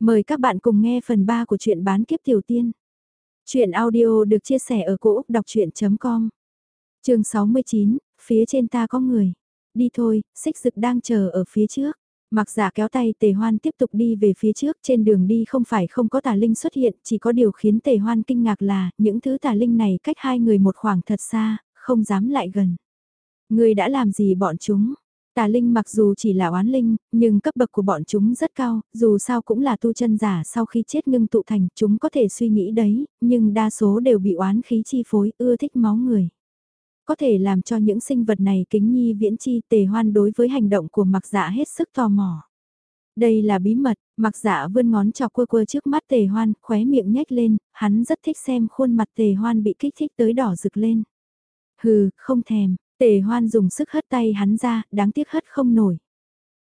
Mời các bạn cùng nghe phần 3 của truyện bán kiếp tiểu tiên. Chuyện audio được chia sẻ ở cỗ đọc chuyện.com Trường 69, phía trên ta có người. Đi thôi, xích dực đang chờ ở phía trước. Mặc giả kéo tay tề hoan tiếp tục đi về phía trước trên đường đi không phải không có tà linh xuất hiện chỉ có điều khiến tề hoan kinh ngạc là những thứ tà linh này cách hai người một khoảng thật xa, không dám lại gần. Người đã làm gì bọn chúng? Tà linh mặc dù chỉ là oán linh, nhưng cấp bậc của bọn chúng rất cao, dù sao cũng là tu chân giả sau khi chết ngưng tụ thành, chúng có thể suy nghĩ đấy, nhưng đa số đều bị oán khí chi phối, ưa thích máu người. Có thể làm cho những sinh vật này kính nhi viễn chi tề hoan đối với hành động của mặc dạ hết sức tò mò. Đây là bí mật, mặc dạ vươn ngón trò quơ quơ trước mắt tề hoan, khóe miệng nhếch lên, hắn rất thích xem khuôn mặt tề hoan bị kích thích tới đỏ rực lên. Hừ, không thèm, Tề hoan dùng sức hất tay hắn ra, đáng tiếc hất không nổi.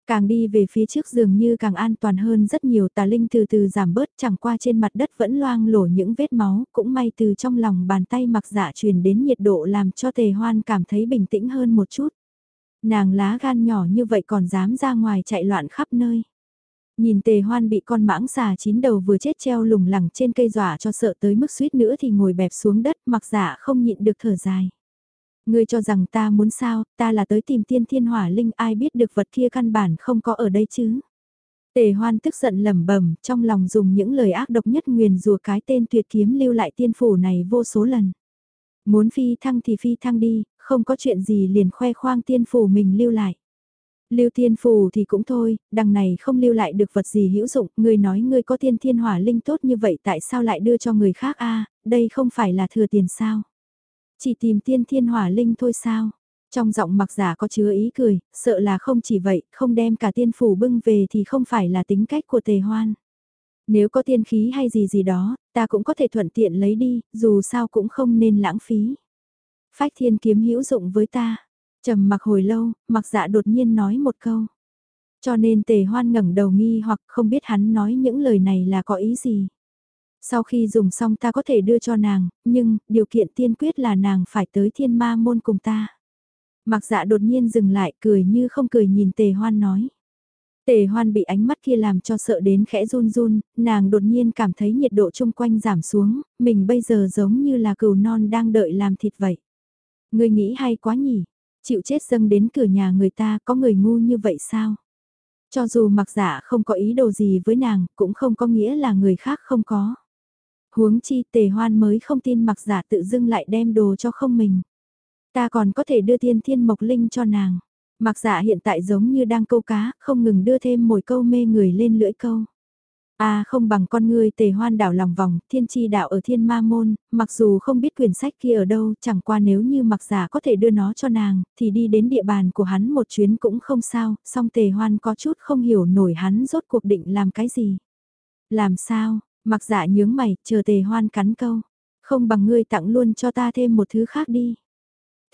Càng đi về phía trước dường như càng an toàn hơn rất nhiều tà linh từ từ giảm bớt chẳng qua trên mặt đất vẫn loang lổ những vết máu, cũng may từ trong lòng bàn tay mặc dạ truyền đến nhiệt độ làm cho tề hoan cảm thấy bình tĩnh hơn một chút. Nàng lá gan nhỏ như vậy còn dám ra ngoài chạy loạn khắp nơi. Nhìn tề hoan bị con mãng xà chín đầu vừa chết treo lủng lẳng trên cây dọa cho sợ tới mức suýt nữa thì ngồi bẹp xuống đất mặc dạ không nhịn được thở dài. Ngươi cho rằng ta muốn sao, ta là tới tìm tiên thiên hỏa linh ai biết được vật kia căn bản không có ở đây chứ. Tề hoan tức giận lẩm bẩm trong lòng dùng những lời ác độc nhất nguyền rùa cái tên tuyệt kiếm lưu lại tiên phủ này vô số lần. Muốn phi thăng thì phi thăng đi, không có chuyện gì liền khoe khoang tiên phủ mình lưu lại. Lưu tiên phủ thì cũng thôi, đằng này không lưu lại được vật gì hữu dụng, ngươi nói ngươi có tiên thiên hỏa linh tốt như vậy tại sao lại đưa cho người khác a đây không phải là thừa tiền sao. Chỉ tìm tiên thiên hỏa linh thôi sao? Trong giọng mặc giả có chứa ý cười, sợ là không chỉ vậy, không đem cả tiên phủ bưng về thì không phải là tính cách của tề hoan. Nếu có tiên khí hay gì gì đó, ta cũng có thể thuận tiện lấy đi, dù sao cũng không nên lãng phí. Phách thiên kiếm hữu dụng với ta. trầm mặc hồi lâu, mặc dạ đột nhiên nói một câu. Cho nên tề hoan ngẩng đầu nghi hoặc không biết hắn nói những lời này là có ý gì. Sau khi dùng xong ta có thể đưa cho nàng, nhưng điều kiện tiên quyết là nàng phải tới thiên ma môn cùng ta. Mặc dạ đột nhiên dừng lại cười như không cười nhìn tề hoan nói. Tề hoan bị ánh mắt kia làm cho sợ đến khẽ run run, nàng đột nhiên cảm thấy nhiệt độ chung quanh giảm xuống, mình bây giờ giống như là cừu non đang đợi làm thịt vậy. Người nghĩ hay quá nhỉ, chịu chết dâng đến cửa nhà người ta có người ngu như vậy sao? Cho dù mặc dạ không có ý đồ gì với nàng, cũng không có nghĩa là người khác không có. Huống chi tề hoan mới không tin mặc giả tự dưng lại đem đồ cho không mình. Ta còn có thể đưa tiên thiên mộc linh cho nàng. Mặc giả hiện tại giống như đang câu cá, không ngừng đưa thêm mồi câu mê người lên lưỡi câu. À không bằng con người tề hoan đảo lòng vòng, thiên chi đạo ở thiên ma môn, mặc dù không biết quyển sách kia ở đâu, chẳng qua nếu như mặc giả có thể đưa nó cho nàng, thì đi đến địa bàn của hắn một chuyến cũng không sao, song tề hoan có chút không hiểu nổi hắn rốt cuộc định làm cái gì. Làm sao, Mặc dạ nhướng mày, chờ tề hoan cắn câu. Không bằng ngươi tặng luôn cho ta thêm một thứ khác đi.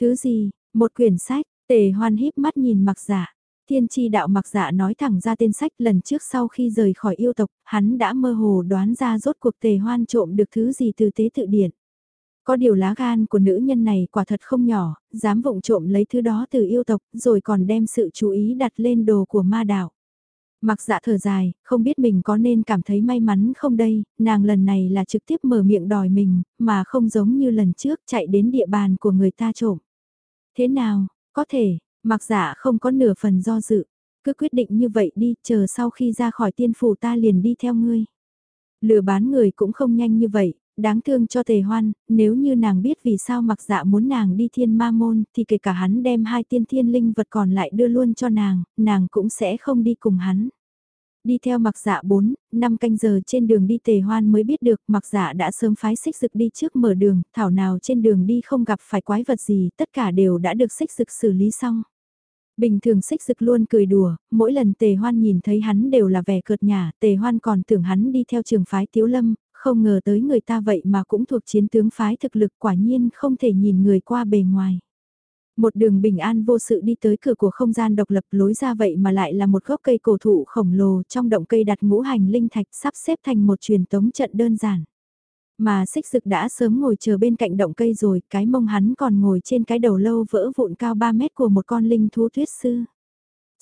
Thứ gì, một quyển sách, tề hoan híp mắt nhìn mặc dạ. Thiên tri đạo mặc dạ nói thẳng ra tên sách lần trước sau khi rời khỏi yêu tộc, hắn đã mơ hồ đoán ra rốt cuộc tề hoan trộm được thứ gì từ tế tự điển. Có điều lá gan của nữ nhân này quả thật không nhỏ, dám vụng trộm lấy thứ đó từ yêu tộc, rồi còn đem sự chú ý đặt lên đồ của ma đạo. Mặc dạ thở dài, không biết mình có nên cảm thấy may mắn không đây, nàng lần này là trực tiếp mở miệng đòi mình, mà không giống như lần trước chạy đến địa bàn của người ta trộm. Thế nào, có thể, mặc dạ không có nửa phần do dự, cứ quyết định như vậy đi, chờ sau khi ra khỏi tiên phủ ta liền đi theo ngươi. Lừa bán người cũng không nhanh như vậy, đáng thương cho tề hoan, nếu như nàng biết vì sao mặc dạ muốn nàng đi thiên ma môn thì kể cả hắn đem hai tiên thiên linh vật còn lại đưa luôn cho nàng, nàng cũng sẽ không đi cùng hắn. Đi theo mặc dạ 4, 5 canh giờ trên đường đi tề hoan mới biết được mặc dạ đã sớm phái xích dực đi trước mở đường, thảo nào trên đường đi không gặp phải quái vật gì, tất cả đều đã được xích dực xử lý xong. Bình thường xích dực luôn cười đùa, mỗi lần tề hoan nhìn thấy hắn đều là vẻ cợt nhả, tề hoan còn tưởng hắn đi theo trường phái tiếu lâm, không ngờ tới người ta vậy mà cũng thuộc chiến tướng phái thực lực quả nhiên không thể nhìn người qua bề ngoài. Một đường bình an vô sự đi tới cửa của không gian độc lập lối ra vậy mà lại là một gốc cây cổ thụ khổng lồ trong động cây đặt ngũ hành linh thạch sắp xếp thành một truyền tống trận đơn giản. Mà xích dực đã sớm ngồi chờ bên cạnh động cây rồi, cái mông hắn còn ngồi trên cái đầu lâu vỡ vụn cao 3 mét của một con linh thú tuyết sư.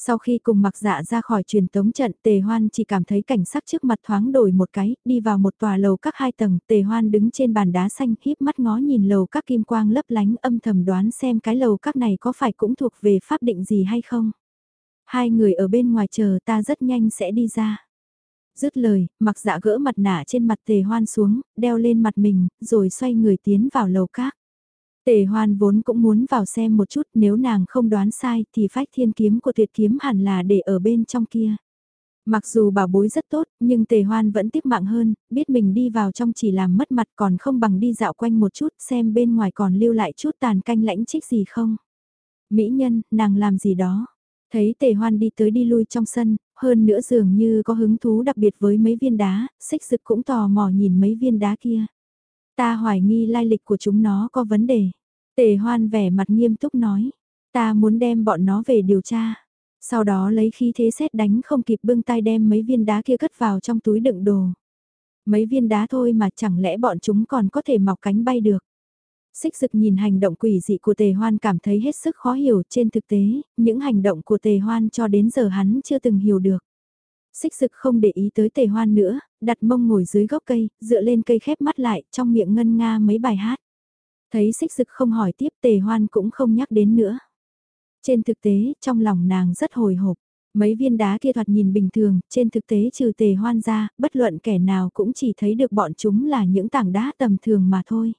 Sau khi cùng mặc dạ ra khỏi truyền tống trận tề hoan chỉ cảm thấy cảnh sắc trước mặt thoáng đổi một cái, đi vào một tòa lầu các hai tầng, tề hoan đứng trên bàn đá xanh híp mắt ngó nhìn lầu các kim quang lấp lánh âm thầm đoán xem cái lầu các này có phải cũng thuộc về pháp định gì hay không. Hai người ở bên ngoài chờ ta rất nhanh sẽ đi ra. Dứt lời, mặc dạ gỡ mặt nạ trên mặt tề hoan xuống, đeo lên mặt mình, rồi xoay người tiến vào lầu các. Tề hoan vốn cũng muốn vào xem một chút nếu nàng không đoán sai thì phách thiên kiếm của tuyệt kiếm hẳn là để ở bên trong kia. Mặc dù bảo bối rất tốt, nhưng tề hoan vẫn tiếp mạng hơn, biết mình đi vào trong chỉ làm mất mặt còn không bằng đi dạo quanh một chút xem bên ngoài còn lưu lại chút tàn canh lãnh trích gì không. Mỹ nhân, nàng làm gì đó. Thấy tề hoan đi tới đi lui trong sân, hơn nữa dường như có hứng thú đặc biệt với mấy viên đá, xích dực cũng tò mò nhìn mấy viên đá kia. Ta hoài nghi lai lịch của chúng nó có vấn đề. Tề hoan vẻ mặt nghiêm túc nói. Ta muốn đem bọn nó về điều tra. Sau đó lấy khí thế xét đánh không kịp bưng tay đem mấy viên đá kia cất vào trong túi đựng đồ. Mấy viên đá thôi mà chẳng lẽ bọn chúng còn có thể mọc cánh bay được. Xích Dực nhìn hành động quỷ dị của tề hoan cảm thấy hết sức khó hiểu trên thực tế, những hành động của tề hoan cho đến giờ hắn chưa từng hiểu được. Xích sực không để ý tới tề hoan nữa, đặt mông ngồi dưới gốc cây, dựa lên cây khép mắt lại, trong miệng ngân nga mấy bài hát. Thấy xích sực không hỏi tiếp tề hoan cũng không nhắc đến nữa. Trên thực tế, trong lòng nàng rất hồi hộp. Mấy viên đá kia thoạt nhìn bình thường, trên thực tế trừ tề hoan ra, bất luận kẻ nào cũng chỉ thấy được bọn chúng là những tảng đá tầm thường mà thôi.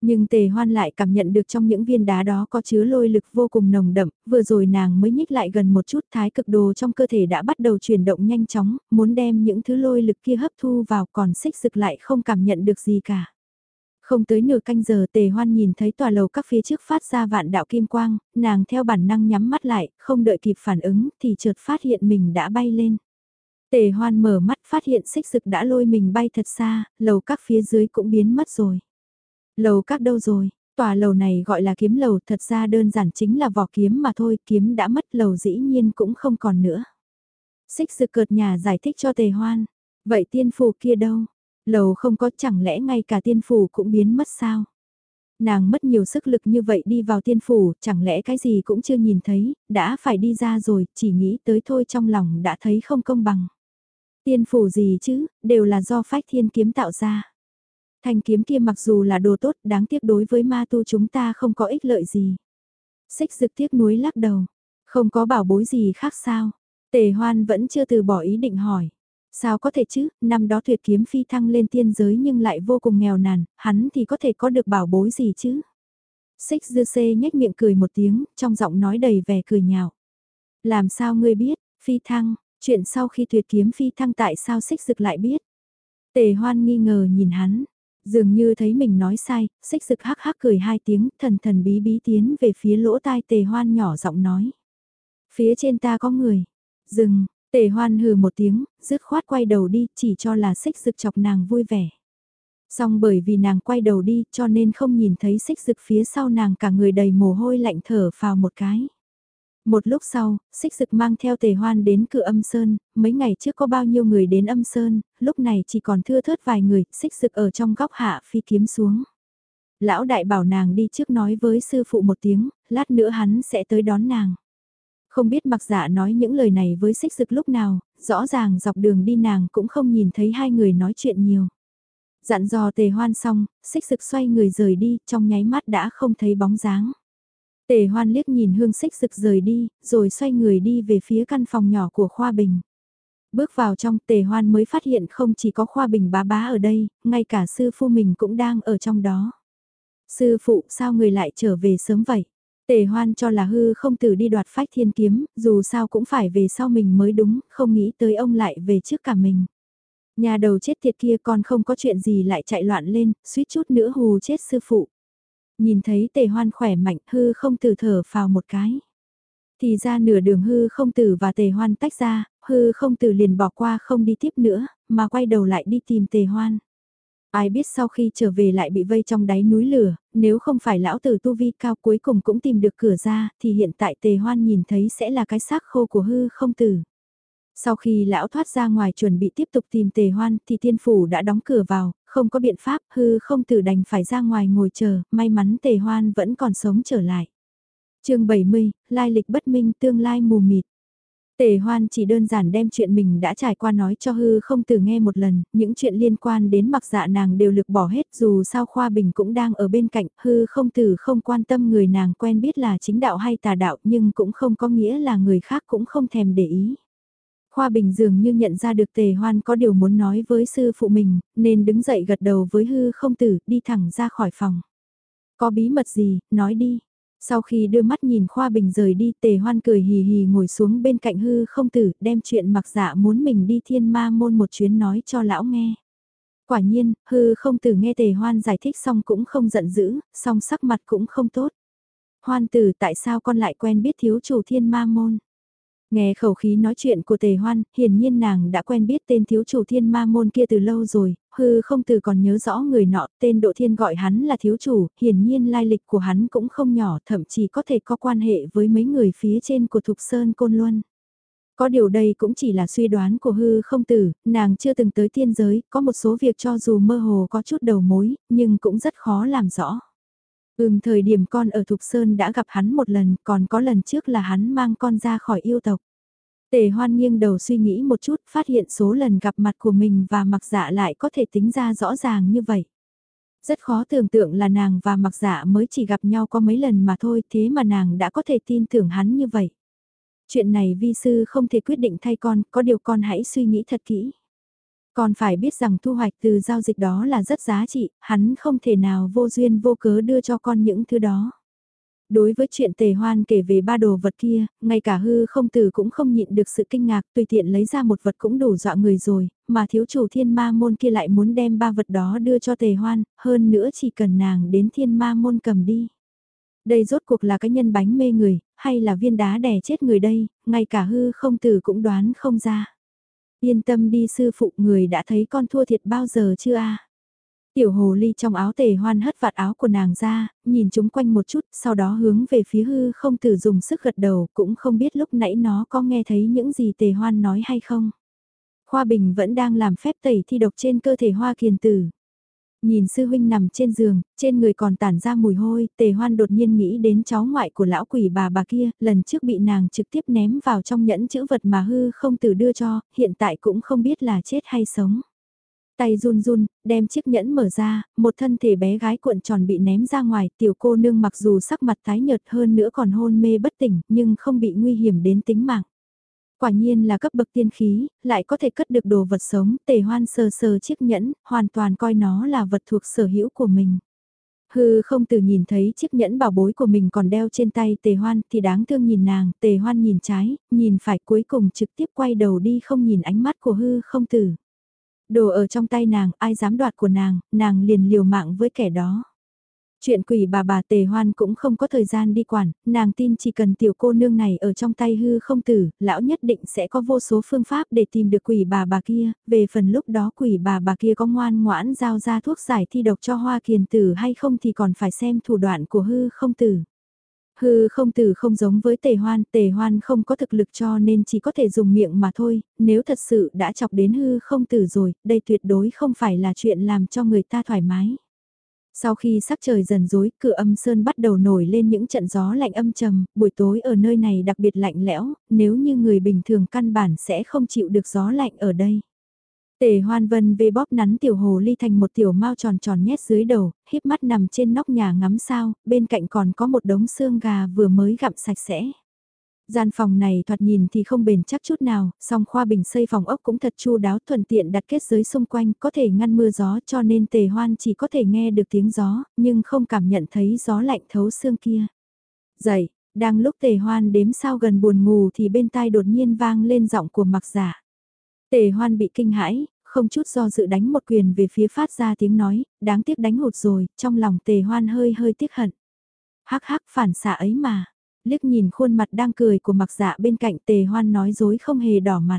Nhưng tề hoan lại cảm nhận được trong những viên đá đó có chứa lôi lực vô cùng nồng đậm, vừa rồi nàng mới nhích lại gần một chút thái cực đồ trong cơ thể đã bắt đầu chuyển động nhanh chóng, muốn đem những thứ lôi lực kia hấp thu vào còn xích sực lại không cảm nhận được gì cả. Không tới nửa canh giờ tề hoan nhìn thấy tòa lầu các phía trước phát ra vạn đạo kim quang, nàng theo bản năng nhắm mắt lại, không đợi kịp phản ứng thì chợt phát hiện mình đã bay lên. Tề hoan mở mắt phát hiện xích sực đã lôi mình bay thật xa, lầu các phía dưới cũng biến mất rồi. Lầu các đâu rồi? Tòa lầu này gọi là kiếm lầu thật ra đơn giản chính là vỏ kiếm mà thôi, kiếm đã mất lầu dĩ nhiên cũng không còn nữa. Xích sự cợt nhà giải thích cho tề hoan. Vậy tiên phù kia đâu? Lầu không có chẳng lẽ ngay cả tiên phủ cũng biến mất sao? Nàng mất nhiều sức lực như vậy đi vào tiên phủ, chẳng lẽ cái gì cũng chưa nhìn thấy, đã phải đi ra rồi, chỉ nghĩ tới thôi trong lòng đã thấy không công bằng. Tiên phủ gì chứ, đều là do phách thiên kiếm tạo ra. Thanh kiếm kia mặc dù là đồ tốt, đáng tiếc đối với ma tu chúng ta không có ích lợi gì. Xích Dực tiếc nuối lắc đầu, không có bảo bối gì khác sao. Tề hoan vẫn chưa từ bỏ ý định hỏi. Sao có thể chứ, năm đó tuyệt kiếm phi thăng lên tiên giới nhưng lại vô cùng nghèo nàn, hắn thì có thể có được bảo bối gì chứ? Xích dư xê nhếch miệng cười một tiếng, trong giọng nói đầy vẻ cười nhạo. Làm sao ngươi biết, phi thăng, chuyện sau khi tuyệt kiếm phi thăng tại sao xích dực lại biết? Tề hoan nghi ngờ nhìn hắn, dường như thấy mình nói sai, xích dực hắc hắc cười hai tiếng, thần thần bí bí tiến về phía lỗ tai tề hoan nhỏ giọng nói. Phía trên ta có người, dừng, Tề hoan hừ một tiếng, dứt khoát quay đầu đi, chỉ cho là xích sực chọc nàng vui vẻ. Xong bởi vì nàng quay đầu đi, cho nên không nhìn thấy xích sực phía sau nàng cả người đầy mồ hôi lạnh thở vào một cái. Một lúc sau, xích dực mang theo tề hoan đến cửa âm sơn, mấy ngày trước có bao nhiêu người đến âm sơn, lúc này chỉ còn thưa thớt vài người, xích dực ở trong góc hạ phi kiếm xuống. Lão đại bảo nàng đi trước nói với sư phụ một tiếng, lát nữa hắn sẽ tới đón nàng. Không biết mặc dạ nói những lời này với xích dực lúc nào, rõ ràng dọc đường đi nàng cũng không nhìn thấy hai người nói chuyện nhiều. Dặn dò tề hoan xong, xích dực xoay người rời đi, trong nháy mắt đã không thấy bóng dáng. Tề hoan liếc nhìn hương xích rực rời đi, rồi xoay người đi về phía căn phòng nhỏ của Khoa Bình. Bước vào trong tề hoan mới phát hiện không chỉ có Khoa Bình bá bá ở đây, ngay cả sư phu mình cũng đang ở trong đó. Sư phụ sao người lại trở về sớm vậy? Tề hoan cho là hư không tử đi đoạt phách thiên kiếm, dù sao cũng phải về sau mình mới đúng, không nghĩ tới ông lại về trước cả mình. Nhà đầu chết thiệt kia còn không có chuyện gì lại chạy loạn lên, suýt chút nữa hù chết sư phụ. Nhìn thấy tề hoan khỏe mạnh hư không tử thở vào một cái. Thì ra nửa đường hư không tử và tề hoan tách ra, hư không tử liền bỏ qua không đi tiếp nữa, mà quay đầu lại đi tìm tề hoan. Ai biết sau khi trở về lại bị vây trong đáy núi lửa, nếu không phải lão tử tu vi cao cuối cùng cũng tìm được cửa ra, thì hiện tại tề hoan nhìn thấy sẽ là cái xác khô của hư không tử. Sau khi lão thoát ra ngoài chuẩn bị tiếp tục tìm tề hoan thì tiên phủ đã đóng cửa vào, không có biện pháp hư không tử đành phải ra ngoài ngồi chờ, may mắn tề hoan vẫn còn sống trở lại. chương 70, lai lịch bất minh tương lai mù mịt. Tề hoan chỉ đơn giản đem chuyện mình đã trải qua nói cho hư không từ nghe một lần, những chuyện liên quan đến mặc dạ nàng đều lực bỏ hết dù sao Khoa Bình cũng đang ở bên cạnh, hư không từ không quan tâm người nàng quen biết là chính đạo hay tà đạo nhưng cũng không có nghĩa là người khác cũng không thèm để ý. Khoa Bình dường như nhận ra được tề hoan có điều muốn nói với sư phụ mình, nên đứng dậy gật đầu với hư không tử, đi thẳng ra khỏi phòng. Có bí mật gì, nói đi. Sau khi đưa mắt nhìn Khoa Bình rời đi tề hoan cười hì hì ngồi xuống bên cạnh hư không tử đem chuyện mặc dạ muốn mình đi thiên ma môn một chuyến nói cho lão nghe. Quả nhiên, hư không tử nghe tề hoan giải thích xong cũng không giận dữ, song sắc mặt cũng không tốt. Hoan tử tại sao con lại quen biết thiếu chủ thiên ma môn? Nghe khẩu khí nói chuyện của tề hoan, hiển nhiên nàng đã quen biết tên thiếu chủ thiên ma môn kia từ lâu rồi, hư không từ còn nhớ rõ người nọ, tên độ thiên gọi hắn là thiếu chủ, hiển nhiên lai lịch của hắn cũng không nhỏ, thậm chí có thể có quan hệ với mấy người phía trên của Thục Sơn Côn Luân. Có điều đây cũng chỉ là suy đoán của hư không tử, nàng chưa từng tới tiên giới, có một số việc cho dù mơ hồ có chút đầu mối, nhưng cũng rất khó làm rõ. Ừm thời điểm con ở Thục Sơn đã gặp hắn một lần, còn có lần trước là hắn mang con ra khỏi yêu tộc. Tề hoan nghiêng đầu suy nghĩ một chút, phát hiện số lần gặp mặt của mình và mặc dạ lại có thể tính ra rõ ràng như vậy. Rất khó tưởng tượng là nàng và mặc dạ mới chỉ gặp nhau có mấy lần mà thôi, thế mà nàng đã có thể tin tưởng hắn như vậy. Chuyện này vi sư không thể quyết định thay con, có điều con hãy suy nghĩ thật kỹ. Còn phải biết rằng thu hoạch từ giao dịch đó là rất giá trị, hắn không thể nào vô duyên vô cớ đưa cho con những thứ đó. Đối với chuyện tề hoan kể về ba đồ vật kia, ngay cả hư không tử cũng không nhịn được sự kinh ngạc tùy tiện lấy ra một vật cũng đủ dọa người rồi, mà thiếu chủ thiên ma môn kia lại muốn đem ba vật đó đưa cho tề hoan, hơn nữa chỉ cần nàng đến thiên ma môn cầm đi. Đây rốt cuộc là cái nhân bánh mê người, hay là viên đá đè chết người đây, ngay cả hư không tử cũng đoán không ra. Yên tâm đi sư phụ người đã thấy con thua thiệt bao giờ chưa a Tiểu hồ ly trong áo tề hoan hất vạt áo của nàng ra, nhìn chúng quanh một chút, sau đó hướng về phía hư không tử dùng sức gật đầu, cũng không biết lúc nãy nó có nghe thấy những gì tề hoan nói hay không. Khoa Bình vẫn đang làm phép tẩy thi độc trên cơ thể hoa kiền tử. Nhìn sư huynh nằm trên giường, trên người còn tản ra mùi hôi, tề hoan đột nhiên nghĩ đến cháu ngoại của lão quỷ bà bà kia, lần trước bị nàng trực tiếp ném vào trong nhẫn chữ vật mà hư không từ đưa cho, hiện tại cũng không biết là chết hay sống. Tay run run, đem chiếc nhẫn mở ra, một thân thể bé gái cuộn tròn bị ném ra ngoài, tiểu cô nương mặc dù sắc mặt tái nhợt hơn nữa còn hôn mê bất tỉnh, nhưng không bị nguy hiểm đến tính mạng. Quả nhiên là cấp bậc tiên khí, lại có thể cất được đồ vật sống, tề hoan sờ sờ chiếc nhẫn, hoàn toàn coi nó là vật thuộc sở hữu của mình. Hư không từ nhìn thấy chiếc nhẫn bảo bối của mình còn đeo trên tay tề hoan thì đáng thương nhìn nàng, tề hoan nhìn trái, nhìn phải cuối cùng trực tiếp quay đầu đi không nhìn ánh mắt của hư không tử. Đồ ở trong tay nàng, ai dám đoạt của nàng, nàng liền liều mạng với kẻ đó. Chuyện quỷ bà bà tề hoan cũng không có thời gian đi quản, nàng tin chỉ cần tiểu cô nương này ở trong tay hư không tử, lão nhất định sẽ có vô số phương pháp để tìm được quỷ bà bà kia, về phần lúc đó quỷ bà bà kia có ngoan ngoãn giao ra thuốc giải thi độc cho hoa kiền tử hay không thì còn phải xem thủ đoạn của hư không tử. Hư không tử không giống với tề hoan, tề hoan không có thực lực cho nên chỉ có thể dùng miệng mà thôi, nếu thật sự đã chọc đến hư không tử rồi, đây tuyệt đối không phải là chuyện làm cho người ta thoải mái. Sau khi sắc trời dần rối, cửa âm sơn bắt đầu nổi lên những trận gió lạnh âm trầm, buổi tối ở nơi này đặc biệt lạnh lẽo, nếu như người bình thường căn bản sẽ không chịu được gió lạnh ở đây. Tề hoan vân về bóp nắn tiểu hồ ly thành một tiểu mao tròn tròn nhét dưới đầu, híp mắt nằm trên nóc nhà ngắm sao, bên cạnh còn có một đống xương gà vừa mới gặm sạch sẽ. Gian phòng này thoạt nhìn thì không bền chắc chút nào, song khoa bình xây phòng ốc cũng thật chu đáo thuận tiện đặt kết giới xung quanh có thể ngăn mưa gió cho nên tề hoan chỉ có thể nghe được tiếng gió, nhưng không cảm nhận thấy gió lạnh thấu xương kia. Dậy, đang lúc tề hoan đếm sao gần buồn ngủ thì bên tai đột nhiên vang lên giọng của mặc giả. Tề hoan bị kinh hãi, không chút do dự đánh một quyền về phía phát ra tiếng nói, đáng tiếc đánh hụt rồi, trong lòng tề hoan hơi hơi tiếc hận. Hắc hắc phản xạ ấy mà, liếc nhìn khuôn mặt đang cười của mặc dạ bên cạnh tề hoan nói dối không hề đỏ mặt.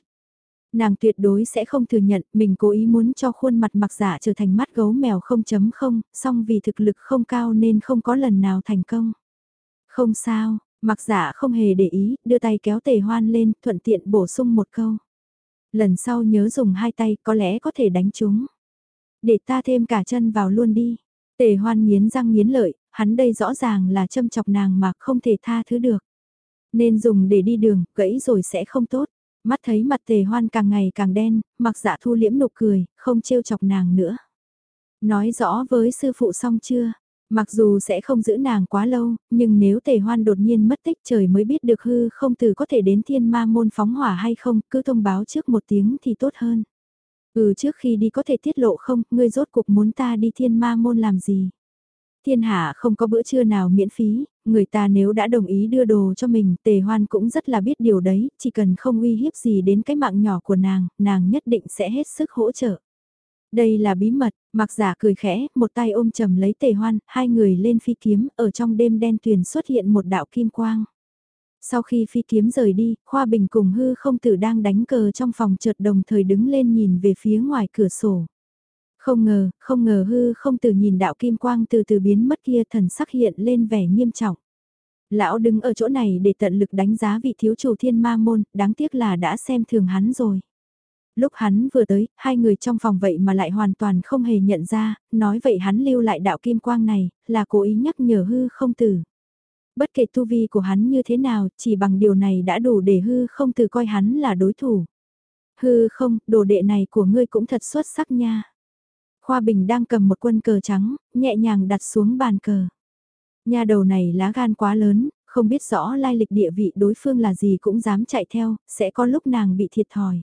Nàng tuyệt đối sẽ không thừa nhận mình cố ý muốn cho khuôn mặt mặc dạ trở thành mắt gấu mèo không chấm không, song vì thực lực không cao nên không có lần nào thành công. Không sao, mặc dạ không hề để ý, đưa tay kéo tề hoan lên, thuận tiện bổ sung một câu. Lần sau nhớ dùng hai tay có lẽ có thể đánh chúng. Để ta thêm cả chân vào luôn đi. Tề hoan nghiến răng nghiến lợi, hắn đây rõ ràng là châm chọc nàng mà không thể tha thứ được. Nên dùng để đi đường, gãy rồi sẽ không tốt. Mắt thấy mặt tề hoan càng ngày càng đen, mặc dạ thu liễm nụ cười, không trêu chọc nàng nữa. Nói rõ với sư phụ xong chưa? Mặc dù sẽ không giữ nàng quá lâu, nhưng nếu tề hoan đột nhiên mất tích trời mới biết được hư không từ có thể đến thiên ma môn phóng hỏa hay không, cứ thông báo trước một tiếng thì tốt hơn. Ừ trước khi đi có thể tiết lộ không, ngươi rốt cuộc muốn ta đi thiên ma môn làm gì? Thiên hạ không có bữa trưa nào miễn phí, người ta nếu đã đồng ý đưa đồ cho mình, tề hoan cũng rất là biết điều đấy, chỉ cần không uy hiếp gì đến cái mạng nhỏ của nàng, nàng nhất định sẽ hết sức hỗ trợ. Đây là bí mật, mặc giả cười khẽ, một tay ôm chầm lấy tề hoan, hai người lên phi kiếm, ở trong đêm đen tuyền xuất hiện một đạo kim quang. Sau khi phi kiếm rời đi, Khoa Bình cùng hư không tử đang đánh cờ trong phòng chợt đồng thời đứng lên nhìn về phía ngoài cửa sổ. Không ngờ, không ngờ hư không tử nhìn đạo kim quang từ từ biến mất kia thần sắc hiện lên vẻ nghiêm trọng. Lão đứng ở chỗ này để tận lực đánh giá vị thiếu chủ thiên ma môn, đáng tiếc là đã xem thường hắn rồi. Lúc hắn vừa tới, hai người trong phòng vậy mà lại hoàn toàn không hề nhận ra, nói vậy hắn lưu lại đạo kim quang này, là cố ý nhắc nhở hư không tử. Bất kể tu vi của hắn như thế nào, chỉ bằng điều này đã đủ để hư không tử coi hắn là đối thủ. Hư không, đồ đệ này của ngươi cũng thật xuất sắc nha. Khoa Bình đang cầm một quân cờ trắng, nhẹ nhàng đặt xuống bàn cờ. Nhà đầu này lá gan quá lớn, không biết rõ lai lịch địa vị đối phương là gì cũng dám chạy theo, sẽ có lúc nàng bị thiệt thòi.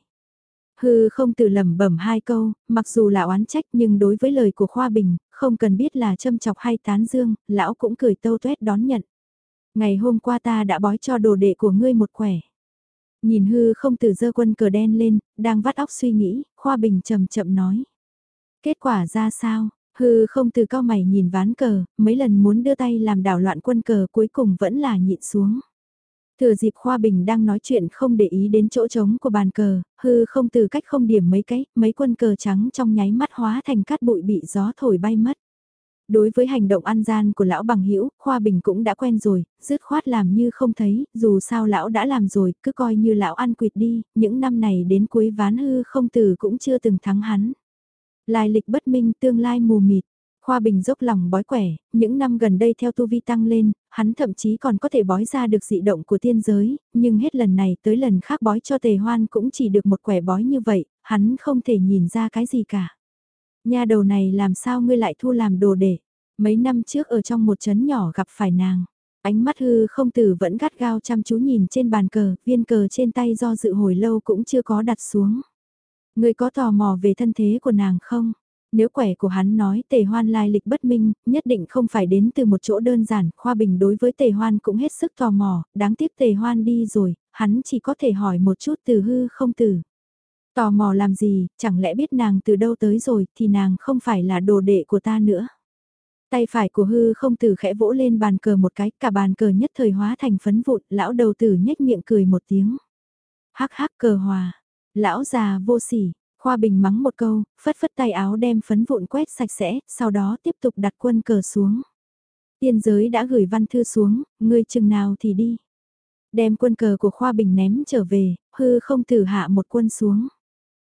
Hư không tự lẩm bẩm hai câu, mặc dù là oán trách nhưng đối với lời của Khoa Bình, không cần biết là châm chọc hay tán dương, lão cũng cười tâu tuét đón nhận. Ngày hôm qua ta đã bói cho đồ đệ của ngươi một quẻ. Nhìn hư không từ dơ quân cờ đen lên, đang vắt óc suy nghĩ, Khoa Bình chậm chậm nói. Kết quả ra sao? Hư không từ cao mày nhìn ván cờ, mấy lần muốn đưa tay làm đảo loạn quân cờ cuối cùng vẫn là nhịn xuống. Thừa dịp Khoa Bình đang nói chuyện không để ý đến chỗ trống của bàn cờ, hư không từ cách không điểm mấy cái, mấy quân cờ trắng trong nháy mắt hóa thành cát bụi bị gió thổi bay mất. Đối với hành động ăn gian của lão bằng hữu Khoa Bình cũng đã quen rồi, dứt khoát làm như không thấy, dù sao lão đã làm rồi, cứ coi như lão ăn quỵt đi, những năm này đến cuối ván hư không từ cũng chưa từng thắng hắn. Lai lịch bất minh tương lai mù mịt. Khoa Bình dốc lòng bói quẻ, những năm gần đây theo tu vi tăng lên, hắn thậm chí còn có thể bói ra được dị động của tiên giới, nhưng hết lần này tới lần khác bói cho tề hoan cũng chỉ được một quẻ bói như vậy, hắn không thể nhìn ra cái gì cả. Nhà đầu này làm sao ngươi lại thu làm đồ để, mấy năm trước ở trong một trấn nhỏ gặp phải nàng. Ánh mắt hư không tử vẫn gắt gao chăm chú nhìn trên bàn cờ, viên cờ trên tay do dự hồi lâu cũng chưa có đặt xuống. Người có tò mò về thân thế của nàng không? Nếu quẻ của hắn nói tề hoan lai lịch bất minh, nhất định không phải đến từ một chỗ đơn giản, Khoa Bình đối với tề hoan cũng hết sức tò mò, đáng tiếc tề hoan đi rồi, hắn chỉ có thể hỏi một chút từ hư không từ. Tò mò làm gì, chẳng lẽ biết nàng từ đâu tới rồi thì nàng không phải là đồ đệ của ta nữa. Tay phải của hư không tử khẽ vỗ lên bàn cờ một cái, cả bàn cờ nhất thời hóa thành phấn vụn, lão đầu tử nhếch miệng cười một tiếng. Hắc hắc cờ hòa, Lão già vô sỉ, Khoa Bình mắng một câu, phất phất tay áo đem phấn vụn quét sạch sẽ, sau đó tiếp tục đặt quân cờ xuống. Tiên giới đã gửi văn thư xuống, ngươi chừng nào thì đi. Đem quân cờ của Khoa Bình ném trở về, hư không thử hạ một quân xuống.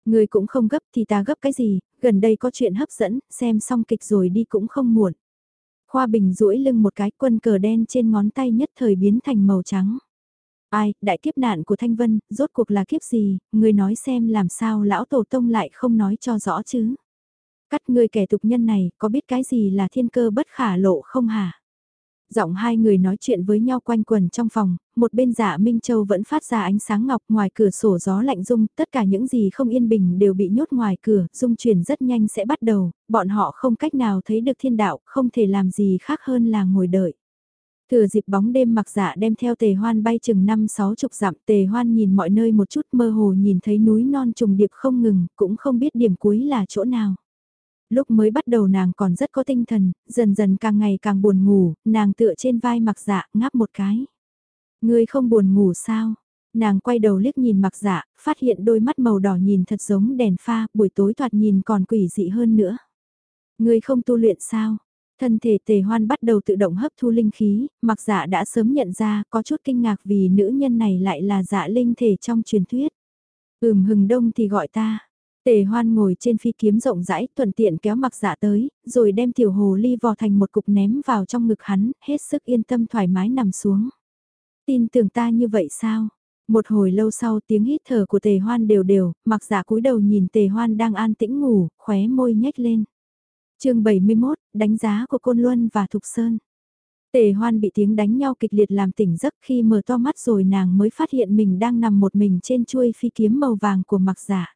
Ngươi cũng không gấp thì ta gấp cái gì, gần đây có chuyện hấp dẫn, xem xong kịch rồi đi cũng không muộn. Khoa Bình duỗi lưng một cái quân cờ đen trên ngón tay nhất thời biến thành màu trắng. Ai, đại kiếp nạn của Thanh Vân, rốt cuộc là kiếp gì, người nói xem làm sao lão tổ tông lại không nói cho rõ chứ. Cắt người kẻ tục nhân này, có biết cái gì là thiên cơ bất khả lộ không hả? Giọng hai người nói chuyện với nhau quanh quần trong phòng, một bên dạ Minh Châu vẫn phát ra ánh sáng ngọc ngoài cửa sổ gió lạnh rung, tất cả những gì không yên bình đều bị nhốt ngoài cửa, rung chuyển rất nhanh sẽ bắt đầu, bọn họ không cách nào thấy được thiên đạo, không thể làm gì khác hơn là ngồi đợi. Thừa dịp bóng đêm mặc dạ đem theo tề hoan bay chừng năm sáu chục dặm tề hoan nhìn mọi nơi một chút mơ hồ nhìn thấy núi non trùng điệp không ngừng, cũng không biết điểm cuối là chỗ nào. Lúc mới bắt đầu nàng còn rất có tinh thần, dần dần càng ngày càng buồn ngủ, nàng tựa trên vai mặc dạ ngáp một cái. Ngươi không buồn ngủ sao? Nàng quay đầu liếc nhìn mặc dạ, phát hiện đôi mắt màu đỏ nhìn thật giống đèn pha, buổi tối thoạt nhìn còn quỷ dị hơn nữa. Ngươi không tu luyện sao? Thân thể tề hoan bắt đầu tự động hấp thu linh khí, mặc dạ đã sớm nhận ra có chút kinh ngạc vì nữ nhân này lại là dạ linh thể trong truyền thuyết. Ừm hừng đông thì gọi ta. Tề hoan ngồi trên phi kiếm rộng rãi thuận tiện kéo mặc dạ tới, rồi đem tiểu hồ ly vò thành một cục ném vào trong ngực hắn, hết sức yên tâm thoải mái nằm xuống. Tin tưởng ta như vậy sao? Một hồi lâu sau tiếng hít thở của tề hoan đều đều, mặc giả cúi đầu nhìn tề hoan đang an tĩnh ngủ, khóe môi nhếch lên chương 71, đánh giá của Côn Luân và Thục Sơn. Tề hoan bị tiếng đánh nhau kịch liệt làm tỉnh giấc khi mở to mắt rồi nàng mới phát hiện mình đang nằm một mình trên chuôi phi kiếm màu vàng của mặc giả.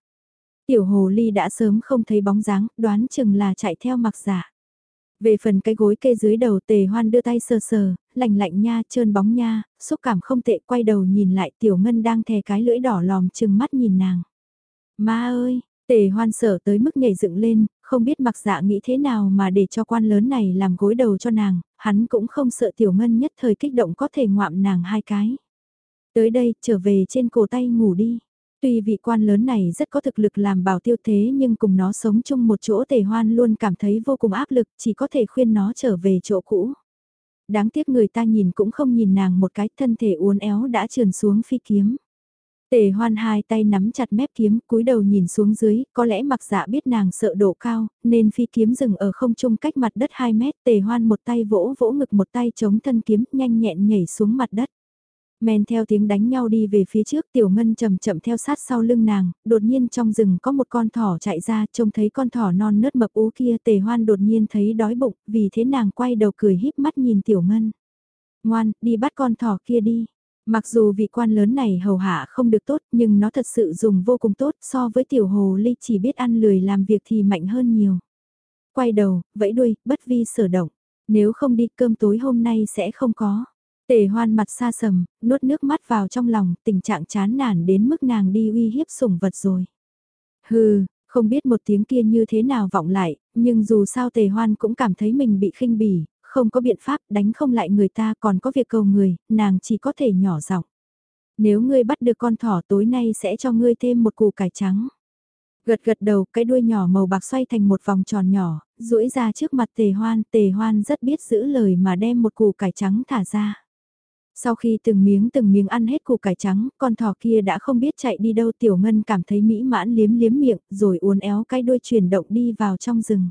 Tiểu hồ ly đã sớm không thấy bóng dáng, đoán chừng là chạy theo mặc giả. Về phần cái gối kê dưới đầu tề hoan đưa tay sờ sờ, lạnh lạnh nha, trơn bóng nha, xúc cảm không tệ quay đầu nhìn lại tiểu ngân đang thè cái lưỡi đỏ lòm chừng mắt nhìn nàng. Ma ơi, tề hoan sở tới mức nhảy dựng lên, không biết mặc dạ nghĩ thế nào mà để cho quan lớn này làm gối đầu cho nàng, hắn cũng không sợ tiểu ngân nhất thời kích động có thể ngoạm nàng hai cái. Tới đây, trở về trên cổ tay ngủ đi. Tuy vị quan lớn này rất có thực lực làm bảo tiêu thế nhưng cùng nó sống chung một chỗ tề hoan luôn cảm thấy vô cùng áp lực, chỉ có thể khuyên nó trở về chỗ cũ. Đáng tiếc người ta nhìn cũng không nhìn nàng một cái thân thể uốn éo đã trườn xuống phi kiếm. Tề hoan hai tay nắm chặt mép kiếm, cúi đầu nhìn xuống dưới, có lẽ mặc dạ biết nàng sợ độ cao, nên phi kiếm dừng ở không trung cách mặt đất 2 mét, tề hoan một tay vỗ vỗ ngực một tay chống thân kiếm, nhanh nhẹn nhảy xuống mặt đất. Men theo tiếng đánh nhau đi về phía trước tiểu ngân chậm chậm theo sát sau lưng nàng, đột nhiên trong rừng có một con thỏ chạy ra trông thấy con thỏ non nớt mập ú kia tề hoan đột nhiên thấy đói bụng, vì thế nàng quay đầu cười híp mắt nhìn tiểu ngân. Ngoan, đi bắt con thỏ kia đi. Mặc dù vị quan lớn này hầu hạ không được tốt nhưng nó thật sự dùng vô cùng tốt so với tiểu hồ ly chỉ biết ăn lười làm việc thì mạnh hơn nhiều. Quay đầu, vẫy đuôi, bất vi sở động. Nếu không đi cơm tối hôm nay sẽ không có. Tề hoan mặt xa sầm, nuốt nước mắt vào trong lòng, tình trạng chán nản đến mức nàng đi uy hiếp sủng vật rồi. Hừ, không biết một tiếng kia như thế nào vọng lại, nhưng dù sao tề hoan cũng cảm thấy mình bị khinh bỉ, không có biện pháp đánh không lại người ta còn có việc cầu người, nàng chỉ có thể nhỏ giọng. Nếu ngươi bắt được con thỏ tối nay sẽ cho ngươi thêm một củ cải trắng. Gật gật đầu cái đuôi nhỏ màu bạc xoay thành một vòng tròn nhỏ, duỗi ra trước mặt tề hoan, tề hoan rất biết giữ lời mà đem một củ cải trắng thả ra. Sau khi từng miếng từng miếng ăn hết củ cải trắng, con thỏ kia đã không biết chạy đi đâu tiểu ngân cảm thấy mỹ mãn liếm liếm miệng, rồi uốn éo cái đuôi chuyển động đi vào trong rừng.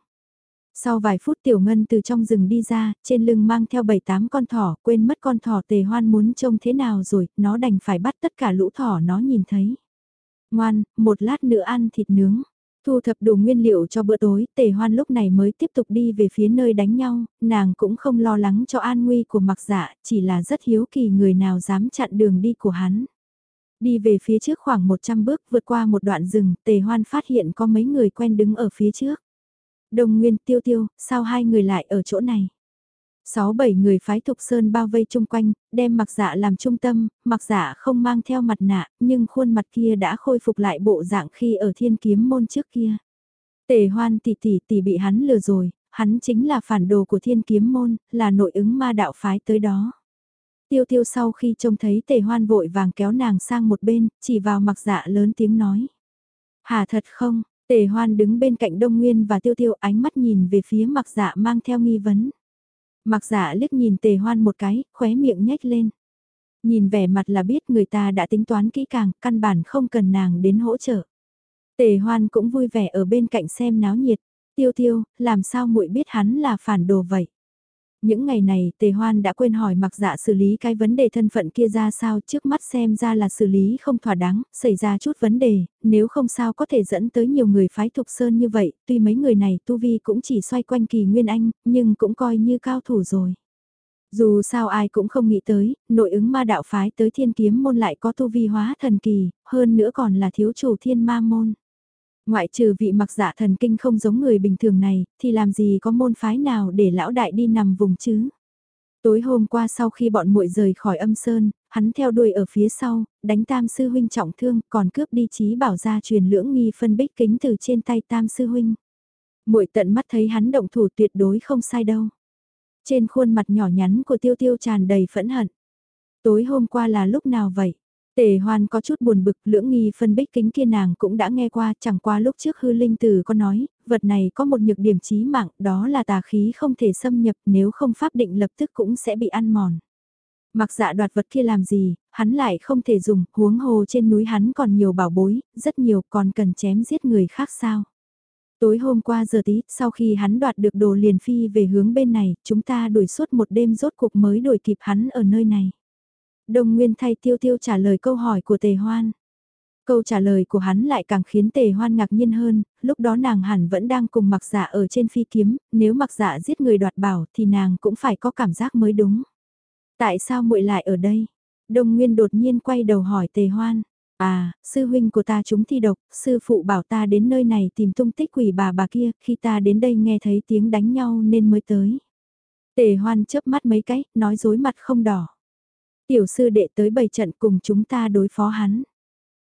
Sau vài phút tiểu ngân từ trong rừng đi ra, trên lưng mang theo bảy tám con thỏ, quên mất con thỏ tề hoan muốn trông thế nào rồi, nó đành phải bắt tất cả lũ thỏ nó nhìn thấy. Ngoan, một lát nữa ăn thịt nướng. Thu thập đủ nguyên liệu cho bữa tối, tề hoan lúc này mới tiếp tục đi về phía nơi đánh nhau, nàng cũng không lo lắng cho an nguy của mặc dạ, chỉ là rất hiếu kỳ người nào dám chặn đường đi của hắn. Đi về phía trước khoảng 100 bước vượt qua một đoạn rừng, tề hoan phát hiện có mấy người quen đứng ở phía trước. Đồng Nguyên tiêu tiêu, sao hai người lại ở chỗ này? Sáu bảy người phái Thục Sơn bao vây chung quanh, đem mặc dạ làm trung tâm, mặc dạ không mang theo mặt nạ, nhưng khuôn mặt kia đã khôi phục lại bộ dạng khi ở thiên kiếm môn trước kia. Tề hoan tỷ tỷ tỷ bị hắn lừa rồi, hắn chính là phản đồ của thiên kiếm môn, là nội ứng ma đạo phái tới đó. Tiêu tiêu sau khi trông thấy tề hoan vội vàng kéo nàng sang một bên, chỉ vào mặc dạ lớn tiếng nói. Hà thật không, tề hoan đứng bên cạnh Đông Nguyên và tiêu tiêu ánh mắt nhìn về phía mặc dạ mang theo nghi vấn. Mặc dạ liếc nhìn tề hoan một cái, khóe miệng nhếch lên. Nhìn vẻ mặt là biết người ta đã tính toán kỹ càng, căn bản không cần nàng đến hỗ trợ. Tề hoan cũng vui vẻ ở bên cạnh xem náo nhiệt. Tiêu tiêu, làm sao muội biết hắn là phản đồ vậy? Những ngày này Tề Hoan đã quên hỏi mặc dạ xử lý cái vấn đề thân phận kia ra sao trước mắt xem ra là xử lý không thỏa đáng, xảy ra chút vấn đề, nếu không sao có thể dẫn tới nhiều người phái thục sơn như vậy, tuy mấy người này tu vi cũng chỉ xoay quanh kỳ nguyên anh, nhưng cũng coi như cao thủ rồi. Dù sao ai cũng không nghĩ tới, nội ứng ma đạo phái tới thiên kiếm môn lại có tu vi hóa thần kỳ, hơn nữa còn là thiếu chủ thiên ma môn. Ngoại trừ vị mặc dạ thần kinh không giống người bình thường này, thì làm gì có môn phái nào để lão đại đi nằm vùng chứ? Tối hôm qua sau khi bọn muội rời khỏi âm sơn, hắn theo đuôi ở phía sau, đánh tam sư huynh trọng thương, còn cướp đi trí bảo ra truyền lưỡng nghi phân bích kính từ trên tay tam sư huynh. muội tận mắt thấy hắn động thủ tuyệt đối không sai đâu. Trên khuôn mặt nhỏ nhắn của tiêu tiêu tràn đầy phẫn hận. Tối hôm qua là lúc nào vậy? Tề hoan có chút buồn bực, lưỡng nghi phân bích kính kia nàng cũng đã nghe qua, chẳng qua lúc trước hư linh tử có nói, vật này có một nhược điểm chí mạng, đó là tà khí không thể xâm nhập nếu không pháp định lập tức cũng sẽ bị ăn mòn. Mặc dạ đoạt vật kia làm gì, hắn lại không thể dùng, huống hồ trên núi hắn còn nhiều bảo bối, rất nhiều còn cần chém giết người khác sao. Tối hôm qua giờ tí, sau khi hắn đoạt được đồ liền phi về hướng bên này, chúng ta đuổi suốt một đêm rốt cuộc mới đuổi kịp hắn ở nơi này. Đông Nguyên thay tiêu tiêu trả lời câu hỏi của tề hoan. Câu trả lời của hắn lại càng khiến tề hoan ngạc nhiên hơn, lúc đó nàng hẳn vẫn đang cùng mặc dạ ở trên phi kiếm, nếu mặc dạ giết người đoạt bảo thì nàng cũng phải có cảm giác mới đúng. Tại sao muội lại ở đây? Đông Nguyên đột nhiên quay đầu hỏi tề hoan. À, sư huynh của ta chúng thi độc, sư phụ bảo ta đến nơi này tìm tung tích quỷ bà bà kia, khi ta đến đây nghe thấy tiếng đánh nhau nên mới tới. Tề hoan chớp mắt mấy cái, nói dối mặt không đỏ. Tiểu sư đệ tới bày trận cùng chúng ta đối phó hắn.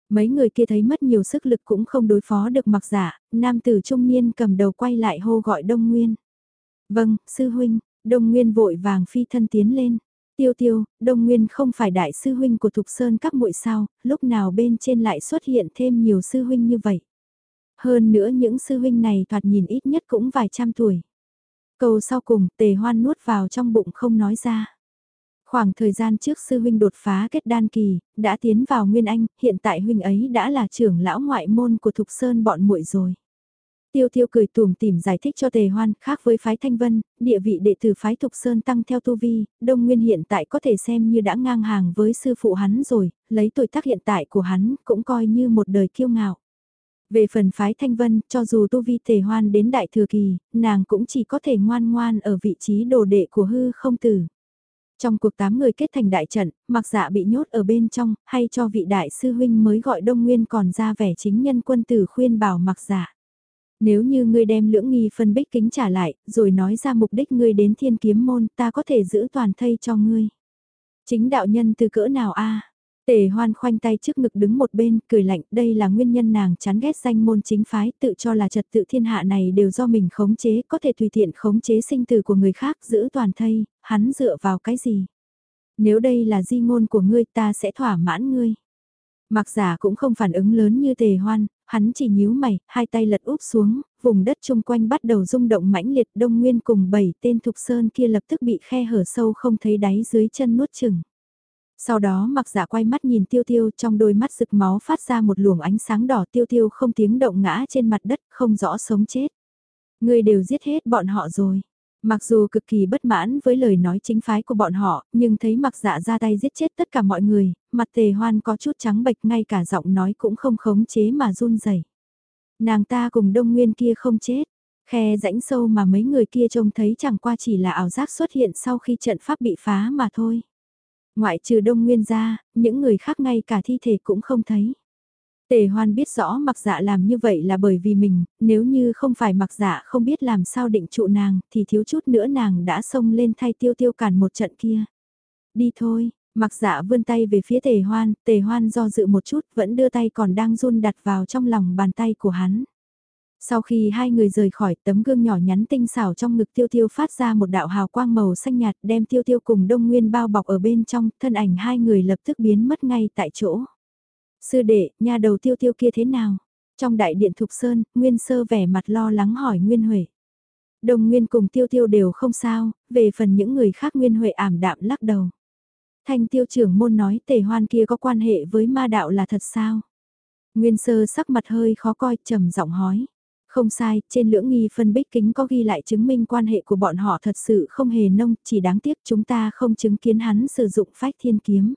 Mấy người kia thấy mất nhiều sức lực cũng không đối phó được mặc giả, nam tử trung niên cầm đầu quay lại hô gọi Đông Nguyên. Vâng, sư huynh, Đông Nguyên vội vàng phi thân tiến lên. Tiêu tiêu, Đông Nguyên không phải đại sư huynh của Thục Sơn các muội sao, lúc nào bên trên lại xuất hiện thêm nhiều sư huynh như vậy. Hơn nữa những sư huynh này thoạt nhìn ít nhất cũng vài trăm tuổi. Câu sau cùng, tề hoan nuốt vào trong bụng không nói ra. Khoảng thời gian trước sư huynh đột phá kết đan kỳ, đã tiến vào Nguyên Anh, hiện tại huynh ấy đã là trưởng lão ngoại môn của Thục Sơn bọn muội rồi. Tiêu tiêu cười tùm tìm giải thích cho tề hoan, khác với phái Thanh Vân, địa vị đệ tử phái Thục Sơn tăng theo tu vi, Đông Nguyên hiện tại có thể xem như đã ngang hàng với sư phụ hắn rồi, lấy tuổi tác hiện tại của hắn cũng coi như một đời kiêu ngạo. Về phần phái Thanh Vân, cho dù tu vi tề hoan đến đại thừa kỳ, nàng cũng chỉ có thể ngoan ngoan ở vị trí đồ đệ của hư không tử. Trong cuộc tám người kết thành đại trận, mặc dạ bị nhốt ở bên trong, hay cho vị đại sư huynh mới gọi Đông Nguyên còn ra vẻ chính nhân quân tử khuyên bảo mặc dạ. Nếu như ngươi đem lưỡng nghi phân bích kính trả lại, rồi nói ra mục đích ngươi đến thiên kiếm môn, ta có thể giữ toàn thây cho ngươi. Chính đạo nhân từ cỡ nào a Tề hoan khoanh tay trước ngực đứng một bên, cười lạnh, đây là nguyên nhân nàng chán ghét danh môn chính phái, tự cho là trật tự thiên hạ này đều do mình khống chế, có thể tùy tiện khống chế sinh tử của người khác, giữ toàn thây, hắn dựa vào cái gì? Nếu đây là di ngôn của ngươi ta sẽ thỏa mãn ngươi. Mặc giả cũng không phản ứng lớn như tề hoan, hắn chỉ nhíu mày, hai tay lật úp xuống, vùng đất chung quanh bắt đầu rung động mãnh liệt đông nguyên cùng bảy tên thục sơn kia lập tức bị khe hở sâu không thấy đáy dưới chân nuốt chừng. Sau đó mặc giả quay mắt nhìn tiêu tiêu trong đôi mắt rực máu phát ra một luồng ánh sáng đỏ tiêu tiêu không tiếng động ngã trên mặt đất không rõ sống chết. Người đều giết hết bọn họ rồi. Mặc dù cực kỳ bất mãn với lời nói chính phái của bọn họ, nhưng thấy mặc dạ ra tay giết chết tất cả mọi người, mặt tề hoan có chút trắng bệch ngay cả giọng nói cũng không khống chế mà run rẩy. Nàng ta cùng đông nguyên kia không chết, khe rãnh sâu mà mấy người kia trông thấy chẳng qua chỉ là ảo giác xuất hiện sau khi trận pháp bị phá mà thôi. Ngoại trừ đông nguyên ra, những người khác ngay cả thi thể cũng không thấy. Tề hoan biết rõ mặc dạ làm như vậy là bởi vì mình, nếu như không phải mặc dạ không biết làm sao định trụ nàng, thì thiếu chút nữa nàng đã xông lên thay tiêu tiêu cản một trận kia. Đi thôi, mặc dạ vươn tay về phía tề hoan, tề hoan do dự một chút vẫn đưa tay còn đang run đặt vào trong lòng bàn tay của hắn. Sau khi hai người rời khỏi tấm gương nhỏ nhắn tinh xảo trong ngực tiêu tiêu phát ra một đạo hào quang màu xanh nhạt đem tiêu tiêu cùng đông nguyên bao bọc ở bên trong, thân ảnh hai người lập tức biến mất ngay tại chỗ. Sư đệ, nhà đầu tiêu tiêu kia thế nào? Trong đại điện Thục Sơn, Nguyên Sơ vẻ mặt lo lắng hỏi Nguyên Huệ. Đồng Nguyên cùng tiêu tiêu đều không sao, về phần những người khác Nguyên Huệ ảm đạm lắc đầu. Thanh tiêu trưởng môn nói tề hoan kia có quan hệ với ma đạo là thật sao? Nguyên Sơ sắc mặt hơi khó coi, trầm giọng hỏi. Không sai, trên lưỡng nghi phân bích kính có ghi lại chứng minh quan hệ của bọn họ thật sự không hề nông, chỉ đáng tiếc chúng ta không chứng kiến hắn sử dụng phách thiên kiếm.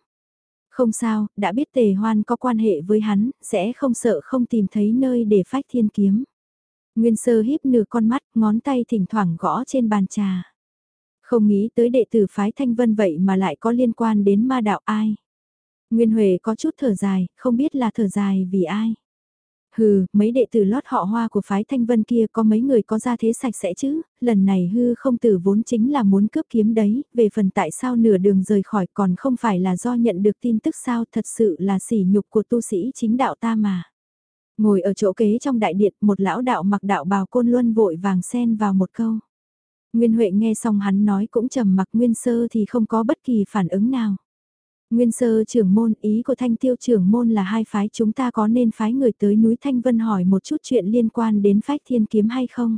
Không sao, đã biết tề hoan có quan hệ với hắn, sẽ không sợ không tìm thấy nơi để phách thiên kiếm. Nguyên sơ híp nửa con mắt, ngón tay thỉnh thoảng gõ trên bàn trà. Không nghĩ tới đệ tử phái thanh vân vậy mà lại có liên quan đến ma đạo ai. Nguyên Huệ có chút thở dài, không biết là thở dài vì ai. Hừ, mấy đệ tử lót họ hoa của phái thanh vân kia có mấy người có ra thế sạch sẽ chứ, lần này hư không tử vốn chính là muốn cướp kiếm đấy, về phần tại sao nửa đường rời khỏi còn không phải là do nhận được tin tức sao thật sự là sỉ nhục của tu sĩ chính đạo ta mà. Ngồi ở chỗ kế trong đại điện một lão đạo mặc đạo bào côn luân vội vàng xen vào một câu. Nguyên Huệ nghe xong hắn nói cũng trầm mặc nguyên sơ thì không có bất kỳ phản ứng nào. Nguyên sơ trưởng môn ý của thanh tiêu trưởng môn là hai phái chúng ta có nên phái người tới núi Thanh Vân hỏi một chút chuyện liên quan đến phách thiên kiếm hay không?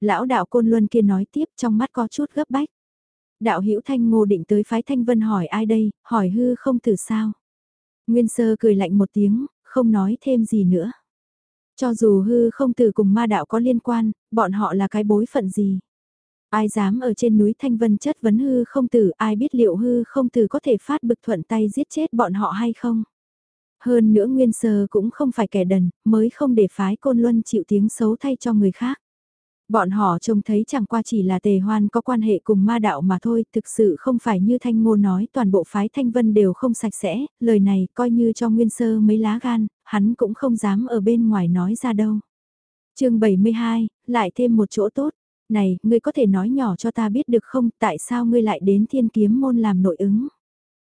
Lão đạo Côn Luân kia nói tiếp trong mắt có chút gấp bách. Đạo hữu Thanh Ngô định tới phái Thanh Vân hỏi ai đây, hỏi hư không từ sao? Nguyên sơ cười lạnh một tiếng, không nói thêm gì nữa. Cho dù hư không từ cùng ma đạo có liên quan, bọn họ là cái bối phận gì? Ai dám ở trên núi Thanh Vân chất vấn hư không tử, ai biết liệu hư không tử có thể phát bực thuận tay giết chết bọn họ hay không? Hơn nữa Nguyên Sơ cũng không phải kẻ đần, mới không để phái Côn Luân chịu tiếng xấu thay cho người khác. Bọn họ trông thấy chẳng qua chỉ là tề hoan có quan hệ cùng ma đạo mà thôi, thực sự không phải như Thanh Ngô nói toàn bộ phái Thanh Vân đều không sạch sẽ, lời này coi như cho Nguyên Sơ mấy lá gan, hắn cũng không dám ở bên ngoài nói ra đâu. chương 72, lại thêm một chỗ tốt. Này, ngươi có thể nói nhỏ cho ta biết được không, tại sao ngươi lại đến thiên kiếm môn làm nội ứng?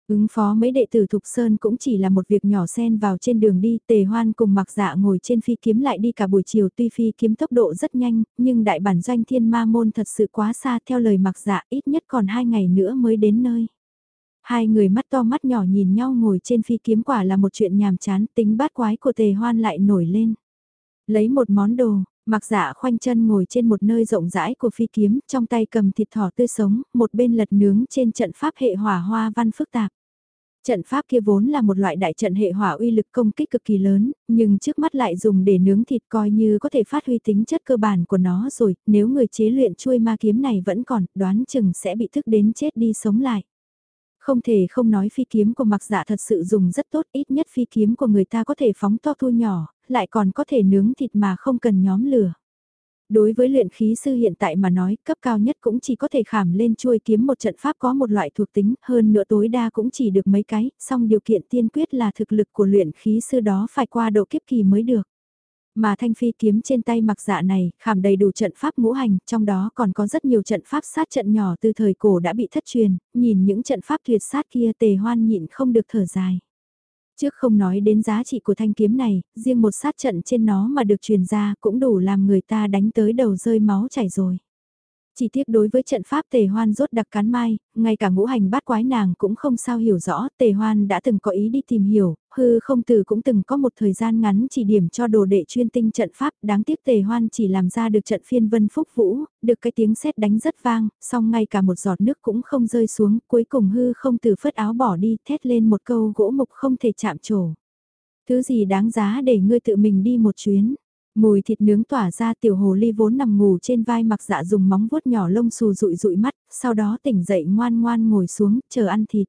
Ứng phó mấy đệ tử Thục Sơn cũng chỉ là một việc nhỏ xen vào trên đường đi, tề hoan cùng mặc dạ ngồi trên phi kiếm lại đi cả buổi chiều tuy phi kiếm tốc độ rất nhanh, nhưng đại bản doanh thiên ma môn thật sự quá xa theo lời mặc dạ ít nhất còn hai ngày nữa mới đến nơi. Hai người mắt to mắt nhỏ nhìn nhau ngồi trên phi kiếm quả là một chuyện nhàm chán tính bát quái của tề hoan lại nổi lên. Lấy một món đồ, mặc dạ khoanh chân ngồi trên một nơi rộng rãi của phi kiếm, trong tay cầm thịt thỏ tươi sống, một bên lật nướng trên trận pháp hệ hỏa hoa văn phức tạp. Trận pháp kia vốn là một loại đại trận hệ hỏa uy lực công kích cực kỳ lớn, nhưng trước mắt lại dùng để nướng thịt coi như có thể phát huy tính chất cơ bản của nó rồi, nếu người chế luyện chuôi ma kiếm này vẫn còn, đoán chừng sẽ bị thức đến chết đi sống lại. Không thể không nói phi kiếm của mặc dạ thật sự dùng rất tốt, ít nhất phi kiếm của người ta có thể phóng to thu nhỏ, lại còn có thể nướng thịt mà không cần nhóm lửa. Đối với luyện khí sư hiện tại mà nói, cấp cao nhất cũng chỉ có thể khảm lên chuôi kiếm một trận pháp có một loại thuộc tính, hơn nữa tối đa cũng chỉ được mấy cái, song điều kiện tiên quyết là thực lực của luyện khí sư đó phải qua độ kiếp kỳ mới được. Mà thanh phi kiếm trên tay mặc dạ này, khảm đầy đủ trận pháp ngũ hành, trong đó còn có rất nhiều trận pháp sát trận nhỏ từ thời cổ đã bị thất truyền, nhìn những trận pháp tuyệt sát kia tề hoan nhịn không được thở dài. Trước không nói đến giá trị của thanh kiếm này, riêng một sát trận trên nó mà được truyền ra cũng đủ làm người ta đánh tới đầu rơi máu chảy rồi. Chỉ tiếc đối với trận pháp tề hoan rốt đặc cán mai, ngay cả ngũ hành bát quái nàng cũng không sao hiểu rõ, tề hoan đã từng có ý đi tìm hiểu, hư không từ cũng từng có một thời gian ngắn chỉ điểm cho đồ đệ chuyên tinh trận pháp, đáng tiếc tề hoan chỉ làm ra được trận phiên vân phúc vũ, được cái tiếng sét đánh rất vang, song ngay cả một giọt nước cũng không rơi xuống, cuối cùng hư không từ phất áo bỏ đi, thét lên một câu gỗ mục không thể chạm trổ. Thứ gì đáng giá để ngươi tự mình đi một chuyến. Mùi thịt nướng tỏa ra tiểu hồ ly vốn nằm ngủ trên vai mặc dạ dùng móng vuốt nhỏ lông xù rụi rụi mắt, sau đó tỉnh dậy ngoan ngoan ngồi xuống, chờ ăn thịt.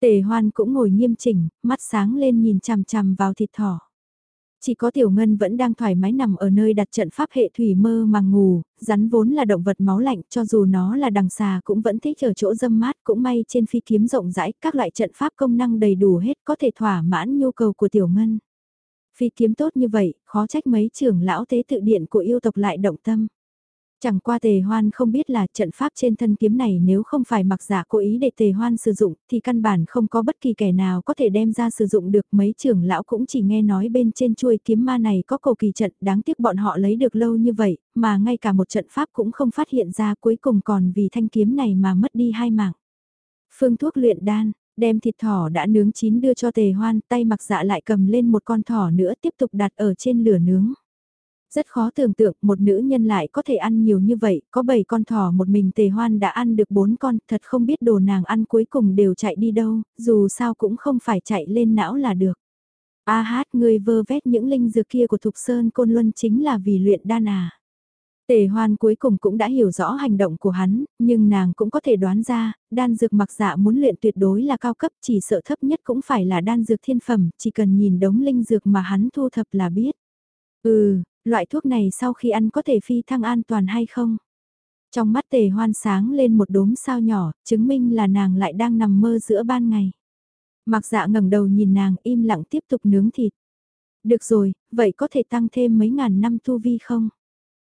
Tề hoan cũng ngồi nghiêm chỉnh, mắt sáng lên nhìn chằm chằm vào thịt thỏ. Chỉ có tiểu ngân vẫn đang thoải mái nằm ở nơi đặt trận pháp hệ thủy mơ mà ngủ, rắn vốn là động vật máu lạnh cho dù nó là đằng xà cũng vẫn thích ở chỗ dâm mát cũng may trên phi kiếm rộng rãi các loại trận pháp công năng đầy đủ hết có thể thỏa mãn nhu cầu của tiểu ngân. Phi kiếm tốt như vậy, khó trách mấy trưởng lão tế tự điện của yêu tộc lại động tâm. Chẳng qua tề hoan không biết là trận pháp trên thân kiếm này nếu không phải mặc giả cố ý để tề hoan sử dụng thì căn bản không có bất kỳ kẻ nào có thể đem ra sử dụng được mấy trưởng lão cũng chỉ nghe nói bên trên chuôi kiếm ma này có cầu kỳ trận đáng tiếc bọn họ lấy được lâu như vậy mà ngay cả một trận pháp cũng không phát hiện ra cuối cùng còn vì thanh kiếm này mà mất đi hai mạng. Phương thuốc luyện đan, đem thịt thỏ đã nướng chín đưa cho tề hoan, tay mặc dạ lại cầm lên một con thỏ nữa tiếp tục đặt ở trên lửa nướng. Rất khó tưởng tượng một nữ nhân lại có thể ăn nhiều như vậy, có 7 con thỏ một mình tề hoan đã ăn được 4 con, thật không biết đồ nàng ăn cuối cùng đều chạy đi đâu, dù sao cũng không phải chạy lên não là được. A hát người vơ vét những linh dược kia của Thục Sơn Côn Luân chính là vì luyện đan à. Tề hoan cuối cùng cũng đã hiểu rõ hành động của hắn, nhưng nàng cũng có thể đoán ra, đan dược mặc dạ muốn luyện tuyệt đối là cao cấp chỉ sợ thấp nhất cũng phải là đan dược thiên phẩm, chỉ cần nhìn đống linh dược mà hắn thu thập là biết. Ừ, loại thuốc này sau khi ăn có thể phi thăng an toàn hay không? Trong mắt tề hoan sáng lên một đốm sao nhỏ, chứng minh là nàng lại đang nằm mơ giữa ban ngày. Mặc dạ ngẩng đầu nhìn nàng im lặng tiếp tục nướng thịt. Được rồi, vậy có thể tăng thêm mấy ngàn năm tu vi không?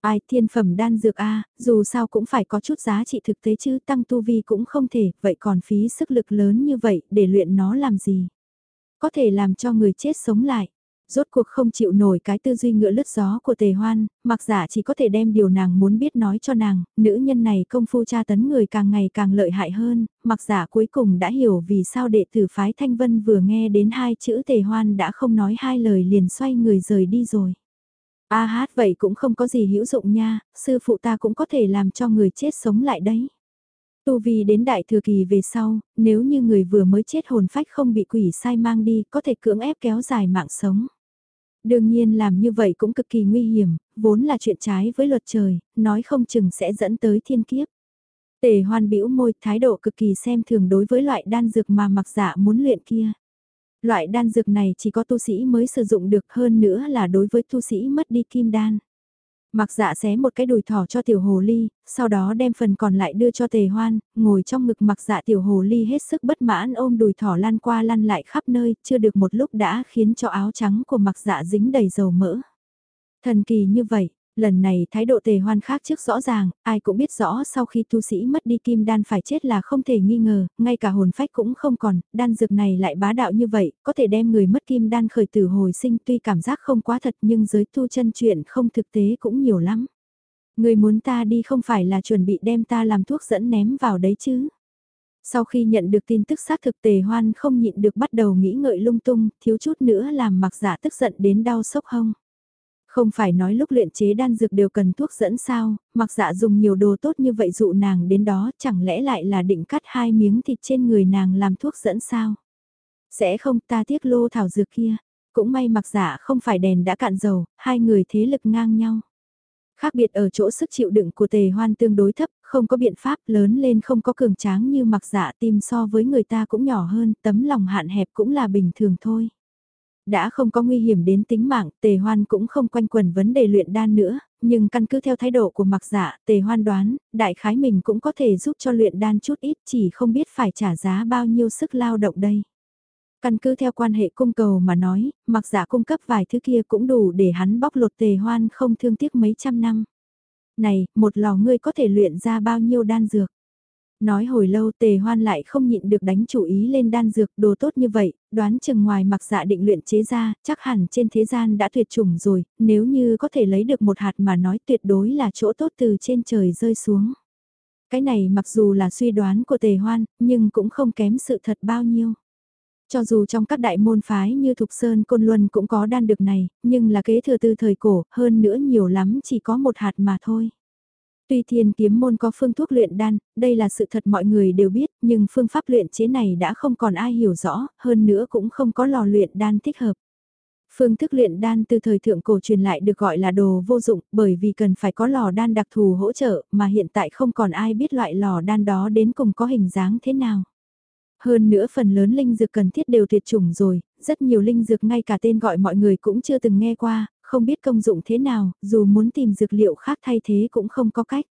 Ai thiên phẩm đan dược a dù sao cũng phải có chút giá trị thực tế chứ tăng tu vi cũng không thể, vậy còn phí sức lực lớn như vậy để luyện nó làm gì? Có thể làm cho người chết sống lại. Rốt cuộc không chịu nổi cái tư duy ngựa lướt gió của tề hoan, mặc giả chỉ có thể đem điều nàng muốn biết nói cho nàng, nữ nhân này công phu tra tấn người càng ngày càng lợi hại hơn, mặc giả cuối cùng đã hiểu vì sao đệ tử phái Thanh Vân vừa nghe đến hai chữ tề hoan đã không nói hai lời liền xoay người rời đi rồi. A hát vậy cũng không có gì hữu dụng nha, sư phụ ta cũng có thể làm cho người chết sống lại đấy. Tu vi đến đại thừa kỳ về sau, nếu như người vừa mới chết hồn phách không bị quỷ sai mang đi, có thể cưỡng ép kéo dài mạng sống. Đương nhiên làm như vậy cũng cực kỳ nguy hiểm, vốn là chuyện trái với luật trời, nói không chừng sẽ dẫn tới thiên kiếp. Tề hoan bĩu môi thái độ cực kỳ xem thường đối với loại đan dược mà mặc dạ muốn luyện kia. Loại đan dược này chỉ có tu sĩ mới sử dụng được hơn nữa là đối với tu sĩ mất đi kim đan. Mặc dạ xé một cái đùi thỏ cho tiểu hồ ly, sau đó đem phần còn lại đưa cho tề hoan, ngồi trong ngực mặc dạ tiểu hồ ly hết sức bất mãn ôm đùi thỏ lăn qua lăn lại khắp nơi, chưa được một lúc đã khiến cho áo trắng của mặc dạ dính đầy dầu mỡ. Thần kỳ như vậy, lần này thái độ tề hoan khác trước rõ ràng, ai cũng biết rõ sau khi tu sĩ mất đi kim đan phải chết là không thể nghi ngờ, ngay cả hồn phách cũng không còn, đan dược này lại bá đạo như vậy, có thể đem người mất kim đan khởi tử hồi sinh tuy cảm giác không quá thật nhưng giới tu chân chuyện không thực tế cũng nhiều lắm. Người muốn ta đi không phải là chuẩn bị đem ta làm thuốc dẫn ném vào đấy chứ. Sau khi nhận được tin tức xác thực tề hoan không nhịn được bắt đầu nghĩ ngợi lung tung, thiếu chút nữa làm mặc giả tức giận đến đau sốc hông. Không phải nói lúc luyện chế đan dược đều cần thuốc dẫn sao, mặc dạ dùng nhiều đồ tốt như vậy dụ nàng đến đó chẳng lẽ lại là định cắt hai miếng thịt trên người nàng làm thuốc dẫn sao? Sẽ không ta tiếc lô thảo dược kia, cũng may mặc dạ không phải đèn đã cạn dầu, hai người thế lực ngang nhau. Khác biệt ở chỗ sức chịu đựng của tề hoan tương đối thấp, không có biện pháp lớn lên không có cường tráng như mặc dạ tim so với người ta cũng nhỏ hơn, tấm lòng hạn hẹp cũng là bình thường thôi. Đã không có nguy hiểm đến tính mạng, tề hoan cũng không quanh quẩn vấn đề luyện đan nữa, nhưng căn cứ theo thái độ của mặc giả, tề hoan đoán, đại khái mình cũng có thể giúp cho luyện đan chút ít chỉ không biết phải trả giá bao nhiêu sức lao động đây. Căn cứ theo quan hệ cung cầu mà nói, mặc giả cung cấp vài thứ kia cũng đủ để hắn bóc lột tề hoan không thương tiếc mấy trăm năm. Này, một lò ngươi có thể luyện ra bao nhiêu đan dược? Nói hồi lâu tề hoan lại không nhịn được đánh chủ ý lên đan dược đồ tốt như vậy, đoán chừng ngoài mặc dạ định luyện chế ra, chắc hẳn trên thế gian đã tuyệt chủng rồi, nếu như có thể lấy được một hạt mà nói tuyệt đối là chỗ tốt từ trên trời rơi xuống. Cái này mặc dù là suy đoán của tề hoan, nhưng cũng không kém sự thật bao nhiêu. Cho dù trong các đại môn phái như Thục Sơn Côn Luân cũng có đan được này, nhưng là kế thừa từ thời cổ, hơn nữa nhiều lắm chỉ có một hạt mà thôi. Tuy thiên kiếm môn có phương thuốc luyện đan, đây là sự thật mọi người đều biết, nhưng phương pháp luyện chế này đã không còn ai hiểu rõ, hơn nữa cũng không có lò luyện đan thích hợp. Phương thức luyện đan từ thời thượng cổ truyền lại được gọi là đồ vô dụng, bởi vì cần phải có lò đan đặc thù hỗ trợ, mà hiện tại không còn ai biết loại lò đan đó đến cùng có hình dáng thế nào. Hơn nữa phần lớn linh dược cần thiết đều tuyệt chủng rồi, rất nhiều linh dược ngay cả tên gọi mọi người cũng chưa từng nghe qua, không biết công dụng thế nào, dù muốn tìm dược liệu khác thay thế cũng không có cách.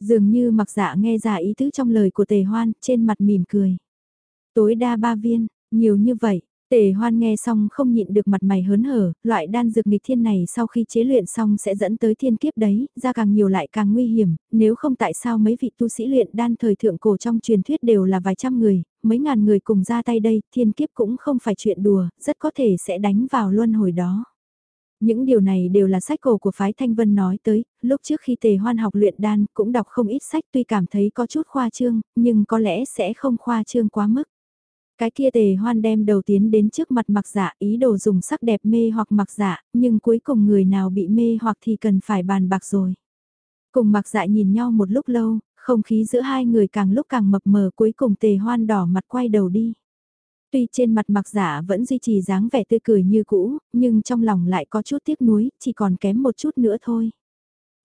Dường như mặc dạ nghe ra ý tứ trong lời của tề hoan, trên mặt mỉm cười. Tối đa ba viên, nhiều như vậy, Tề hoan nghe xong không nhịn được mặt mày hớn hở, loại đan dược nghịch thiên này sau khi chế luyện xong sẽ dẫn tới thiên kiếp đấy, ra càng nhiều lại càng nguy hiểm, nếu không tại sao mấy vị tu sĩ luyện đan thời thượng cổ trong truyền thuyết đều là vài trăm người, mấy ngàn người cùng ra tay đây, thiên kiếp cũng không phải chuyện đùa, rất có thể sẽ đánh vào luân hồi đó. Những điều này đều là sách cổ của phái Thanh Vân nói tới, lúc trước khi tề hoan học luyện đan cũng đọc không ít sách tuy cảm thấy có chút khoa trương, nhưng có lẽ sẽ không khoa trương quá mức. Cái kia tề hoan đem đầu tiến đến trước mặt mặc giả ý đồ dùng sắc đẹp mê hoặc mặc giả nhưng cuối cùng người nào bị mê hoặc thì cần phải bàn bạc rồi. Cùng mặc dạ nhìn nhau một lúc lâu, không khí giữa hai người càng lúc càng mập mờ cuối cùng tề hoan đỏ mặt quay đầu đi. Tuy trên mặt mặc giả vẫn duy trì dáng vẻ tươi cười như cũ, nhưng trong lòng lại có chút tiếc nuối, chỉ còn kém một chút nữa thôi.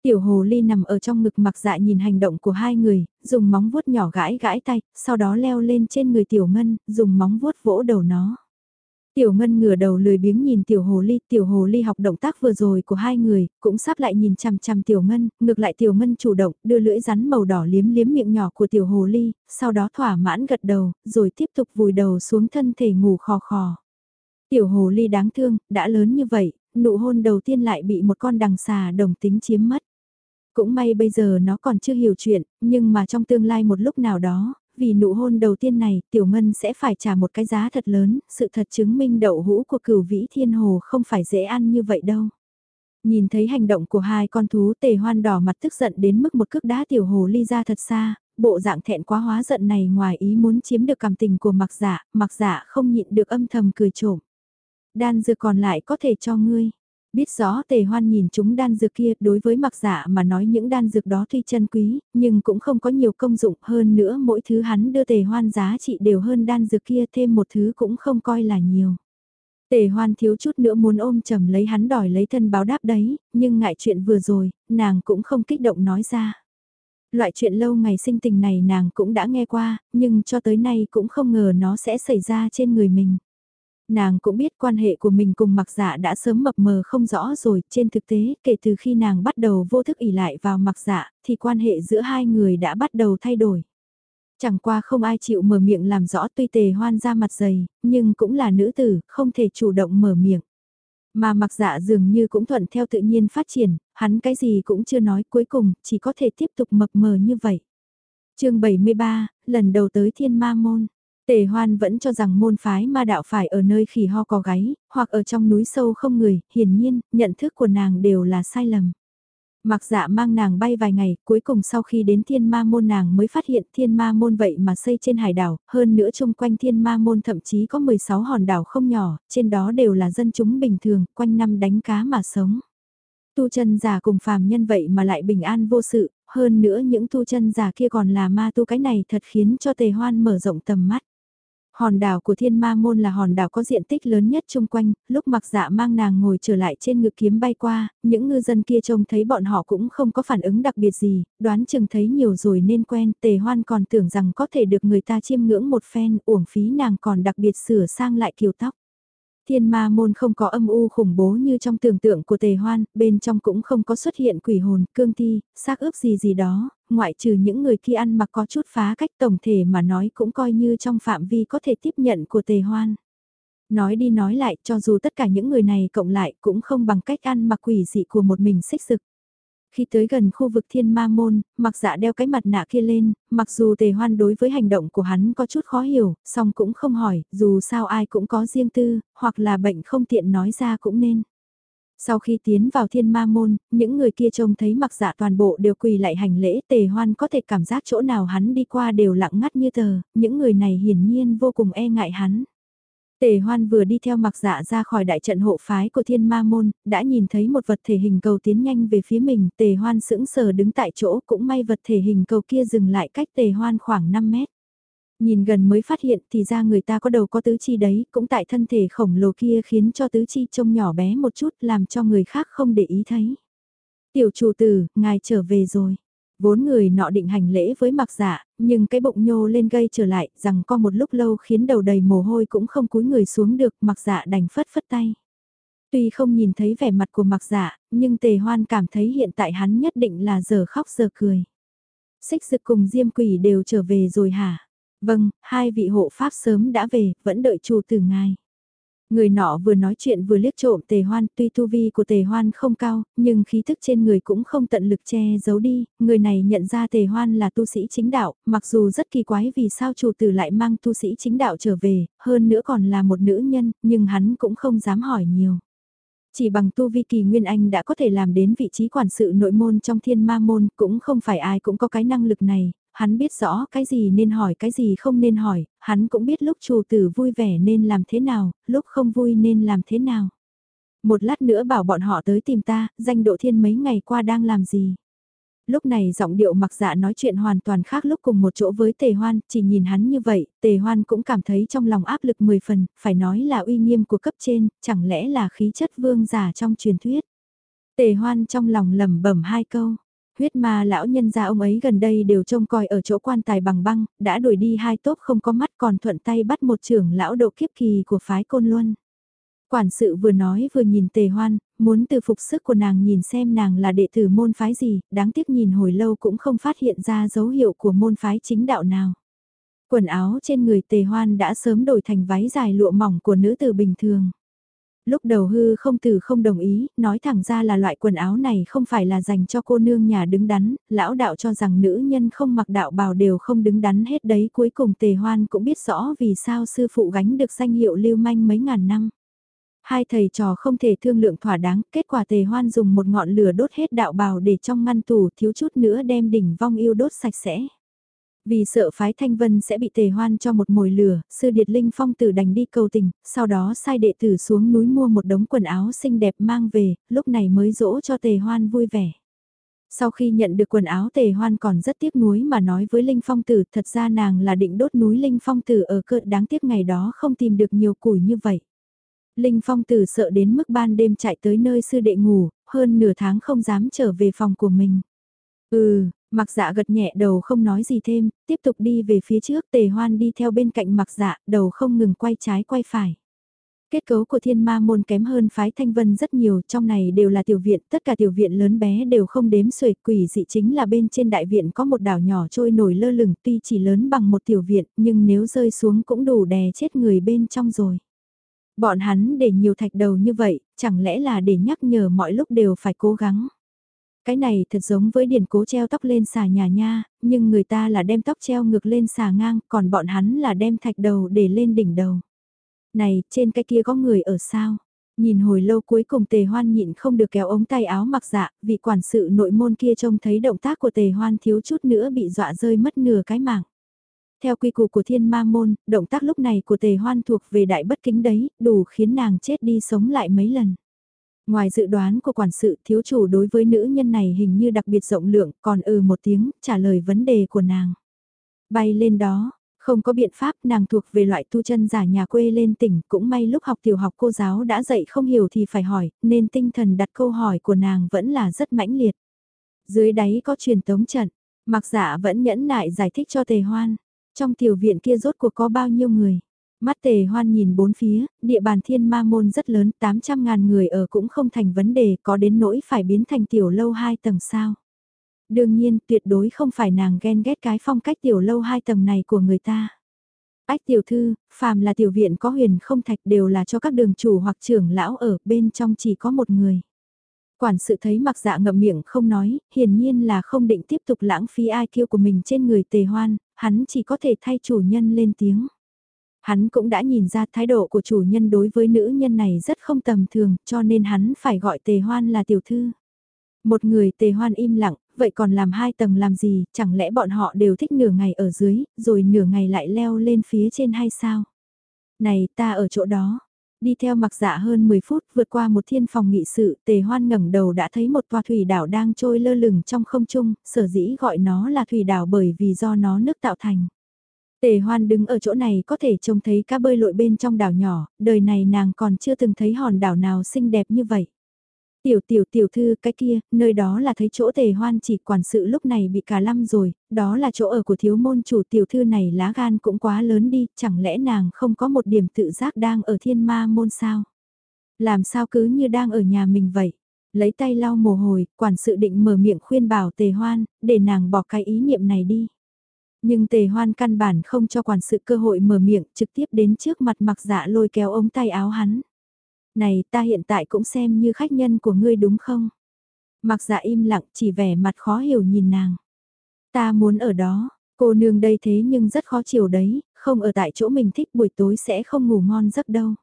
Tiểu hồ ly nằm ở trong ngực mặc dạ nhìn hành động của hai người, dùng móng vuốt nhỏ gãi gãi tay, sau đó leo lên trên người tiểu ngân, dùng móng vuốt vỗ đầu nó. Tiểu Ngân ngửa đầu lười biếng nhìn Tiểu Hồ Ly, Tiểu Hồ Ly học động tác vừa rồi của hai người, cũng sắp lại nhìn chằm chằm Tiểu Ngân, ngược lại Tiểu Ngân chủ động, đưa lưỡi rắn màu đỏ liếm liếm miệng nhỏ của Tiểu Hồ Ly, sau đó thỏa mãn gật đầu, rồi tiếp tục vùi đầu xuống thân thể ngủ khò khò. Tiểu Hồ Ly đáng thương, đã lớn như vậy, nụ hôn đầu tiên lại bị một con đằng xà đồng tính chiếm mất. Cũng may bây giờ nó còn chưa hiểu chuyện, nhưng mà trong tương lai một lúc nào đó, vì nụ hôn đầu tiên này, Tiểu Ngân sẽ phải trả một cái giá thật lớn, sự thật chứng minh đậu hũ của cửu vĩ thiên hồ không phải dễ ăn như vậy đâu. Nhìn thấy hành động của hai con thú tề hoan đỏ mặt tức giận đến mức một cước đá tiểu hồ ly ra thật xa, bộ dạng thẹn quá hóa giận này ngoài ý muốn chiếm được cảm tình của mặc giả, dạ, mặc giả dạ không nhịn được âm thầm cười trộm. Đan dược còn lại có thể cho ngươi, Biết rõ tề hoan nhìn chúng đan dược kia đối với mặc giả mà nói những đan dược đó tuy chân quý, nhưng cũng không có nhiều công dụng hơn nữa mỗi thứ hắn đưa tề hoan giá trị đều hơn đan dược kia thêm một thứ cũng không coi là nhiều. Tề hoan thiếu chút nữa muốn ôm chầm lấy hắn đòi lấy thân báo đáp đấy, nhưng ngại chuyện vừa rồi, nàng cũng không kích động nói ra. Loại chuyện lâu ngày sinh tình này nàng cũng đã nghe qua, nhưng cho tới nay cũng không ngờ nó sẽ xảy ra trên người mình. Nàng cũng biết quan hệ của mình cùng mặc dạ đã sớm mập mờ không rõ rồi, trên thực tế kể từ khi nàng bắt đầu vô thức ỉ lại vào mặc dạ, thì quan hệ giữa hai người đã bắt đầu thay đổi. Chẳng qua không ai chịu mở miệng làm rõ tuy tề hoan ra mặt dày, nhưng cũng là nữ tử, không thể chủ động mở miệng. Mà mặc dạ dường như cũng thuận theo tự nhiên phát triển, hắn cái gì cũng chưa nói cuối cùng, chỉ có thể tiếp tục mập mờ như vậy. chương 73, lần đầu tới thiên ma môn. Tề hoan vẫn cho rằng môn phái ma đạo phải ở nơi khỉ ho có gáy, hoặc ở trong núi sâu không người, hiển nhiên, nhận thức của nàng đều là sai lầm. Mặc dạ mang nàng bay vài ngày, cuối cùng sau khi đến thiên ma môn nàng mới phát hiện thiên ma môn vậy mà xây trên hải đảo, hơn nữa chung quanh thiên ma môn thậm chí có 16 hòn đảo không nhỏ, trên đó đều là dân chúng bình thường, quanh năm đánh cá mà sống. Tu chân giả cùng phàm nhân vậy mà lại bình an vô sự, hơn nữa những tu chân giả kia còn là ma tu cái này thật khiến cho tề hoan mở rộng tầm mắt. Hòn đảo của thiên ma môn là hòn đảo có diện tích lớn nhất chung quanh, lúc mặc dạ mang nàng ngồi trở lại trên ngực kiếm bay qua, những ngư dân kia trông thấy bọn họ cũng không có phản ứng đặc biệt gì, đoán chừng thấy nhiều rồi nên quen, tề hoan còn tưởng rằng có thể được người ta chiêm ngưỡng một phen, uổng phí nàng còn đặc biệt sửa sang lại kiều tóc. Thiên ma môn không có âm u khủng bố như trong tưởng tượng của tề hoan, bên trong cũng không có xuất hiện quỷ hồn, cương thi, xác ướp gì gì đó, ngoại trừ những người kia ăn mặc có chút phá cách tổng thể mà nói cũng coi như trong phạm vi có thể tiếp nhận của tề hoan. Nói đi nói lại cho dù tất cả những người này cộng lại cũng không bằng cách ăn mặc quỷ dị của một mình xích sực. Khi tới gần khu vực thiên ma môn, mặc dạ đeo cái mặt nạ kia lên, mặc dù tề hoan đối với hành động của hắn có chút khó hiểu, song cũng không hỏi, dù sao ai cũng có riêng tư, hoặc là bệnh không tiện nói ra cũng nên. Sau khi tiến vào thiên ma môn, những người kia trông thấy mặc dạ toàn bộ đều quỳ lại hành lễ tề hoan có thể cảm giác chỗ nào hắn đi qua đều lặng ngắt như tờ, những người này hiển nhiên vô cùng e ngại hắn. Tề hoan vừa đi theo mặc dạ ra khỏi đại trận hộ phái của thiên ma môn, đã nhìn thấy một vật thể hình cầu tiến nhanh về phía mình, tề hoan sững sờ đứng tại chỗ cũng may vật thể hình cầu kia dừng lại cách tề hoan khoảng 5 mét. Nhìn gần mới phát hiện thì ra người ta có đầu có tứ chi đấy, cũng tại thân thể khổng lồ kia khiến cho tứ chi trông nhỏ bé một chút làm cho người khác không để ý thấy. Tiểu chủ tử, ngài trở về rồi. Vốn người nọ định hành lễ với mặc dạ, nhưng cái bụng nhô lên gây trở lại, rằng có một lúc lâu khiến đầu đầy mồ hôi cũng không cúi người xuống được, mặc dạ đành phất phất tay. Tuy không nhìn thấy vẻ mặt của mặc dạ, nhưng tề hoan cảm thấy hiện tại hắn nhất định là giờ khóc giờ cười. Xích dực cùng diêm quỷ đều trở về rồi hả? Vâng, hai vị hộ pháp sớm đã về, vẫn đợi chủ từ ngài. Người nọ vừa nói chuyện vừa liếc trộm tề hoan, tuy tu vi của tề hoan không cao, nhưng khí thức trên người cũng không tận lực che giấu đi, người này nhận ra tề hoan là tu sĩ chính đạo, mặc dù rất kỳ quái vì sao chủ tử lại mang tu sĩ chính đạo trở về, hơn nữa còn là một nữ nhân, nhưng hắn cũng không dám hỏi nhiều. Chỉ bằng tu vi kỳ Nguyên Anh đã có thể làm đến vị trí quản sự nội môn trong thiên ma môn, cũng không phải ai cũng có cái năng lực này, hắn biết rõ cái gì nên hỏi cái gì không nên hỏi, hắn cũng biết lúc chủ tử vui vẻ nên làm thế nào, lúc không vui nên làm thế nào. Một lát nữa bảo bọn họ tới tìm ta, danh độ thiên mấy ngày qua đang làm gì. Lúc này giọng điệu mặc dạ nói chuyện hoàn toàn khác lúc cùng một chỗ với tề hoan, chỉ nhìn hắn như vậy, tề hoan cũng cảm thấy trong lòng áp lực 10 phần, phải nói là uy nghiêm của cấp trên, chẳng lẽ là khí chất vương giả trong truyền thuyết. Tề hoan trong lòng lẩm bẩm hai câu, huyết ma lão nhân gia ông ấy gần đây đều trông coi ở chỗ quan tài bằng băng, đã đuổi đi hai tốp không có mắt còn thuận tay bắt một trưởng lão độ kiếp kỳ của phái côn luân. Quản sự vừa nói vừa nhìn tề hoan, muốn từ phục sức của nàng nhìn xem nàng là đệ tử môn phái gì, đáng tiếc nhìn hồi lâu cũng không phát hiện ra dấu hiệu của môn phái chính đạo nào. Quần áo trên người tề hoan đã sớm đổi thành váy dài lụa mỏng của nữ tử bình thường lúc đầu hư không từ không đồng ý, nói thẳng ra là loại quần áo này không phải là dành cho cô nương nhà đứng đắn, lão đạo cho rằng nữ nhân không mặc đạo bào đều không đứng đắn hết đấy cuối cùng tề hoan cũng biết rõ vì sao sư phụ gánh được danh hiệu lưu manh mấy ngàn năm. Hai thầy trò không thể thương lượng thỏa đáng, kết quả tề hoan dùng một ngọn lửa đốt hết đạo bào để trong ngăn tủ thiếu chút nữa đem đỉnh vong yêu đốt sạch sẽ. Vì sợ phái Thanh Vân sẽ bị tề hoan cho một mồi lửa, sư Điệt Linh Phong tử đành đi cầu tình, sau đó sai đệ tử xuống núi mua một đống quần áo xinh đẹp mang về, lúc này mới dỗ cho tề hoan vui vẻ. Sau khi nhận được quần áo tề hoan còn rất tiếc nuối mà nói với Linh Phong tử thật ra nàng là định đốt núi Linh Phong tử ở cơ đáng tiếc ngày đó không tìm được nhiều củi như vậy. Linh Phong Tử sợ đến mức ban đêm chạy tới nơi sư đệ ngủ, hơn nửa tháng không dám trở về phòng của mình. Ừ, mặc dạ gật nhẹ đầu không nói gì thêm, tiếp tục đi về phía trước tề hoan đi theo bên cạnh mặc dạ, đầu không ngừng quay trái quay phải. Kết cấu của thiên ma môn kém hơn phái thanh vân rất nhiều, trong này đều là tiểu viện, tất cả tiểu viện lớn bé đều không đếm xuể, quỷ dị chính là bên trên đại viện có một đảo nhỏ trôi nổi lơ lửng tuy chỉ lớn bằng một tiểu viện, nhưng nếu rơi xuống cũng đủ đè chết người bên trong rồi. Bọn hắn để nhiều thạch đầu như vậy, chẳng lẽ là để nhắc nhở mọi lúc đều phải cố gắng. Cái này thật giống với điển cố treo tóc lên xà nhà nha, nhưng người ta là đem tóc treo ngược lên xà ngang, còn bọn hắn là đem thạch đầu để lên đỉnh đầu. Này, trên cái kia có người ở sao? Nhìn hồi lâu cuối cùng tề hoan nhịn không được kéo ống tay áo mặc dạ, vị quản sự nội môn kia trông thấy động tác của tề hoan thiếu chút nữa bị dọa rơi mất nửa cái mạng. Theo quy củ của thiên ma môn, động tác lúc này của tề hoan thuộc về đại bất kính đấy, đủ khiến nàng chết đi sống lại mấy lần. Ngoài dự đoán của quản sự thiếu chủ đối với nữ nhân này hình như đặc biệt rộng lượng, còn ừ một tiếng, trả lời vấn đề của nàng. Bay lên đó, không có biện pháp nàng thuộc về loại tu chân giả nhà quê lên tỉnh, cũng may lúc học tiểu học cô giáo đã dạy không hiểu thì phải hỏi, nên tinh thần đặt câu hỏi của nàng vẫn là rất mãnh liệt. Dưới đáy có truyền tống trận, mặc dạ vẫn nhẫn nại giải thích cho tề hoan. Trong tiểu viện kia rốt cuộc có bao nhiêu người? Mắt tề hoan nhìn bốn phía, địa bàn thiên ma môn rất lớn, 800 ngàn người ở cũng không thành vấn đề, có đến nỗi phải biến thành tiểu lâu hai tầng sao. Đương nhiên, tuyệt đối không phải nàng ghen ghét cái phong cách tiểu lâu hai tầng này của người ta. Ách tiểu thư, phàm là tiểu viện có huyền không thạch đều là cho các đường chủ hoặc trưởng lão ở, bên trong chỉ có một người. Quản sự thấy mặc dạ ngậm miệng không nói, hiển nhiên là không định tiếp tục lãng phí ai kiêu của mình trên người tề hoan, hắn chỉ có thể thay chủ nhân lên tiếng. Hắn cũng đã nhìn ra thái độ của chủ nhân đối với nữ nhân này rất không tầm thường, cho nên hắn phải gọi tề hoan là tiểu thư. Một người tề hoan im lặng, vậy còn làm hai tầng làm gì, chẳng lẽ bọn họ đều thích nửa ngày ở dưới, rồi nửa ngày lại leo lên phía trên hay sao? Này, ta ở chỗ đó. Đi theo mặc dạ hơn 10 phút vượt qua một thiên phòng nghị sự, tề hoan ngẩng đầu đã thấy một tòa thủy đảo đang trôi lơ lửng trong không trung, sở dĩ gọi nó là thủy đảo bởi vì do nó nước tạo thành. Tề hoan đứng ở chỗ này có thể trông thấy cá bơi lội bên trong đảo nhỏ, đời này nàng còn chưa từng thấy hòn đảo nào xinh đẹp như vậy. Tiểu tiểu tiểu thư cái kia, nơi đó là thấy chỗ tề hoan chỉ quản sự lúc này bị cả lăm rồi, đó là chỗ ở của thiếu môn chủ tiểu thư này lá gan cũng quá lớn đi, chẳng lẽ nàng không có một điểm tự giác đang ở thiên ma môn sao? Làm sao cứ như đang ở nhà mình vậy? Lấy tay lau mồ hôi, quản sự định mở miệng khuyên bảo tề hoan, để nàng bỏ cái ý niệm này đi. Nhưng tề hoan căn bản không cho quản sự cơ hội mở miệng trực tiếp đến trước mặt mặc dạ lôi kéo ống tay áo hắn. Này ta hiện tại cũng xem như khách nhân của ngươi đúng không? Mặc dạ im lặng chỉ vẻ mặt khó hiểu nhìn nàng. Ta muốn ở đó, cô nương đây thế nhưng rất khó chịu đấy, không ở tại chỗ mình thích buổi tối sẽ không ngủ ngon giấc đâu.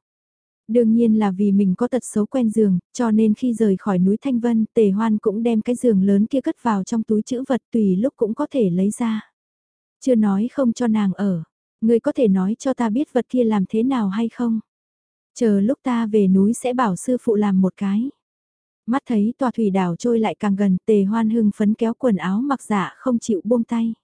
Đương nhiên là vì mình có tật xấu quen giường, cho nên khi rời khỏi núi Thanh Vân, tề hoan cũng đem cái giường lớn kia cất vào trong túi chữ vật tùy lúc cũng có thể lấy ra. Chưa nói không cho nàng ở, ngươi có thể nói cho ta biết vật kia làm thế nào hay không? Chờ lúc ta về núi sẽ bảo sư phụ làm một cái. Mắt thấy tòa thủy đảo trôi lại càng gần tề hoan hưng phấn kéo quần áo mặc dạ không chịu buông tay.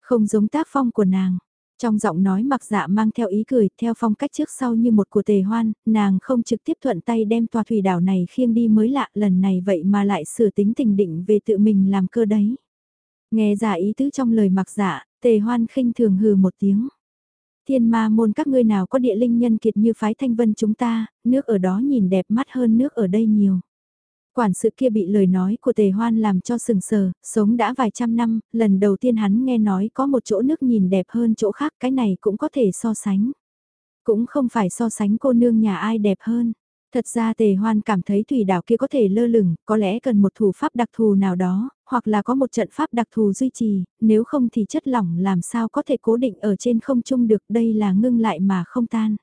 Không giống tác phong của nàng. Trong giọng nói mặc dạ mang theo ý cười, theo phong cách trước sau như một của tề hoan, nàng không trực tiếp thuận tay đem tòa thủy đảo này khiêng đi mới lạ lần này vậy mà lại sửa tính tình định về tự mình làm cơ đấy. Nghe giả ý tứ trong lời mặc dạ, tề hoan khinh thường hừ một tiếng. Thiên ma môn các ngươi nào có địa linh nhân kiệt như phái thanh vân chúng ta, nước ở đó nhìn đẹp mắt hơn nước ở đây nhiều. Quản sự kia bị lời nói của tề hoan làm cho sừng sờ, sống đã vài trăm năm, lần đầu tiên hắn nghe nói có một chỗ nước nhìn đẹp hơn chỗ khác, cái này cũng có thể so sánh. Cũng không phải so sánh cô nương nhà ai đẹp hơn. Thật ra tề hoan cảm thấy thủy đảo kia có thể lơ lửng, có lẽ cần một thủ pháp đặc thù nào đó, hoặc là có một trận pháp đặc thù duy trì, nếu không thì chất lỏng làm sao có thể cố định ở trên không trung được đây là ngưng lại mà không tan.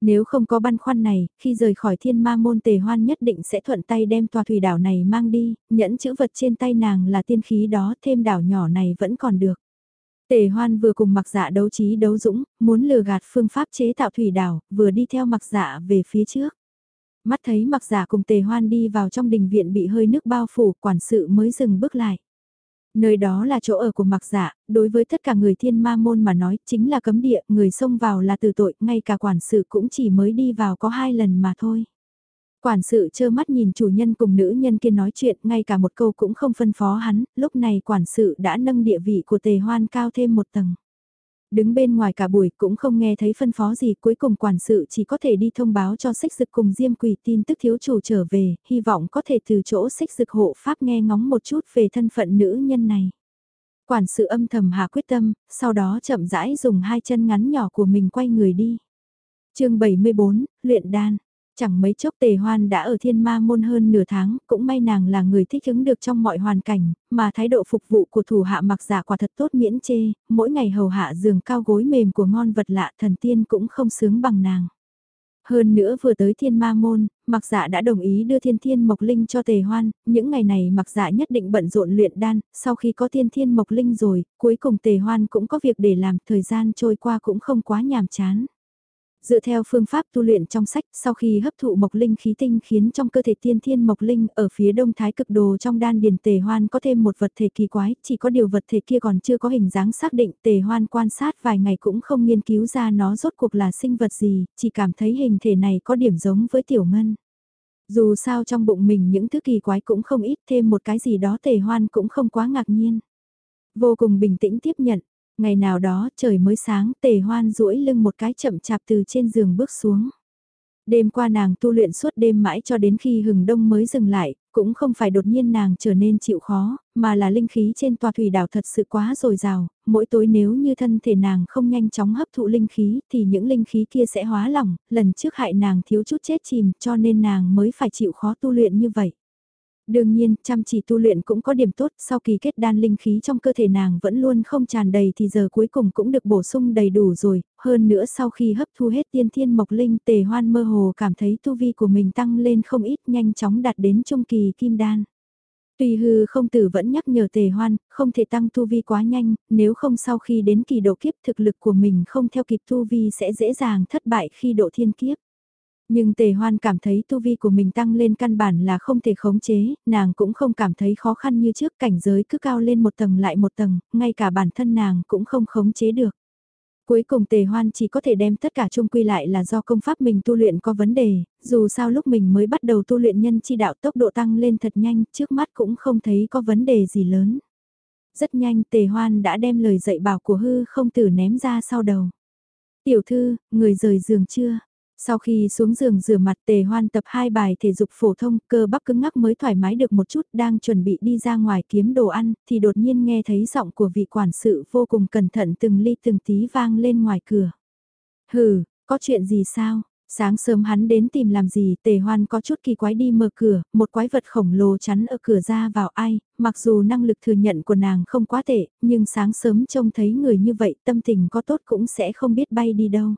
Nếu không có băn khoăn này, khi rời khỏi thiên ma môn tề hoan nhất định sẽ thuận tay đem tòa thủy đảo này mang đi, nhẫn chữ vật trên tay nàng là tiên khí đó thêm đảo nhỏ này vẫn còn được. Tề hoan vừa cùng mặc dạ đấu trí đấu dũng, muốn lừa gạt phương pháp chế tạo thủy đảo, vừa đi theo mặc dạ về phía trước. Mắt thấy mặc giả cùng tề hoan đi vào trong đình viện bị hơi nước bao phủ quản sự mới dừng bước lại. Nơi đó là chỗ ở của mặc giả đối với tất cả người thiên ma môn mà nói chính là cấm địa, người xông vào là từ tội, ngay cả quản sự cũng chỉ mới đi vào có hai lần mà thôi. Quản sự trơ mắt nhìn chủ nhân cùng nữ nhân kia nói chuyện, ngay cả một câu cũng không phân phó hắn, lúc này quản sự đã nâng địa vị của tề hoan cao thêm một tầng. Đứng bên ngoài cả buổi cũng không nghe thấy phân phó gì, cuối cùng quản sự chỉ có thể đi thông báo cho xích dực cùng diêm quỷ tin tức thiếu chủ trở về, hy vọng có thể từ chỗ xích dực hộ pháp nghe ngóng một chút về thân phận nữ nhân này. Quản sự âm thầm hạ quyết tâm, sau đó chậm rãi dùng hai chân ngắn nhỏ của mình quay người đi. chương 74, luyện đan. Chẳng mấy chốc tề hoan đã ở thiên ma môn hơn nửa tháng, cũng may nàng là người thích ứng được trong mọi hoàn cảnh, mà thái độ phục vụ của thủ hạ mặc giả quả thật tốt miễn chê, mỗi ngày hầu hạ giường cao gối mềm của ngon vật lạ thần tiên cũng không sướng bằng nàng. Hơn nữa vừa tới thiên ma môn, mặc dạ đã đồng ý đưa thiên thiên mộc linh cho tề hoan, những ngày này mặc dạ nhất định bận rộn luyện đan, sau khi có thiên thiên mộc linh rồi, cuối cùng tề hoan cũng có việc để làm, thời gian trôi qua cũng không quá nhàm chán. Dựa theo phương pháp tu luyện trong sách, sau khi hấp thụ mộc linh khí tinh khiến trong cơ thể tiên thiên mộc linh ở phía đông thái cực đồ trong đan điền tề hoan có thêm một vật thể kỳ quái, chỉ có điều vật thể kia còn chưa có hình dáng xác định tề hoan quan sát vài ngày cũng không nghiên cứu ra nó rốt cuộc là sinh vật gì, chỉ cảm thấy hình thể này có điểm giống với tiểu ngân. Dù sao trong bụng mình những thứ kỳ quái cũng không ít thêm một cái gì đó tề hoan cũng không quá ngạc nhiên. Vô cùng bình tĩnh tiếp nhận, Ngày nào đó trời mới sáng tề hoan duỗi lưng một cái chậm chạp từ trên giường bước xuống. Đêm qua nàng tu luyện suốt đêm mãi cho đến khi hừng đông mới dừng lại, cũng không phải đột nhiên nàng trở nên chịu khó, mà là linh khí trên tòa thủy đảo thật sự quá dồi dào, mỗi tối nếu như thân thể nàng không nhanh chóng hấp thụ linh khí thì những linh khí kia sẽ hóa lỏng, lần trước hại nàng thiếu chút chết chìm cho nên nàng mới phải chịu khó tu luyện như vậy. Đương nhiên, chăm chỉ tu luyện cũng có điểm tốt, sau kỳ kết đan linh khí trong cơ thể nàng vẫn luôn không tràn đầy thì giờ cuối cùng cũng được bổ sung đầy đủ rồi, hơn nữa sau khi hấp thu hết tiên thiên mộc linh tề hoan mơ hồ cảm thấy tu vi của mình tăng lên không ít nhanh chóng đạt đến trung kỳ kim đan. Tuy hư không tử vẫn nhắc nhở tề hoan, không thể tăng tu vi quá nhanh, nếu không sau khi đến kỳ độ kiếp thực lực của mình không theo kịp tu vi sẽ dễ dàng thất bại khi độ thiên kiếp. Nhưng tề hoan cảm thấy tu vi của mình tăng lên căn bản là không thể khống chế, nàng cũng không cảm thấy khó khăn như trước cảnh giới cứ cao lên một tầng lại một tầng, ngay cả bản thân nàng cũng không khống chế được. Cuối cùng tề hoan chỉ có thể đem tất cả chung quy lại là do công pháp mình tu luyện có vấn đề, dù sao lúc mình mới bắt đầu tu luyện nhân chi đạo tốc độ tăng lên thật nhanh, trước mắt cũng không thấy có vấn đề gì lớn. Rất nhanh tề hoan đã đem lời dạy bảo của hư không tử ném ra sau đầu. Tiểu thư, người rời giường chưa? Sau khi xuống giường rửa mặt tề hoan tập hai bài thể dục phổ thông, cơ bắp cứng ngắc mới thoải mái được một chút, đang chuẩn bị đi ra ngoài kiếm đồ ăn, thì đột nhiên nghe thấy giọng của vị quản sự vô cùng cẩn thận từng ly từng tí vang lên ngoài cửa. Hừ, có chuyện gì sao? Sáng sớm hắn đến tìm làm gì, tề hoan có chút kỳ quái đi mở cửa, một quái vật khổng lồ chắn ở cửa ra vào ai, mặc dù năng lực thừa nhận của nàng không quá tệ, nhưng sáng sớm trông thấy người như vậy tâm tình có tốt cũng sẽ không biết bay đi đâu.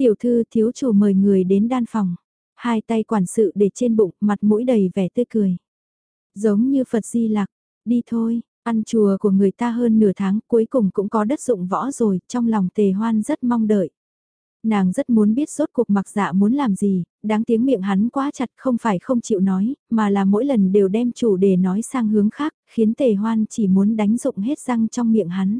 Tiểu thư thiếu chủ mời người đến đan phòng. Hai tay quản sự để trên bụng, mặt mũi đầy vẻ tươi cười. Giống như Phật Di Lạc, đi thôi, ăn chùa của người ta hơn nửa tháng cuối cùng cũng có đất dụng võ rồi, trong lòng tề hoan rất mong đợi. Nàng rất muốn biết rốt cuộc mặc dạ muốn làm gì, đáng tiếng miệng hắn quá chặt không phải không chịu nói, mà là mỗi lần đều đem chủ đề nói sang hướng khác, khiến tề hoan chỉ muốn đánh dụng hết răng trong miệng hắn.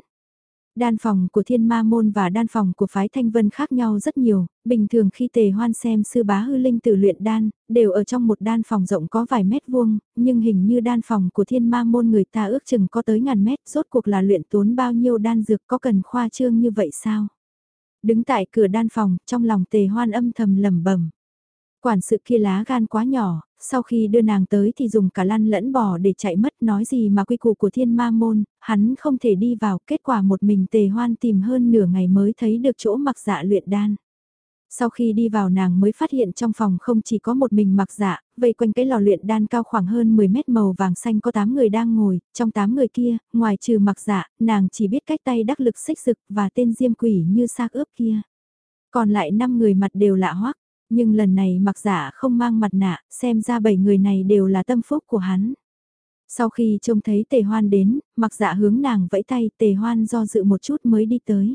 Đan phòng của thiên ma môn và đan phòng của phái thanh vân khác nhau rất nhiều, bình thường khi tề hoan xem sư bá hư linh tử luyện đan, đều ở trong một đan phòng rộng có vài mét vuông, nhưng hình như đan phòng của thiên ma môn người ta ước chừng có tới ngàn mét, rốt cuộc là luyện tốn bao nhiêu đan dược có cần khoa trương như vậy sao? Đứng tại cửa đan phòng, trong lòng tề hoan âm thầm lẩm bẩm Quản sự kia lá gan quá nhỏ, sau khi đưa nàng tới thì dùng cả lăn lẫn bò để chạy mất nói gì mà quy củ của thiên ma môn, hắn không thể đi vào, kết quả một mình tề hoan tìm hơn nửa ngày mới thấy được chỗ mặc dạ luyện đan. Sau khi đi vào nàng mới phát hiện trong phòng không chỉ có một mình mặc dạ, vây quanh cái lò luyện đan cao khoảng hơn 10 mét màu vàng xanh có 8 người đang ngồi, trong 8 người kia, ngoài trừ mặc dạ, nàng chỉ biết cách tay đắc lực xích rực và tên diêm quỷ như xác ướp kia. Còn lại 5 người mặt đều lạ hoắc nhưng lần này mặc giả không mang mặt nạ, xem ra bảy người này đều là tâm phúc của hắn. Sau khi trông thấy tề hoan đến, mặc dạ hướng nàng vẫy tay tề hoan do dự một chút mới đi tới.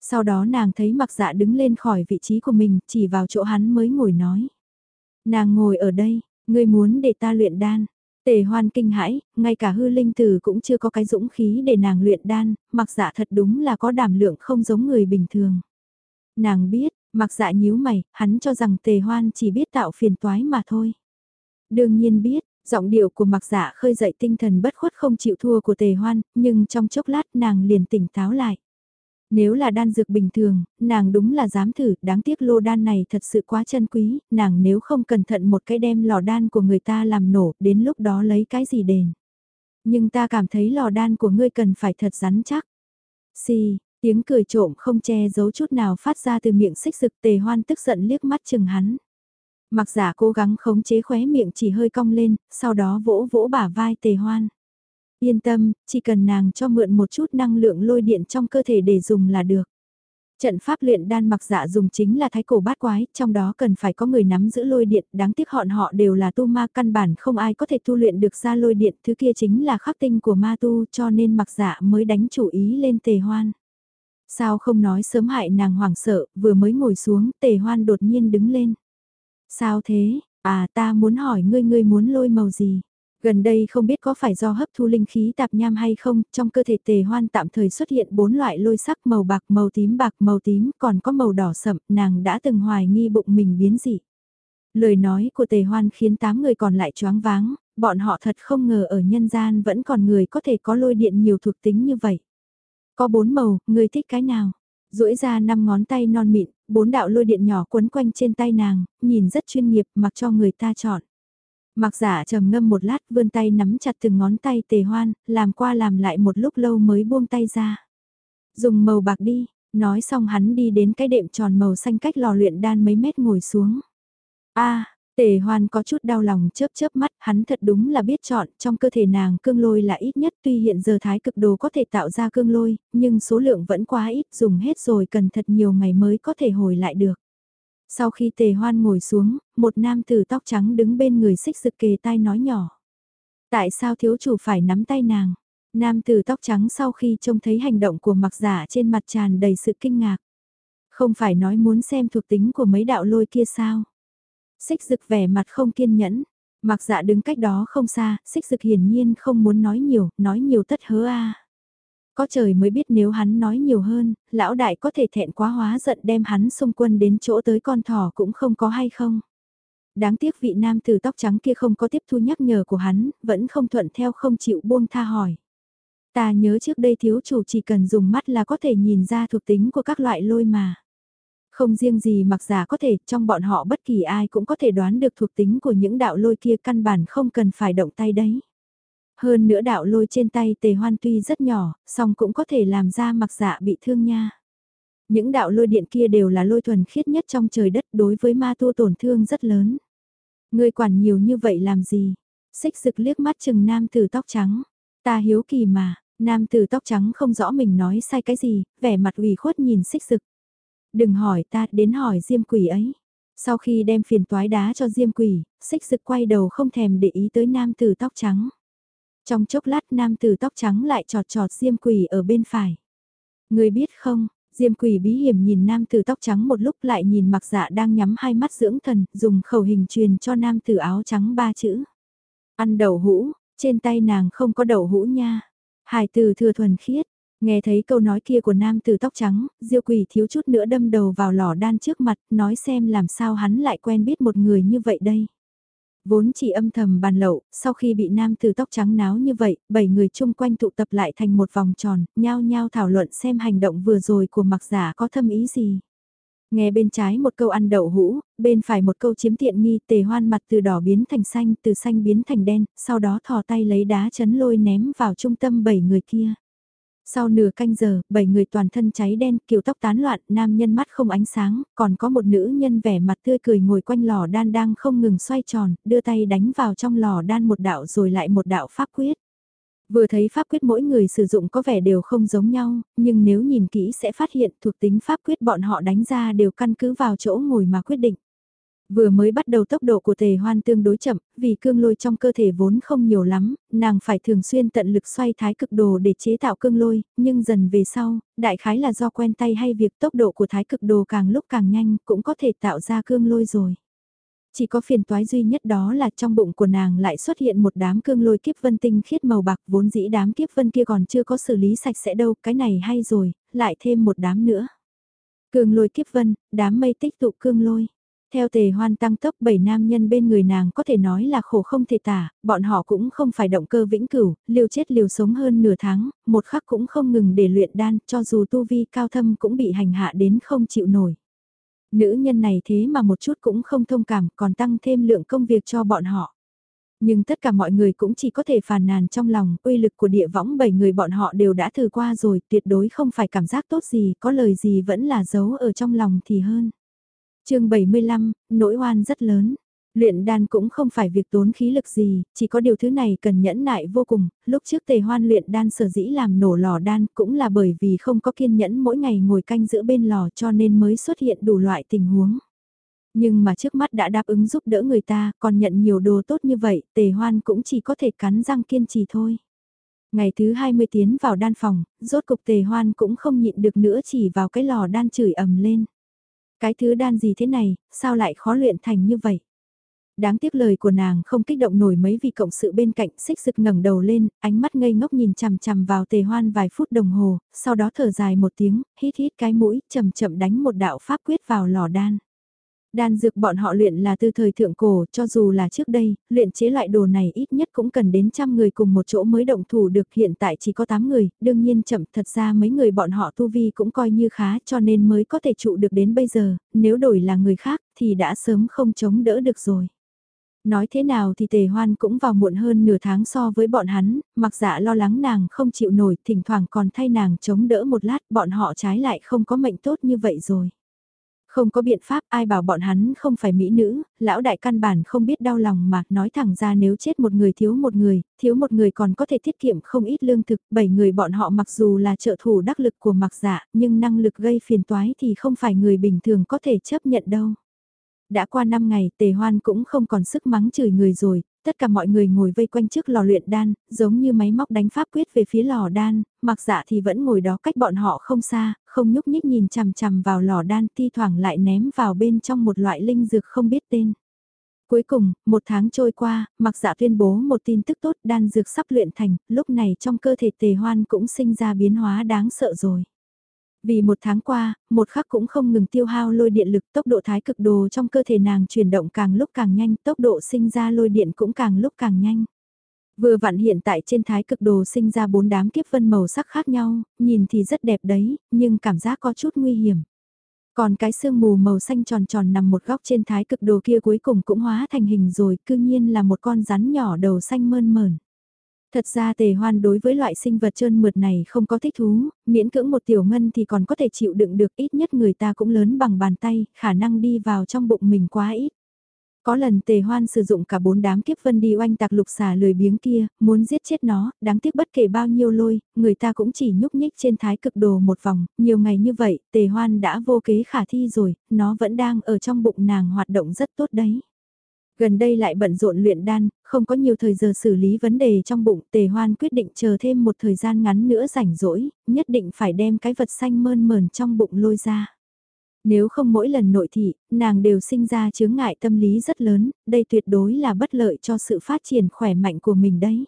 Sau đó nàng thấy mặc dạ đứng lên khỏi vị trí của mình, chỉ vào chỗ hắn mới ngồi nói. Nàng ngồi ở đây, ngươi muốn để ta luyện đan. Tề hoan kinh hãi, ngay cả hư linh tử cũng chưa có cái dũng khí để nàng luyện đan, mặc dạ thật đúng là có đảm lượng không giống người bình thường. Nàng biết, mặc dạ nhíu mày, hắn cho rằng tề hoan chỉ biết tạo phiền toái mà thôi. Đương nhiên biết, giọng điệu của mặc dạ khơi dậy tinh thần bất khuất không chịu thua của tề hoan, nhưng trong chốc lát nàng liền tỉnh táo lại. Nếu là đan dược bình thường, nàng đúng là dám thử, đáng tiếc lô đan này thật sự quá chân quý, nàng nếu không cẩn thận một cái đem lò đan của người ta làm nổ, đến lúc đó lấy cái gì đền. Nhưng ta cảm thấy lò đan của ngươi cần phải thật rắn chắc. Si, tiếng cười trộm không che giấu chút nào phát ra từ miệng xích rực tề hoan tức giận liếc mắt chừng hắn. Mặc giả cố gắng khống chế khóe miệng chỉ hơi cong lên, sau đó vỗ vỗ bả vai tề hoan. Yên tâm, chỉ cần nàng cho mượn một chút năng lượng lôi điện trong cơ thể để dùng là được. Trận pháp luyện đan mặc dạ dùng chính là thái cổ bát quái, trong đó cần phải có người nắm giữ lôi điện, đáng tiếc họn họ đều là tu ma căn bản không ai có thể tu luyện được ra lôi điện, thứ kia chính là khắc tinh của ma tu cho nên mặc dạ mới đánh chủ ý lên tề hoan. Sao không nói sớm hại nàng hoảng sợ, vừa mới ngồi xuống, tề hoan đột nhiên đứng lên. Sao thế, à ta muốn hỏi ngươi ngươi muốn lôi màu gì? Gần đây không biết có phải do hấp thu linh khí tạp nham hay không, trong cơ thể tề hoan tạm thời xuất hiện bốn loại lôi sắc màu bạc, màu tím bạc, màu tím, còn có màu đỏ sậm, nàng đã từng hoài nghi bụng mình biến dị. Lời nói của tề hoan khiến tám người còn lại choáng váng, bọn họ thật không ngờ ở nhân gian vẫn còn người có thể có lôi điện nhiều thuộc tính như vậy. Có bốn màu, người thích cái nào? duỗi ra năm ngón tay non mịn, bốn đạo lôi điện nhỏ quấn quanh trên tay nàng, nhìn rất chuyên nghiệp mặc cho người ta chọn. Mặc giả trầm ngâm một lát vươn tay nắm chặt từng ngón tay tề hoan, làm qua làm lại một lúc lâu mới buông tay ra. Dùng màu bạc đi, nói xong hắn đi đến cái đệm tròn màu xanh cách lò luyện đan mấy mét ngồi xuống. a Tề hoan có chút đau lòng chớp chớp mắt, hắn thật đúng là biết chọn, trong cơ thể nàng cương lôi là ít nhất tuy hiện giờ thái cực đồ có thể tạo ra cương lôi, nhưng số lượng vẫn quá ít, dùng hết rồi cần thật nhiều ngày mới có thể hồi lại được. Sau khi tề hoan ngồi xuống, một nam tử tóc trắng đứng bên người xích sực kề tai nói nhỏ. Tại sao thiếu chủ phải nắm tay nàng? Nam tử tóc trắng sau khi trông thấy hành động của mặc giả trên mặt tràn đầy sự kinh ngạc. Không phải nói muốn xem thuộc tính của mấy đạo lôi kia sao? Xích Dực vẻ mặt không kiên nhẫn. Mặc dạ đứng cách đó không xa, xích Dực hiển nhiên không muốn nói nhiều, nói nhiều tất hớ a. Có trời mới biết nếu hắn nói nhiều hơn, lão đại có thể thẹn quá hóa giận đem hắn xung quân đến chỗ tới con thỏ cũng không có hay không. Đáng tiếc vị nam từ tóc trắng kia không có tiếp thu nhắc nhở của hắn, vẫn không thuận theo không chịu buông tha hỏi. Ta nhớ trước đây thiếu chủ chỉ cần dùng mắt là có thể nhìn ra thuộc tính của các loại lôi mà. Không riêng gì mặc giả có thể, trong bọn họ bất kỳ ai cũng có thể đoán được thuộc tính của những đạo lôi kia căn bản không cần phải động tay đấy. Hơn nữa đạo lôi trên tay tề hoan tuy rất nhỏ, song cũng có thể làm ra mặc dạ bị thương nha. Những đạo lôi điện kia đều là lôi thuần khiết nhất trong trời đất đối với ma tu tổn thương rất lớn. Người quản nhiều như vậy làm gì? Xích rực liếc mắt chừng nam tử tóc trắng. Ta hiếu kỳ mà, nam tử tóc trắng không rõ mình nói sai cái gì, vẻ mặt ủy khuất nhìn xích rực. Đừng hỏi ta, đến hỏi diêm quỷ ấy. Sau khi đem phiền toái đá cho diêm quỷ, xích rực quay đầu không thèm để ý tới nam tử tóc trắng. Trong chốc lát nam tử tóc trắng lại trọt trọt diêm quỷ ở bên phải. Người biết không, diêm quỷ bí hiểm nhìn nam tử tóc trắng một lúc lại nhìn mặc dạ đang nhắm hai mắt dưỡng thần, dùng khẩu hình truyền cho nam tử áo trắng ba chữ. Ăn đậu hũ, trên tay nàng không có đậu hũ nha. Hải từ thừa thuần khiết, Nghe thấy câu nói kia của nam Từ tóc trắng, diêu quỷ thiếu chút nữa đâm đầu vào lò đan trước mặt, nói xem làm sao hắn lại quen biết một người như vậy đây. Vốn chỉ âm thầm bàn lậu, sau khi bị nam Từ tóc trắng náo như vậy, bảy người chung quanh tụ tập lại thành một vòng tròn, nhao nhao thảo luận xem hành động vừa rồi của mặc giả có thâm ý gì. Nghe bên trái một câu ăn đậu hũ, bên phải một câu chiếm tiện nghi tề hoan mặt từ đỏ biến thành xanh, từ xanh biến thành đen, sau đó thò tay lấy đá chấn lôi ném vào trung tâm bảy người kia. Sau nửa canh giờ, bảy người toàn thân cháy đen, kiểu tóc tán loạn, nam nhân mắt không ánh sáng, còn có một nữ nhân vẻ mặt tươi cười ngồi quanh lò đan đang không ngừng xoay tròn, đưa tay đánh vào trong lò đan một đạo rồi lại một đạo pháp quyết. Vừa thấy pháp quyết mỗi người sử dụng có vẻ đều không giống nhau, nhưng nếu nhìn kỹ sẽ phát hiện thuộc tính pháp quyết bọn họ đánh ra đều căn cứ vào chỗ ngồi mà quyết định. Vừa mới bắt đầu tốc độ của tề hoan tương đối chậm, vì cương lôi trong cơ thể vốn không nhiều lắm, nàng phải thường xuyên tận lực xoay thái cực đồ để chế tạo cương lôi, nhưng dần về sau, đại khái là do quen tay hay việc tốc độ của thái cực đồ càng lúc càng nhanh cũng có thể tạo ra cương lôi rồi. Chỉ có phiền toái duy nhất đó là trong bụng của nàng lại xuất hiện một đám cương lôi kiếp vân tinh khiết màu bạc vốn dĩ đám kiếp vân kia còn chưa có xử lý sạch sẽ đâu, cái này hay rồi, lại thêm một đám nữa. Cương lôi kiếp vân, đám mây tích tụ cương lôi. Theo tề hoan tăng tốc bảy nam nhân bên người nàng có thể nói là khổ không thể tả, bọn họ cũng không phải động cơ vĩnh cửu, liều chết liều sống hơn nửa tháng, một khắc cũng không ngừng để luyện đan, cho dù tu vi cao thâm cũng bị hành hạ đến không chịu nổi. Nữ nhân này thế mà một chút cũng không thông cảm còn tăng thêm lượng công việc cho bọn họ. Nhưng tất cả mọi người cũng chỉ có thể phàn nàn trong lòng, uy lực của địa võng bảy người bọn họ đều đã thử qua rồi, tuyệt đối không phải cảm giác tốt gì, có lời gì vẫn là giấu ở trong lòng thì hơn chương 75, nỗi oan rất lớn. Luyện đan cũng không phải việc tốn khí lực gì, chỉ có điều thứ này cần nhẫn nại vô cùng, lúc trước tề hoan luyện đan sở dĩ làm nổ lò đan cũng là bởi vì không có kiên nhẫn mỗi ngày ngồi canh giữa bên lò cho nên mới xuất hiện đủ loại tình huống. Nhưng mà trước mắt đã đáp ứng giúp đỡ người ta, còn nhận nhiều đồ tốt như vậy, tề hoan cũng chỉ có thể cắn răng kiên trì thôi. Ngày thứ 20 tiến vào đan phòng, rốt cục tề hoan cũng không nhịn được nữa chỉ vào cái lò đan chửi ầm lên. Cái thứ đan gì thế này, sao lại khó luyện thành như vậy? đáng tiếc lời của nàng không kích động nổi mấy vị cộng sự bên cạnh xích rực ngẩng đầu lên, ánh mắt ngây ngốc nhìn chằm chằm vào tề hoan vài phút đồng hồ, sau đó thở dài một tiếng, hít hít cái mũi, chậm chậm đánh một đạo pháp quyết vào lò đan. Đan dược bọn họ luyện là từ thời thượng cổ, cho dù là trước đây, luyện chế loại đồ này ít nhất cũng cần đến trăm người cùng một chỗ mới động thủ được hiện tại chỉ có 8 người, đương nhiên chậm thật ra mấy người bọn họ tu vi cũng coi như khá cho nên mới có thể trụ được đến bây giờ, nếu đổi là người khác thì đã sớm không chống đỡ được rồi. Nói thế nào thì tề hoan cũng vào muộn hơn nửa tháng so với bọn hắn, mặc dạ lo lắng nàng không chịu nổi, thỉnh thoảng còn thay nàng chống đỡ một lát, bọn họ trái lại không có mệnh tốt như vậy rồi. Không có biện pháp ai bảo bọn hắn không phải mỹ nữ, lão đại căn bản không biết đau lòng mà nói thẳng ra nếu chết một người thiếu một người, thiếu một người còn có thể tiết kiệm không ít lương thực, bảy người bọn họ mặc dù là trợ thủ đắc lực của mặc dạ nhưng năng lực gây phiền toái thì không phải người bình thường có thể chấp nhận đâu. Đã qua 5 ngày, tề hoan cũng không còn sức mắng chửi người rồi, tất cả mọi người ngồi vây quanh trước lò luyện đan, giống như máy móc đánh pháp quyết về phía lò đan, mặc dạ thì vẫn ngồi đó cách bọn họ không xa, không nhúc nhích nhìn chằm chằm vào lò đan thi thoảng lại ném vào bên trong một loại linh dược không biết tên. Cuối cùng, một tháng trôi qua, mặc dạ tuyên bố một tin tức tốt đan dược sắp luyện thành, lúc này trong cơ thể tề hoan cũng sinh ra biến hóa đáng sợ rồi. Vì một tháng qua, một khắc cũng không ngừng tiêu hao lôi điện lực tốc độ thái cực đồ trong cơ thể nàng chuyển động càng lúc càng nhanh, tốc độ sinh ra lôi điện cũng càng lúc càng nhanh. Vừa vặn hiện tại trên thái cực đồ sinh ra bốn đám kiếp vân màu sắc khác nhau, nhìn thì rất đẹp đấy, nhưng cảm giác có chút nguy hiểm. Còn cái sương mù màu xanh tròn tròn nằm một góc trên thái cực đồ kia cuối cùng cũng hóa thành hình rồi, cư nhiên là một con rắn nhỏ đầu xanh mơn mờn. Thật ra tề hoan đối với loại sinh vật trơn mượt này không có thích thú, miễn cưỡng một tiểu ngân thì còn có thể chịu đựng được ít nhất người ta cũng lớn bằng bàn tay, khả năng đi vào trong bụng mình quá ít. Có lần tề hoan sử dụng cả bốn đám kiếp vân đi oanh tạc lục xà lười biếng kia, muốn giết chết nó, đáng tiếc bất kể bao nhiêu lôi, người ta cũng chỉ nhúc nhích trên thái cực đồ một vòng, nhiều ngày như vậy, tề hoan đã vô kế khả thi rồi, nó vẫn đang ở trong bụng nàng hoạt động rất tốt đấy. Gần đây lại bận rộn luyện đan, không có nhiều thời giờ xử lý vấn đề trong bụng, tề hoan quyết định chờ thêm một thời gian ngắn nữa rảnh rỗi, nhất định phải đem cái vật xanh mơn mờn trong bụng lôi ra. Nếu không mỗi lần nội thị, nàng đều sinh ra chướng ngại tâm lý rất lớn, đây tuyệt đối là bất lợi cho sự phát triển khỏe mạnh của mình đấy.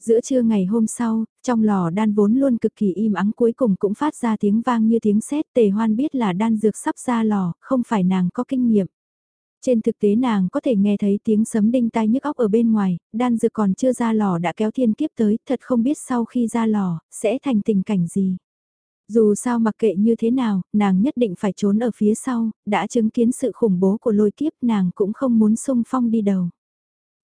Giữa trưa ngày hôm sau, trong lò đan vốn luôn cực kỳ im ắng cuối cùng cũng phát ra tiếng vang như tiếng sét tề hoan biết là đan dược sắp ra lò, không phải nàng có kinh nghiệm. Trên thực tế nàng có thể nghe thấy tiếng sấm đinh tai nhức óc ở bên ngoài, đan dược còn chưa ra lò đã kéo thiên kiếp tới, thật không biết sau khi ra lò, sẽ thành tình cảnh gì. Dù sao mặc kệ như thế nào, nàng nhất định phải trốn ở phía sau, đã chứng kiến sự khủng bố của lôi kiếp nàng cũng không muốn sung phong đi đầu.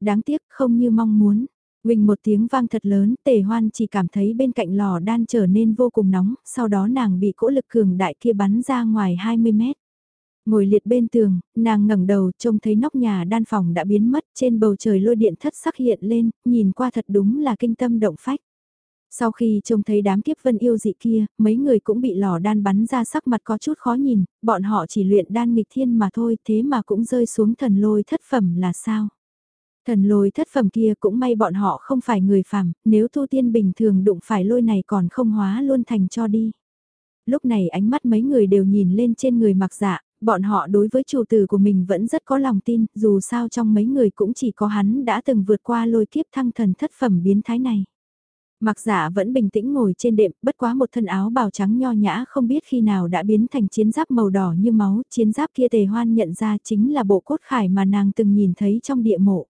Đáng tiếc không như mong muốn. Quỳnh một tiếng vang thật lớn, tề hoan chỉ cảm thấy bên cạnh lò đan trở nên vô cùng nóng, sau đó nàng bị cỗ lực cường đại kia bắn ra ngoài 20 mét. Ngồi liệt bên tường, nàng ngẩng đầu trông thấy nóc nhà đan phòng đã biến mất trên bầu trời lôi điện thất sắc hiện lên, nhìn qua thật đúng là kinh tâm động phách. Sau khi trông thấy đám kiếp vân yêu dị kia, mấy người cũng bị lò đan bắn ra sắc mặt có chút khó nhìn, bọn họ chỉ luyện đan nghịch thiên mà thôi thế mà cũng rơi xuống thần lôi thất phẩm là sao? Thần lôi thất phẩm kia cũng may bọn họ không phải người phàm, nếu tu tiên bình thường đụng phải lôi này còn không hóa luôn thành cho đi. Lúc này ánh mắt mấy người đều nhìn lên trên người mặc dạ, Bọn họ đối với chủ tử của mình vẫn rất có lòng tin, dù sao trong mấy người cũng chỉ có hắn đã từng vượt qua lôi kiếp thăng thần thất phẩm biến thái này. Mặc giả vẫn bình tĩnh ngồi trên đệm, bất quá một thân áo bào trắng nho nhã không biết khi nào đã biến thành chiến giáp màu đỏ như máu, chiến giáp kia tề hoan nhận ra chính là bộ cốt khải mà nàng từng nhìn thấy trong địa mộ.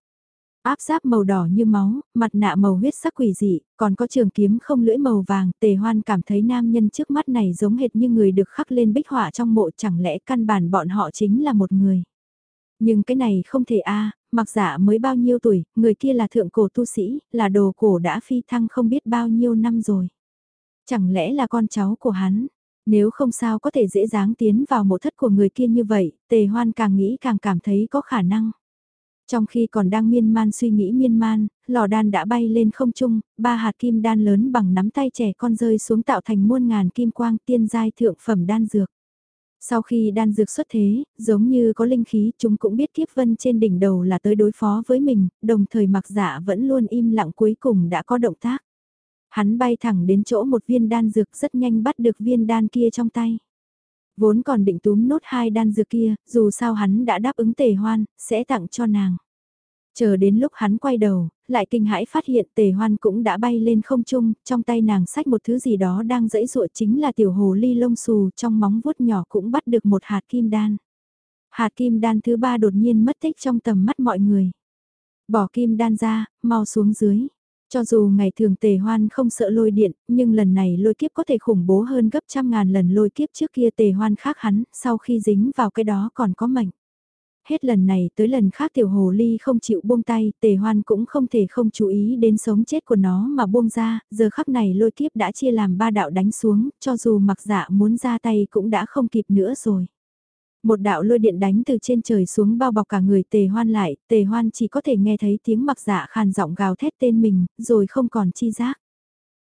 Áp giáp màu đỏ như máu, mặt nạ màu huyết sắc quỷ dị, còn có trường kiếm không lưỡi màu vàng, tề hoan cảm thấy nam nhân trước mắt này giống hệt như người được khắc lên bích họa trong mộ chẳng lẽ căn bản bọn họ chính là một người. Nhưng cái này không thể a mặc giả mới bao nhiêu tuổi, người kia là thượng cổ tu sĩ, là đồ cổ đã phi thăng không biết bao nhiêu năm rồi. Chẳng lẽ là con cháu của hắn? Nếu không sao có thể dễ dàng tiến vào mộ thất của người kia như vậy, tề hoan càng nghĩ càng cảm thấy có khả năng. Trong khi còn đang miên man suy nghĩ miên man, lò đan đã bay lên không trung, ba hạt kim đan lớn bằng nắm tay trẻ con rơi xuống tạo thành muôn ngàn kim quang tiên giai thượng phẩm đan dược. Sau khi đan dược xuất thế, giống như có linh khí, chúng cũng biết kiếp vân trên đỉnh đầu là tới đối phó với mình, đồng thời mặc giả vẫn luôn im lặng cuối cùng đã có động tác. Hắn bay thẳng đến chỗ một viên đan dược rất nhanh bắt được viên đan kia trong tay. Vốn còn định túm nốt hai đan dược kia, dù sao hắn đã đáp ứng tề hoan, sẽ tặng cho nàng. Chờ đến lúc hắn quay đầu, lại kinh hãi phát hiện tề hoan cũng đã bay lên không trung, trong tay nàng sách một thứ gì đó đang dẫy dụa chính là tiểu hồ ly lông xù trong móng vuốt nhỏ cũng bắt được một hạt kim đan. Hạt kim đan thứ ba đột nhiên mất tích trong tầm mắt mọi người. Bỏ kim đan ra, mau xuống dưới. Cho dù ngày thường tề hoan không sợ lôi điện, nhưng lần này lôi kiếp có thể khủng bố hơn gấp trăm ngàn lần lôi kiếp trước kia tề hoan khác hắn, sau khi dính vào cái đó còn có mệnh. Hết lần này tới lần khác tiểu hồ ly không chịu buông tay, tề hoan cũng không thể không chú ý đến sống chết của nó mà buông ra, giờ khắc này lôi kiếp đã chia làm ba đạo đánh xuống, cho dù mặc dạ muốn ra tay cũng đã không kịp nữa rồi. Một đạo lôi điện đánh từ trên trời xuống bao bọc cả người tề hoan lại, tề hoan chỉ có thể nghe thấy tiếng mặc dạ khàn giọng gào thét tên mình, rồi không còn chi giác.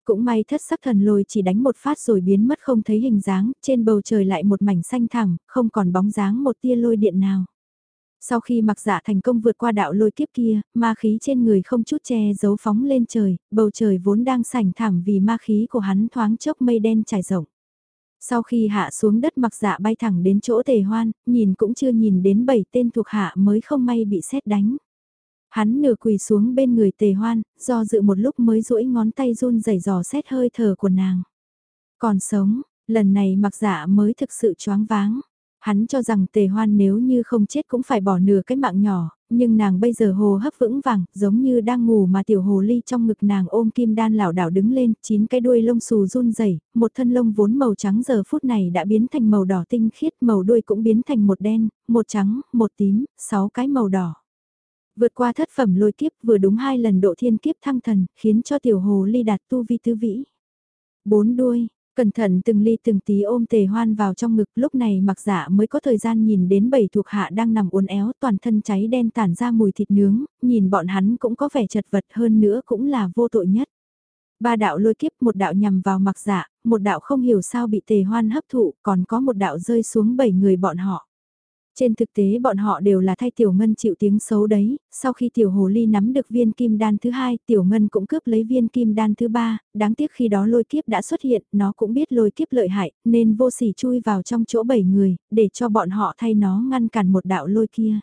Cũng may thất sắc thần lôi chỉ đánh một phát rồi biến mất không thấy hình dáng, trên bầu trời lại một mảnh xanh thẳng, không còn bóng dáng một tia lôi điện nào. Sau khi mặc dạ thành công vượt qua đạo lôi kiếp kia, ma khí trên người không chút che giấu phóng lên trời, bầu trời vốn đang sảnh thẳng vì ma khí của hắn thoáng chốc mây đen trải rộng. Sau khi hạ xuống đất mặc dạ bay thẳng đến chỗ tề hoan, nhìn cũng chưa nhìn đến bảy tên thuộc hạ mới không may bị xét đánh. Hắn nửa quỳ xuống bên người tề hoan, do dự một lúc mới duỗi ngón tay run rẩy dò xét hơi thở của nàng. Còn sống, lần này mặc dạ mới thực sự choáng váng. Hắn cho rằng tề hoan nếu như không chết cũng phải bỏ nửa cái mạng nhỏ, nhưng nàng bây giờ hồ hấp vững vàng, giống như đang ngủ mà tiểu hồ ly trong ngực nàng ôm kim đan lảo đảo đứng lên, chín cái đuôi lông xù run rẩy, một thân lông vốn màu trắng giờ phút này đã biến thành màu đỏ tinh khiết, màu đuôi cũng biến thành một đen, một trắng, một tím, sáu cái màu đỏ. Vượt qua thất phẩm lôi kiếp vừa đúng hai lần độ thiên kiếp thăng thần, khiến cho tiểu hồ ly đạt tu vi tứ vĩ. Bốn đuôi, Cẩn thận từng ly từng tí ôm tề hoan vào trong ngực lúc này mặc dạ mới có thời gian nhìn đến bảy thuộc hạ đang nằm uốn éo toàn thân cháy đen tản ra mùi thịt nướng, nhìn bọn hắn cũng có vẻ chật vật hơn nữa cũng là vô tội nhất. Ba đạo lôi kiếp một đạo nhằm vào mặc dạ, một đạo không hiểu sao bị tề hoan hấp thụ còn có một đạo rơi xuống bảy người bọn họ. Trên thực tế bọn họ đều là thay Tiểu Ngân chịu tiếng xấu đấy, sau khi Tiểu Hồ Ly nắm được viên kim đan thứ hai, Tiểu Ngân cũng cướp lấy viên kim đan thứ ba, đáng tiếc khi đó lôi kiếp đã xuất hiện, nó cũng biết lôi kiếp lợi hại, nên vô sỉ chui vào trong chỗ bảy người, để cho bọn họ thay nó ngăn cản một đạo lôi kia.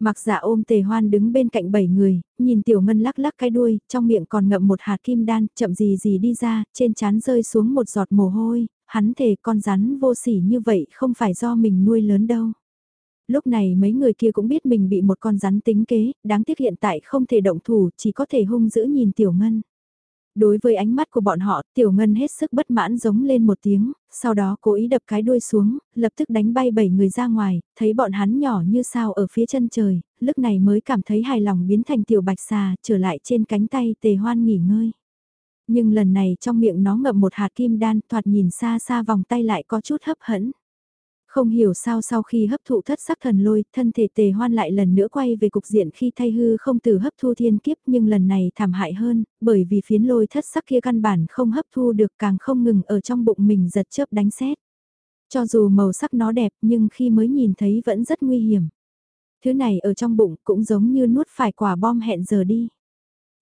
Mặc giả ôm tề hoan đứng bên cạnh bảy người, nhìn tiểu ngân lắc lắc cái đuôi, trong miệng còn ngậm một hạt kim đan, chậm gì gì đi ra, trên chán rơi xuống một giọt mồ hôi, hắn thề con rắn vô sỉ như vậy không phải do mình nuôi lớn đâu lúc này mấy người kia cũng biết mình bị một con rắn tính kế, đáng tiếc hiện tại không thể động thủ, chỉ có thể hung dữ nhìn Tiểu Ngân. Đối với ánh mắt của bọn họ, Tiểu Ngân hết sức bất mãn giống lên một tiếng, sau đó cố ý đập cái đuôi xuống, lập tức đánh bay bảy người ra ngoài, thấy bọn hắn nhỏ như sao ở phía chân trời, lúc này mới cảm thấy hài lòng biến thành Tiểu Bạch Xà, trở lại trên cánh tay tề hoan nghỉ ngơi. Nhưng lần này trong miệng nó ngậm một hạt kim đan, thoạt nhìn xa xa vòng tay lại có chút hấp hẫn. Không hiểu sao sau khi hấp thụ thất sắc thần lôi, thân thể tề hoan lại lần nữa quay về cục diện khi thay hư không từ hấp thu thiên kiếp nhưng lần này thảm hại hơn, bởi vì phiến lôi thất sắc kia căn bản không hấp thu được càng không ngừng ở trong bụng mình giật chớp đánh xét. Cho dù màu sắc nó đẹp nhưng khi mới nhìn thấy vẫn rất nguy hiểm. Thứ này ở trong bụng cũng giống như nuốt phải quả bom hẹn giờ đi.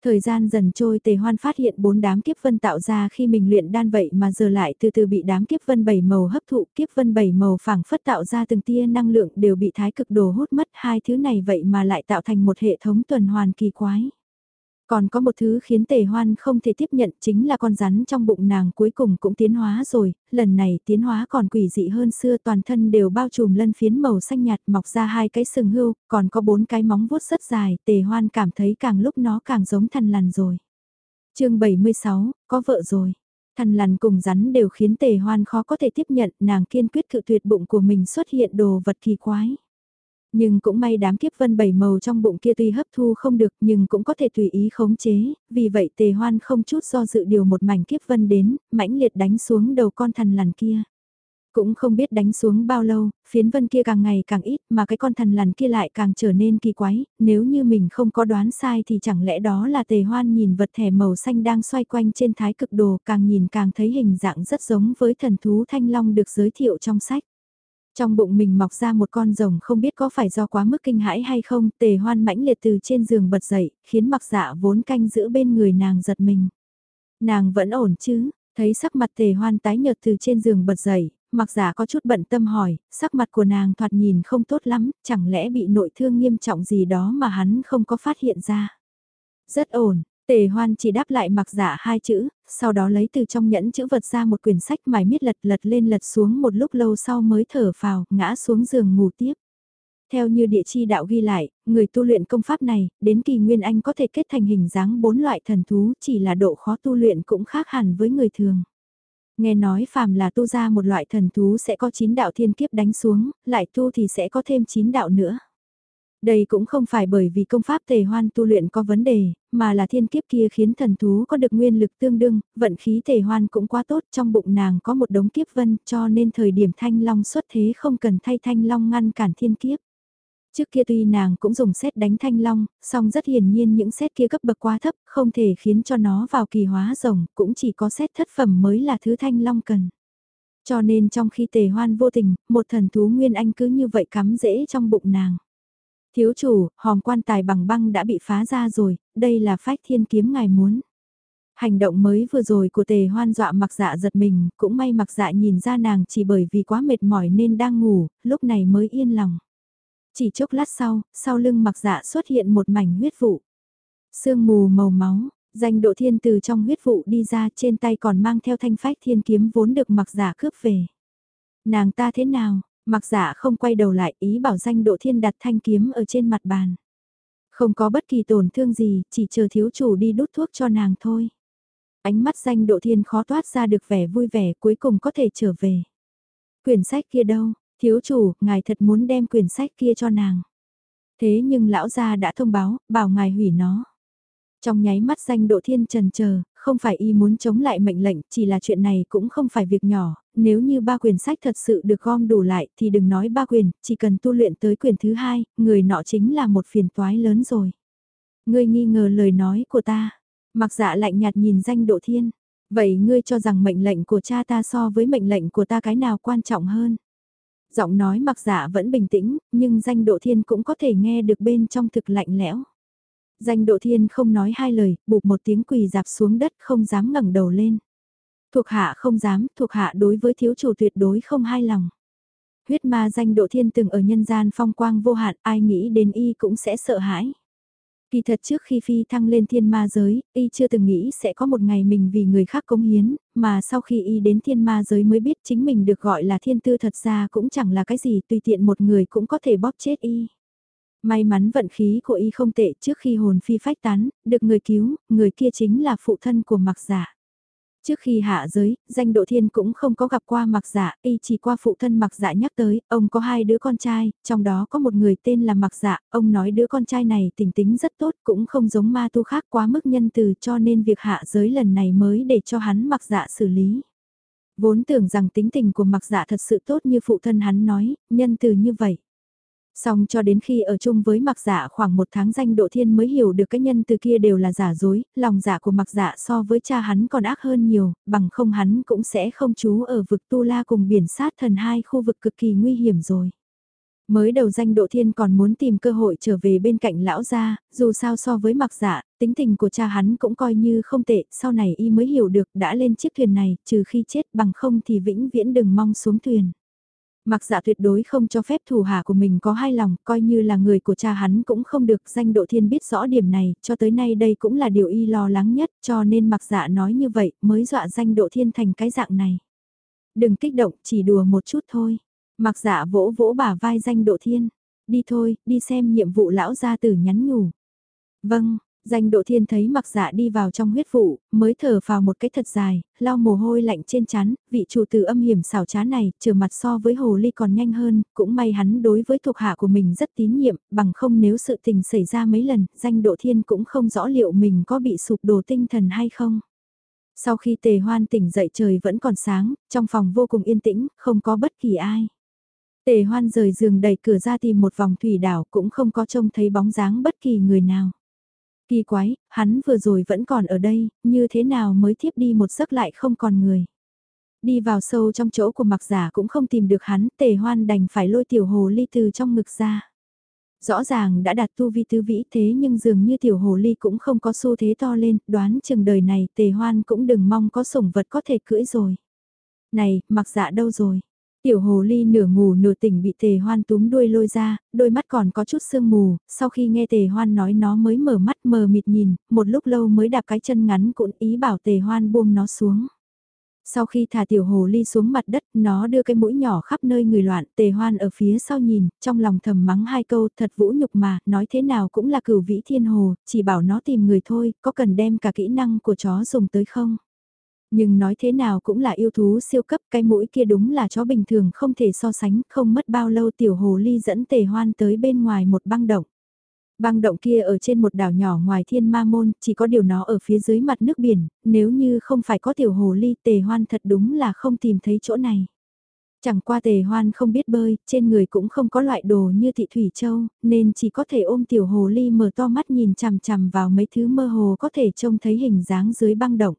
Thời gian dần trôi, tề hoan phát hiện bốn đám kiếp vân tạo ra khi mình luyện đan vậy mà giờ lại từ từ bị đám kiếp vân bảy màu hấp thụ, kiếp vân bảy màu phảng phất tạo ra từng tia năng lượng đều bị thái cực đồ hút mất, hai thứ này vậy mà lại tạo thành một hệ thống tuần hoàn kỳ quái. Còn có một thứ khiến tề hoan không thể tiếp nhận chính là con rắn trong bụng nàng cuối cùng cũng tiến hóa rồi, lần này tiến hóa còn quỷ dị hơn xưa toàn thân đều bao trùm lân phiến màu xanh nhạt mọc ra hai cái sừng hưu, còn có bốn cái móng vuốt rất dài, tề hoan cảm thấy càng lúc nó càng giống thần lằn rồi. chương 76, có vợ rồi. Thần lằn cùng rắn đều khiến tề hoan khó có thể tiếp nhận, nàng kiên quyết cự tuyệt bụng của mình xuất hiện đồ vật kỳ quái. Nhưng cũng may đám kiếp vân bảy màu trong bụng kia tuy hấp thu không được nhưng cũng có thể tùy ý khống chế, vì vậy tề hoan không chút do dự điều một mảnh kiếp vân đến, mãnh liệt đánh xuống đầu con thần lằn kia. Cũng không biết đánh xuống bao lâu, phiến vân kia càng ngày càng ít mà cái con thần lằn kia lại càng trở nên kỳ quái, nếu như mình không có đoán sai thì chẳng lẽ đó là tề hoan nhìn vật thể màu xanh đang xoay quanh trên thái cực đồ càng nhìn càng thấy hình dạng rất giống với thần thú thanh long được giới thiệu trong sách. Trong bụng mình mọc ra một con rồng không biết có phải do quá mức kinh hãi hay không, tề hoan mãnh liệt từ trên giường bật dậy, khiến mặc dạ vốn canh giữ bên người nàng giật mình. Nàng vẫn ổn chứ, thấy sắc mặt tề hoan tái nhợt từ trên giường bật dậy, mặc giả dạ có chút bận tâm hỏi, sắc mặt của nàng thoạt nhìn không tốt lắm, chẳng lẽ bị nội thương nghiêm trọng gì đó mà hắn không có phát hiện ra. Rất ổn, Tề hoan chỉ đáp lại mặc giả hai chữ, sau đó lấy từ trong nhẫn chữ vật ra một quyển sách mài miết lật lật lên lật xuống một lúc lâu sau mới thở phào, ngã xuống giường ngủ tiếp. Theo như địa chi đạo ghi lại, người tu luyện công pháp này, đến kỳ nguyên anh có thể kết thành hình dáng bốn loại thần thú chỉ là độ khó tu luyện cũng khác hẳn với người thường. Nghe nói phàm là tu ra một loại thần thú sẽ có 9 đạo thiên kiếp đánh xuống, lại tu thì sẽ có thêm 9 đạo nữa. Đây cũng không phải bởi vì công pháp tề hoan tu luyện có vấn đề, mà là thiên kiếp kia khiến thần thú có được nguyên lực tương đương, vận khí tề hoan cũng quá tốt trong bụng nàng có một đống kiếp vân cho nên thời điểm thanh long xuất thế không cần thay thanh long ngăn cản thiên kiếp. Trước kia tuy nàng cũng dùng xét đánh thanh long, song rất hiển nhiên những xét kia cấp bậc quá thấp, không thể khiến cho nó vào kỳ hóa rồng, cũng chỉ có xét thất phẩm mới là thứ thanh long cần. Cho nên trong khi tề hoan vô tình, một thần thú nguyên anh cứ như vậy cắm rễ trong bụng nàng. Thiếu chủ, hòm quan tài bằng băng đã bị phá ra rồi, đây là phách thiên kiếm ngài muốn. Hành động mới vừa rồi của tề hoan dọa mặc dạ giật mình, cũng may mặc dạ nhìn ra nàng chỉ bởi vì quá mệt mỏi nên đang ngủ, lúc này mới yên lòng. Chỉ chốc lát sau, sau lưng mặc dạ xuất hiện một mảnh huyết vụ. Sương mù màu máu, danh độ thiên từ trong huyết vụ đi ra trên tay còn mang theo thanh phách thiên kiếm vốn được mặc dạ cướp về. Nàng ta thế nào, Mặc giả không quay đầu lại ý bảo danh độ thiên đặt thanh kiếm ở trên mặt bàn. Không có bất kỳ tổn thương gì, chỉ chờ thiếu chủ đi đút thuốc cho nàng thôi. Ánh mắt danh độ thiên khó toát ra được vẻ vui vẻ cuối cùng có thể trở về. Quyển sách kia đâu, thiếu chủ, ngài thật muốn đem quyển sách kia cho nàng. Thế nhưng lão gia đã thông báo, bảo ngài hủy nó. Trong nháy mắt danh độ thiên trần chờ không phải y muốn chống lại mệnh lệnh, chỉ là chuyện này cũng không phải việc nhỏ, nếu như ba quyền sách thật sự được gom đủ lại thì đừng nói ba quyền, chỉ cần tu luyện tới quyền thứ hai, người nọ chính là một phiền toái lớn rồi. Ngươi nghi ngờ lời nói của ta, mặc dạ lạnh nhạt nhìn danh độ thiên, vậy ngươi cho rằng mệnh lệnh của cha ta so với mệnh lệnh của ta cái nào quan trọng hơn? Giọng nói mặc dạ vẫn bình tĩnh, nhưng danh độ thiên cũng có thể nghe được bên trong thực lạnh lẽo. Danh độ thiên không nói hai lời, bụp một tiếng quỳ dạp xuống đất không dám ngẩng đầu lên. Thuộc hạ không dám, thuộc hạ đối với thiếu chủ tuyệt đối không hai lòng. Huyết ma danh độ thiên từng ở nhân gian phong quang vô hạn, ai nghĩ đến y cũng sẽ sợ hãi. Kỳ thật trước khi phi thăng lên thiên ma giới, y chưa từng nghĩ sẽ có một ngày mình vì người khác cống hiến, mà sau khi y đến thiên ma giới mới biết chính mình được gọi là thiên tư thật ra cũng chẳng là cái gì tùy tiện một người cũng có thể bóp chết y. May mắn vận khí của y không tệ trước khi hồn phi phách tán, được người cứu, người kia chính là phụ thân của mặc giả. Trước khi hạ giới, danh độ thiên cũng không có gặp qua mặc giả, y chỉ qua phụ thân mặc giả nhắc tới, ông có hai đứa con trai, trong đó có một người tên là mặc giả, ông nói đứa con trai này tình tính rất tốt, cũng không giống ma tu khác quá mức nhân từ cho nên việc hạ giới lần này mới để cho hắn mặc giả xử lý. Vốn tưởng rằng tính tình của mặc giả thật sự tốt như phụ thân hắn nói, nhân từ như vậy. Xong cho đến khi ở chung với mặc giả khoảng một tháng danh độ thiên mới hiểu được cái nhân từ kia đều là giả dối, lòng giả của mặc giả so với cha hắn còn ác hơn nhiều, bằng không hắn cũng sẽ không trú ở vực tu la cùng biển sát thần hai khu vực cực kỳ nguy hiểm rồi. Mới đầu danh độ thiên còn muốn tìm cơ hội trở về bên cạnh lão gia, dù sao so với mặc dạ, tính tình của cha hắn cũng coi như không tệ, sau này y mới hiểu được đã lên chiếc thuyền này, trừ khi chết bằng không thì vĩnh viễn đừng mong xuống thuyền. Mặc dạ tuyệt đối không cho phép thủ hạ của mình có hai lòng, coi như là người của cha hắn cũng không được, danh độ thiên biết rõ điểm này, cho tới nay đây cũng là điều y lo lắng nhất, cho nên mặc dạ nói như vậy, mới dọa danh độ thiên thành cái dạng này. Đừng kích động, chỉ đùa một chút thôi. Mặc dạ vỗ vỗ bả vai danh độ thiên. Đi thôi, đi xem nhiệm vụ lão gia tử nhắn nhủ. Vâng, danh độ thiên thấy mặc dạ đi vào trong huyết vụ, mới thở vào một cái thật dài, lau mồ hôi lạnh trên chán, vị chủ tử âm hiểm xảo trá này, trở mặt so với hồ ly còn nhanh hơn, cũng may hắn đối với thuộc hạ của mình rất tín nhiệm, bằng không nếu sự tình xảy ra mấy lần, danh độ thiên cũng không rõ liệu mình có bị sụp đổ tinh thần hay không. Sau khi tề hoan tỉnh dậy trời vẫn còn sáng, trong phòng vô cùng yên tĩnh, không có bất kỳ ai. Tề hoan rời giường đẩy cửa ra tìm một vòng thủy đảo cũng không có trông thấy bóng dáng bất kỳ người nào. Kỳ quái, hắn vừa rồi vẫn còn ở đây, như thế nào mới thiếp đi một giấc lại không còn người. Đi vào sâu trong chỗ của mặc giả cũng không tìm được hắn, tề hoan đành phải lôi tiểu hồ ly từ trong ngực ra. Rõ ràng đã đạt tu vi tứ vĩ thế nhưng dường như tiểu hồ ly cũng không có xu thế to lên, đoán chừng đời này tề hoan cũng đừng mong có sủng vật có thể cưỡi rồi. Này, mặc dạ đâu rồi? Tiểu hồ ly nửa ngủ nửa tỉnh bị tề hoan túm đuôi lôi ra, đôi mắt còn có chút sương mù, sau khi nghe tề hoan nói nó mới mở mắt mờ mịt nhìn, một lúc lâu mới đạp cái chân ngắn cũng ý bảo tề hoan buông nó xuống. Sau khi thả tiểu hồ ly xuống mặt đất, nó đưa cái mũi nhỏ khắp nơi người loạn, tề hoan ở phía sau nhìn, trong lòng thầm mắng hai câu, thật vũ nhục mà, nói thế nào cũng là cửu vĩ thiên hồ, chỉ bảo nó tìm người thôi, có cần đem cả kỹ năng của chó dùng tới không? Nhưng nói thế nào cũng là yêu thú siêu cấp, cái mũi kia đúng là chó bình thường không thể so sánh, không mất bao lâu tiểu hồ ly dẫn tề hoan tới bên ngoài một băng động. Băng động kia ở trên một đảo nhỏ ngoài thiên ma môn, chỉ có điều nó ở phía dưới mặt nước biển, nếu như không phải có tiểu hồ ly tề hoan thật đúng là không tìm thấy chỗ này. Chẳng qua tề hoan không biết bơi, trên người cũng không có loại đồ như thị thủy châu, nên chỉ có thể ôm tiểu hồ ly mở to mắt nhìn chằm chằm vào mấy thứ mơ hồ có thể trông thấy hình dáng dưới băng động.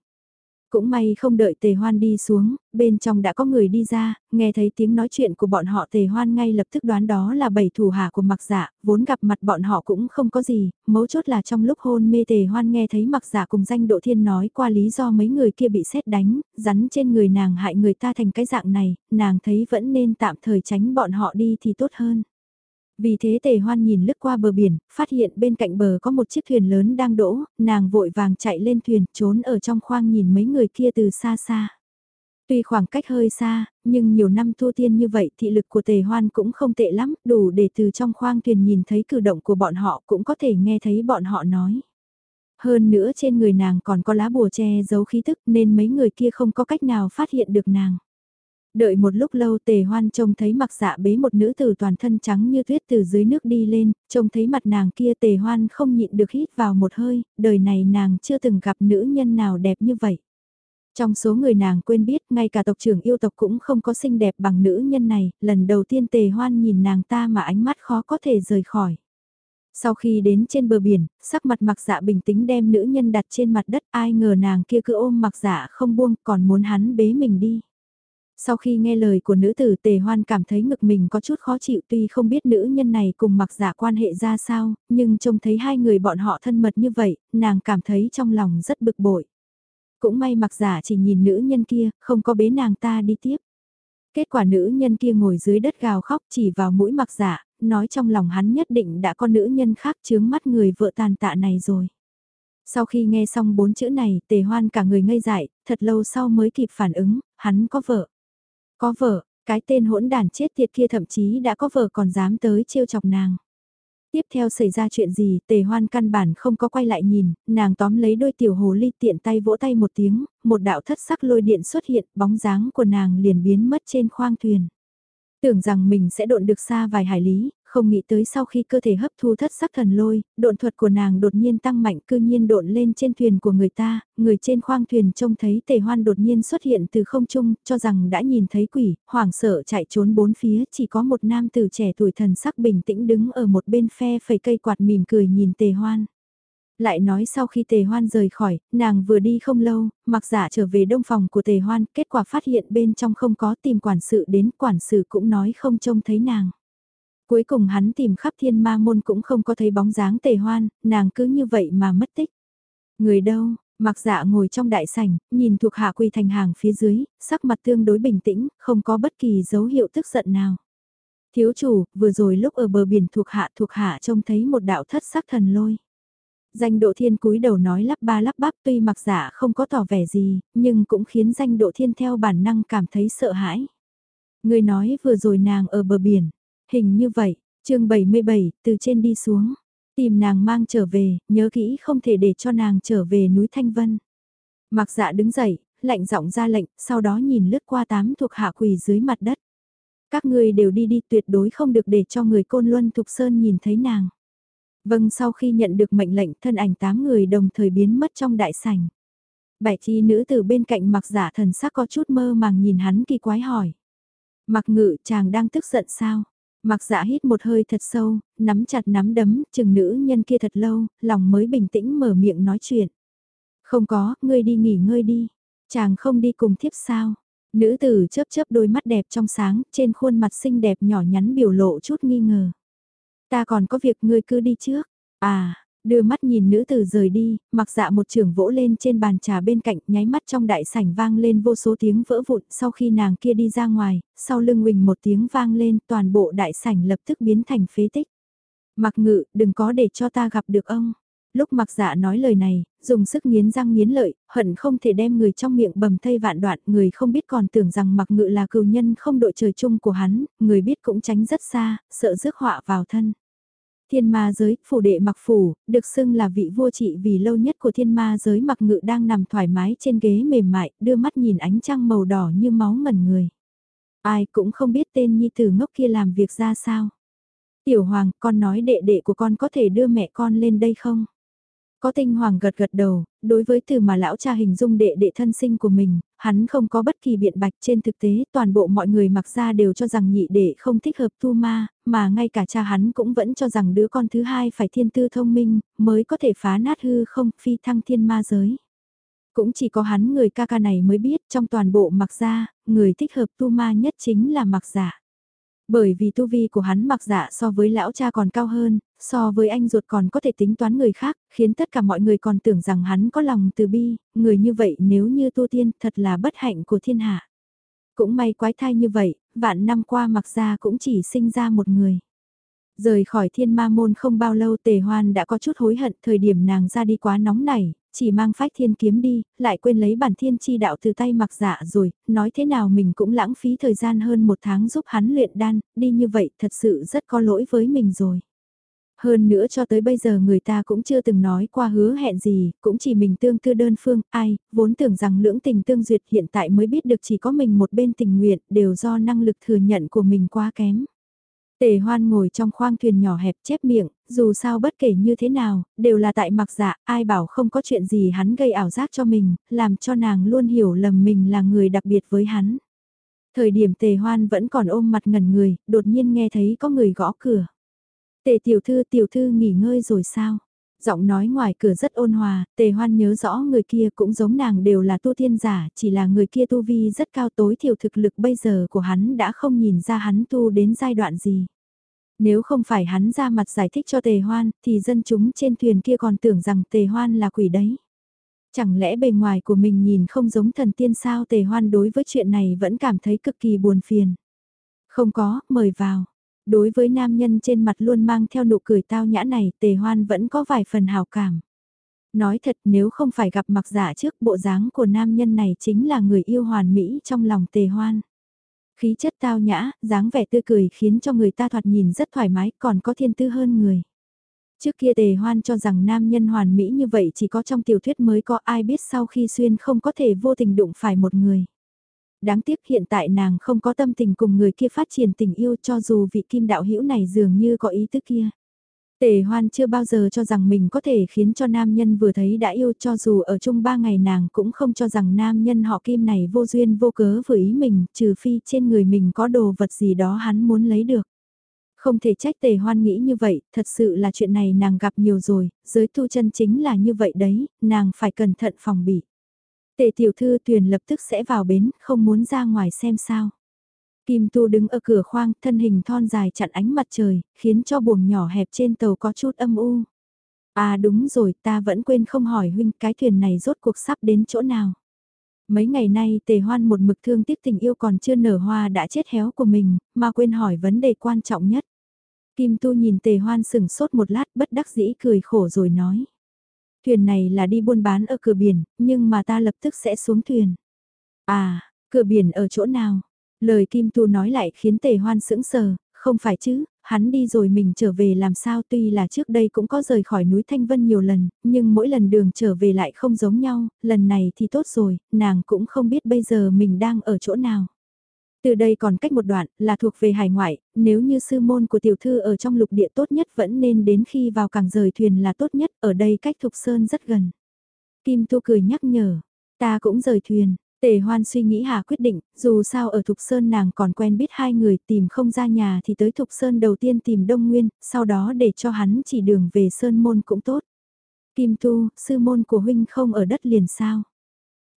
Cũng may không đợi tề hoan đi xuống, bên trong đã có người đi ra, nghe thấy tiếng nói chuyện của bọn họ tề hoan ngay lập tức đoán đó là bảy thủ hạ của mặc dạ, vốn gặp mặt bọn họ cũng không có gì, mấu chốt là trong lúc hôn mê tề hoan nghe thấy mặc dạ cùng danh độ thiên nói qua lý do mấy người kia bị xét đánh, rắn trên người nàng hại người ta thành cái dạng này, nàng thấy vẫn nên tạm thời tránh bọn họ đi thì tốt hơn. Vì thế tề hoan nhìn lướt qua bờ biển, phát hiện bên cạnh bờ có một chiếc thuyền lớn đang đỗ, nàng vội vàng chạy lên thuyền, trốn ở trong khoang nhìn mấy người kia từ xa xa. Tuy khoảng cách hơi xa, nhưng nhiều năm thu tiên như vậy thị lực của tề hoan cũng không tệ lắm, đủ để từ trong khoang thuyền nhìn thấy cử động của bọn họ cũng có thể nghe thấy bọn họ nói. Hơn nữa trên người nàng còn có lá bùa che giấu khí thức nên mấy người kia không có cách nào phát hiện được nàng. Đợi một lúc lâu tề hoan trông thấy mặc dạ bế một nữ tử toàn thân trắng như tuyết từ dưới nước đi lên, trông thấy mặt nàng kia tề hoan không nhịn được hít vào một hơi, đời này nàng chưa từng gặp nữ nhân nào đẹp như vậy. Trong số người nàng quên biết, ngay cả tộc trưởng yêu tộc cũng không có xinh đẹp bằng nữ nhân này, lần đầu tiên tề hoan nhìn nàng ta mà ánh mắt khó có thể rời khỏi. Sau khi đến trên bờ biển, sắc mặt mặc dạ bình tĩnh đem nữ nhân đặt trên mặt đất ai ngờ nàng kia cứ ôm mặc dạ không buông còn muốn hắn bế mình đi. Sau khi nghe lời của nữ tử tề hoan cảm thấy ngực mình có chút khó chịu tuy không biết nữ nhân này cùng mặc giả quan hệ ra sao, nhưng trông thấy hai người bọn họ thân mật như vậy, nàng cảm thấy trong lòng rất bực bội. Cũng may mặc giả chỉ nhìn nữ nhân kia, không có bế nàng ta đi tiếp. Kết quả nữ nhân kia ngồi dưới đất gào khóc chỉ vào mũi mặc giả, nói trong lòng hắn nhất định đã có nữ nhân khác chướng mắt người vợ tàn tạ này rồi. Sau khi nghe xong bốn chữ này, tề hoan cả người ngây dại, thật lâu sau mới kịp phản ứng, hắn có vợ. Có vợ, cái tên hỗn đàn chết tiệt kia thậm chí đã có vợ còn dám tới trêu chọc nàng. Tiếp theo xảy ra chuyện gì, tề hoan căn bản không có quay lại nhìn, nàng tóm lấy đôi tiểu hồ ly tiện tay vỗ tay một tiếng, một đạo thất sắc lôi điện xuất hiện, bóng dáng của nàng liền biến mất trên khoang thuyền. Tưởng rằng mình sẽ độn được xa vài hải lý, không nghĩ tới sau khi cơ thể hấp thu thất sắc thần lôi, độn thuật của nàng đột nhiên tăng mạnh cư nhiên độn lên trên thuyền của người ta, người trên khoang thuyền trông thấy tề hoan đột nhiên xuất hiện từ không trung, cho rằng đã nhìn thấy quỷ, hoảng sợ chạy trốn bốn phía, chỉ có một nam tử trẻ tuổi thần sắc bình tĩnh đứng ở một bên phe phẩy cây quạt mỉm cười nhìn tề hoan. Lại nói sau khi tề hoan rời khỏi, nàng vừa đi không lâu, mặc giả trở về đông phòng của tề hoan, kết quả phát hiện bên trong không có tìm quản sự đến, quản sự cũng nói không trông thấy nàng. Cuối cùng hắn tìm khắp thiên ma môn cũng không có thấy bóng dáng tề hoan, nàng cứ như vậy mà mất tích. Người đâu, mặc dạ ngồi trong đại sảnh, nhìn thuộc hạ quy thành hàng phía dưới, sắc mặt tương đối bình tĩnh, không có bất kỳ dấu hiệu tức giận nào. Thiếu chủ, vừa rồi lúc ở bờ biển thuộc hạ thuộc hạ trông thấy một đạo thất sắc thần lôi. Danh độ thiên cúi đầu nói lắp ba lắp bắp tuy mặc dạ không có tỏ vẻ gì, nhưng cũng khiến danh độ thiên theo bản năng cảm thấy sợ hãi. Người nói vừa rồi nàng ở bờ biển, hình như vậy, chương 77, từ trên đi xuống, tìm nàng mang trở về, nhớ kỹ không thể để cho nàng trở về núi Thanh Vân. Mặc dạ đứng dậy, lạnh giọng ra lệnh, sau đó nhìn lướt qua tám thuộc hạ quỳ dưới mặt đất. Các ngươi đều đi đi tuyệt đối không được để cho người côn luân thục sơn nhìn thấy nàng. Vâng sau khi nhận được mệnh lệnh thân ảnh tám người đồng thời biến mất trong đại sảnh. Bảy chi nữ từ bên cạnh mặc giả dạ thần sắc có chút mơ màng nhìn hắn kỳ quái hỏi. Mặc ngự chàng đang tức giận sao? Mặc dạ hít một hơi thật sâu, nắm chặt nắm đấm, chừng nữ nhân kia thật lâu, lòng mới bình tĩnh mở miệng nói chuyện. Không có, ngươi đi nghỉ ngơi đi. Chàng không đi cùng thiếp sao? Nữ tử chớp chớp đôi mắt đẹp trong sáng, trên khuôn mặt xinh đẹp nhỏ nhắn biểu lộ chút nghi ngờ. Ta còn có việc ngươi cứ đi trước. À, đưa mắt nhìn nữ tử rời đi, mặc dạ một trường vỗ lên trên bàn trà bên cạnh nháy mắt trong đại sảnh vang lên vô số tiếng vỡ vụn sau khi nàng kia đi ra ngoài, sau lưng huỳnh một tiếng vang lên toàn bộ đại sảnh lập tức biến thành phế tích. Mặc ngự, đừng có để cho ta gặp được ông. Lúc mặc dạ nói lời này, dùng sức nghiến răng nghiến lợi, hận không thể đem người trong miệng bầm thây vạn đoạn, người không biết còn tưởng rằng mặc ngự là cừu nhân không đội trời chung của hắn, người biết cũng tránh rất xa, sợ rước họa vào thân. Thiên ma giới, phủ đệ mặc phủ, được xưng là vị vua trị vì lâu nhất của thiên ma giới mặc ngự đang nằm thoải mái trên ghế mềm mại, đưa mắt nhìn ánh trăng màu đỏ như máu ngẩn người. Ai cũng không biết tên nhi tử ngốc kia làm việc ra sao. Tiểu hoàng, con nói đệ đệ của con có thể đưa mẹ con lên đây không? Có tinh hoàng gật gật đầu, đối với từ mà lão cha hình dung đệ đệ thân sinh của mình, hắn không có bất kỳ biện bạch trên thực tế toàn bộ mọi người mặc ra đều cho rằng nhị đệ không thích hợp tu ma, mà ngay cả cha hắn cũng vẫn cho rằng đứa con thứ hai phải thiên tư thông minh, mới có thể phá nát hư không phi thăng thiên ma giới. Cũng chỉ có hắn người ca ca này mới biết trong toàn bộ mặc ra, người thích hợp tu ma nhất chính là mặc giả. Bởi vì tu vi của hắn mặc dạ so với lão cha còn cao hơn, so với anh ruột còn có thể tính toán người khác, khiến tất cả mọi người còn tưởng rằng hắn có lòng từ bi, người như vậy nếu như tu tiên thật là bất hạnh của thiên hạ. Cũng may quái thai như vậy, vạn năm qua mặc ra cũng chỉ sinh ra một người. Rời khỏi thiên ma môn không bao lâu tề hoan đã có chút hối hận thời điểm nàng ra đi quá nóng này chỉ mang phách thiên kiếm đi, lại quên lấy bản thiên chi đạo từ tay mặc dạ rồi, nói thế nào mình cũng lãng phí thời gian hơn một tháng giúp hắn luyện đan, đi như vậy thật sự rất có lỗi với mình rồi. Hơn nữa cho tới bây giờ người ta cũng chưa từng nói qua hứa hẹn gì, cũng chỉ mình tương tư đơn phương, ai, vốn tưởng rằng lưỡng tình tương duyệt hiện tại mới biết được chỉ có mình một bên tình nguyện, đều do năng lực thừa nhận của mình quá kém. Tề hoan ngồi trong khoang thuyền nhỏ hẹp chép miệng, dù sao bất kể như thế nào, đều là tại mặc dạ, ai bảo không có chuyện gì hắn gây ảo giác cho mình, làm cho nàng luôn hiểu lầm mình là người đặc biệt với hắn. Thời điểm tề hoan vẫn còn ôm mặt ngẩn người, đột nhiên nghe thấy có người gõ cửa. Tề tiểu thư tiểu thư nghỉ ngơi rồi sao? Giọng nói ngoài cửa rất ôn hòa, tề hoan nhớ rõ người kia cũng giống nàng đều là tu thiên giả, chỉ là người kia tu vi rất cao tối thiểu thực lực bây giờ của hắn đã không nhìn ra hắn tu đến giai đoạn gì. Nếu không phải hắn ra mặt giải thích cho tề hoan, thì dân chúng trên thuyền kia còn tưởng rằng tề hoan là quỷ đấy. Chẳng lẽ bề ngoài của mình nhìn không giống thần tiên sao tề hoan đối với chuyện này vẫn cảm thấy cực kỳ buồn phiền. Không có, mời vào đối với nam nhân trên mặt luôn mang theo nụ cười tao nhã này tề hoan vẫn có vài phần hào cảm. Nói thật nếu không phải gặp mặc giả trước bộ dáng của nam nhân này chính là người yêu hoàn mỹ trong lòng tề hoan. Khí chất tao nhã, dáng vẻ tươi cười khiến cho người ta thoạt nhìn rất thoải mái còn có thiên tư hơn người. Trước kia tề hoan cho rằng nam nhân hoàn mỹ như vậy chỉ có trong tiểu thuyết mới có ai biết sau khi xuyên không có thể vô tình đụng phải một người. Đáng tiếc hiện tại nàng không có tâm tình cùng người kia phát triển tình yêu cho dù vị kim đạo hữu này dường như có ý thức kia. Tề hoan chưa bao giờ cho rằng mình có thể khiến cho nam nhân vừa thấy đã yêu cho dù ở chung ba ngày nàng cũng không cho rằng nam nhân họ kim này vô duyên vô cớ với ý mình trừ phi trên người mình có đồ vật gì đó hắn muốn lấy được. Không thể trách tề hoan nghĩ như vậy, thật sự là chuyện này nàng gặp nhiều rồi, giới tu chân chính là như vậy đấy, nàng phải cẩn thận phòng bị. Tề tiểu thư thuyền lập tức sẽ vào bến, không muốn ra ngoài xem sao. Kim Tu đứng ở cửa khoang, thân hình thon dài chặn ánh mặt trời, khiến cho buồng nhỏ hẹp trên tàu có chút âm u. À đúng rồi, ta vẫn quên không hỏi huynh cái thuyền này rốt cuộc sắp đến chỗ nào. Mấy ngày nay tề hoan một mực thương tiếc tình yêu còn chưa nở hoa đã chết héo của mình, mà quên hỏi vấn đề quan trọng nhất. Kim Tu nhìn tề hoan sừng sốt một lát bất đắc dĩ cười khổ rồi nói. Thuyền này là đi buôn bán ở cửa biển, nhưng mà ta lập tức sẽ xuống thuyền. À, cửa biển ở chỗ nào? Lời Kim Tu nói lại khiến tề hoan sững sờ, không phải chứ, hắn đi rồi mình trở về làm sao tuy là trước đây cũng có rời khỏi núi Thanh Vân nhiều lần, nhưng mỗi lần đường trở về lại không giống nhau, lần này thì tốt rồi, nàng cũng không biết bây giờ mình đang ở chỗ nào. Từ đây còn cách một đoạn là thuộc về hải ngoại, nếu như sư môn của tiểu thư ở trong lục địa tốt nhất vẫn nên đến khi vào cảng rời thuyền là tốt nhất, ở đây cách Thục Sơn rất gần. Kim Tu cười nhắc nhở, ta cũng rời thuyền, Tề hoan suy nghĩ hà quyết định, dù sao ở Thục Sơn nàng còn quen biết hai người tìm không ra nhà thì tới Thục Sơn đầu tiên tìm Đông Nguyên, sau đó để cho hắn chỉ đường về Sơn Môn cũng tốt. Kim Tu, sư môn của huynh không ở đất liền sao?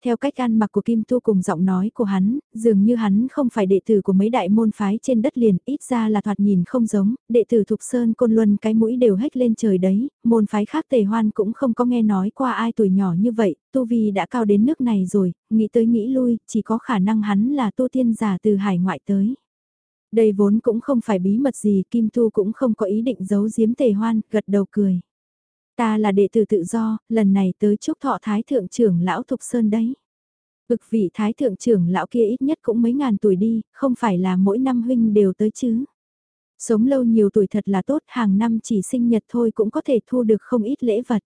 Theo cách ăn mặc của Kim Tu cùng giọng nói của hắn, dường như hắn không phải đệ tử của mấy đại môn phái trên đất liền, ít ra là thoạt nhìn không giống, đệ tử Thục Sơn Côn Luân cái mũi đều hết lên trời đấy, môn phái khác tề hoan cũng không có nghe nói qua ai tuổi nhỏ như vậy, Tu Vi đã cao đến nước này rồi, nghĩ tới nghĩ lui, chỉ có khả năng hắn là tu tiên giả từ hải ngoại tới. Đây vốn cũng không phải bí mật gì, Kim Tu cũng không có ý định giấu giếm tề hoan, gật đầu cười. Ta là đệ tử tự do, lần này tới chúc thọ thái thượng trưởng lão Thục Sơn đấy. Ực vị thái thượng trưởng lão kia ít nhất cũng mấy ngàn tuổi đi, không phải là mỗi năm huynh đều tới chứ. Sống lâu nhiều tuổi thật là tốt, hàng năm chỉ sinh nhật thôi cũng có thể thu được không ít lễ vật.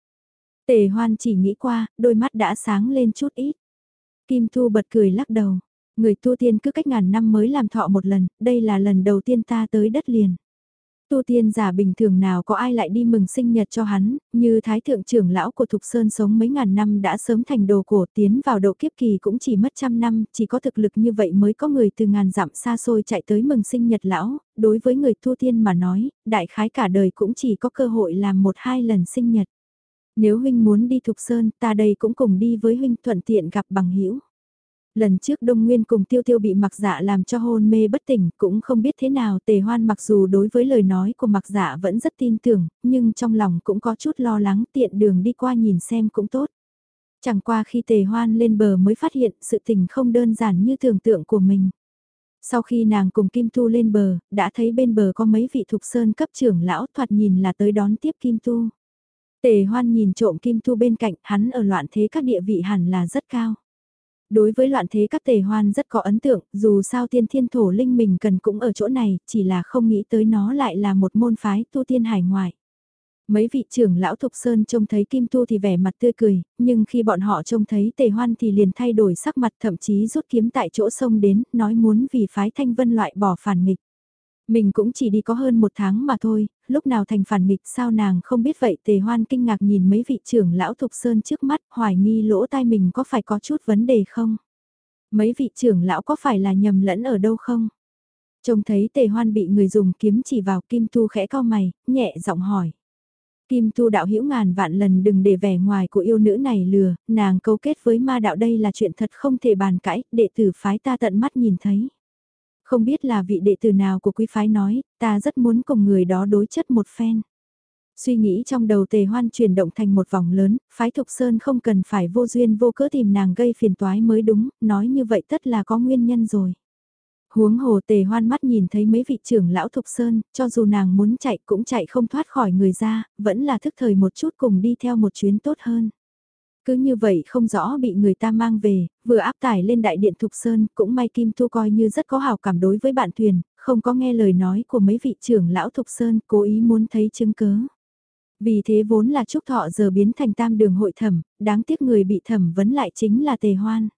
Tề hoan chỉ nghĩ qua, đôi mắt đã sáng lên chút ít. Kim Thu bật cười lắc đầu. Người tu tiên cứ cách ngàn năm mới làm thọ một lần, đây là lần đầu tiên ta tới đất liền tu tiên giả bình thường nào có ai lại đi mừng sinh nhật cho hắn, như thái thượng trưởng lão của Thục Sơn sống mấy ngàn năm đã sớm thành đồ cổ tiến vào độ kiếp kỳ cũng chỉ mất trăm năm, chỉ có thực lực như vậy mới có người từ ngàn dặm xa xôi chạy tới mừng sinh nhật lão, đối với người tu tiên mà nói, đại khái cả đời cũng chỉ có cơ hội làm một hai lần sinh nhật. Nếu huynh muốn đi Thục Sơn, ta đây cũng cùng đi với huynh thuận tiện gặp bằng hữu Lần trước Đông Nguyên cùng Tiêu Tiêu bị mặc dạ làm cho hôn mê bất tỉnh, cũng không biết thế nào tề hoan mặc dù đối với lời nói của mặc dạ vẫn rất tin tưởng, nhưng trong lòng cũng có chút lo lắng tiện đường đi qua nhìn xem cũng tốt. Chẳng qua khi tề hoan lên bờ mới phát hiện sự tình không đơn giản như tưởng tượng của mình. Sau khi nàng cùng Kim Tu lên bờ, đã thấy bên bờ có mấy vị thục sơn cấp trưởng lão thoạt nhìn là tới đón tiếp Kim Tu. Tề hoan nhìn trộm Kim Tu bên cạnh hắn ở loạn thế các địa vị hẳn là rất cao. Đối với loạn thế các tề hoan rất có ấn tượng, dù sao tiên thiên thổ linh mình cần cũng ở chỗ này, chỉ là không nghĩ tới nó lại là một môn phái tu tiên hải ngoại. Mấy vị trưởng lão Thục Sơn trông thấy Kim Tu thì vẻ mặt tươi cười, nhưng khi bọn họ trông thấy tề hoan thì liền thay đổi sắc mặt thậm chí rút kiếm tại chỗ sông đến, nói muốn vì phái thanh vân loại bỏ phản nghịch. Mình cũng chỉ đi có hơn một tháng mà thôi, lúc nào thành phản nghịch sao nàng không biết vậy tề hoan kinh ngạc nhìn mấy vị trưởng lão thục sơn trước mắt hoài nghi lỗ tai mình có phải có chút vấn đề không? Mấy vị trưởng lão có phải là nhầm lẫn ở đâu không? Trông thấy tề hoan bị người dùng kiếm chỉ vào kim tu khẽ cao mày, nhẹ giọng hỏi. Kim tu đạo hữu ngàn vạn lần đừng để vẻ ngoài của yêu nữ này lừa, nàng câu kết với ma đạo đây là chuyện thật không thể bàn cãi, đệ tử phái ta tận mắt nhìn thấy. Không biết là vị đệ tử nào của quý phái nói, ta rất muốn cùng người đó đối chất một phen. Suy nghĩ trong đầu tề hoan chuyển động thành một vòng lớn, phái Thục Sơn không cần phải vô duyên vô cớ tìm nàng gây phiền toái mới đúng, nói như vậy tất là có nguyên nhân rồi. Huống hồ tề hoan mắt nhìn thấy mấy vị trưởng lão Thục Sơn, cho dù nàng muốn chạy cũng chạy không thoát khỏi người ra, vẫn là thức thời một chút cùng đi theo một chuyến tốt hơn. Cứ như vậy không rõ bị người ta mang về, vừa áp tải lên đại điện Thục Sơn, cũng may Kim Thu coi như rất có hào cảm đối với bạn thuyền, không có nghe lời nói của mấy vị trưởng lão Thục Sơn, cố ý muốn thấy chứng cớ. Vì thế vốn là Trúc Thọ giờ biến thành tam đường hội thẩm, đáng tiếc người bị thẩm vấn lại chính là Tề Hoan.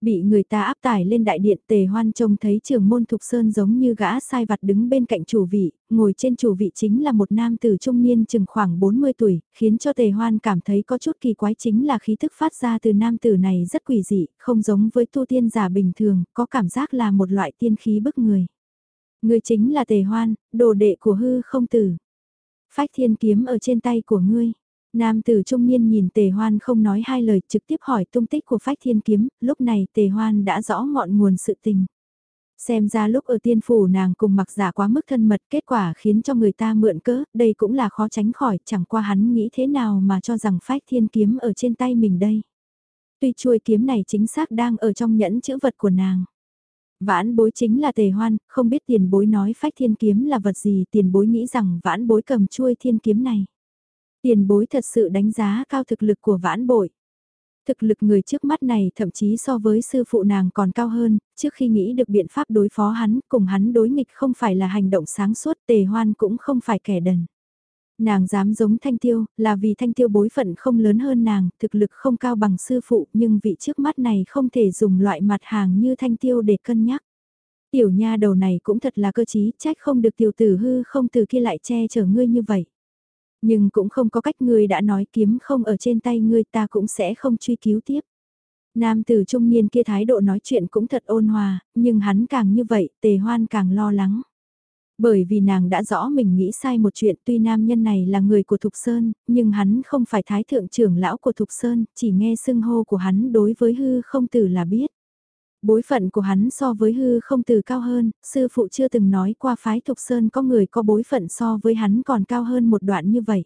Bị người ta áp tải lên đại điện tề hoan trông thấy trường môn thục sơn giống như gã sai vặt đứng bên cạnh chủ vị, ngồi trên chủ vị chính là một nam tử trung niên chừng khoảng 40 tuổi, khiến cho tề hoan cảm thấy có chút kỳ quái chính là khí thức phát ra từ nam tử này rất quỷ dị, không giống với tu tiên giả bình thường, có cảm giác là một loại tiên khí bức người. Người chính là tề hoan, đồ đệ của hư không tử. Phách thiên kiếm ở trên tay của ngươi. Nam tử trung niên nhìn tề hoan không nói hai lời trực tiếp hỏi tung tích của phách thiên kiếm, lúc này tề hoan đã rõ ngọn nguồn sự tình. Xem ra lúc ở tiên phủ nàng cùng mặc giả quá mức thân mật kết quả khiến cho người ta mượn cớ, đây cũng là khó tránh khỏi, chẳng qua hắn nghĩ thế nào mà cho rằng phách thiên kiếm ở trên tay mình đây. Tuy chuôi kiếm này chính xác đang ở trong nhẫn chữ vật của nàng. Vãn bối chính là tề hoan, không biết tiền bối nói phách thiên kiếm là vật gì, tiền bối nghĩ rằng vãn bối cầm chuôi thiên kiếm này. Tiền bối thật sự đánh giá cao thực lực của vãn bội. Thực lực người trước mắt này thậm chí so với sư phụ nàng còn cao hơn, trước khi nghĩ được biện pháp đối phó hắn, cùng hắn đối nghịch không phải là hành động sáng suốt, tề hoan cũng không phải kẻ đần. Nàng dám giống thanh tiêu, là vì thanh tiêu bối phận không lớn hơn nàng, thực lực không cao bằng sư phụ, nhưng vị trước mắt này không thể dùng loại mặt hàng như thanh tiêu để cân nhắc. Tiểu nha đầu này cũng thật là cơ trí, trách không được tiểu tử hư không từ kia lại che chở ngươi như vậy. Nhưng cũng không có cách ngươi đã nói kiếm không ở trên tay ngươi ta cũng sẽ không truy cứu tiếp. Nam tử trung niên kia thái độ nói chuyện cũng thật ôn hòa, nhưng hắn càng như vậy, tề hoan càng lo lắng. Bởi vì nàng đã rõ mình nghĩ sai một chuyện tuy nam nhân này là người của Thục Sơn, nhưng hắn không phải thái thượng trưởng lão của Thục Sơn, chỉ nghe xưng hô của hắn đối với hư không tử là biết. Bối phận của hắn so với hư không từ cao hơn, sư phụ chưa từng nói qua phái Thục Sơn có người có bối phận so với hắn còn cao hơn một đoạn như vậy.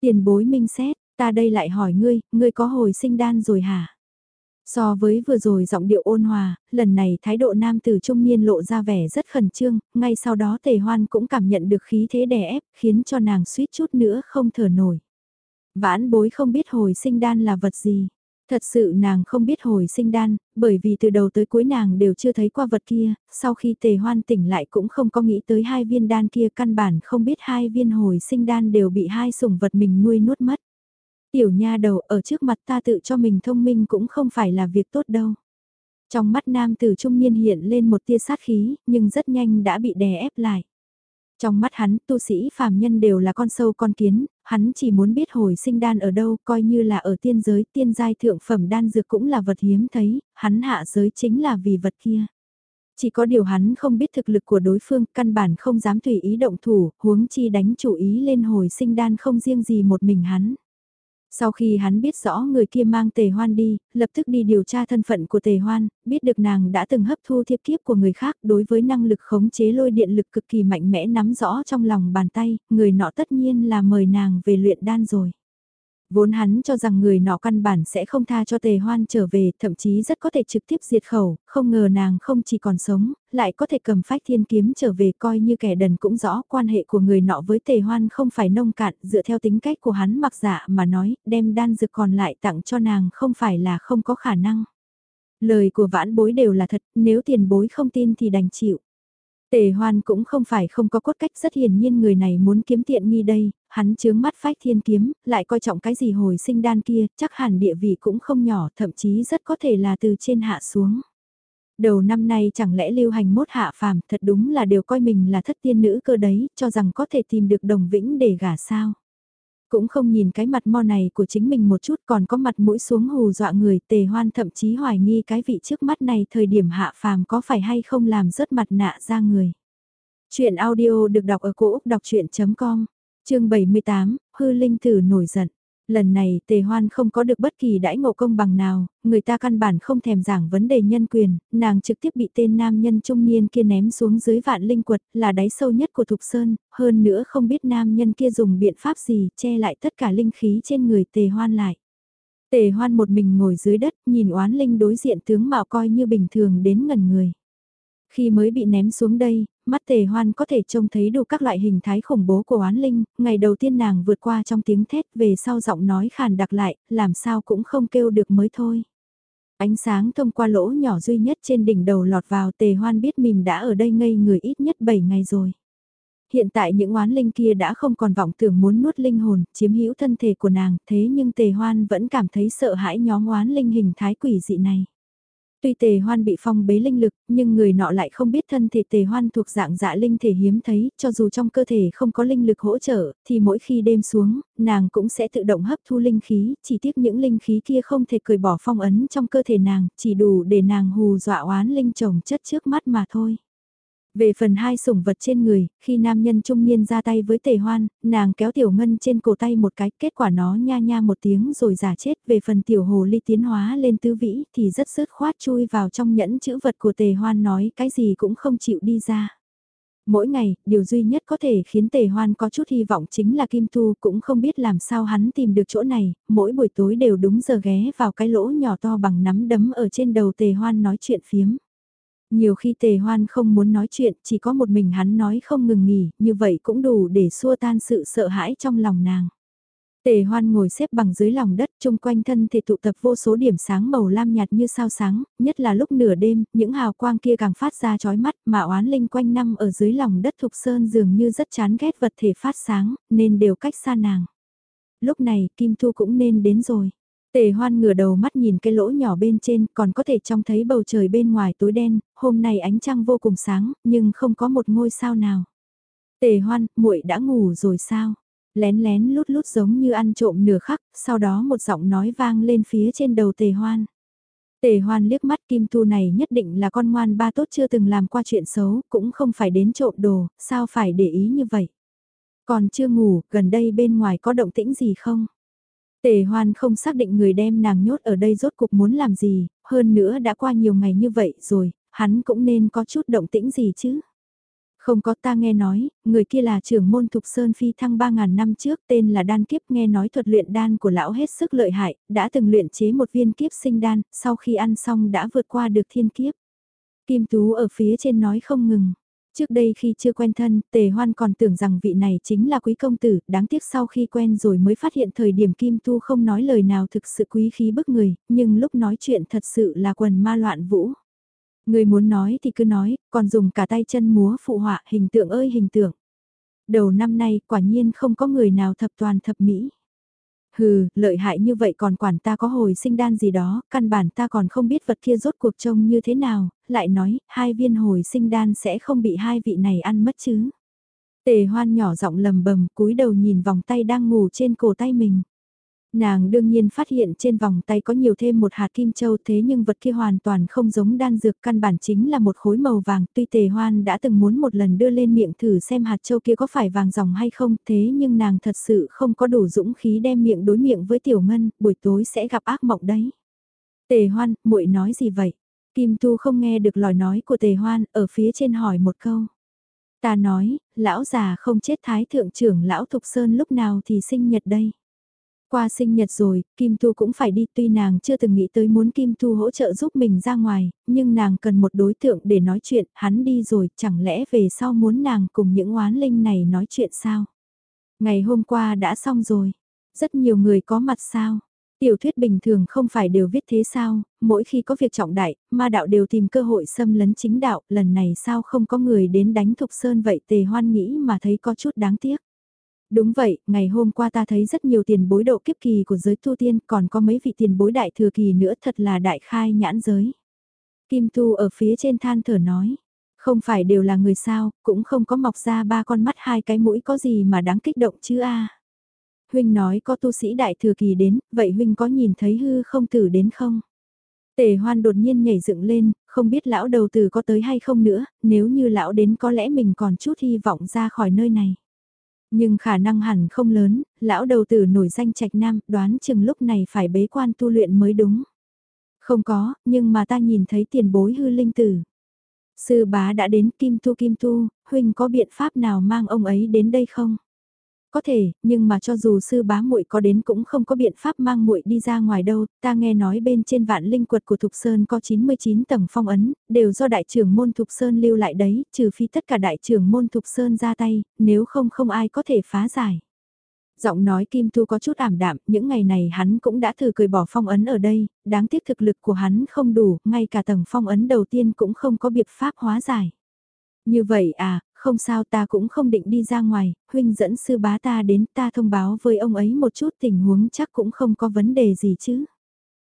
Tiền bối minh xét, ta đây lại hỏi ngươi, ngươi có hồi sinh đan rồi hả? So với vừa rồi giọng điệu ôn hòa, lần này thái độ nam tử trung niên lộ ra vẻ rất khẩn trương, ngay sau đó tề hoan cũng cảm nhận được khí thế đè ép, khiến cho nàng suýt chút nữa không thở nổi. Vãn bối không biết hồi sinh đan là vật gì. Thật sự nàng không biết hồi sinh đan, bởi vì từ đầu tới cuối nàng đều chưa thấy qua vật kia, sau khi tề hoan tỉnh lại cũng không có nghĩ tới hai viên đan kia căn bản không biết hai viên hồi sinh đan đều bị hai sủng vật mình nuôi nuốt mất. Tiểu nha đầu ở trước mặt ta tự cho mình thông minh cũng không phải là việc tốt đâu. Trong mắt nam tử trung niên hiện lên một tia sát khí, nhưng rất nhanh đã bị đè ép lại. Trong mắt hắn, tu sĩ phàm nhân đều là con sâu con kiến, hắn chỉ muốn biết hồi sinh đan ở đâu, coi như là ở tiên giới, tiên giai thượng phẩm đan dược cũng là vật hiếm thấy, hắn hạ giới chính là vì vật kia. Chỉ có điều hắn không biết thực lực của đối phương, căn bản không dám tùy ý động thủ, huống chi đánh chủ ý lên hồi sinh đan không riêng gì một mình hắn. Sau khi hắn biết rõ người kia mang tề hoan đi, lập tức đi điều tra thân phận của tề hoan, biết được nàng đã từng hấp thu thiếp kiếp của người khác đối với năng lực khống chế lôi điện lực cực kỳ mạnh mẽ nắm rõ trong lòng bàn tay, người nọ tất nhiên là mời nàng về luyện đan rồi. Vốn hắn cho rằng người nọ căn bản sẽ không tha cho tề hoan trở về, thậm chí rất có thể trực tiếp diệt khẩu, không ngờ nàng không chỉ còn sống, lại có thể cầm phách thiên kiếm trở về coi như kẻ đần cũng rõ quan hệ của người nọ với tề hoan không phải nông cạn, dựa theo tính cách của hắn mặc dạ mà nói, đem đan dược còn lại tặng cho nàng không phải là không có khả năng. Lời của vãn bối đều là thật, nếu tiền bối không tin thì đành chịu. Tề hoan cũng không phải không có cốt cách rất hiển nhiên người này muốn kiếm tiện nghi đây, hắn chướng mắt phách thiên kiếm, lại coi trọng cái gì hồi sinh đan kia, chắc hẳn địa vị cũng không nhỏ, thậm chí rất có thể là từ trên hạ xuống. Đầu năm nay chẳng lẽ lưu hành mốt hạ phàm, thật đúng là đều coi mình là thất tiên nữ cơ đấy, cho rằng có thể tìm được đồng vĩnh để gả sao. Cũng không nhìn cái mặt mo này của chính mình một chút còn có mặt mũi xuống hù dọa người tề hoan thậm chí hoài nghi cái vị trước mắt này thời điểm hạ phàm có phải hay không làm rớt mặt nạ ra người. Chuyện audio được đọc ở cổ Úc đọc chuyện.com, chương 78, hư linh tử nổi giận. Lần này tề hoan không có được bất kỳ đãi ngộ công bằng nào, người ta căn bản không thèm giảng vấn đề nhân quyền, nàng trực tiếp bị tên nam nhân trung niên kia ném xuống dưới vạn linh quật, là đáy sâu nhất của Thục Sơn, hơn nữa không biết nam nhân kia dùng biện pháp gì che lại tất cả linh khí trên người tề hoan lại. Tề hoan một mình ngồi dưới đất, nhìn oán linh đối diện tướng mạo coi như bình thường đến ngần người. Khi mới bị ném xuống đây, mắt tề hoan có thể trông thấy đủ các loại hình thái khủng bố của oán linh, ngày đầu tiên nàng vượt qua trong tiếng thét về sau giọng nói khàn đặc lại, làm sao cũng không kêu được mới thôi. Ánh sáng thông qua lỗ nhỏ duy nhất trên đỉnh đầu lọt vào tề hoan biết mìm đã ở đây ngây người ít nhất 7 ngày rồi. Hiện tại những oán linh kia đã không còn vọng tưởng muốn nuốt linh hồn, chiếm hữu thân thể của nàng, thế nhưng tề hoan vẫn cảm thấy sợ hãi nhóm oán linh hình thái quỷ dị này. Tuy tề hoan bị phong bế linh lực, nhưng người nọ lại không biết thân thể tề hoan thuộc dạng dạ linh thể hiếm thấy, cho dù trong cơ thể không có linh lực hỗ trợ, thì mỗi khi đêm xuống, nàng cũng sẽ tự động hấp thu linh khí, chỉ tiếc những linh khí kia không thể cười bỏ phong ấn trong cơ thể nàng, chỉ đủ để nàng hù dọa oán linh chồng chất trước mắt mà thôi. Về phần hai sủng vật trên người, khi nam nhân trung niên ra tay với tề hoan, nàng kéo tiểu ngân trên cổ tay một cái, kết quả nó nha nha một tiếng rồi giả chết. Về phần tiểu hồ ly tiến hóa lên tứ vĩ thì rất sứt khoát chui vào trong nhẫn chữ vật của tề hoan nói cái gì cũng không chịu đi ra. Mỗi ngày, điều duy nhất có thể khiến tề hoan có chút hy vọng chính là Kim Tu cũng không biết làm sao hắn tìm được chỗ này, mỗi buổi tối đều đúng giờ ghé vào cái lỗ nhỏ to bằng nắm đấm ở trên đầu tề hoan nói chuyện phiếm. Nhiều khi tề hoan không muốn nói chuyện, chỉ có một mình hắn nói không ngừng nghỉ, như vậy cũng đủ để xua tan sự sợ hãi trong lòng nàng. Tề hoan ngồi xếp bằng dưới lòng đất, chung quanh thân thể tụ tập vô số điểm sáng màu lam nhạt như sao sáng, nhất là lúc nửa đêm, những hào quang kia càng phát ra chói mắt mà oán linh quanh năm ở dưới lòng đất thục sơn dường như rất chán ghét vật thể phát sáng, nên đều cách xa nàng. Lúc này, Kim Thu cũng nên đến rồi. Tề hoan ngửa đầu mắt nhìn cái lỗ nhỏ bên trên còn có thể trông thấy bầu trời bên ngoài tối đen, hôm nay ánh trăng vô cùng sáng, nhưng không có một ngôi sao nào. Tề hoan, muội đã ngủ rồi sao? Lén lén lút lút giống như ăn trộm nửa khắc, sau đó một giọng nói vang lên phía trên đầu tề hoan. Tề hoan liếc mắt kim thu này nhất định là con ngoan ba tốt chưa từng làm qua chuyện xấu, cũng không phải đến trộm đồ, sao phải để ý như vậy. Còn chưa ngủ, gần đây bên ngoài có động tĩnh gì không? Tề hoan không xác định người đem nàng nhốt ở đây rốt cuộc muốn làm gì, hơn nữa đã qua nhiều ngày như vậy rồi, hắn cũng nên có chút động tĩnh gì chứ. Không có ta nghe nói, người kia là trưởng môn Thục Sơn Phi thăng 3.000 năm trước tên là Đan Kiếp nghe nói thuật luyện đan của lão hết sức lợi hại, đã từng luyện chế một viên kiếp sinh đan, sau khi ăn xong đã vượt qua được thiên kiếp. Kim Tú ở phía trên nói không ngừng. Trước đây khi chưa quen thân, Tề Hoan còn tưởng rằng vị này chính là quý công tử, đáng tiếc sau khi quen rồi mới phát hiện thời điểm Kim Tu không nói lời nào thực sự quý khí bức người, nhưng lúc nói chuyện thật sự là quần ma loạn vũ. Người muốn nói thì cứ nói, còn dùng cả tay chân múa phụ họa hình tượng ơi hình tượng. Đầu năm nay quả nhiên không có người nào thập toàn thập mỹ. Hừ, lợi hại như vậy còn quản ta có hồi sinh đan gì đó, căn bản ta còn không biết vật kia rốt cuộc trông như thế nào, lại nói, hai viên hồi sinh đan sẽ không bị hai vị này ăn mất chứ. Tề hoan nhỏ giọng lầm bầm cúi đầu nhìn vòng tay đang ngủ trên cổ tay mình. Nàng đương nhiên phát hiện trên vòng tay có nhiều thêm một hạt kim châu thế nhưng vật kia hoàn toàn không giống đan dược căn bản chính là một khối màu vàng tuy tề hoan đã từng muốn một lần đưa lên miệng thử xem hạt châu kia có phải vàng dòng hay không thế nhưng nàng thật sự không có đủ dũng khí đem miệng đối miệng với tiểu ngân buổi tối sẽ gặp ác mộng đấy. Tề hoan, muội nói gì vậy? Kim Tu không nghe được lời nói của tề hoan ở phía trên hỏi một câu. Ta nói, lão già không chết thái thượng trưởng lão Thục Sơn lúc nào thì sinh nhật đây. Qua sinh nhật rồi, Kim Thu cũng phải đi tuy nàng chưa từng nghĩ tới muốn Kim Thu hỗ trợ giúp mình ra ngoài, nhưng nàng cần một đối tượng để nói chuyện, hắn đi rồi, chẳng lẽ về sau muốn nàng cùng những oán linh này nói chuyện sao? Ngày hôm qua đã xong rồi, rất nhiều người có mặt sao? Tiểu thuyết bình thường không phải đều viết thế sao, mỗi khi có việc trọng đại, ma đạo đều tìm cơ hội xâm lấn chính đạo, lần này sao không có người đến đánh thục sơn vậy tề hoan nghĩ mà thấy có chút đáng tiếc. Đúng vậy, ngày hôm qua ta thấy rất nhiều tiền bối độ kiếp kỳ của giới tu tiên, còn có mấy vị tiền bối đại thừa kỳ nữa thật là đại khai nhãn giới. Kim Tu ở phía trên than thở nói, không phải đều là người sao, cũng không có mọc ra ba con mắt hai cái mũi có gì mà đáng kích động chứ a. Huynh nói có tu sĩ đại thừa kỳ đến, vậy Huynh có nhìn thấy hư không tử đến không? Tề hoan đột nhiên nhảy dựng lên, không biết lão đầu tử có tới hay không nữa, nếu như lão đến có lẽ mình còn chút hy vọng ra khỏi nơi này. Nhưng khả năng hẳn không lớn, lão đầu tử nổi danh trạch nam đoán chừng lúc này phải bế quan tu luyện mới đúng. Không có, nhưng mà ta nhìn thấy tiền bối hư linh tử. Sư bá đã đến Kim Tu Kim Tu, huynh có biện pháp nào mang ông ấy đến đây không? Có thể, nhưng mà cho dù sư bá muội có đến cũng không có biện pháp mang muội đi ra ngoài đâu, ta nghe nói bên trên vạn linh quật của Thục Sơn có 99 tầng phong ấn, đều do đại trưởng môn Thục Sơn lưu lại đấy, trừ phi tất cả đại trưởng môn Thục Sơn ra tay, nếu không không ai có thể phá giải. Giọng nói Kim Thu có chút ảm đạm, những ngày này hắn cũng đã thử cười bỏ phong ấn ở đây, đáng tiếc thực lực của hắn không đủ, ngay cả tầng phong ấn đầu tiên cũng không có biện pháp hóa giải. Như vậy à, không sao ta cũng không định đi ra ngoài, huynh dẫn sư bá ta đến ta thông báo với ông ấy một chút tình huống chắc cũng không có vấn đề gì chứ.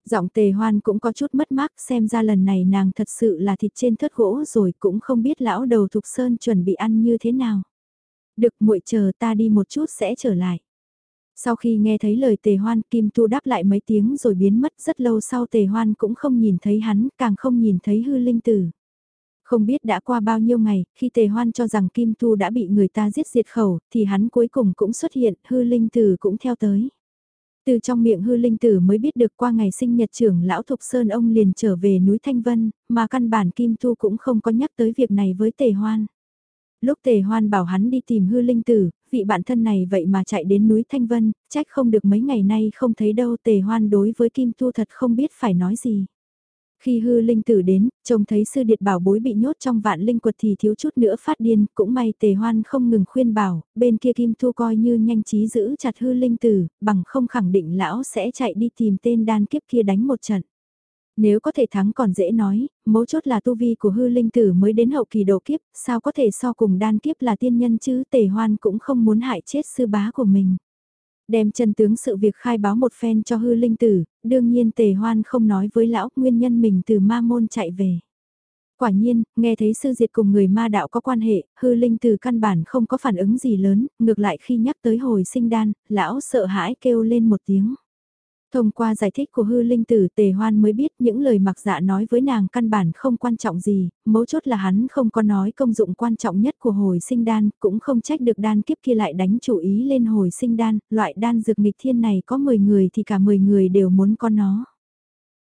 Giọng tề hoan cũng có chút mất mát xem ra lần này nàng thật sự là thịt trên thớt gỗ rồi cũng không biết lão đầu thục sơn chuẩn bị ăn như thế nào. Được muội chờ ta đi một chút sẽ trở lại. Sau khi nghe thấy lời tề hoan Kim Tu đáp lại mấy tiếng rồi biến mất rất lâu sau tề hoan cũng không nhìn thấy hắn càng không nhìn thấy hư linh tử. Không biết đã qua bao nhiêu ngày, khi tề hoan cho rằng Kim Tu đã bị người ta giết diệt khẩu, thì hắn cuối cùng cũng xuất hiện, hư linh tử cũng theo tới. Từ trong miệng hư linh tử mới biết được qua ngày sinh nhật trưởng lão Thục Sơn ông liền trở về núi Thanh Vân, mà căn bản Kim Tu cũng không có nhắc tới việc này với tề hoan. Lúc tề hoan bảo hắn đi tìm hư linh tử, vị bạn thân này vậy mà chạy đến núi Thanh Vân, trách không được mấy ngày nay không thấy đâu tề hoan đối với Kim Tu thật không biết phải nói gì. Khi hư linh tử đến, trông thấy sư điệt bảo bối bị nhốt trong vạn linh quật thì thiếu chút nữa phát điên, cũng may tề hoan không ngừng khuyên bảo, bên kia kim thu coi như nhanh trí giữ chặt hư linh tử, bằng không khẳng định lão sẽ chạy đi tìm tên đan kiếp kia đánh một trận. Nếu có thể thắng còn dễ nói, mấu chốt là tu vi của hư linh tử mới đến hậu kỳ độ kiếp, sao có thể so cùng đan kiếp là tiên nhân chứ tề hoan cũng không muốn hại chết sư bá của mình đem chân tướng sự việc khai báo một phen cho hư linh tử, đương nhiên tề hoan không nói với lão nguyên nhân mình từ ma môn chạy về. Quả nhiên, nghe thấy sư diệt cùng người ma đạo có quan hệ, hư linh tử căn bản không có phản ứng gì lớn, ngược lại khi nhắc tới hồi sinh đan, lão sợ hãi kêu lên một tiếng. Thông qua giải thích của hư linh tử tề hoan mới biết những lời mặc dạ nói với nàng căn bản không quan trọng gì, mấu chốt là hắn không có nói công dụng quan trọng nhất của hồi sinh đan, cũng không trách được đan kiếp kia lại đánh chủ ý lên hồi sinh đan, loại đan dược nghịch thiên này có 10 người thì cả 10 người đều muốn có nó.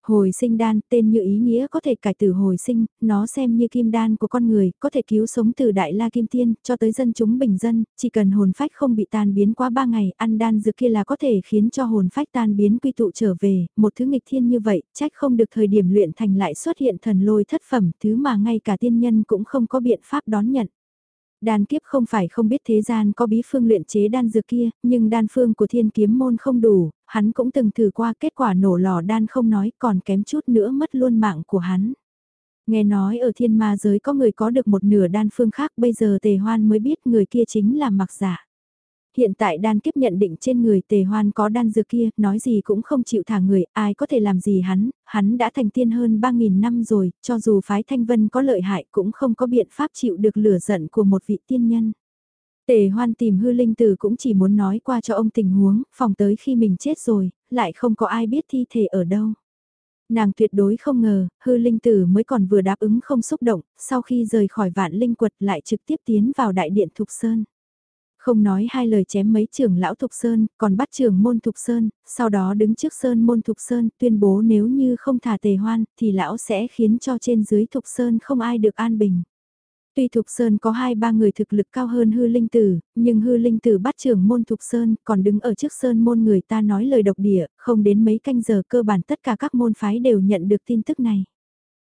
Hồi sinh đan, tên như ý nghĩa có thể cải tử hồi sinh, nó xem như kim đan của con người, có thể cứu sống từ đại la kim tiên, cho tới dân chúng bình dân, chỉ cần hồn phách không bị tan biến qua ba ngày, ăn đan dược kia là có thể khiến cho hồn phách tan biến quy tụ trở về, một thứ nghịch thiên như vậy, trách không được thời điểm luyện thành lại xuất hiện thần lôi thất phẩm, thứ mà ngay cả tiên nhân cũng không có biện pháp đón nhận. Đan kiếp không phải không biết thế gian có bí phương luyện chế đan dược kia, nhưng đan phương của thiên kiếm môn không đủ, hắn cũng từng thử qua kết quả nổ lò đan không nói còn kém chút nữa mất luôn mạng của hắn. Nghe nói ở thiên ma giới có người có được một nửa đan phương khác bây giờ tề hoan mới biết người kia chính là mặc giả hiện tại đan kiếp nhận định trên người tề hoan có đan dược kia, nói gì cũng không chịu thả người, ai có thể làm gì hắn, hắn đã thành tiên hơn 3.000 năm rồi, cho dù phái thanh vân có lợi hại cũng không có biện pháp chịu được lửa giận của một vị tiên nhân. Tề hoan tìm hư linh tử cũng chỉ muốn nói qua cho ông tình huống, phòng tới khi mình chết rồi, lại không có ai biết thi thể ở đâu. Nàng tuyệt đối không ngờ, hư linh tử mới còn vừa đáp ứng không xúc động, sau khi rời khỏi vạn linh quật lại trực tiếp tiến vào đại điện Thục Sơn. Không nói hai lời chém mấy trưởng lão Thục Sơn, còn bắt trưởng môn Thục Sơn, sau đó đứng trước Sơn môn Thục Sơn tuyên bố nếu như không thả tề hoan, thì lão sẽ khiến cho trên dưới Thục Sơn không ai được an bình. Tuy Thục Sơn có hai ba người thực lực cao hơn hư linh tử, nhưng hư linh tử bắt trưởng môn Thục Sơn còn đứng ở trước Sơn môn người ta nói lời độc địa, không đến mấy canh giờ cơ bản tất cả các môn phái đều nhận được tin tức này.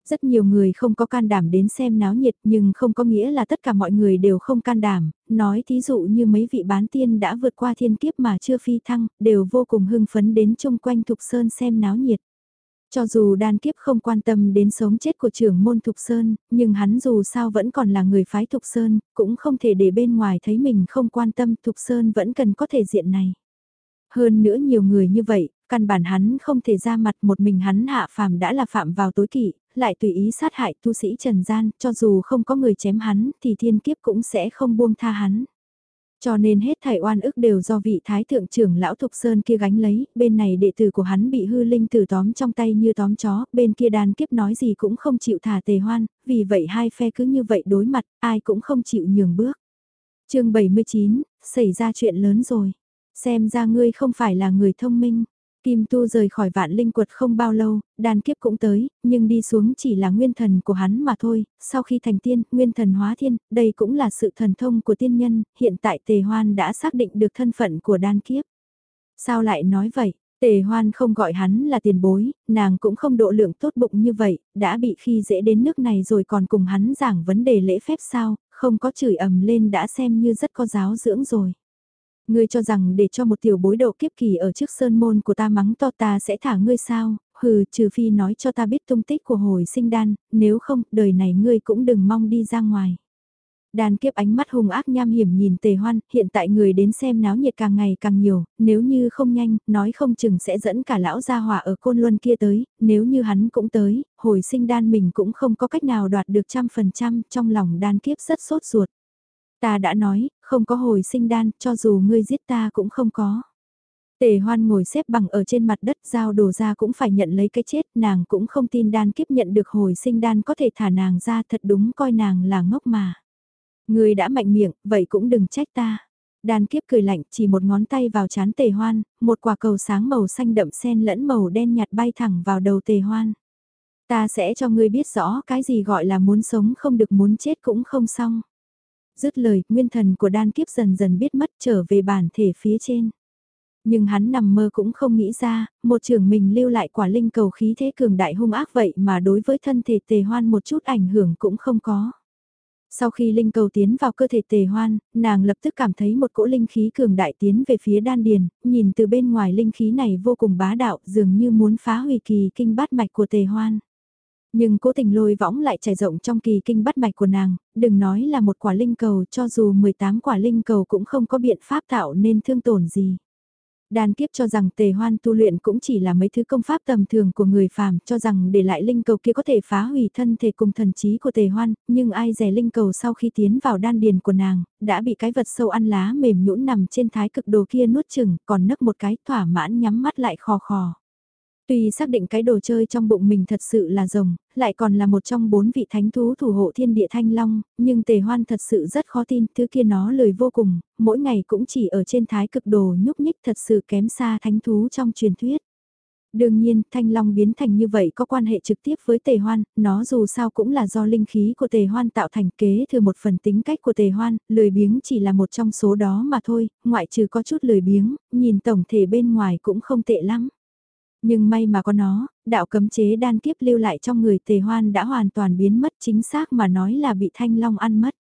Rất nhiều người không có can đảm đến xem náo nhiệt nhưng không có nghĩa là tất cả mọi người đều không can đảm, nói thí dụ như mấy vị bán tiên đã vượt qua thiên kiếp mà chưa phi thăng, đều vô cùng hưng phấn đến chung quanh Thục Sơn xem náo nhiệt. Cho dù đan kiếp không quan tâm đến sống chết của trưởng môn Thục Sơn, nhưng hắn dù sao vẫn còn là người phái Thục Sơn, cũng không thể để bên ngoài thấy mình không quan tâm Thục Sơn vẫn cần có thể diện này. Hơn nữa nhiều người như vậy, căn bản hắn không thể ra mặt một mình hắn hạ phàm đã là phạm vào tối kỵ, lại tùy ý sát hại tu sĩ Trần Gian, cho dù không có người chém hắn thì thiên kiếp cũng sẽ không buông tha hắn. Cho nên hết thảy oan ức đều do vị thái thượng trưởng lão Thục Sơn kia gánh lấy, bên này đệ tử của hắn bị hư linh tử tóm trong tay như tóm chó, bên kia đàn kiếp nói gì cũng không chịu thả tề hoan, vì vậy hai phe cứ như vậy đối mặt, ai cũng không chịu nhường bước. chương 79, xảy ra chuyện lớn rồi. Xem ra ngươi không phải là người thông minh. Kim Tu rời khỏi vạn linh quật không bao lâu, đàn kiếp cũng tới, nhưng đi xuống chỉ là nguyên thần của hắn mà thôi, sau khi thành tiên, nguyên thần hóa thiên, đây cũng là sự thần thông của tiên nhân, hiện tại tề hoan đã xác định được thân phận của đan kiếp. Sao lại nói vậy? Tề hoan không gọi hắn là tiền bối, nàng cũng không độ lượng tốt bụng như vậy, đã bị khi dễ đến nước này rồi còn cùng hắn giảng vấn đề lễ phép sao, không có chửi ầm lên đã xem như rất có giáo dưỡng rồi. Ngươi cho rằng để cho một tiểu bối độ kiếp kỳ ở trước sơn môn của ta mắng to ta sẽ thả ngươi sao, hừ trừ phi nói cho ta biết tung tích của hồi sinh đan, nếu không, đời này ngươi cũng đừng mong đi ra ngoài. Đàn kiếp ánh mắt hung ác nham hiểm nhìn tề hoan, hiện tại người đến xem náo nhiệt càng ngày càng nhiều, nếu như không nhanh, nói không chừng sẽ dẫn cả lão gia hỏa ở côn luân kia tới, nếu như hắn cũng tới, hồi sinh đan mình cũng không có cách nào đoạt được trăm phần trăm, trong lòng đan kiếp rất sốt ruột. Ta đã nói, không có hồi sinh đan, cho dù ngươi giết ta cũng không có. Tề hoan ngồi xếp bằng ở trên mặt đất giao đồ ra cũng phải nhận lấy cái chết, nàng cũng không tin đan kiếp nhận được hồi sinh đan có thể thả nàng ra thật đúng coi nàng là ngốc mà. Người đã mạnh miệng, vậy cũng đừng trách ta. Đan kiếp cười lạnh chỉ một ngón tay vào chán tề hoan, một quả cầu sáng màu xanh đậm sen lẫn màu đen nhạt bay thẳng vào đầu tề hoan. Ta sẽ cho ngươi biết rõ cái gì gọi là muốn sống không được muốn chết cũng không xong. Dứt lời, nguyên thần của đan kiếp dần dần biết mất trở về bản thể phía trên. Nhưng hắn nằm mơ cũng không nghĩ ra, một trưởng mình lưu lại quả linh cầu khí thế cường đại hung ác vậy mà đối với thân thể tề hoan một chút ảnh hưởng cũng không có. Sau khi linh cầu tiến vào cơ thể tề hoan, nàng lập tức cảm thấy một cỗ linh khí cường đại tiến về phía đan điền, nhìn từ bên ngoài linh khí này vô cùng bá đạo dường như muốn phá hủy kỳ kinh bát mạch của tề hoan. Nhưng cố tình lôi võng lại trải rộng trong kỳ kinh bắt mạch của nàng, đừng nói là một quả linh cầu cho dù 18 quả linh cầu cũng không có biện pháp tạo nên thương tổn gì. Đan kiếp cho rằng tề hoan tu luyện cũng chỉ là mấy thứ công pháp tầm thường của người phàm, cho rằng để lại linh cầu kia có thể phá hủy thân thể cùng thần trí của tề hoan, nhưng ai rẻ linh cầu sau khi tiến vào đan điền của nàng, đã bị cái vật sâu ăn lá mềm nhũn nằm trên thái cực đồ kia nuốt chừng, còn nấc một cái thỏa mãn nhắm mắt lại khò khò. Tuy xác định cái đồ chơi trong bụng mình thật sự là rồng, lại còn là một trong bốn vị thánh thú thủ hộ thiên địa thanh long, nhưng tề hoan thật sự rất khó tin, thứ kia nó lười vô cùng, mỗi ngày cũng chỉ ở trên thái cực đồ nhúc nhích thật sự kém xa thánh thú trong truyền thuyết. Đương nhiên, thanh long biến thành như vậy có quan hệ trực tiếp với tề hoan, nó dù sao cũng là do linh khí của tề hoan tạo thành kế thừa một phần tính cách của tề hoan, lười biếng chỉ là một trong số đó mà thôi, ngoại trừ có chút lười biếng, nhìn tổng thể bên ngoài cũng không tệ lắm. Nhưng may mà có nó, đạo cấm chế đan kiếp lưu lại trong người tề hoan đã hoàn toàn biến mất chính xác mà nói là bị thanh long ăn mất.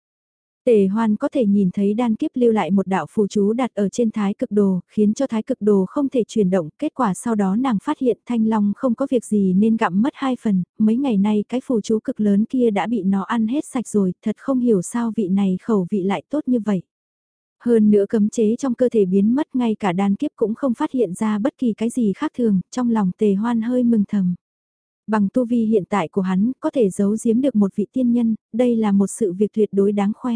Tề hoan có thể nhìn thấy đan kiếp lưu lại một đạo phù chú đặt ở trên thái cực đồ, khiến cho thái cực đồ không thể chuyển động. Kết quả sau đó nàng phát hiện thanh long không có việc gì nên gặm mất hai phần. Mấy ngày nay cái phù chú cực lớn kia đã bị nó ăn hết sạch rồi, thật không hiểu sao vị này khẩu vị lại tốt như vậy. Hơn nữa cấm chế trong cơ thể biến mất ngay cả đan kiếp cũng không phát hiện ra bất kỳ cái gì khác thường, trong lòng tề hoan hơi mừng thầm. Bằng tu vi hiện tại của hắn, có thể giấu giếm được một vị tiên nhân, đây là một sự việc tuyệt đối đáng khoe.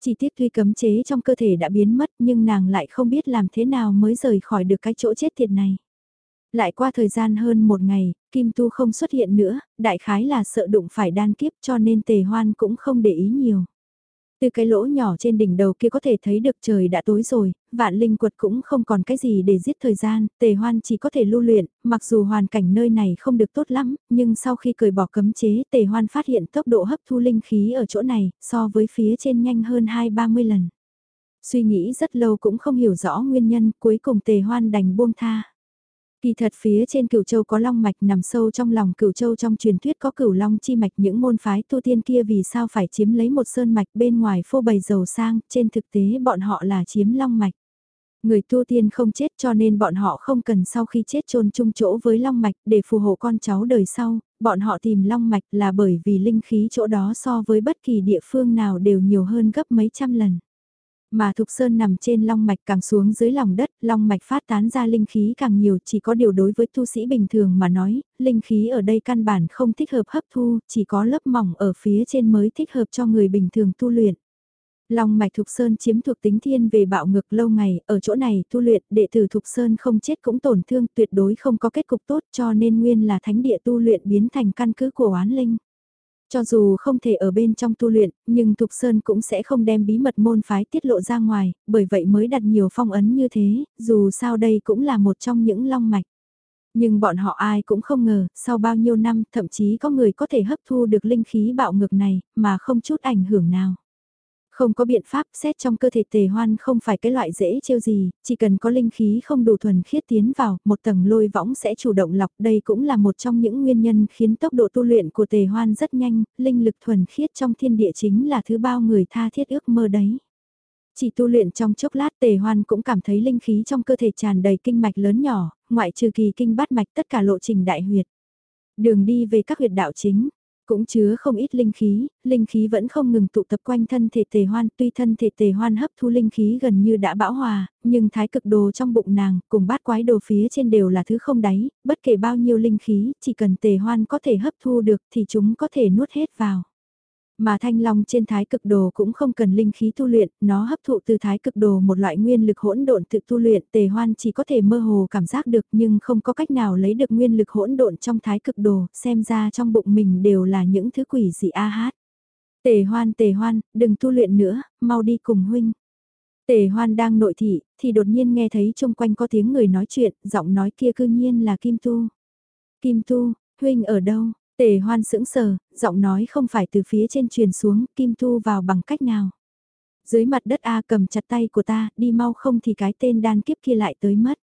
Chỉ tiết tuy cấm chế trong cơ thể đã biến mất nhưng nàng lại không biết làm thế nào mới rời khỏi được cái chỗ chết thiệt này. Lại qua thời gian hơn một ngày, Kim Tu không xuất hiện nữa, đại khái là sợ đụng phải đan kiếp cho nên tề hoan cũng không để ý nhiều. Từ cái lỗ nhỏ trên đỉnh đầu kia có thể thấy được trời đã tối rồi, vạn linh quật cũng không còn cái gì để giết thời gian, tề hoan chỉ có thể lưu luyện, mặc dù hoàn cảnh nơi này không được tốt lắm, nhưng sau khi cởi bỏ cấm chế tề hoan phát hiện tốc độ hấp thu linh khí ở chỗ này, so với phía trên nhanh hơn 2-30 lần. Suy nghĩ rất lâu cũng không hiểu rõ nguyên nhân, cuối cùng tề hoan đành buông tha. Kỳ thật phía trên cửu châu có long mạch nằm sâu trong lòng cửu châu trong truyền thuyết có cửu long chi mạch những môn phái tu tiên kia vì sao phải chiếm lấy một sơn mạch bên ngoài phô bày giàu sang, trên thực tế bọn họ là chiếm long mạch. Người tu tiên không chết cho nên bọn họ không cần sau khi chết chôn chung chỗ với long mạch để phù hộ con cháu đời sau, bọn họ tìm long mạch là bởi vì linh khí chỗ đó so với bất kỳ địa phương nào đều nhiều hơn gấp mấy trăm lần. Mà Thục Sơn nằm trên long mạch càng xuống dưới lòng đất, long mạch phát tán ra linh khí càng nhiều chỉ có điều đối với tu sĩ bình thường mà nói, linh khí ở đây căn bản không thích hợp hấp thu, chỉ có lớp mỏng ở phía trên mới thích hợp cho người bình thường tu luyện. Long mạch Thục Sơn chiếm thuộc tính thiên về bạo ngược lâu ngày, ở chỗ này tu luyện đệ tử Thục Sơn không chết cũng tổn thương tuyệt đối không có kết cục tốt cho nên nguyên là thánh địa tu luyện biến thành căn cứ của oán linh. Cho dù không thể ở bên trong tu luyện, nhưng Thục Sơn cũng sẽ không đem bí mật môn phái tiết lộ ra ngoài, bởi vậy mới đặt nhiều phong ấn như thế, dù sao đây cũng là một trong những long mạch. Nhưng bọn họ ai cũng không ngờ, sau bao nhiêu năm thậm chí có người có thể hấp thu được linh khí bạo ngược này, mà không chút ảnh hưởng nào. Không có biện pháp xét trong cơ thể tề hoan không phải cái loại dễ trêu gì, chỉ cần có linh khí không đủ thuần khiết tiến vào, một tầng lôi võng sẽ chủ động lọc. Đây cũng là một trong những nguyên nhân khiến tốc độ tu luyện của tề hoan rất nhanh, linh lực thuần khiết trong thiên địa chính là thứ bao người tha thiết ước mơ đấy. Chỉ tu luyện trong chốc lát tề hoan cũng cảm thấy linh khí trong cơ thể tràn đầy kinh mạch lớn nhỏ, ngoại trừ kỳ kinh bát mạch tất cả lộ trình đại huyệt. Đường đi về các huyệt đạo chính, cũng chứa không ít linh khí, linh khí vẫn không ngừng tụ tập quanh thân thể tề hoan, tuy thân thể tề hoan hấp thu linh khí gần như đã bão hòa, nhưng thái cực đồ trong bụng nàng, cùng bát quái đồ phía trên đều là thứ không đáy, bất kể bao nhiêu linh khí, chỉ cần tề hoan có thể hấp thu được thì chúng có thể nuốt hết vào. Mà thanh long trên thái cực đồ cũng không cần linh khí tu luyện, nó hấp thụ từ thái cực đồ một loại nguyên lực hỗn độn tự tu luyện, tề hoan chỉ có thể mơ hồ cảm giác được nhưng không có cách nào lấy được nguyên lực hỗn độn trong thái cực đồ, xem ra trong bụng mình đều là những thứ quỷ dị a hát. Tề hoan tề hoan, đừng tu luyện nữa, mau đi cùng huynh. Tề hoan đang nội thị, thì đột nhiên nghe thấy chung quanh có tiếng người nói chuyện, giọng nói kia cư nhiên là Kim Tu. Kim Tu, huynh ở đâu? Tề hoan sững sờ, giọng nói không phải từ phía trên truyền xuống, Kim Thu vào bằng cách nào? Dưới mặt đất A cầm chặt tay của ta, đi mau không thì cái tên đan kiếp kia lại tới mất.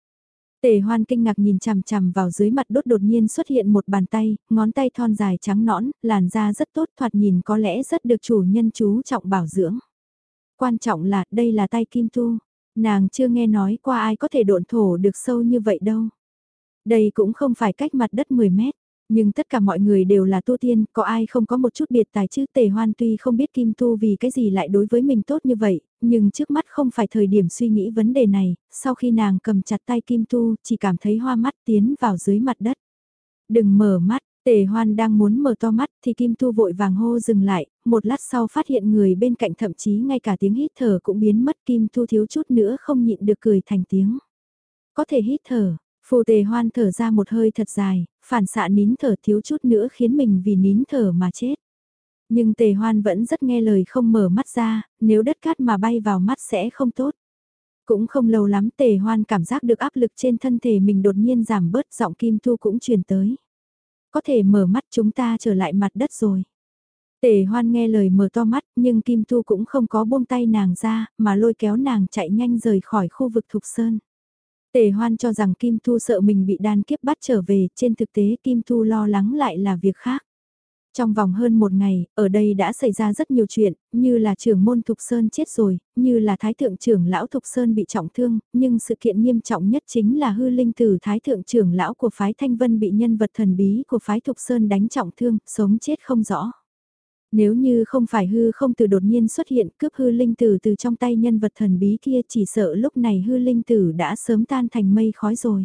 Tề hoan kinh ngạc nhìn chằm chằm vào dưới mặt đốt đột nhiên xuất hiện một bàn tay, ngón tay thon dài trắng nõn, làn da rất tốt thoạt nhìn có lẽ rất được chủ nhân chú trọng bảo dưỡng. Quan trọng là đây là tay kim tu, nàng chưa nghe nói qua ai có thể độn thổ được sâu như vậy đâu. Đây cũng không phải cách mặt đất 10 mét. Nhưng tất cả mọi người đều là tu tiên, có ai không có một chút biệt tài chứ? Tề hoan tuy không biết kim tu vì cái gì lại đối với mình tốt như vậy, nhưng trước mắt không phải thời điểm suy nghĩ vấn đề này, sau khi nàng cầm chặt tay kim tu chỉ cảm thấy hoa mắt tiến vào dưới mặt đất. Đừng mở mắt, Tề hoan đang muốn mở to mắt thì Kim Tu vội vàng hô dừng lại, một lát sau phát hiện người bên cạnh thậm chí ngay cả tiếng hít thở cũng biến mất. Kim Tu thiếu chút nữa không nhịn được cười thành tiếng. Có thể hít thở, phù tề hoan thở ra một hơi thật dài, phản xạ nín thở thiếu chút nữa khiến mình vì nín thở mà chết. Nhưng tề hoan vẫn rất nghe lời không mở mắt ra, nếu đất cát mà bay vào mắt sẽ không tốt. Cũng không lâu lắm tề hoan cảm giác được áp lực trên thân thể mình đột nhiên giảm bớt giọng kim thu cũng truyền tới. Có thể mở mắt chúng ta trở lại mặt đất rồi. Tề hoan nghe lời mở to mắt nhưng Kim thu cũng không có buông tay nàng ra mà lôi kéo nàng chạy nhanh rời khỏi khu vực Thục Sơn. Tề hoan cho rằng Kim Thu sợ mình bị đan kiếp bắt trở về, trên thực tế Kim Thu lo lắng lại là việc khác. Trong vòng hơn một ngày, ở đây đã xảy ra rất nhiều chuyện, như là trưởng môn Thục Sơn chết rồi, như là Thái Thượng trưởng lão Thục Sơn bị trọng thương, nhưng sự kiện nghiêm trọng nhất chính là hư linh tử Thái Thượng trưởng lão của phái Thanh Vân bị nhân vật thần bí của phái Thục Sơn đánh trọng thương, sống chết không rõ. Nếu như không phải hư không từ đột nhiên xuất hiện cướp hư linh tử từ trong tay nhân vật thần bí kia chỉ sợ lúc này hư linh tử đã sớm tan thành mây khói rồi.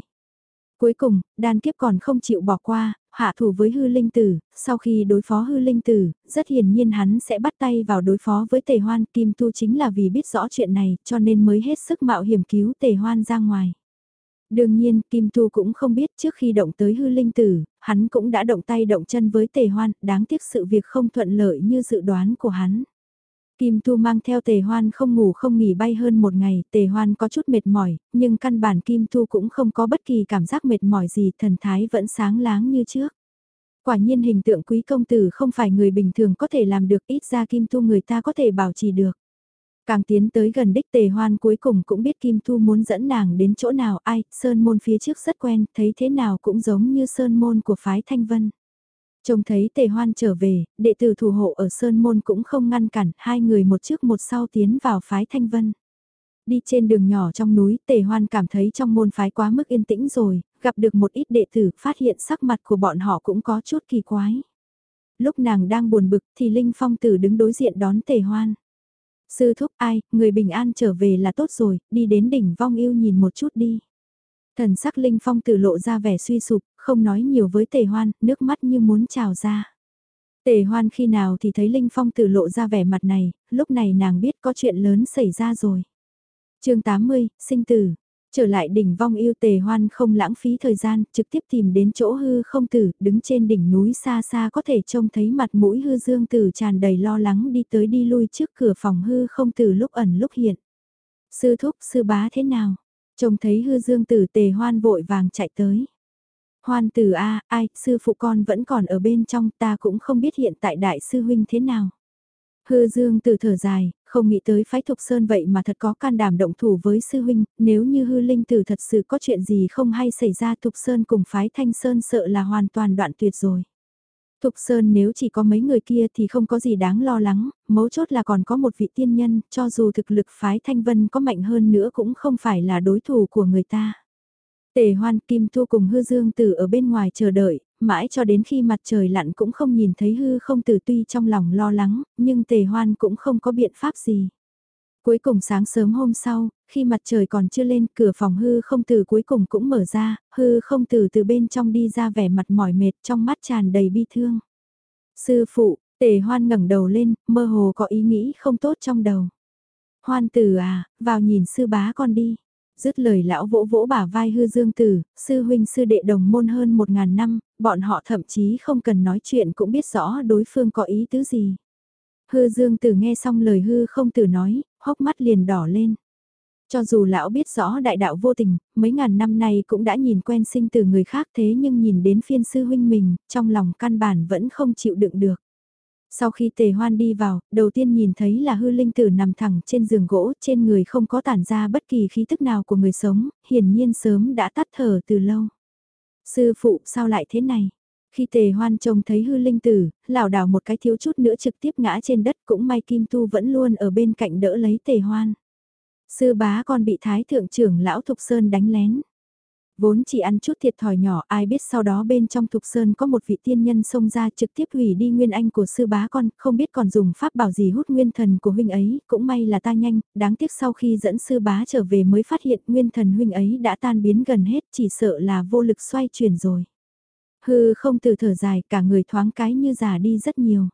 Cuối cùng, đan kiếp còn không chịu bỏ qua, hạ thủ với hư linh tử, sau khi đối phó hư linh tử, rất hiển nhiên hắn sẽ bắt tay vào đối phó với tề hoan kim tu chính là vì biết rõ chuyện này cho nên mới hết sức mạo hiểm cứu tề hoan ra ngoài. Đương nhiên, Kim Tu cũng không biết trước khi động tới hư linh tử, hắn cũng đã động tay động chân với tề hoan, đáng tiếc sự việc không thuận lợi như dự đoán của hắn. Kim Tu mang theo tề hoan không ngủ không nghỉ bay hơn một ngày, tề hoan có chút mệt mỏi, nhưng căn bản Kim Tu cũng không có bất kỳ cảm giác mệt mỏi gì, thần thái vẫn sáng láng như trước. Quả nhiên hình tượng quý công tử không phải người bình thường có thể làm được ít ra Kim Tu người ta có thể bảo trì được. Càng tiến tới gần đích tề hoan cuối cùng cũng biết Kim Thu muốn dẫn nàng đến chỗ nào ai, sơn môn phía trước rất quen, thấy thế nào cũng giống như sơn môn của phái Thanh Vân. Trông thấy tề hoan trở về, đệ tử thủ hộ ở sơn môn cũng không ngăn cản, hai người một trước một sau tiến vào phái Thanh Vân. Đi trên đường nhỏ trong núi, tề hoan cảm thấy trong môn phái quá mức yên tĩnh rồi, gặp được một ít đệ tử, phát hiện sắc mặt của bọn họ cũng có chút kỳ quái. Lúc nàng đang buồn bực thì Linh Phong tử đứng đối diện đón tề hoan. Sư thúc ai, người bình an trở về là tốt rồi, đi đến đỉnh vong yêu nhìn một chút đi. Thần sắc Linh Phong tự lộ ra vẻ suy sụp, không nói nhiều với tề hoan, nước mắt như muốn trào ra. Tề hoan khi nào thì thấy Linh Phong tự lộ ra vẻ mặt này, lúc này nàng biết có chuyện lớn xảy ra rồi. chương 80, sinh tử, Trở lại đỉnh vong yêu tề hoan không lãng phí thời gian, trực tiếp tìm đến chỗ hư không tử, đứng trên đỉnh núi xa xa có thể trông thấy mặt mũi hư dương tử tràn đầy lo lắng đi tới đi lui trước cửa phòng hư không tử lúc ẩn lúc hiện. Sư thúc, sư bá thế nào? Trông thấy hư dương tử tề hoan vội vàng chạy tới. Hoan tử a ai, sư phụ con vẫn còn ở bên trong ta cũng không biết hiện tại đại sư huynh thế nào. Hư dương tử thở dài, không nghĩ tới phái Thục Sơn vậy mà thật có can đảm động thủ với sư huynh, nếu như hư linh tử thật sự có chuyện gì không hay xảy ra Thục Sơn cùng phái Thanh Sơn sợ là hoàn toàn đoạn tuyệt rồi. Thục Sơn nếu chỉ có mấy người kia thì không có gì đáng lo lắng, mấu chốt là còn có một vị tiên nhân, cho dù thực lực phái Thanh Vân có mạnh hơn nữa cũng không phải là đối thủ của người ta. Tề hoan kim thu cùng hư dương tử ở bên ngoài chờ đợi, mãi cho đến khi mặt trời lặn cũng không nhìn thấy hư không tử tuy trong lòng lo lắng, nhưng tề hoan cũng không có biện pháp gì. Cuối cùng sáng sớm hôm sau, khi mặt trời còn chưa lên, cửa phòng hư không tử cuối cùng cũng mở ra, hư không tử từ bên trong đi ra vẻ mặt mỏi mệt trong mắt tràn đầy bi thương. Sư phụ, Tề hoan ngẩng đầu lên, mơ hồ có ý nghĩ không tốt trong đầu. Hoan tử à, vào nhìn sư bá con đi. Dứt lời lão vỗ vỗ bả vai hư dương tử, sư huynh sư đệ đồng môn hơn một ngàn năm, bọn họ thậm chí không cần nói chuyện cũng biết rõ đối phương có ý tứ gì. Hư dương tử nghe xong lời hư không tử nói, hốc mắt liền đỏ lên. Cho dù lão biết rõ đại đạo vô tình, mấy ngàn năm nay cũng đã nhìn quen sinh từ người khác thế nhưng nhìn đến phiên sư huynh mình, trong lòng căn bản vẫn không chịu đựng được. Sau khi tề hoan đi vào, đầu tiên nhìn thấy là hư linh tử nằm thẳng trên giường gỗ, trên người không có tản ra bất kỳ khí thức nào của người sống, hiển nhiên sớm đã tắt thở từ lâu. Sư phụ sao lại thế này? Khi tề hoan trông thấy hư linh tử, lảo đảo một cái thiếu chút nữa trực tiếp ngã trên đất cũng may Kim Tu vẫn luôn ở bên cạnh đỡ lấy tề hoan. Sư bá còn bị thái thượng trưởng lão Thục Sơn đánh lén. Vốn chỉ ăn chút thiệt thòi nhỏ ai biết sau đó bên trong Thục Sơn có một vị tiên nhân xông ra trực tiếp hủy đi nguyên anh của sư bá con, không biết còn dùng pháp bảo gì hút nguyên thần của huynh ấy, cũng may là ta nhanh, đáng tiếc sau khi dẫn sư bá trở về mới phát hiện nguyên thần huynh ấy đã tan biến gần hết chỉ sợ là vô lực xoay chuyển rồi. Hư không từ thở dài cả người thoáng cái như già đi rất nhiều.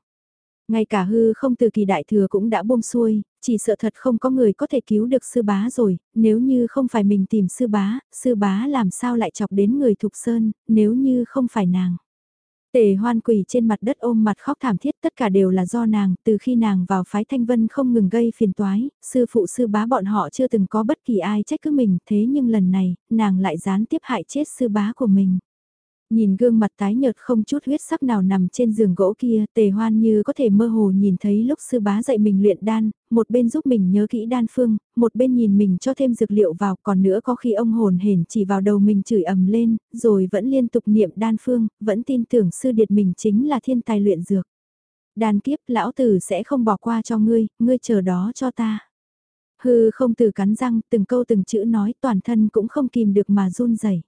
Ngay cả hư không từ kỳ đại thừa cũng đã buông xuôi, chỉ sợ thật không có người có thể cứu được sư bá rồi, nếu như không phải mình tìm sư bá, sư bá làm sao lại chọc đến người thục sơn, nếu như không phải nàng. Tề hoan quỳ trên mặt đất ôm mặt khóc thảm thiết tất cả đều là do nàng, từ khi nàng vào phái thanh vân không ngừng gây phiền toái, sư phụ sư bá bọn họ chưa từng có bất kỳ ai trách cứ mình, thế nhưng lần này, nàng lại gián tiếp hại chết sư bá của mình. Nhìn gương mặt tái nhợt không chút huyết sắc nào nằm trên giường gỗ kia, tề hoan như có thể mơ hồ nhìn thấy lúc sư bá dạy mình luyện đan, một bên giúp mình nhớ kỹ đan phương, một bên nhìn mình cho thêm dược liệu vào, còn nữa có khi ông hồn hển chỉ vào đầu mình chửi ầm lên, rồi vẫn liên tục niệm đan phương, vẫn tin tưởng sư điệt mình chính là thiên tài luyện dược. Đan kiếp lão tử sẽ không bỏ qua cho ngươi, ngươi chờ đó cho ta. Hư không từ cắn răng, từng câu từng chữ nói toàn thân cũng không kìm được mà run rẩy.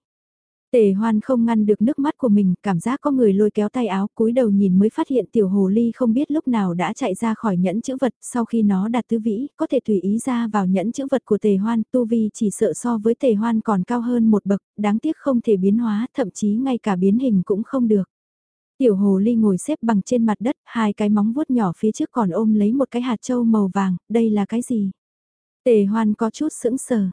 Tề hoan không ngăn được nước mắt của mình, cảm giác có người lôi kéo tay áo, cúi đầu nhìn mới phát hiện tiểu hồ ly không biết lúc nào đã chạy ra khỏi nhẫn chữ vật, sau khi nó đặt tứ vĩ, có thể tùy ý ra vào nhẫn chữ vật của tề hoan, tu vi chỉ sợ so với tề hoan còn cao hơn một bậc, đáng tiếc không thể biến hóa, thậm chí ngay cả biến hình cũng không được. Tiểu hồ ly ngồi xếp bằng trên mặt đất, hai cái móng vuốt nhỏ phía trước còn ôm lấy một cái hạt trâu màu vàng, đây là cái gì? Tề hoan có chút sững sờ.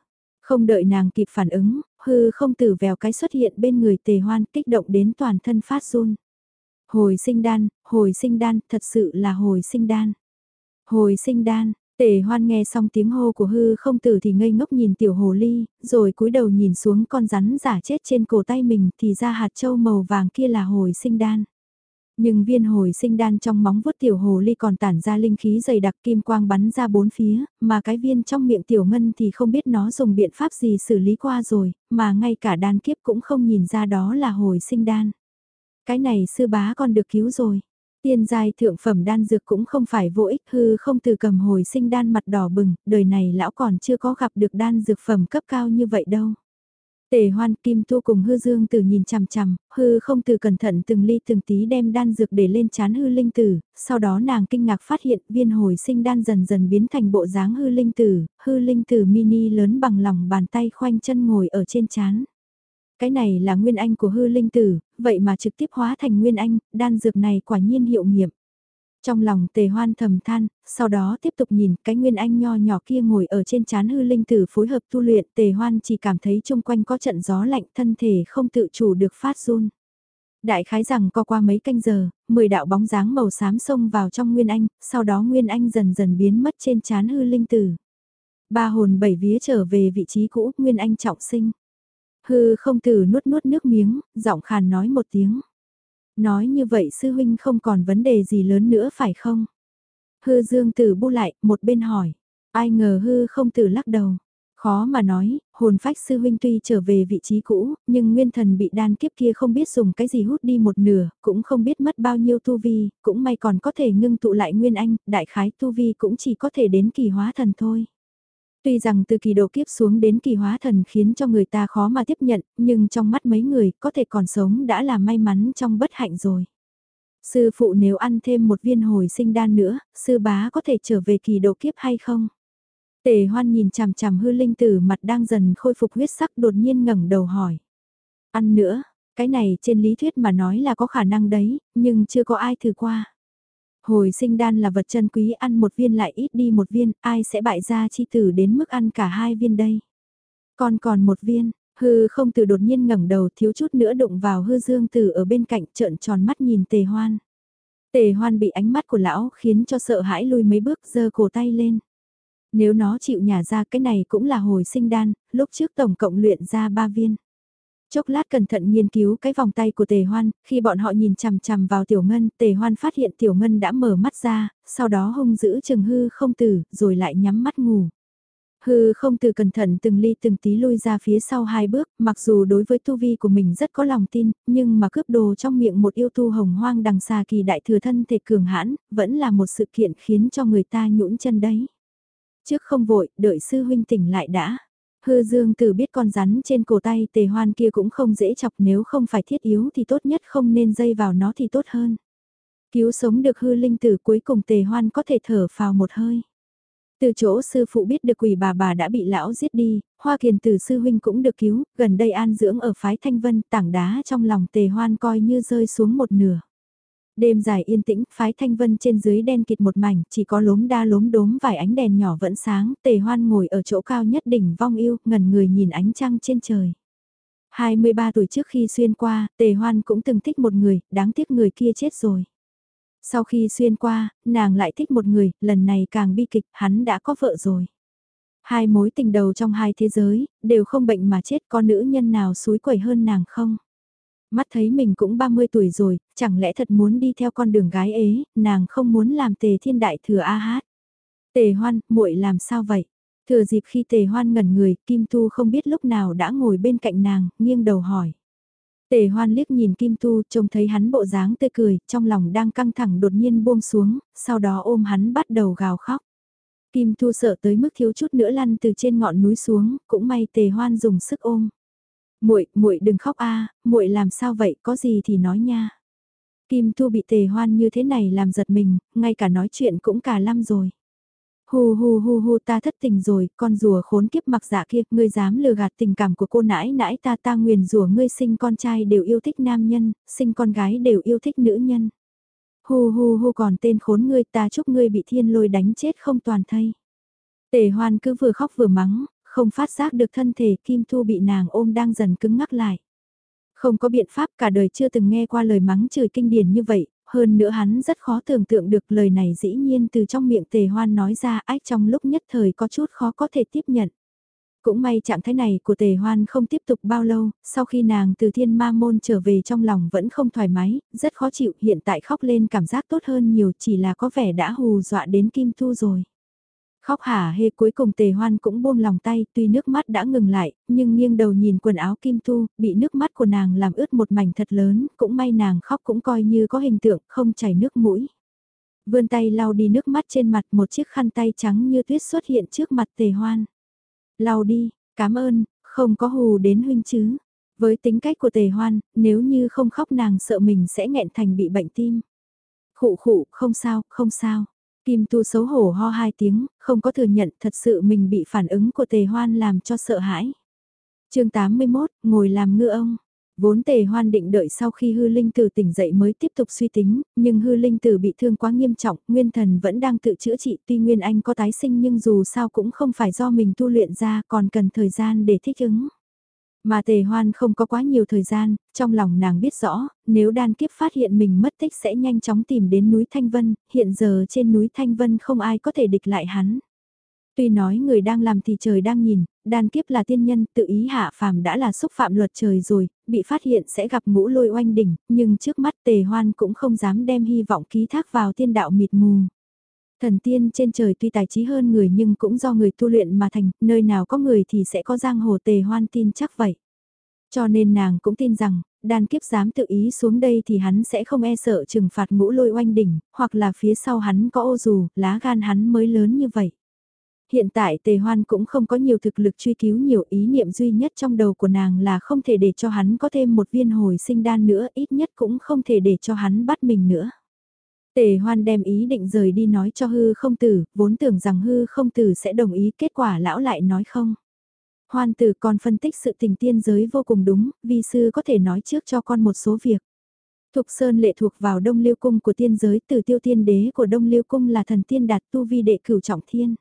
Không đợi nàng kịp phản ứng, hư không tử vèo cái xuất hiện bên người tề hoan kích động đến toàn thân phát run. Hồi sinh đan, hồi sinh đan, thật sự là hồi sinh đan. Hồi sinh đan, tề hoan nghe xong tiếng hô của hư không tử thì ngây ngốc nhìn tiểu hồ ly, rồi cúi đầu nhìn xuống con rắn giả chết trên cổ tay mình thì ra hạt châu màu vàng kia là hồi sinh đan. Nhưng viên hồi sinh đan trong móng vuốt tiểu hồ ly còn tản ra linh khí dày đặc kim quang bắn ra bốn phía, mà cái viên trong miệng tiểu ngân thì không biết nó dùng biện pháp gì xử lý qua rồi, mà ngay cả đan kiếp cũng không nhìn ra đó là hồi sinh đan. Cái này sư bá còn được cứu rồi. Tiên giai thượng phẩm đan dược cũng không phải vô ích hư không từ cầm hồi sinh đan mặt đỏ bừng, đời này lão còn chưa có gặp được đan dược phẩm cấp cao như vậy đâu. Tề hoan kim thu cùng hư dương tử nhìn chằm chằm, hư không từ cẩn thận từng ly từng tí đem đan dược để lên chán hư linh tử, sau đó nàng kinh ngạc phát hiện viên hồi sinh đan dần dần biến thành bộ dáng hư linh tử, hư linh tử mini lớn bằng lòng bàn tay khoanh chân ngồi ở trên chán. Cái này là nguyên anh của hư linh tử, vậy mà trực tiếp hóa thành nguyên anh, đan dược này quả nhiên hiệu nghiệm. Trong lòng tề hoan thầm than, sau đó tiếp tục nhìn cái nguyên anh nho nhỏ kia ngồi ở trên chán hư linh tử phối hợp tu luyện tề hoan chỉ cảm thấy chung quanh có trận gió lạnh thân thể không tự chủ được phát run. Đại khái rằng co qua mấy canh giờ, 10 đạo bóng dáng màu xám xông vào trong Nguyên Anh, sau đó Nguyên Anh dần dần biến mất trên chán hư linh tử. Ba hồn bảy vía trở về vị trí cũ, Nguyên Anh trọng sinh. Hư không tử nuốt nuốt nước miếng, giọng khàn nói một tiếng. Nói như vậy sư huynh không còn vấn đề gì lớn nữa phải không? Hư dương tử bu lại, một bên hỏi. Ai ngờ hư không tử lắc đầu. Khó mà nói, hồn phách sư huynh tuy trở về vị trí cũ, nhưng nguyên thần bị đan kiếp kia không biết dùng cái gì hút đi một nửa, cũng không biết mất bao nhiêu tu vi, cũng may còn có thể ngưng tụ lại nguyên anh, đại khái tu vi cũng chỉ có thể đến kỳ hóa thần thôi. Tuy rằng từ kỳ độ kiếp xuống đến kỳ hóa thần khiến cho người ta khó mà tiếp nhận, nhưng trong mắt mấy người có thể còn sống đã là may mắn trong bất hạnh rồi. Sư phụ nếu ăn thêm một viên hồi sinh đan nữa, sư bá có thể trở về kỳ độ kiếp hay không? Tề hoan nhìn chằm chằm hư linh tử mặt đang dần khôi phục huyết sắc đột nhiên ngẩng đầu hỏi. Ăn nữa, cái này trên lý thuyết mà nói là có khả năng đấy, nhưng chưa có ai thử qua. Hồi sinh đan là vật chân quý ăn một viên lại ít đi một viên, ai sẽ bại gia chi tử đến mức ăn cả hai viên đây. Còn còn một viên, hư không từ đột nhiên ngẩng đầu thiếu chút nữa đụng vào hư dương tử ở bên cạnh trợn tròn mắt nhìn tề hoan. Tề hoan bị ánh mắt của lão khiến cho sợ hãi lùi mấy bước giơ cổ tay lên. Nếu nó chịu nhả ra cái này cũng là hồi sinh đan, lúc trước tổng cộng luyện ra ba viên. Chốc lát cẩn thận nghiên cứu cái vòng tay của Tề Hoan, khi bọn họ nhìn chằm chằm vào Tiểu Ngân, Tề Hoan phát hiện Tiểu Ngân đã mở mắt ra, sau đó hung giữ chừng hư không tử, rồi lại nhắm mắt ngủ. Hư không từ cẩn thận từng ly từng tí lui ra phía sau hai bước, mặc dù đối với tu vi của mình rất có lòng tin, nhưng mà cướp đồ trong miệng một yêu tu hồng hoang đằng xa kỳ đại thừa thân thể cường hãn, vẫn là một sự kiện khiến cho người ta nhũn chân đấy. Trước không vội, đợi sư huynh tỉnh lại đã. Hư dương tử biết con rắn trên cổ tay tề hoan kia cũng không dễ chọc nếu không phải thiết yếu thì tốt nhất không nên dây vào nó thì tốt hơn. Cứu sống được hư linh tử cuối cùng tề hoan có thể thở phào một hơi. Từ chỗ sư phụ biết được quỷ bà bà đã bị lão giết đi, Hoa Kiền Tử sư huynh cũng được cứu, gần đây an dưỡng ở phái Thanh Vân, tảng đá trong lòng tề hoan coi như rơi xuống một nửa. Đêm dài yên tĩnh, phái thanh vân trên dưới đen kịt một mảnh, chỉ có lốm đa lốm đốm vài ánh đèn nhỏ vẫn sáng, tề hoan ngồi ở chỗ cao nhất đỉnh vong yêu, ngẩn người nhìn ánh trăng trên trời. 23 tuổi trước khi xuyên qua, tề hoan cũng từng thích một người, đáng tiếc người kia chết rồi. Sau khi xuyên qua, nàng lại thích một người, lần này càng bi kịch, hắn đã có vợ rồi. Hai mối tình đầu trong hai thế giới, đều không bệnh mà chết có nữ nhân nào suối quẩy hơn nàng không? Mắt thấy mình cũng 30 tuổi rồi, chẳng lẽ thật muốn đi theo con đường gái ế, nàng không muốn làm tề thiên đại thừa A hát. Tề hoan, muội làm sao vậy? Thừa dịp khi tề hoan ngẩn người, Kim Tu không biết lúc nào đã ngồi bên cạnh nàng, nghiêng đầu hỏi. Tề hoan liếc nhìn Kim Tu, trông thấy hắn bộ dáng tươi cười, trong lòng đang căng thẳng đột nhiên buông xuống, sau đó ôm hắn bắt đầu gào khóc. Kim Tu sợ tới mức thiếu chút nữa lăn từ trên ngọn núi xuống, cũng may tề hoan dùng sức ôm muội muội đừng khóc a muội làm sao vậy có gì thì nói nha kim thu bị tề hoan như thế này làm giật mình ngay cả nói chuyện cũng cả lăm rồi Hu hu hu hu ta thất tình rồi, con rùa khốn kiếp mặc dạ kia, ngươi dám lừa gạt tình cảm của cô nãi nãi ta ta nguyền rùa ngươi sinh con trai đều yêu thích nam nhân, sinh con gái đều yêu thích nữ nhân. Hu hu hu còn tên khốn ngươi ta chúc ngươi bị thiên lôi đánh chết không toàn thây. Tề hoan cứ vừa khóc vừa mắng, không phát giác được thân thể Kim Thu bị nàng ôm đang dần cứng ngắc lại. Không có biện pháp cả đời chưa từng nghe qua lời mắng chửi kinh điển như vậy, hơn nữa hắn rất khó tưởng tượng được lời này dĩ nhiên từ trong miệng tề hoan nói ra ách trong lúc nhất thời có chút khó có thể tiếp nhận. Cũng may trạng thái này của tề hoan không tiếp tục bao lâu, sau khi nàng từ thiên ma môn trở về trong lòng vẫn không thoải mái, rất khó chịu hiện tại khóc lên cảm giác tốt hơn nhiều chỉ là có vẻ đã hù dọa đến Kim Thu rồi. Khóc hả hê cuối cùng tề hoan cũng buông lòng tay tuy nước mắt đã ngừng lại, nhưng nghiêng đầu nhìn quần áo kim thu bị nước mắt của nàng làm ướt một mảnh thật lớn, cũng may nàng khóc cũng coi như có hình tượng, không chảy nước mũi. Vươn tay lau đi nước mắt trên mặt một chiếc khăn tay trắng như tuyết xuất hiện trước mặt tề hoan. Lau đi, cảm ơn, không có hù đến huynh chứ. Với tính cách của tề hoan, nếu như không khóc nàng sợ mình sẽ nghẹn thành bị bệnh tim. Khụ khụ, không sao, không sao. Kim Tu xấu hổ ho hai tiếng, không có thừa nhận thật sự mình bị phản ứng của tề hoan làm cho sợ hãi. chương 81, ngồi làm ngư ông. Vốn tề hoan định đợi sau khi hư linh tử tỉnh dậy mới tiếp tục suy tính, nhưng hư linh tử bị thương quá nghiêm trọng, nguyên thần vẫn đang tự chữa trị tuy nguyên anh có tái sinh nhưng dù sao cũng không phải do mình tu luyện ra còn cần thời gian để thích ứng. Mà tề hoan không có quá nhiều thời gian, trong lòng nàng biết rõ, nếu đan kiếp phát hiện mình mất tích sẽ nhanh chóng tìm đến núi Thanh Vân, hiện giờ trên núi Thanh Vân không ai có thể địch lại hắn. Tuy nói người đang làm thì trời đang nhìn, đan kiếp là tiên nhân tự ý hạ phàm đã là xúc phạm luật trời rồi, bị phát hiện sẽ gặp ngũ lôi oanh đỉnh, nhưng trước mắt tề hoan cũng không dám đem hy vọng ký thác vào tiên đạo mịt mù. Thần tiên trên trời tuy tài trí hơn người nhưng cũng do người tu luyện mà thành, nơi nào có người thì sẽ có giang hồ tề hoan tin chắc vậy. Cho nên nàng cũng tin rằng, đan kiếp dám tự ý xuống đây thì hắn sẽ không e sợ trừng phạt ngũ lôi oanh đỉnh, hoặc là phía sau hắn có ô dù, lá gan hắn mới lớn như vậy. Hiện tại tề hoan cũng không có nhiều thực lực truy cứu nhiều ý niệm duy nhất trong đầu của nàng là không thể để cho hắn có thêm một viên hồi sinh đan nữa, ít nhất cũng không thể để cho hắn bắt mình nữa. Tề hoan đem ý định rời đi nói cho hư không tử, vốn tưởng rằng hư không tử sẽ đồng ý kết quả lão lại nói không. Hoan tử còn phân tích sự tình tiên giới vô cùng đúng, vi sư có thể nói trước cho con một số việc. Thục Sơn lệ thuộc vào Đông Liêu Cung của tiên giới từ tiêu tiên đế của Đông Liêu Cung là thần tiên đạt tu vi đệ cửu trọng thiên.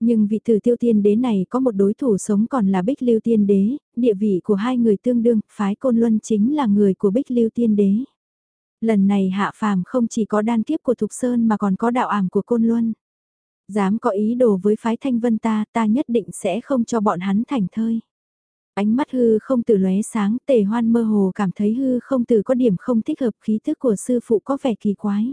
Nhưng vị tử tiêu tiên đế này có một đối thủ sống còn là Bích Lưu tiên đế, địa vị của hai người tương đương, phái Côn Luân chính là người của Bích Lưu tiên đế. Lần này hạ phàm không chỉ có đan kiếp của Thục Sơn mà còn có đạo ảm của Côn Luân. Dám có ý đồ với phái Thanh Vân ta, ta nhất định sẽ không cho bọn hắn thành thơi. Ánh mắt hư không từ lóe sáng, tề hoan mơ hồ cảm thấy hư không từ có điểm không thích hợp khí thức của sư phụ có vẻ kỳ quái.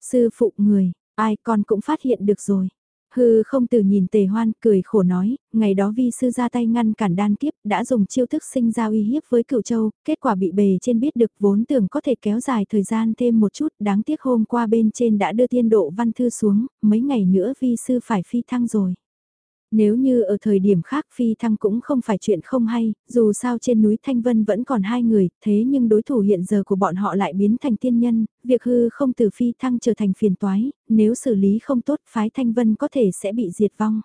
Sư phụ người, ai con cũng phát hiện được rồi. Hư không từ nhìn tề hoan cười khổ nói, ngày đó vi sư ra tay ngăn cản đan kiếp đã dùng chiêu thức sinh ra uy hiếp với cựu châu, kết quả bị bề trên biết được vốn tưởng có thể kéo dài thời gian thêm một chút, đáng tiếc hôm qua bên trên đã đưa tiên độ văn thư xuống, mấy ngày nữa vi sư phải phi thăng rồi. Nếu như ở thời điểm khác phi thăng cũng không phải chuyện không hay, dù sao trên núi Thanh Vân vẫn còn hai người, thế nhưng đối thủ hiện giờ của bọn họ lại biến thành tiên nhân, việc hư không từ phi thăng trở thành phiền toái, nếu xử lý không tốt phái Thanh Vân có thể sẽ bị diệt vong.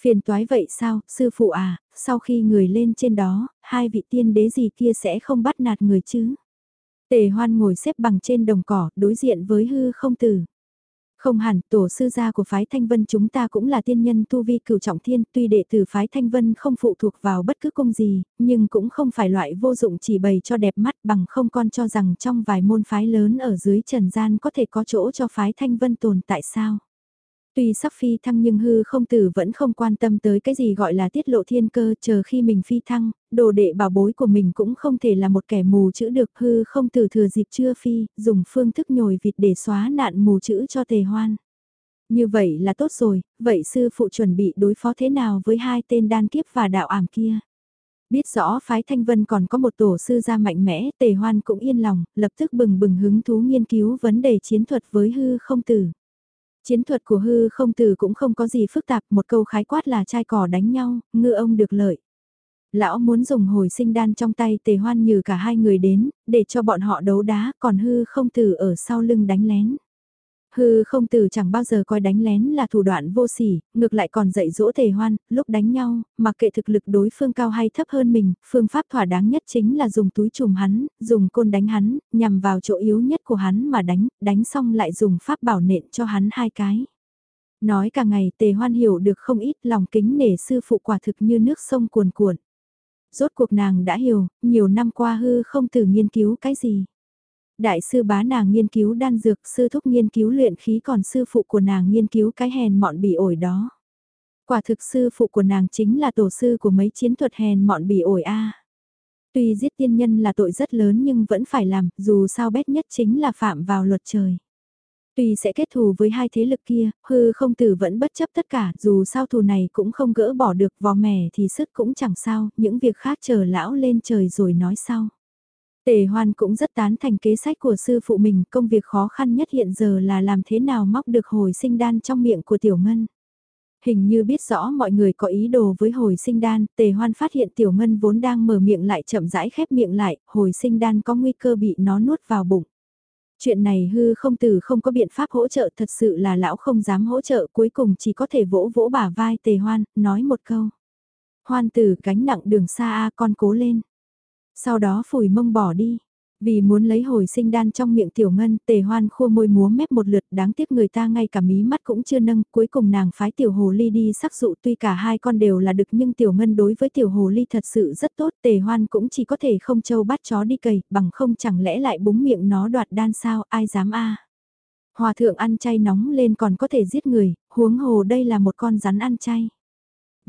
Phiền toái vậy sao, sư phụ à, sau khi người lên trên đó, hai vị tiên đế gì kia sẽ không bắt nạt người chứ? Tề hoan ngồi xếp bằng trên đồng cỏ, đối diện với hư không tử. Không hẳn, tổ sư gia của phái Thanh Vân chúng ta cũng là tiên nhân tu vi cửu trọng thiên, tuy đệ tử phái Thanh Vân không phụ thuộc vào bất cứ công gì, nhưng cũng không phải loại vô dụng chỉ bày cho đẹp mắt bằng không con cho rằng trong vài môn phái lớn ở dưới trần gian có thể có chỗ cho phái Thanh Vân tồn tại sao. Tuy sắp phi thăng nhưng hư không tử vẫn không quan tâm tới cái gì gọi là tiết lộ thiên cơ chờ khi mình phi thăng, đồ đệ bảo bối của mình cũng không thể là một kẻ mù chữ được hư không tử thừa dịp chưa phi, dùng phương thức nhồi vịt để xóa nạn mù chữ cho tề hoan. Như vậy là tốt rồi, vậy sư phụ chuẩn bị đối phó thế nào với hai tên đan kiếp và đạo ảm kia? Biết rõ phái Thanh Vân còn có một tổ sư gia mạnh mẽ, tề hoan cũng yên lòng, lập tức bừng bừng hứng thú nghiên cứu vấn đề chiến thuật với hư không tử. Chiến thuật của hư không tử cũng không có gì phức tạp, một câu khái quát là trai cỏ đánh nhau, ngư ông được lợi. Lão muốn dùng hồi sinh đan trong tay tề hoan như cả hai người đến, để cho bọn họ đấu đá, còn hư không tử ở sau lưng đánh lén. Hư không từ chẳng bao giờ coi đánh lén là thủ đoạn vô sỉ, ngược lại còn dạy dỗ tề hoan, lúc đánh nhau, mặc kệ thực lực đối phương cao hay thấp hơn mình, phương pháp thỏa đáng nhất chính là dùng túi trùm hắn, dùng côn đánh hắn, nhằm vào chỗ yếu nhất của hắn mà đánh, đánh xong lại dùng pháp bảo nện cho hắn hai cái. Nói cả ngày tề hoan hiểu được không ít lòng kính nể sư phụ quả thực như nước sông cuồn cuộn. Rốt cuộc nàng đã hiểu, nhiều năm qua hư không từ nghiên cứu cái gì. Đại sư bá nàng nghiên cứu đan dược, sư thúc nghiên cứu luyện khí còn sư phụ của nàng nghiên cứu cái hèn mọn bỉ ổi đó. Quả thực sư phụ của nàng chính là tổ sư của mấy chiến thuật hèn mọn bỉ ổi a. Tuy giết tiên nhân là tội rất lớn nhưng vẫn phải làm, dù sao bét nhất chính là phạm vào luật trời. Tuy sẽ kết thù với hai thế lực kia, hư không tử vẫn bất chấp tất cả, dù sao thù này cũng không gỡ bỏ được vò mẻ thì sức cũng chẳng sao, những việc khác chờ lão lên trời rồi nói sau. Tề hoan cũng rất tán thành kế sách của sư phụ mình, công việc khó khăn nhất hiện giờ là làm thế nào móc được hồi sinh đan trong miệng của tiểu ngân. Hình như biết rõ mọi người có ý đồ với hồi sinh đan, tề hoan phát hiện tiểu ngân vốn đang mở miệng lại chậm rãi khép miệng lại, hồi sinh đan có nguy cơ bị nó nuốt vào bụng. Chuyện này hư không tử không có biện pháp hỗ trợ thật sự là lão không dám hỗ trợ cuối cùng chỉ có thể vỗ vỗ bả vai tề hoan, nói một câu. Hoan tử gánh nặng đường xa a con cố lên. Sau đó phủi mông bỏ đi. Vì muốn lấy hồi sinh đan trong miệng tiểu ngân, tề hoan khua môi múa mép một lượt đáng tiếc người ta ngay cả mí mắt cũng chưa nâng, cuối cùng nàng phái tiểu hồ ly đi sắc dụ tuy cả hai con đều là đực nhưng tiểu ngân đối với tiểu hồ ly thật sự rất tốt, tề hoan cũng chỉ có thể không châu bắt chó đi cầy, bằng không chẳng lẽ lại búng miệng nó đoạt đan sao, ai dám a Hòa thượng ăn chay nóng lên còn có thể giết người, huống hồ đây là một con rắn ăn chay.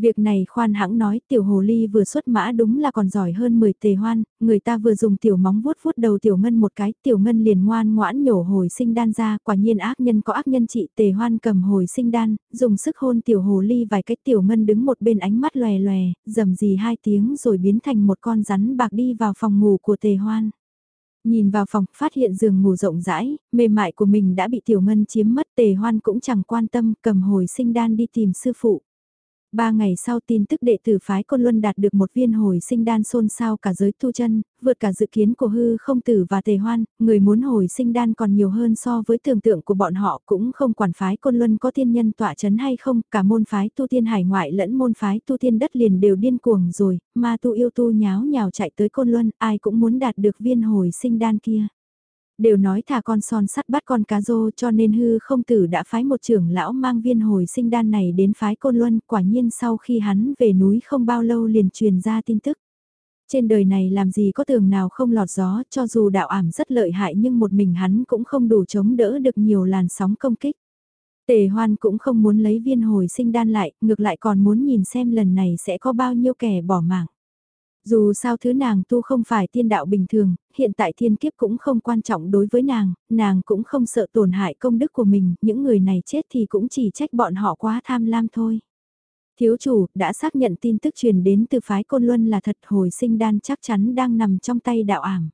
Việc này khoan hãng nói tiểu hồ ly vừa xuất mã đúng là còn giỏi hơn 10 tề hoan, người ta vừa dùng tiểu móng vuốt vuốt đầu tiểu ngân một cái, tiểu ngân liền ngoan ngoãn nhổ hồi sinh đan ra, quả nhiên ác nhân có ác nhân trị tề hoan cầm hồi sinh đan, dùng sức hôn tiểu hồ ly vài cái tiểu ngân đứng một bên ánh mắt lòe lòe, dầm gì hai tiếng rồi biến thành một con rắn bạc đi vào phòng ngủ của tề hoan. Nhìn vào phòng, phát hiện giường ngủ rộng rãi, mềm mại của mình đã bị tiểu ngân chiếm mất tề hoan cũng chẳng quan tâm cầm hồi sinh đan đi tìm sư phụ. Ba ngày sau tin tức đệ tử phái Côn Luân đạt được một viên hồi sinh đan xôn xao cả giới tu chân, vượt cả dự kiến của hư không tử và tề hoan, người muốn hồi sinh đan còn nhiều hơn so với tưởng tượng của bọn họ cũng không quản phái Côn Luân có tiên nhân tọa chấn hay không, cả môn phái tu tiên hải ngoại lẫn môn phái tu tiên đất liền đều điên cuồng rồi, mà tu yêu tu nháo nhào chạy tới Côn Luân, ai cũng muốn đạt được viên hồi sinh đan kia. Đều nói thả con son sắt bắt con cá rô cho nên hư không tử đã phái một trưởng lão mang viên hồi sinh đan này đến phái côn luân quả nhiên sau khi hắn về núi không bao lâu liền truyền ra tin tức. Trên đời này làm gì có tường nào không lọt gió cho dù đạo ảm rất lợi hại nhưng một mình hắn cũng không đủ chống đỡ được nhiều làn sóng công kích. Tề hoan cũng không muốn lấy viên hồi sinh đan lại, ngược lại còn muốn nhìn xem lần này sẽ có bao nhiêu kẻ bỏ mạng. Dù sao thứ nàng tu không phải tiên đạo bình thường, hiện tại thiên kiếp cũng không quan trọng đối với nàng, nàng cũng không sợ tổn hại công đức của mình, những người này chết thì cũng chỉ trách bọn họ quá tham lam thôi. Thiếu chủ, đã xác nhận tin tức truyền đến từ phái Côn Luân là thật hồi sinh đan chắc chắn đang nằm trong tay đạo ảm.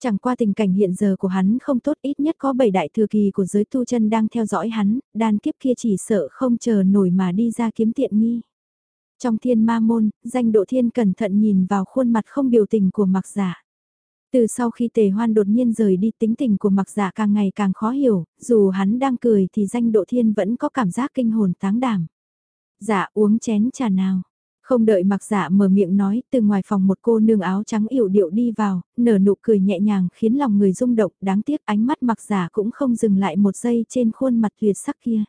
Chẳng qua tình cảnh hiện giờ của hắn không tốt ít nhất có bảy đại thừa kỳ của giới tu chân đang theo dõi hắn, đan kiếp kia chỉ sợ không chờ nổi mà đi ra kiếm tiện nghi. Trong thiên ma môn, danh độ thiên cẩn thận nhìn vào khuôn mặt không biểu tình của mặc giả. Từ sau khi tề hoan đột nhiên rời đi tính tình của mặc giả càng ngày càng khó hiểu, dù hắn đang cười thì danh độ thiên vẫn có cảm giác kinh hồn táng đảm. Dạ uống chén trà nào. Không đợi mặc dạ mở miệng nói, từ ngoài phòng một cô nương áo trắng yểu điệu đi vào, nở nụ cười nhẹ nhàng khiến lòng người rung động, đáng tiếc ánh mắt mặc giả cũng không dừng lại một giây trên khuôn mặt tuyệt sắc kia.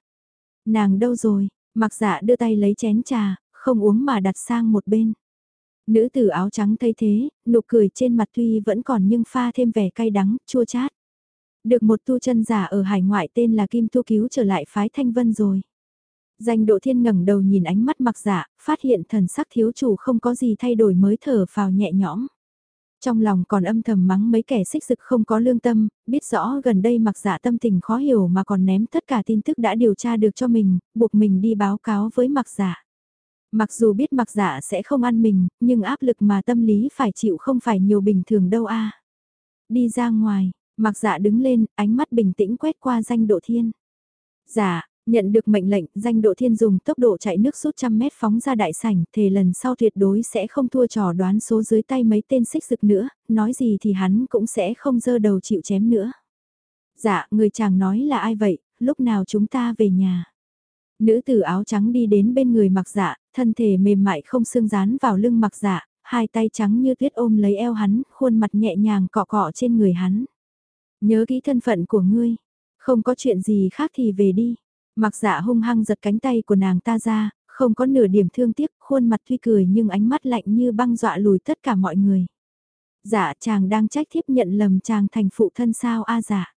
Nàng đâu rồi, mặc dạ đưa tay lấy chén trà, không uống mà đặt sang một bên. Nữ tử áo trắng thấy thế, nụ cười trên mặt tuy vẫn còn nhưng pha thêm vẻ cay đắng, chua chát. Được một tu chân giả ở hải ngoại tên là Kim Tu cứu trở lại phái Thanh Vân rồi. Danh độ thiên ngẩng đầu nhìn ánh mắt mặc giả phát hiện thần sắc thiếu chủ không có gì thay đổi mới thở vào nhẹ nhõm. Trong lòng còn âm thầm mắng mấy kẻ xích rực không có lương tâm, biết rõ gần đây mặc giả tâm tình khó hiểu mà còn ném tất cả tin tức đã điều tra được cho mình, buộc mình đi báo cáo với mặc giả. Mặc dù biết mặc giả sẽ không ăn mình, nhưng áp lực mà tâm lý phải chịu không phải nhiều bình thường đâu a. Đi ra ngoài, mặc giả đứng lên, ánh mắt bình tĩnh quét qua danh độ thiên. giả Nhận được mệnh lệnh, danh độ thiên dùng tốc độ chạy nước suốt trăm mét phóng ra đại sảnh, thề lần sau tuyệt đối sẽ không thua trò đoán số dưới tay mấy tên xích rực nữa, nói gì thì hắn cũng sẽ không dơ đầu chịu chém nữa. Dạ, người chàng nói là ai vậy, lúc nào chúng ta về nhà. Nữ tử áo trắng đi đến bên người mặc dạ, thân thể mềm mại không xương dán vào lưng mặc dạ, hai tay trắng như tuyết ôm lấy eo hắn, khuôn mặt nhẹ nhàng cọ cọ trên người hắn. Nhớ kỹ thân phận của ngươi, không có chuyện gì khác thì về đi. Mặc dạ hung hăng giật cánh tay của nàng ta ra, không có nửa điểm thương tiếc, khuôn mặt tuy cười nhưng ánh mắt lạnh như băng dọa lùi tất cả mọi người. Dạ chàng đang trách thiếp nhận lầm chàng thành phụ thân sao a dạ.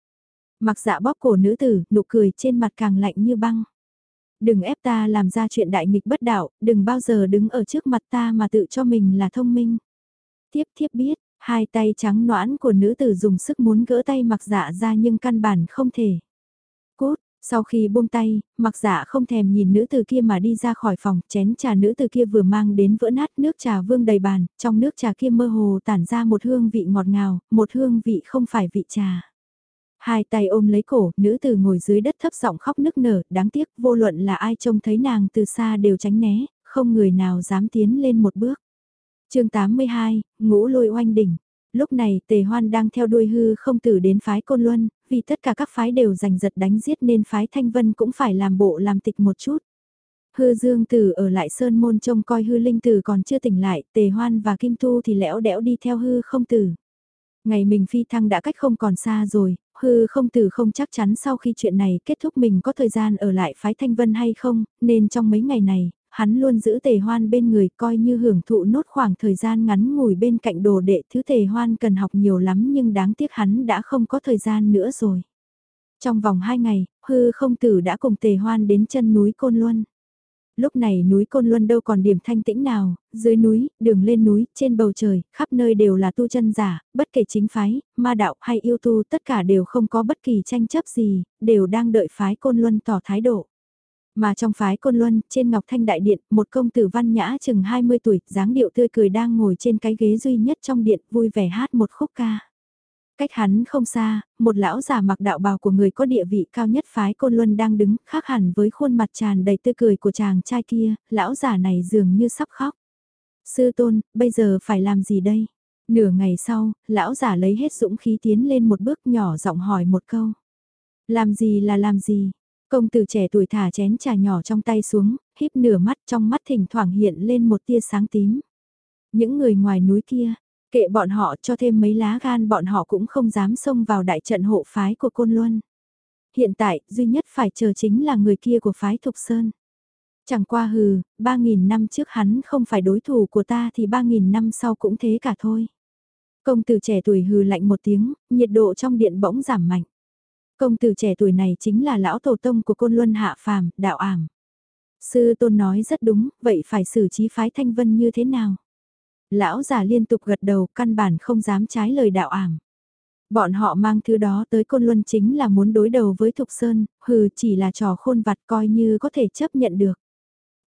Mặc dạ bóp cổ nữ tử, nụ cười trên mặt càng lạnh như băng. Đừng ép ta làm ra chuyện đại nghịch bất đạo, đừng bao giờ đứng ở trước mặt ta mà tự cho mình là thông minh. Tiếp thiếp biết, hai tay trắng noãn của nữ tử dùng sức muốn gỡ tay mặc dạ ra nhưng căn bản không thể. Cốt, sau khi buông tay, mặc dạ không thèm nhìn nữ từ kia mà đi ra khỏi phòng, chén trà nữ từ kia vừa mang đến vỡ nát nước trà vương đầy bàn, trong nước trà kia mơ hồ tản ra một hương vị ngọt ngào, một hương vị không phải vị trà. Hai tay ôm lấy cổ, nữ từ ngồi dưới đất thấp giọng khóc nức nở, đáng tiếc vô luận là ai trông thấy nàng từ xa đều tránh né, không người nào dám tiến lên một bước. chương 82, ngũ lôi oanh đỉnh. Lúc này tề hoan đang theo đuôi hư không tử đến phái Côn Luân, vì tất cả các phái đều giành giật đánh giết nên phái Thanh Vân cũng phải làm bộ làm tịch một chút. Hư Dương Tử ở lại Sơn Môn trông coi hư linh tử còn chưa tỉnh lại, Tề Hoan và Kim Tu thì lẽo đẽo đi theo hư không tử. Ngày mình phi thăng đã cách không còn xa rồi, hư không tử không chắc chắn sau khi chuyện này kết thúc mình có thời gian ở lại phái Thanh Vân hay không, nên trong mấy ngày này, hắn luôn giữ tề hoan bên người coi như hưởng thụ nốt khoảng thời gian ngắn ngủi bên cạnh đồ đệ thứ tề hoan cần học nhiều lắm nhưng đáng tiếc hắn đã không có thời gian nữa rồi. Trong vòng 2 ngày, hư không tử đã cùng tề hoan đến chân núi Côn Luân. Lúc này núi Côn Luân đâu còn điểm thanh tĩnh nào, dưới núi, đường lên núi, trên bầu trời, khắp nơi đều là tu chân giả, bất kể chính phái, ma đạo hay yêu tu tất cả đều không có bất kỳ tranh chấp gì, đều đang đợi phái Côn Luân tỏ thái độ. Mà trong phái Côn Luân, trên Ngọc Thanh Đại Điện, một công tử văn nhã chừng 20 tuổi, dáng điệu tươi cười đang ngồi trên cái ghế duy nhất trong điện, vui vẻ hát một khúc ca. Cách hắn không xa, một lão già mặc đạo bào của người có địa vị cao nhất phái Côn Luân đang đứng, khác hẳn với khuôn mặt tràn đầy tươi cười của chàng trai kia, lão già này dường như sắp khóc. Sư tôn, bây giờ phải làm gì đây? Nửa ngày sau, lão già lấy hết dũng khí tiến lên một bước nhỏ giọng hỏi một câu. Làm gì là làm gì? Công tử trẻ tuổi thả chén trà nhỏ trong tay xuống, híp nửa mắt trong mắt thỉnh thoảng hiện lên một tia sáng tím. Những người ngoài núi kia, Kệ bọn họ cho thêm mấy lá gan bọn họ cũng không dám xông vào đại trận hộ phái của Côn Luân. Hiện tại, duy nhất phải chờ chính là người kia của phái Thục Sơn. Chẳng qua hừ, 3.000 năm trước hắn không phải đối thủ của ta thì 3.000 năm sau cũng thế cả thôi. Công tử trẻ tuổi hừ lạnh một tiếng, nhiệt độ trong điện bỗng giảm mạnh. Công tử trẻ tuổi này chính là lão tổ tông của côn luân hạ phàm, đạo ảm. Sư tôn nói rất đúng, vậy phải xử trí phái thanh vân như thế nào? Lão già liên tục gật đầu căn bản không dám trái lời đạo ảm. Bọn họ mang thứ đó tới Côn Luân chính là muốn đối đầu với Thục Sơn, hừ chỉ là trò khôn vặt coi như có thể chấp nhận được.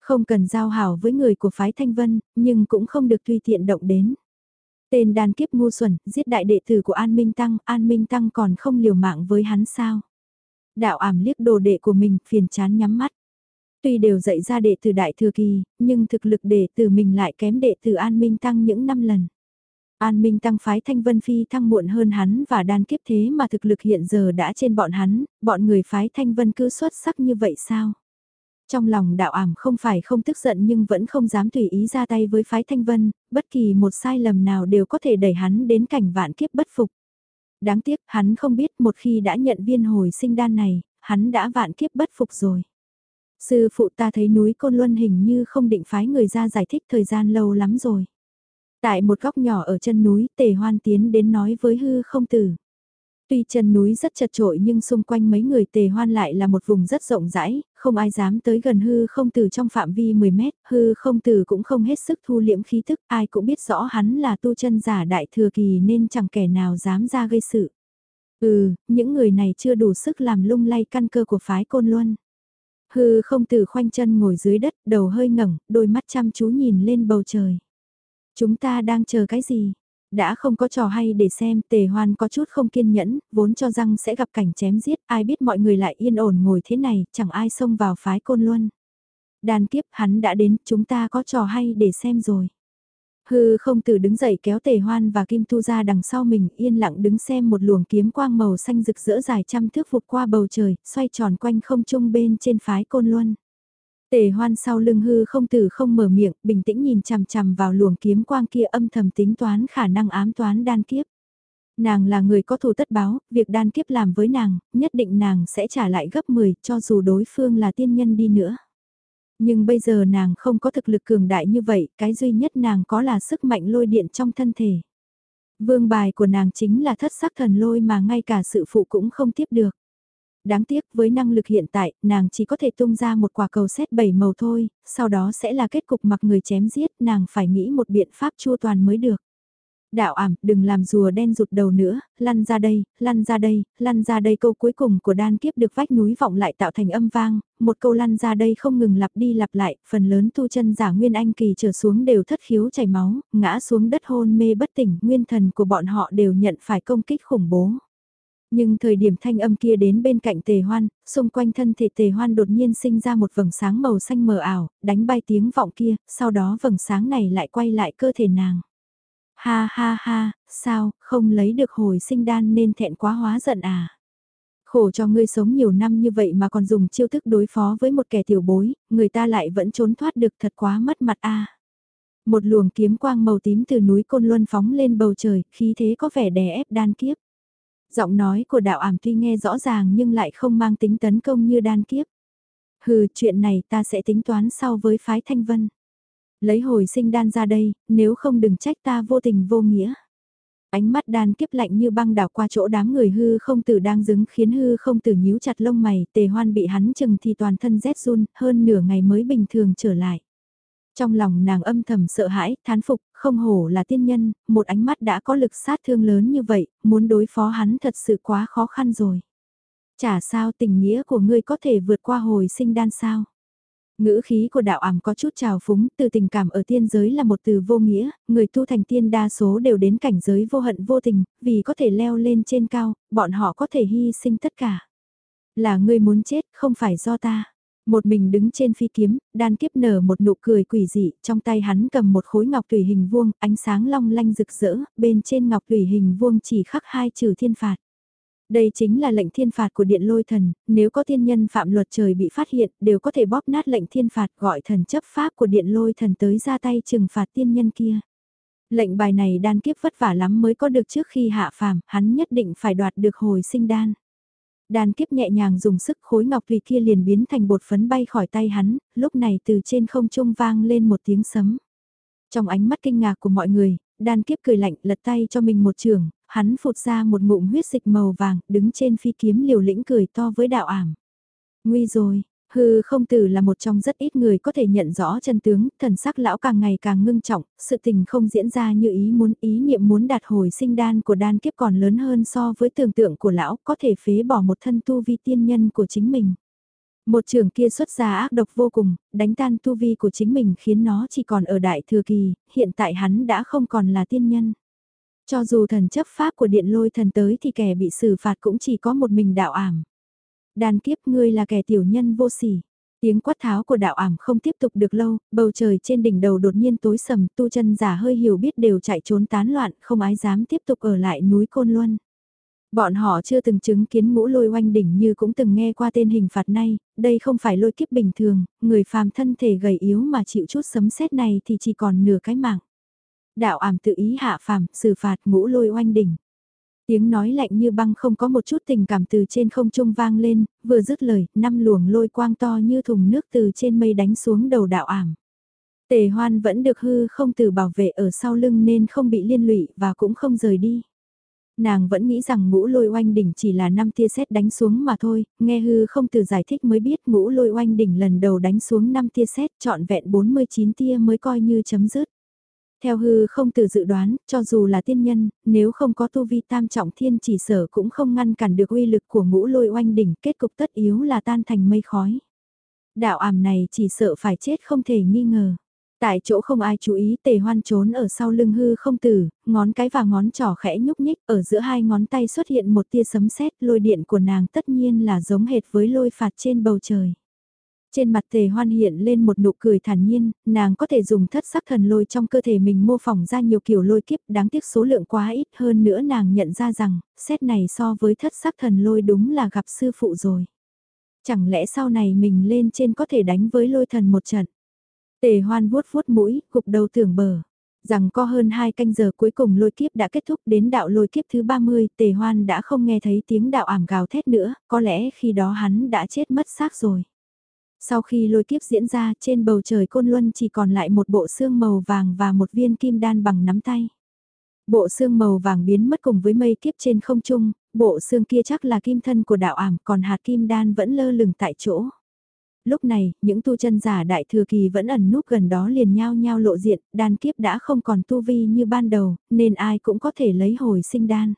Không cần giao hảo với người của phái Thanh Vân, nhưng cũng không được tùy tiện động đến. Tên đàn kiếp ngu xuẩn, giết đại đệ tử của An Minh Tăng, An Minh Tăng còn không liều mạng với hắn sao. Đạo ảm liếc đồ đệ của mình, phiền chán nhắm mắt. Tuy đều dạy ra đệ tử đại thừa kỳ, nhưng thực lực đệ tử mình lại kém đệ tử An Minh Tăng những năm lần. An Minh Tăng phái Thanh Vân Phi thăng muộn hơn hắn và đan kiếp thế mà thực lực hiện giờ đã trên bọn hắn, bọn người phái Thanh Vân cứ xuất sắc như vậy sao? Trong lòng đạo ảm không phải không tức giận nhưng vẫn không dám tùy ý ra tay với phái Thanh Vân, bất kỳ một sai lầm nào đều có thể đẩy hắn đến cảnh vạn kiếp bất phục. Đáng tiếc hắn không biết một khi đã nhận viên hồi sinh đan này, hắn đã vạn kiếp bất phục rồi. Sư phụ ta thấy núi Côn Luân hình như không định phái người ra giải thích thời gian lâu lắm rồi. Tại một góc nhỏ ở chân núi, tề hoan tiến đến nói với hư không tử. Tuy chân núi rất chật trội nhưng xung quanh mấy người tề hoan lại là một vùng rất rộng rãi, không ai dám tới gần hư không tử trong phạm vi 10 mét, hư không tử cũng không hết sức thu liễm khí thức, ai cũng biết rõ hắn là tu chân giả đại thừa kỳ nên chẳng kẻ nào dám ra gây sự. Ừ, những người này chưa đủ sức làm lung lay căn cơ của phái côn luân. Hư không tử khoanh chân ngồi dưới đất, đầu hơi ngẩng, đôi mắt chăm chú nhìn lên bầu trời. Chúng ta đang chờ cái gì? Đã không có trò hay để xem, tề hoan có chút không kiên nhẫn, vốn cho rằng sẽ gặp cảnh chém giết, ai biết mọi người lại yên ổn ngồi thế này, chẳng ai xông vào phái côn luôn. Đàn kiếp hắn đã đến, chúng ta có trò hay để xem rồi. Hư không tử đứng dậy kéo tề hoan và kim thu ra đằng sau mình yên lặng đứng xem một luồng kiếm quang màu xanh rực rỡ dài trăm thước vụt qua bầu trời, xoay tròn quanh không trung bên trên phái côn luân. Tề hoan sau lưng hư không tử không mở miệng, bình tĩnh nhìn chằm chằm vào luồng kiếm quang kia âm thầm tính toán khả năng ám toán đan kiếp. Nàng là người có thù tất báo, việc đan kiếp làm với nàng, nhất định nàng sẽ trả lại gấp 10 cho dù đối phương là tiên nhân đi nữa. Nhưng bây giờ nàng không có thực lực cường đại như vậy, cái duy nhất nàng có là sức mạnh lôi điện trong thân thể. Vương bài của nàng chính là thất sắc thần lôi mà ngay cả sự phụ cũng không tiếp được. Đáng tiếc với năng lực hiện tại, nàng chỉ có thể tung ra một quả cầu xét bảy màu thôi, sau đó sẽ là kết cục mặc người chém giết, nàng phải nghĩ một biện pháp chua toàn mới được. Đạo ảm, đừng làm rùa đen rụt đầu nữa, lăn ra đây, lăn ra đây, lăn ra đây câu cuối cùng của đan kiếp được vách núi vọng lại tạo thành âm vang, một câu lăn ra đây không ngừng lặp đi lặp lại, phần lớn tu chân giả Nguyên Anh kỳ trở xuống đều thất khiếu chảy máu, ngã xuống đất hôn mê bất tỉnh, nguyên thần của bọn họ đều nhận phải công kích khủng bố. Nhưng thời điểm thanh âm kia đến bên cạnh tề hoan, xung quanh thân thể tề hoan đột nhiên sinh ra một vầng sáng màu xanh mờ ảo, đánh bay tiếng vọng kia, sau đó vầng sáng này lại quay lại cơ thể nàng. Ha ha ha, sao, không lấy được hồi sinh đan nên thẹn quá hóa giận à? Khổ cho ngươi sống nhiều năm như vậy mà còn dùng chiêu thức đối phó với một kẻ tiểu bối, người ta lại vẫn trốn thoát được thật quá mất mặt a. Một luồng kiếm quang màu tím từ núi Côn Luân phóng lên bầu trời, khí thế có vẻ đè ép đan kiếp. Giọng nói của đạo ảm tuy nghe rõ ràng nhưng lại không mang tính tấn công như đan kiếp. Hừ, chuyện này ta sẽ tính toán sau với phái thanh vân. Lấy hồi sinh đan ra đây, nếu không đừng trách ta vô tình vô nghĩa. Ánh mắt đan kiếp lạnh như băng đảo qua chỗ đám người hư không tử đang dứng khiến hư không tử nhíu chặt lông mày, tề hoan bị hắn chừng thì toàn thân rét run, hơn nửa ngày mới bình thường trở lại. Trong lòng nàng âm thầm sợ hãi, thán phục, không hổ là tiên nhân, một ánh mắt đã có lực sát thương lớn như vậy, muốn đối phó hắn thật sự quá khó khăn rồi. Chả sao tình nghĩa của ngươi có thể vượt qua hồi sinh đan sao. Ngữ khí của đạo ảm có chút trào phúng, từ tình cảm ở tiên giới là một từ vô nghĩa, người tu thành tiên đa số đều đến cảnh giới vô hận vô tình, vì có thể leo lên trên cao, bọn họ có thể hy sinh tất cả. Là ngươi muốn chết, không phải do ta. Một mình đứng trên phi kiếm, đan kiếp nở một nụ cười quỷ dị, trong tay hắn cầm một khối ngọc tùy hình vuông, ánh sáng long lanh rực rỡ, bên trên ngọc tùy hình vuông chỉ khắc hai chữ thiên phạt. Đây chính là lệnh thiên phạt của điện lôi thần, nếu có thiên nhân phạm luật trời bị phát hiện, đều có thể bóp nát lệnh thiên phạt gọi thần chấp pháp của điện lôi thần tới ra tay trừng phạt tiên nhân kia. Lệnh bài này đan kiếp vất vả lắm mới có được trước khi hạ phàm, hắn nhất định phải đoạt được hồi sinh đan. Đan kiếp nhẹ nhàng dùng sức khối ngọc thủy kia liền biến thành bột phấn bay khỏi tay hắn, lúc này từ trên không trung vang lên một tiếng sấm. Trong ánh mắt kinh ngạc của mọi người, đan kiếp cười lạnh lật tay cho mình một trường, hắn phụt ra một ngụm huyết dịch màu vàng, đứng trên phi kiếm liều lĩnh cười to với đạo ảm. Nguy rồi, Hư không tử là một trong rất ít người có thể nhận rõ chân tướng, thần sắc lão càng ngày càng ngưng trọng, sự tình không diễn ra như ý muốn ý niệm muốn đạt hồi sinh đan của đan kiếp còn lớn hơn so với tưởng tượng của lão, có thể phế bỏ một thân tu vi tiên nhân của chính mình. Một trường kia xuất ra ác độc vô cùng, đánh tan tu vi của chính mình khiến nó chỉ còn ở đại thừa kỳ, hiện tại hắn đã không còn là tiên nhân. Cho dù thần chấp pháp của điện lôi thần tới thì kẻ bị xử phạt cũng chỉ có một mình đạo ảm. Đàn kiếp ngươi là kẻ tiểu nhân vô sỉ. Tiếng quát tháo của đạo ảm không tiếp tục được lâu, bầu trời trên đỉnh đầu đột nhiên tối sầm, tu chân giả hơi hiểu biết đều chạy trốn tán loạn, không ai dám tiếp tục ở lại núi Côn Luân. Bọn họ chưa từng chứng kiến ngũ lôi oanh đỉnh như cũng từng nghe qua tên hình phạt này, đây không phải lôi kiếp bình thường, người phàm thân thể gầy yếu mà chịu chút sấm sét này thì chỉ còn nửa cái mạng. Đạo ảm tự ý hạ phàm, xử phạt ngũ lôi oanh đỉnh. Tiếng nói lạnh như băng không có một chút tình cảm từ trên không trung vang lên, vừa dứt lời, năm luồng lôi quang to như thùng nước từ trên mây đánh xuống đầu đạo ảm. Tề hoan vẫn được hư không từ bảo vệ ở sau lưng nên không bị liên lụy và cũng không rời đi. Nàng vẫn nghĩ rằng ngũ lôi oanh đỉnh chỉ là năm tia sét đánh xuống mà thôi, nghe hư không từ giải thích mới biết ngũ lôi oanh đỉnh lần đầu đánh xuống năm tia sét trọn vẹn 49 tia mới coi như chấm dứt. Theo hư không từ dự đoán, cho dù là tiên nhân, nếu không có tu vi tam trọng thiên chỉ sở cũng không ngăn cản được uy lực của ngũ lôi oanh đỉnh, kết cục tất yếu là tan thành mây khói. Đạo ảm này chỉ sợ phải chết không thể nghi ngờ. Tại chỗ không ai chú ý tề hoan trốn ở sau lưng hư không tử, ngón cái và ngón trỏ khẽ nhúc nhích, ở giữa hai ngón tay xuất hiện một tia sấm sét lôi điện của nàng tất nhiên là giống hệt với lôi phạt trên bầu trời. Trên mặt tề hoan hiện lên một nụ cười thản nhiên, nàng có thể dùng thất sắc thần lôi trong cơ thể mình mô phỏng ra nhiều kiểu lôi kiếp đáng tiếc số lượng quá ít hơn nữa nàng nhận ra rằng, xét này so với thất sắc thần lôi đúng là gặp sư phụ rồi. Chẳng lẽ sau này mình lên trên có thể đánh với lôi thần một trận. Tề hoan vuốt vuốt mũi, gục đầu tưởng bờ. Rằng có hơn 2 canh giờ cuối cùng lôi kiếp đã kết thúc đến đạo lôi kiếp thứ 30, tề hoan đã không nghe thấy tiếng đạo ảm gào thét nữa, có lẽ khi đó hắn đã chết mất xác rồi. Sau khi lôi kiếp diễn ra, trên bầu trời côn luân chỉ còn lại một bộ xương màu vàng và một viên kim đan bằng nắm tay. Bộ xương màu vàng biến mất cùng với mây kiếp trên không trung, bộ xương kia chắc là kim thân của đạo ảm, còn hạt kim đan vẫn lơ lửng tại chỗ. Lúc này, những tu chân giả đại thừa kỳ vẫn ẩn núp gần đó liền nhau nhau lộ diện, đan kiếp đã không còn tu vi như ban đầu, nên ai cũng có thể lấy hồi sinh đan.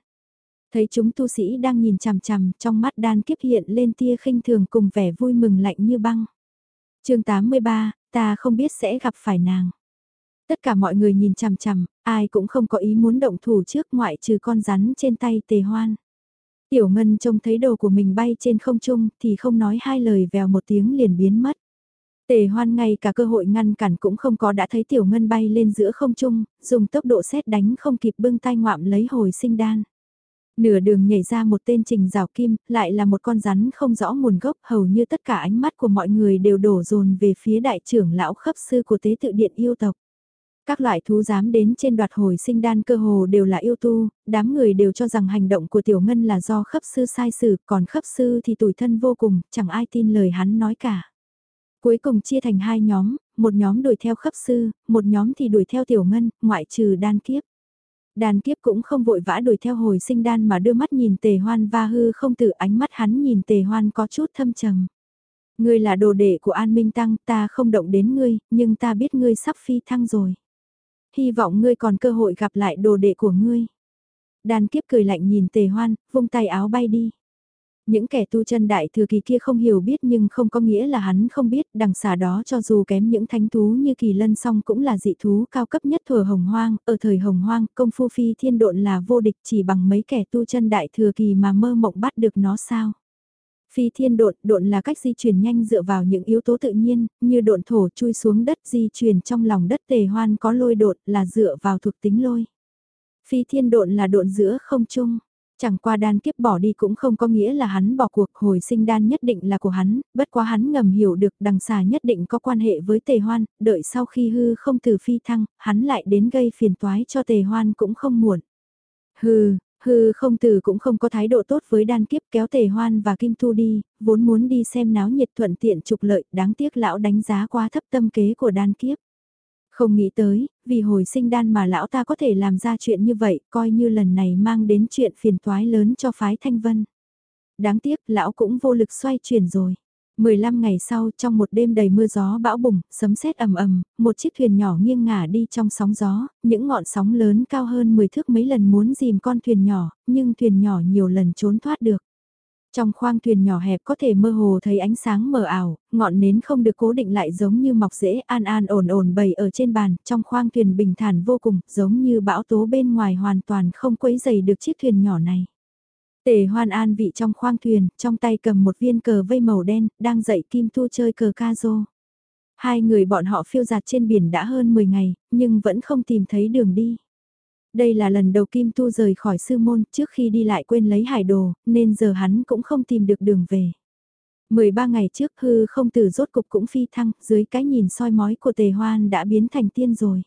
Thấy chúng tu sĩ đang nhìn chằm chằm, trong mắt đan kiếp hiện lên tia khinh thường cùng vẻ vui mừng lạnh như băng. chương 83, ta không biết sẽ gặp phải nàng. Tất cả mọi người nhìn chằm chằm, ai cũng không có ý muốn động thủ trước ngoại trừ con rắn trên tay tề hoan. Tiểu Ngân trông thấy đầu của mình bay trên không trung thì không nói hai lời vèo một tiếng liền biến mất. Tề hoan ngay cả cơ hội ngăn cản cũng không có đã thấy Tiểu Ngân bay lên giữa không trung, dùng tốc độ xét đánh không kịp bưng tay ngoạm lấy hồi sinh đan. Nửa đường nhảy ra một tên trình rào kim, lại là một con rắn không rõ nguồn gốc, hầu như tất cả ánh mắt của mọi người đều đổ dồn về phía đại trưởng lão khấp sư của tế tự điện yêu tộc. Các loại thú dám đến trên đoạt hồi sinh đan cơ hồ đều là yêu tu, đám người đều cho rằng hành động của tiểu ngân là do khấp sư sai xử, còn khấp sư thì tủi thân vô cùng, chẳng ai tin lời hắn nói cả. Cuối cùng chia thành hai nhóm, một nhóm đuổi theo khấp sư, một nhóm thì đuổi theo tiểu ngân, ngoại trừ đan kiếp. Đàn kiếp cũng không vội vã đuổi theo hồi sinh đan mà đưa mắt nhìn tề hoan va hư không tự ánh mắt hắn nhìn tề hoan có chút thâm trầm. Ngươi là đồ đệ của an minh tăng ta không động đến ngươi, nhưng ta biết ngươi sắp phi thăng rồi. Hy vọng ngươi còn cơ hội gặp lại đồ đệ của ngươi. Đàn kiếp cười lạnh nhìn tề hoan, vung tay áo bay đi. Những kẻ tu chân đại thừa kỳ kia không hiểu biết nhưng không có nghĩa là hắn không biết, đằng xà đó cho dù kém những thánh thú như kỳ lân song cũng là dị thú cao cấp nhất thừa hồng hoang, ở thời hồng hoang, công phu phi thiên độn là vô địch chỉ bằng mấy kẻ tu chân đại thừa kỳ mà mơ mộng bắt được nó sao. Phi thiên độn, độn là cách di chuyển nhanh dựa vào những yếu tố tự nhiên, như độn thổ chui xuống đất di chuyển trong lòng đất tề hoan có lôi độn là dựa vào thuộc tính lôi. Phi thiên độn là độn giữa không trung Chẳng qua đan kiếp bỏ đi cũng không có nghĩa là hắn bỏ cuộc hồi sinh đan nhất định là của hắn, bất quá hắn ngầm hiểu được đằng xà nhất định có quan hệ với tề hoan, đợi sau khi hư không từ phi thăng, hắn lại đến gây phiền toái cho tề hoan cũng không muộn. Hư, hư không từ cũng không có thái độ tốt với đan kiếp kéo tề hoan và kim thu đi, vốn muốn đi xem náo nhiệt thuận tiện trục lợi, đáng tiếc lão đánh giá quá thấp tâm kế của đan kiếp. Không nghĩ tới, vì hồi sinh đan mà lão ta có thể làm ra chuyện như vậy, coi như lần này mang đến chuyện phiền toái lớn cho phái thanh vân. Đáng tiếc, lão cũng vô lực xoay chuyển rồi. 15 ngày sau, trong một đêm đầy mưa gió bão bùng, sấm sét ầm ầm, một chiếc thuyền nhỏ nghiêng ngả đi trong sóng gió, những ngọn sóng lớn cao hơn 10 thước mấy lần muốn dìm con thuyền nhỏ, nhưng thuyền nhỏ nhiều lần trốn thoát được. Trong khoang thuyền nhỏ hẹp có thể mơ hồ thấy ánh sáng mờ ảo, ngọn nến không được cố định lại giống như mọc rễ an an ổn ổn bầy ở trên bàn, trong khoang thuyền bình thản vô cùng, giống như bão tố bên ngoài hoàn toàn không quấy dày được chiếc thuyền nhỏ này. Tề hoan an vị trong khoang thuyền, trong tay cầm một viên cờ vây màu đen, đang dạy Kim Thu chơi cờ ca rô. Hai người bọn họ phiêu giạt trên biển đã hơn 10 ngày, nhưng vẫn không tìm thấy đường đi. Đây là lần đầu Kim Tu rời khỏi sư môn trước khi đi lại quên lấy hải đồ, nên giờ hắn cũng không tìm được đường về. 13 ngày trước hư không tử rốt cục cũng phi thăng, dưới cái nhìn soi mói của tề hoan đã biến thành tiên rồi.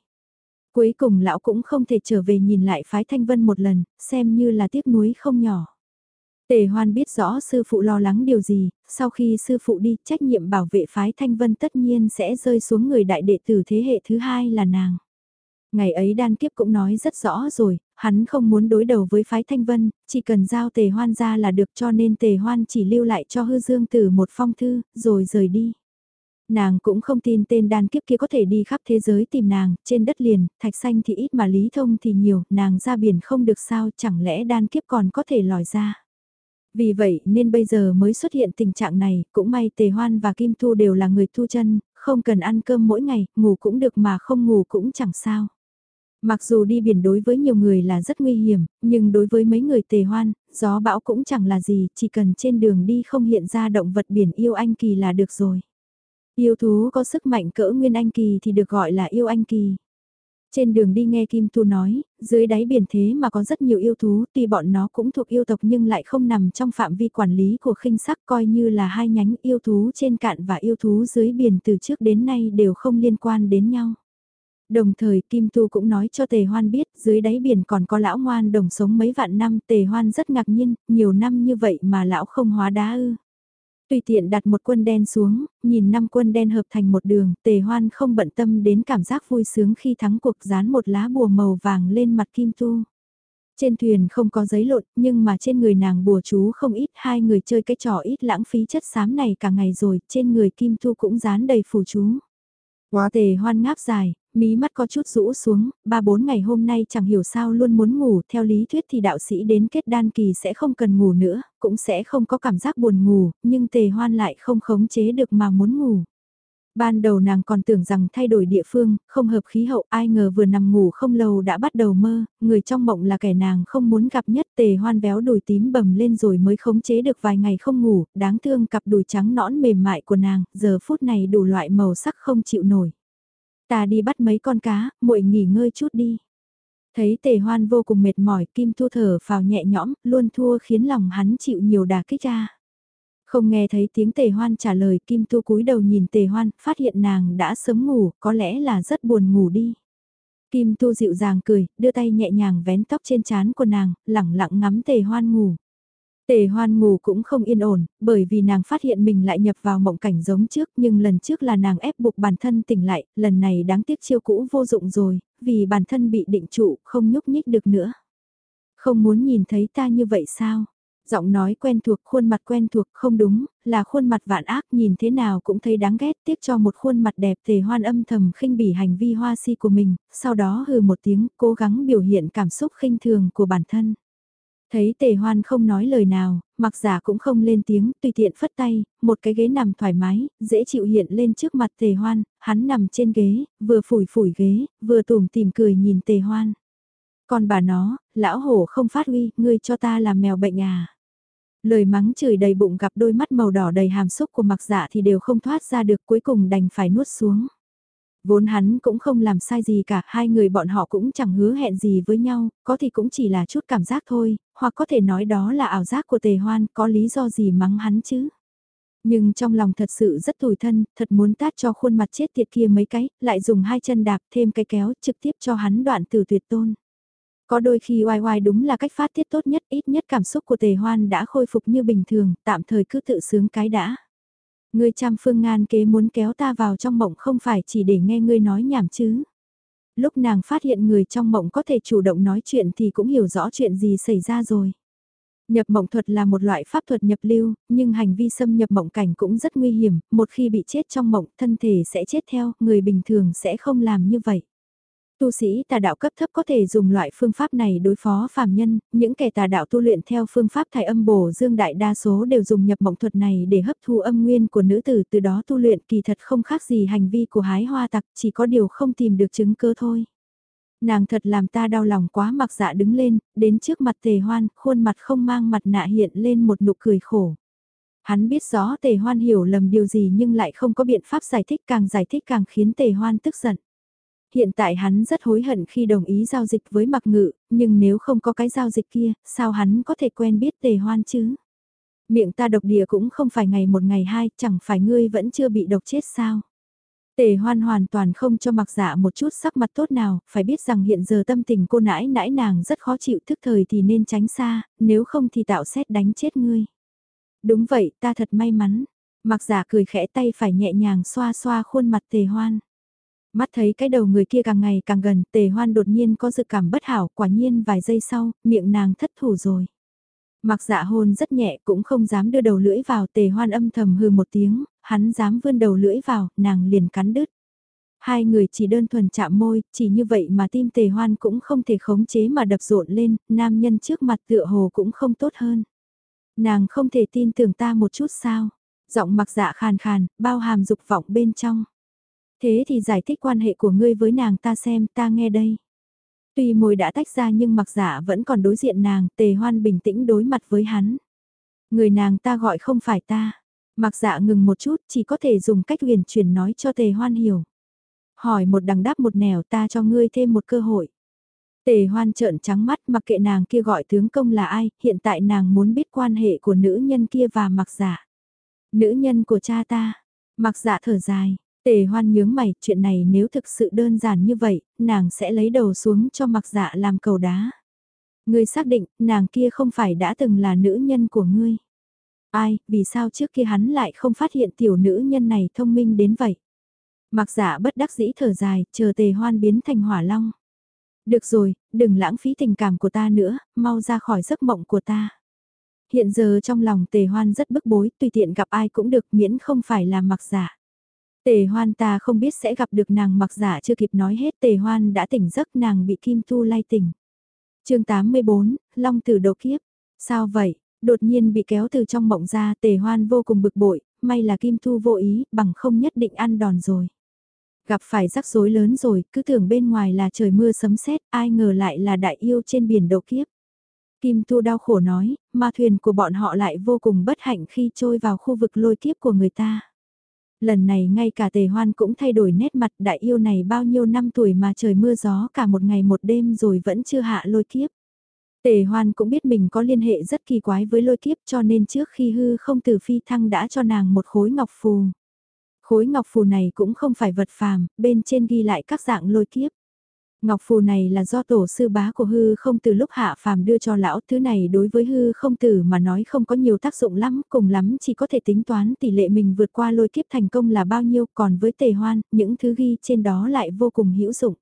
Cuối cùng lão cũng không thể trở về nhìn lại phái thanh vân một lần, xem như là tiếc nuối không nhỏ. Tề hoan biết rõ sư phụ lo lắng điều gì, sau khi sư phụ đi trách nhiệm bảo vệ phái thanh vân tất nhiên sẽ rơi xuống người đại đệ tử thế hệ thứ hai là nàng. Ngày ấy đan kiếp cũng nói rất rõ rồi, hắn không muốn đối đầu với phái thanh vân, chỉ cần giao tề hoan ra là được cho nên tề hoan chỉ lưu lại cho hư dương tử một phong thư, rồi rời đi. Nàng cũng không tin tên đan kiếp kia có thể đi khắp thế giới tìm nàng, trên đất liền, thạch xanh thì ít mà lý thông thì nhiều, nàng ra biển không được sao, chẳng lẽ đan kiếp còn có thể lòi ra. Vì vậy nên bây giờ mới xuất hiện tình trạng này, cũng may Tề Hoan và Kim Thu đều là người thu chân, không cần ăn cơm mỗi ngày, ngủ cũng được mà không ngủ cũng chẳng sao. Mặc dù đi biển đối với nhiều người là rất nguy hiểm, nhưng đối với mấy người tề hoan, gió bão cũng chẳng là gì, chỉ cần trên đường đi không hiện ra động vật biển yêu anh kỳ là được rồi. Yêu thú có sức mạnh cỡ nguyên anh kỳ thì được gọi là yêu anh kỳ. Trên đường đi nghe Kim Tu nói, dưới đáy biển thế mà có rất nhiều yêu thú, tuy bọn nó cũng thuộc yêu tộc nhưng lại không nằm trong phạm vi quản lý của khinh sắc coi như là hai nhánh yêu thú trên cạn và yêu thú dưới biển từ trước đến nay đều không liên quan đến nhau. Đồng thời Kim Tu cũng nói cho Tề Hoan biết dưới đáy biển còn có lão ngoan đồng sống mấy vạn năm Tề Hoan rất ngạc nhiên, nhiều năm như vậy mà lão không hóa đá ư. Tùy tiện đặt một quân đen xuống, nhìn năm quân đen hợp thành một đường, Tề Hoan không bận tâm đến cảm giác vui sướng khi thắng cuộc dán một lá bùa màu vàng lên mặt Kim Tu. Trên thuyền không có giấy lộn, nhưng mà trên người nàng bùa chú không ít, hai người chơi cái trò ít lãng phí chất xám này cả ngày rồi, trên người Kim Tu cũng dán đầy phù chú. Quá tề hoan ngáp dài, mí mắt có chút rũ xuống, ba bốn ngày hôm nay chẳng hiểu sao luôn muốn ngủ, theo lý thuyết thì đạo sĩ đến kết đan kỳ sẽ không cần ngủ nữa, cũng sẽ không có cảm giác buồn ngủ, nhưng tề hoan lại không khống chế được mà muốn ngủ. Ban đầu nàng còn tưởng rằng thay đổi địa phương, không hợp khí hậu, ai ngờ vừa nằm ngủ không lâu đã bắt đầu mơ, người trong mộng là kẻ nàng không muốn gặp nhất tề hoan béo đùi tím bầm lên rồi mới khống chế được vài ngày không ngủ, đáng thương cặp đùi trắng nõn mềm mại của nàng, giờ phút này đủ loại màu sắc không chịu nổi. Ta đi bắt mấy con cá, muội nghỉ ngơi chút đi. Thấy tề hoan vô cùng mệt mỏi, kim thu thở phào nhẹ nhõm, luôn thua khiến lòng hắn chịu nhiều đà kích ra. Không nghe thấy tiếng tề hoan trả lời, kim thu cúi đầu nhìn tề hoan, phát hiện nàng đã sớm ngủ, có lẽ là rất buồn ngủ đi. Kim thu dịu dàng cười, đưa tay nhẹ nhàng vén tóc trên trán của nàng, lẳng lặng ngắm tề hoan ngủ. Tề hoan ngủ cũng không yên ổn, bởi vì nàng phát hiện mình lại nhập vào mộng cảnh giống trước nhưng lần trước là nàng ép buộc bản thân tỉnh lại, lần này đáng tiếc chiêu cũ vô dụng rồi, vì bản thân bị định trụ, không nhúc nhích được nữa. Không muốn nhìn thấy ta như vậy sao? Giọng nói quen thuộc, khuôn mặt quen thuộc, không đúng, là khuôn mặt vạn ác nhìn thế nào cũng thấy đáng ghét tiếc cho một khuôn mặt đẹp tề hoan âm thầm khinh bỉ hành vi hoa si của mình, sau đó hừ một tiếng, cố gắng biểu hiện cảm xúc khinh thường của bản thân. Thấy tề hoan không nói lời nào, mặc giả cũng không lên tiếng, tùy tiện phất tay, một cái ghế nằm thoải mái, dễ chịu hiện lên trước mặt tề hoan, hắn nằm trên ghế, vừa phủi phủi ghế, vừa tùm tìm cười nhìn tề hoan. Còn bà nó, lão hổ không phát huy, ngươi cho ta làm mèo bệnh à. Lời mắng chửi đầy bụng gặp đôi mắt màu đỏ đầy hàm xúc của mặc dạ thì đều không thoát ra được cuối cùng đành phải nuốt xuống. Vốn hắn cũng không làm sai gì cả, hai người bọn họ cũng chẳng hứa hẹn gì với nhau, có thì cũng chỉ là chút cảm giác thôi, hoặc có thể nói đó là ảo giác của tề hoan, có lý do gì mắng hắn chứ. Nhưng trong lòng thật sự rất tủi thân, thật muốn tát cho khuôn mặt chết tiệt kia mấy cái, lại dùng hai chân đạp thêm cái kéo trực tiếp cho hắn đoạn từ tuyệt tôn. Có đôi khi oai oai đúng là cách phát tiết tốt nhất, ít nhất cảm xúc của tề hoan đã khôi phục như bình thường, tạm thời cứ tự sướng cái đã. Ngươi trăm phương ngàn kế muốn kéo ta vào trong mộng không phải chỉ để nghe ngươi nói nhảm chứ. Lúc nàng phát hiện người trong mộng có thể chủ động nói chuyện thì cũng hiểu rõ chuyện gì xảy ra rồi. Nhập mộng thuật là một loại pháp thuật nhập lưu, nhưng hành vi xâm nhập mộng cảnh cũng rất nguy hiểm, một khi bị chết trong mộng thân thể sẽ chết theo, người bình thường sẽ không làm như vậy. Tu sĩ tà đạo cấp thấp có thể dùng loại phương pháp này đối phó phàm nhân, những kẻ tà đạo tu luyện theo phương pháp thải âm bổ dương đại đa số đều dùng nhập mộng thuật này để hấp thu âm nguyên của nữ tử từ đó tu luyện kỳ thật không khác gì hành vi của hái hoa tặc, chỉ có điều không tìm được chứng cơ thôi. Nàng thật làm ta đau lòng quá mặc dạ đứng lên, đến trước mặt tề hoan, khuôn mặt không mang mặt nạ hiện lên một nụ cười khổ. Hắn biết rõ tề hoan hiểu lầm điều gì nhưng lại không có biện pháp giải thích càng giải thích càng khiến tề hoan tức giận. Hiện tại hắn rất hối hận khi đồng ý giao dịch với mặc ngự, nhưng nếu không có cái giao dịch kia, sao hắn có thể quen biết tề hoan chứ? Miệng ta độc địa cũng không phải ngày một ngày hai, chẳng phải ngươi vẫn chưa bị độc chết sao? Tề hoan hoàn toàn không cho mặc dạ một chút sắc mặt tốt nào, phải biết rằng hiện giờ tâm tình cô nãi nãi nàng rất khó chịu thức thời thì nên tránh xa, nếu không thì tạo xét đánh chết ngươi. Đúng vậy, ta thật may mắn. Mặc giả cười khẽ tay phải nhẹ nhàng xoa xoa khuôn mặt tề hoan. Mắt thấy cái đầu người kia càng ngày càng gần, tề hoan đột nhiên có dự cảm bất hảo, quả nhiên vài giây sau, miệng nàng thất thủ rồi. Mặc dạ hôn rất nhẹ cũng không dám đưa đầu lưỡi vào tề hoan âm thầm hư một tiếng, hắn dám vươn đầu lưỡi vào, nàng liền cắn đứt. Hai người chỉ đơn thuần chạm môi, chỉ như vậy mà tim tề hoan cũng không thể khống chế mà đập rộn lên, nam nhân trước mặt tựa hồ cũng không tốt hơn. Nàng không thể tin tưởng ta một chút sao, giọng mặc dạ khàn khàn, bao hàm dục vọng bên trong. Thế thì giải thích quan hệ của ngươi với nàng ta xem, ta nghe đây. Tuy môi đã tách ra nhưng mặc giả vẫn còn đối diện nàng, tề hoan bình tĩnh đối mặt với hắn. Người nàng ta gọi không phải ta. Mặc dạ ngừng một chút, chỉ có thể dùng cách huyền chuyển nói cho tề hoan hiểu. Hỏi một đằng đáp một nẻo ta cho ngươi thêm một cơ hội. Tề hoan trợn trắng mắt mặc kệ nàng kia gọi tướng công là ai, hiện tại nàng muốn biết quan hệ của nữ nhân kia và mặc giả. Nữ nhân của cha ta. Mặc giả thở dài, Tề hoan nhướng mày, chuyện này nếu thực sự đơn giản như vậy, nàng sẽ lấy đầu xuống cho mặc dạ làm cầu đá. Ngươi xác định, nàng kia không phải đã từng là nữ nhân của ngươi. Ai, vì sao trước kia hắn lại không phát hiện tiểu nữ nhân này thông minh đến vậy? Mặc dạ bất đắc dĩ thở dài, chờ tề hoan biến thành hỏa long. Được rồi, đừng lãng phí tình cảm của ta nữa, mau ra khỏi giấc mộng của ta. Hiện giờ trong lòng tề hoan rất bức bối, tùy tiện gặp ai cũng được miễn không phải là mặc giả. Tề hoan ta không biết sẽ gặp được nàng mặc giả chưa kịp nói hết tề hoan đã tỉnh giấc nàng bị Kim Thu lay tỉnh. chương 84, Long tử đầu kiếp. Sao vậy? Đột nhiên bị kéo từ trong mộng ra tề hoan vô cùng bực bội, may là Kim Thu vô ý, bằng không nhất định ăn đòn rồi. Gặp phải rắc rối lớn rồi, cứ tưởng bên ngoài là trời mưa sấm sét, ai ngờ lại là đại yêu trên biển đầu kiếp. Kim Thu đau khổ nói, mà thuyền của bọn họ lại vô cùng bất hạnh khi trôi vào khu vực lôi kiếp của người ta. Lần này ngay cả tề hoan cũng thay đổi nét mặt đại yêu này bao nhiêu năm tuổi mà trời mưa gió cả một ngày một đêm rồi vẫn chưa hạ lôi kiếp. Tề hoan cũng biết mình có liên hệ rất kỳ quái với lôi kiếp cho nên trước khi hư không từ phi thăng đã cho nàng một khối ngọc phù. Khối ngọc phù này cũng không phải vật phàm, bên trên ghi lại các dạng lôi kiếp. Ngọc phù này là do tổ sư bá của hư không từ lúc hạ phàm đưa cho lão, thứ này đối với hư không tử mà nói không có nhiều tác dụng lắm, cùng lắm chỉ có thể tính toán tỷ lệ mình vượt qua lôi kiếp thành công là bao nhiêu, còn với tề hoan, những thứ ghi trên đó lại vô cùng hữu dụng.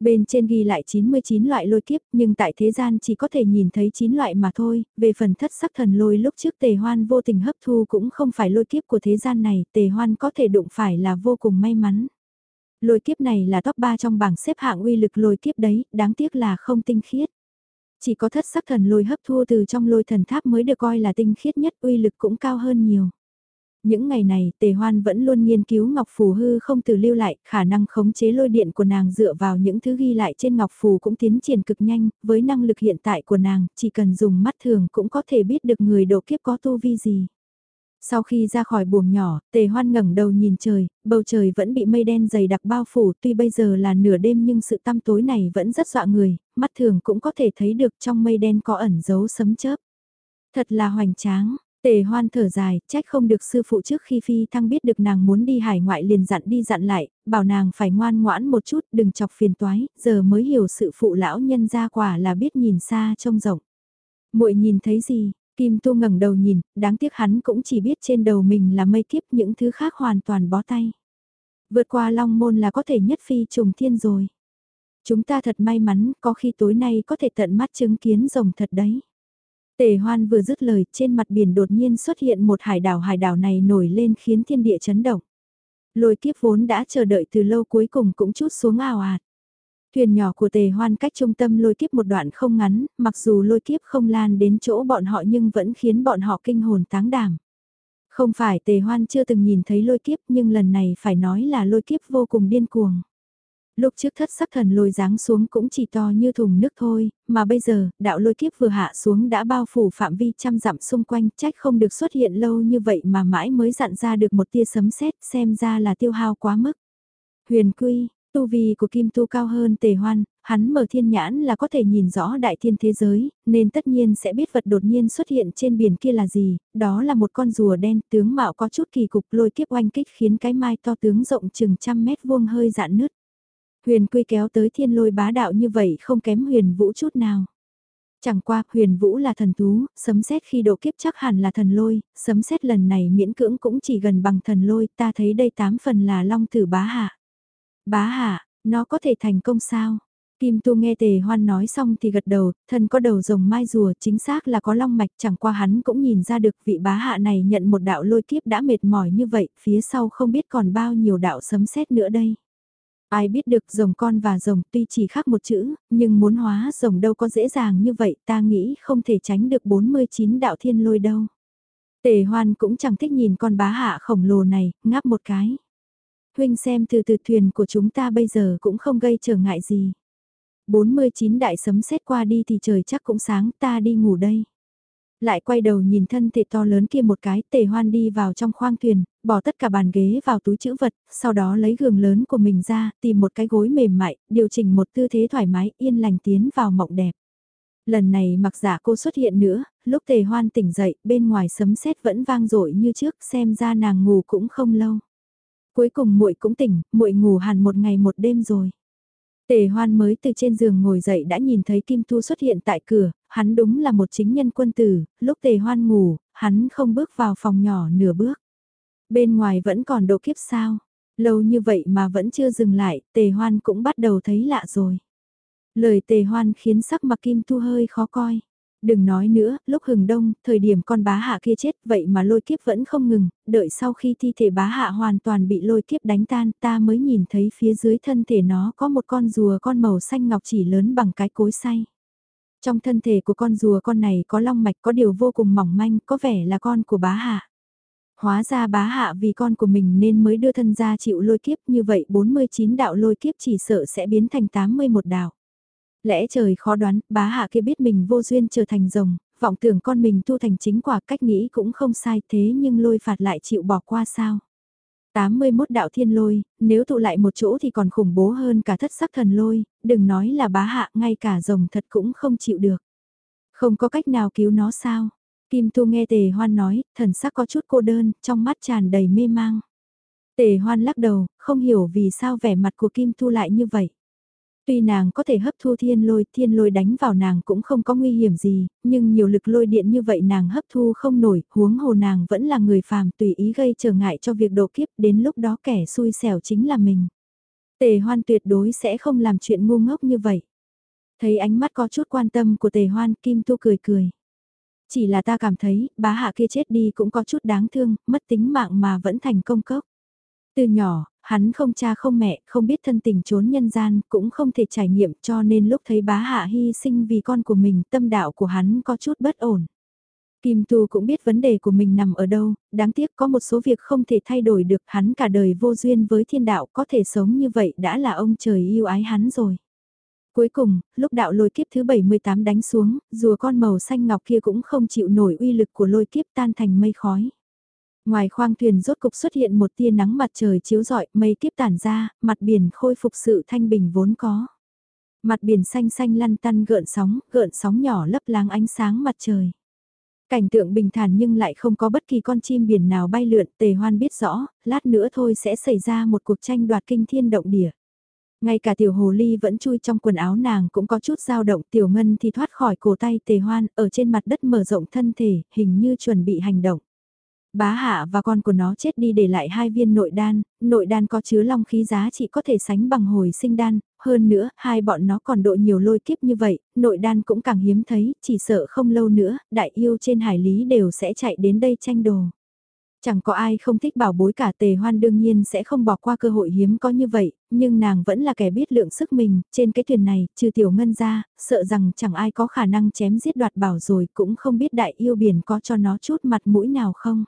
Bên trên ghi lại 99 loại lôi kiếp, nhưng tại thế gian chỉ có thể nhìn thấy 9 loại mà thôi, về phần thất sắc thần lôi lúc trước tề hoan vô tình hấp thu cũng không phải lôi kiếp của thế gian này, tề hoan có thể đụng phải là vô cùng may mắn. Lôi kiếp này là top 3 trong bảng xếp hạng uy lực lôi kiếp đấy, đáng tiếc là không tinh khiết. Chỉ có thất sắc thần lôi hấp thu từ trong lôi thần tháp mới được coi là tinh khiết nhất uy lực cũng cao hơn nhiều. Những ngày này, Tề Hoan vẫn luôn nghiên cứu Ngọc Phù hư không từ lưu lại, khả năng khống chế lôi điện của nàng dựa vào những thứ ghi lại trên Ngọc Phù cũng tiến triển cực nhanh, với năng lực hiện tại của nàng, chỉ cần dùng mắt thường cũng có thể biết được người độ kiếp có tu vi gì. Sau khi ra khỏi buồng nhỏ, tề hoan ngẩng đầu nhìn trời, bầu trời vẫn bị mây đen dày đặc bao phủ tuy bây giờ là nửa đêm nhưng sự tăm tối này vẫn rất dọa người, mắt thường cũng có thể thấy được trong mây đen có ẩn dấu sấm chớp. Thật là hoành tráng, tề hoan thở dài, trách không được sư phụ trước khi phi thăng biết được nàng muốn đi hải ngoại liền dặn đi dặn lại, bảo nàng phải ngoan ngoãn một chút đừng chọc phiền toái, giờ mới hiểu sự phụ lão nhân ra quả là biết nhìn xa trông rộng. muội nhìn thấy gì, Kim Tu ngẩng đầu nhìn, đáng tiếc hắn cũng chỉ biết trên đầu mình là mây kiếp những thứ khác hoàn toàn bó tay. Vượt qua long môn là có thể nhất phi trùng thiên rồi. Chúng ta thật may mắn, có khi tối nay có thể tận mắt chứng kiến rồng thật đấy. Tề hoan vừa dứt lời, trên mặt biển đột nhiên xuất hiện một hải đảo hải đảo này nổi lên khiến thiên địa chấn động. Lôi kiếp vốn đã chờ đợi từ lâu cuối cùng cũng chút xuống ào ạt. Thuyền nhỏ của tề hoan cách trung tâm lôi kiếp một đoạn không ngắn, mặc dù lôi kiếp không lan đến chỗ bọn họ nhưng vẫn khiến bọn họ kinh hồn táng đảm. Không phải tề hoan chưa từng nhìn thấy lôi kiếp nhưng lần này phải nói là lôi kiếp vô cùng điên cuồng. Lúc trước thất sắc thần lôi giáng xuống cũng chỉ to như thùng nước thôi, mà bây giờ, đạo lôi kiếp vừa hạ xuống đã bao phủ phạm vi trăm dặm xung quanh, trách không được xuất hiện lâu như vậy mà mãi mới dặn ra được một tia sấm sét xem ra là tiêu hao quá mức. Huyền quy, Tu vi của Kim Tu cao hơn tề hoan, hắn mở thiên nhãn là có thể nhìn rõ đại thiên thế giới, nên tất nhiên sẽ biết vật đột nhiên xuất hiện trên biển kia là gì, đó là một con rùa đen tướng mạo có chút kỳ cục lôi kiếp oanh kích khiến cái mai to tướng rộng chừng trăm mét vuông hơi dạn nứt. Huyền quy kéo tới thiên lôi bá đạo như vậy không kém huyền vũ chút nào. Chẳng qua, huyền vũ là thần thú, sấm sét khi độ kiếp chắc hẳn là thần lôi, sấm sét lần này miễn cưỡng cũng chỉ gần bằng thần lôi, ta thấy đây tám phần là long tử bá hạ. Bá hạ, nó có thể thành công sao? Kim Tu nghe Tề Hoan nói xong thì gật đầu, thân có đầu rồng mai rùa chính xác là có long mạch chẳng qua hắn cũng nhìn ra được vị bá hạ này nhận một đạo lôi kiếp đã mệt mỏi như vậy, phía sau không biết còn bao nhiêu đạo sấm sét nữa đây. Ai biết được rồng con và rồng tuy chỉ khác một chữ, nhưng muốn hóa rồng đâu có dễ dàng như vậy ta nghĩ không thể tránh được 49 đạo thiên lôi đâu. Tề Hoan cũng chẳng thích nhìn con bá hạ khổng lồ này, ngáp một cái huynh xem từ từ thuyền của chúng ta bây giờ cũng không gây trở ngại gì. 49 đại sấm xét qua đi thì trời chắc cũng sáng ta đi ngủ đây. Lại quay đầu nhìn thân thể to lớn kia một cái, tề hoan đi vào trong khoang thuyền, bỏ tất cả bàn ghế vào túi chữ vật, sau đó lấy gường lớn của mình ra, tìm một cái gối mềm mại, điều chỉnh một tư thế thoải mái, yên lành tiến vào mộng đẹp. Lần này mặc giả cô xuất hiện nữa, lúc tề hoan tỉnh dậy, bên ngoài sấm sét vẫn vang dội như trước, xem ra nàng ngủ cũng không lâu. Cuối cùng muội cũng tỉnh, muội ngủ hẳn một ngày một đêm rồi. Tề Hoan mới từ trên giường ngồi dậy đã nhìn thấy Kim Thu xuất hiện tại cửa, hắn đúng là một chính nhân quân tử, lúc Tề Hoan ngủ, hắn không bước vào phòng nhỏ nửa bước. Bên ngoài vẫn còn độ kiếp sao, lâu như vậy mà vẫn chưa dừng lại, Tề Hoan cũng bắt đầu thấy lạ rồi. Lời Tề Hoan khiến sắc mặt Kim Thu hơi khó coi. Đừng nói nữa, lúc hừng đông, thời điểm con bá hạ kia chết vậy mà lôi kiếp vẫn không ngừng, đợi sau khi thi thể bá hạ hoàn toàn bị lôi kiếp đánh tan ta mới nhìn thấy phía dưới thân thể nó có một con rùa con màu xanh ngọc chỉ lớn bằng cái cối xay. Trong thân thể của con rùa con này có long mạch có điều vô cùng mỏng manh, có vẻ là con của bá hạ. Hóa ra bá hạ vì con của mình nên mới đưa thân ra chịu lôi kiếp như vậy 49 đạo lôi kiếp chỉ sợ sẽ biến thành 81 đạo. Lẽ trời khó đoán, bá hạ kia biết mình vô duyên trở thành rồng, vọng tưởng con mình tu thành chính quả cách nghĩ cũng không sai thế nhưng lôi phạt lại chịu bỏ qua sao. 81 đạo thiên lôi, nếu tụ lại một chỗ thì còn khủng bố hơn cả thất sắc thần lôi, đừng nói là bá hạ ngay cả rồng thật cũng không chịu được. Không có cách nào cứu nó sao? Kim Tu nghe Tề Hoan nói, thần sắc có chút cô đơn, trong mắt tràn đầy mê mang. Tề Hoan lắc đầu, không hiểu vì sao vẻ mặt của Kim Tu lại như vậy. Tuy nàng có thể hấp thu thiên lôi, thiên lôi đánh vào nàng cũng không có nguy hiểm gì, nhưng nhiều lực lôi điện như vậy nàng hấp thu không nổi, huống hồ nàng vẫn là người phàm tùy ý gây trở ngại cho việc độ kiếp, đến lúc đó kẻ xui xẻo chính là mình. Tề hoan tuyệt đối sẽ không làm chuyện ngu ngốc như vậy. Thấy ánh mắt có chút quan tâm của tề hoan, Kim Tu cười cười. Chỉ là ta cảm thấy, bá hạ kia chết đi cũng có chút đáng thương, mất tính mạng mà vẫn thành công cốc. Từ nhỏ, hắn không cha không mẹ, không biết thân tình trốn nhân gian, cũng không thể trải nghiệm cho nên lúc thấy bá hạ hy sinh vì con của mình, tâm đạo của hắn có chút bất ổn. Kim Tu cũng biết vấn đề của mình nằm ở đâu, đáng tiếc có một số việc không thể thay đổi được hắn cả đời vô duyên với thiên đạo có thể sống như vậy đã là ông trời yêu ái hắn rồi. Cuối cùng, lúc đạo lôi kiếp thứ 78 đánh xuống, dù con màu xanh ngọc kia cũng không chịu nổi uy lực của lôi kiếp tan thành mây khói. Ngoài khoang thuyền rốt cục xuất hiện một tia nắng mặt trời chiếu rọi, mây kiếp tản ra, mặt biển khôi phục sự thanh bình vốn có. Mặt biển xanh xanh lăn tăn gợn sóng, gợn sóng nhỏ lấp láng ánh sáng mặt trời. Cảnh tượng bình thản nhưng lại không có bất kỳ con chim biển nào bay lượn, tề hoan biết rõ, lát nữa thôi sẽ xảy ra một cuộc tranh đoạt kinh thiên động địa. Ngay cả tiểu hồ ly vẫn chui trong quần áo nàng cũng có chút dao động tiểu ngân thì thoát khỏi cổ tay tề hoan ở trên mặt đất mở rộng thân thể, hình như chuẩn bị hành động. Bá hạ và con của nó chết đi để lại hai viên nội đan, nội đan có chứa long khí giá trị có thể sánh bằng hồi sinh đan, hơn nữa, hai bọn nó còn độ nhiều lôi kiếp như vậy, nội đan cũng càng hiếm thấy, chỉ sợ không lâu nữa, đại yêu trên hải lý đều sẽ chạy đến đây tranh đồ. Chẳng có ai không thích bảo bối cả tề hoan đương nhiên sẽ không bỏ qua cơ hội hiếm có như vậy, nhưng nàng vẫn là kẻ biết lượng sức mình, trên cái thuyền này, trừ tiểu ngân ra, sợ rằng chẳng ai có khả năng chém giết đoạt bảo rồi cũng không biết đại yêu biển có cho nó chút mặt mũi nào không.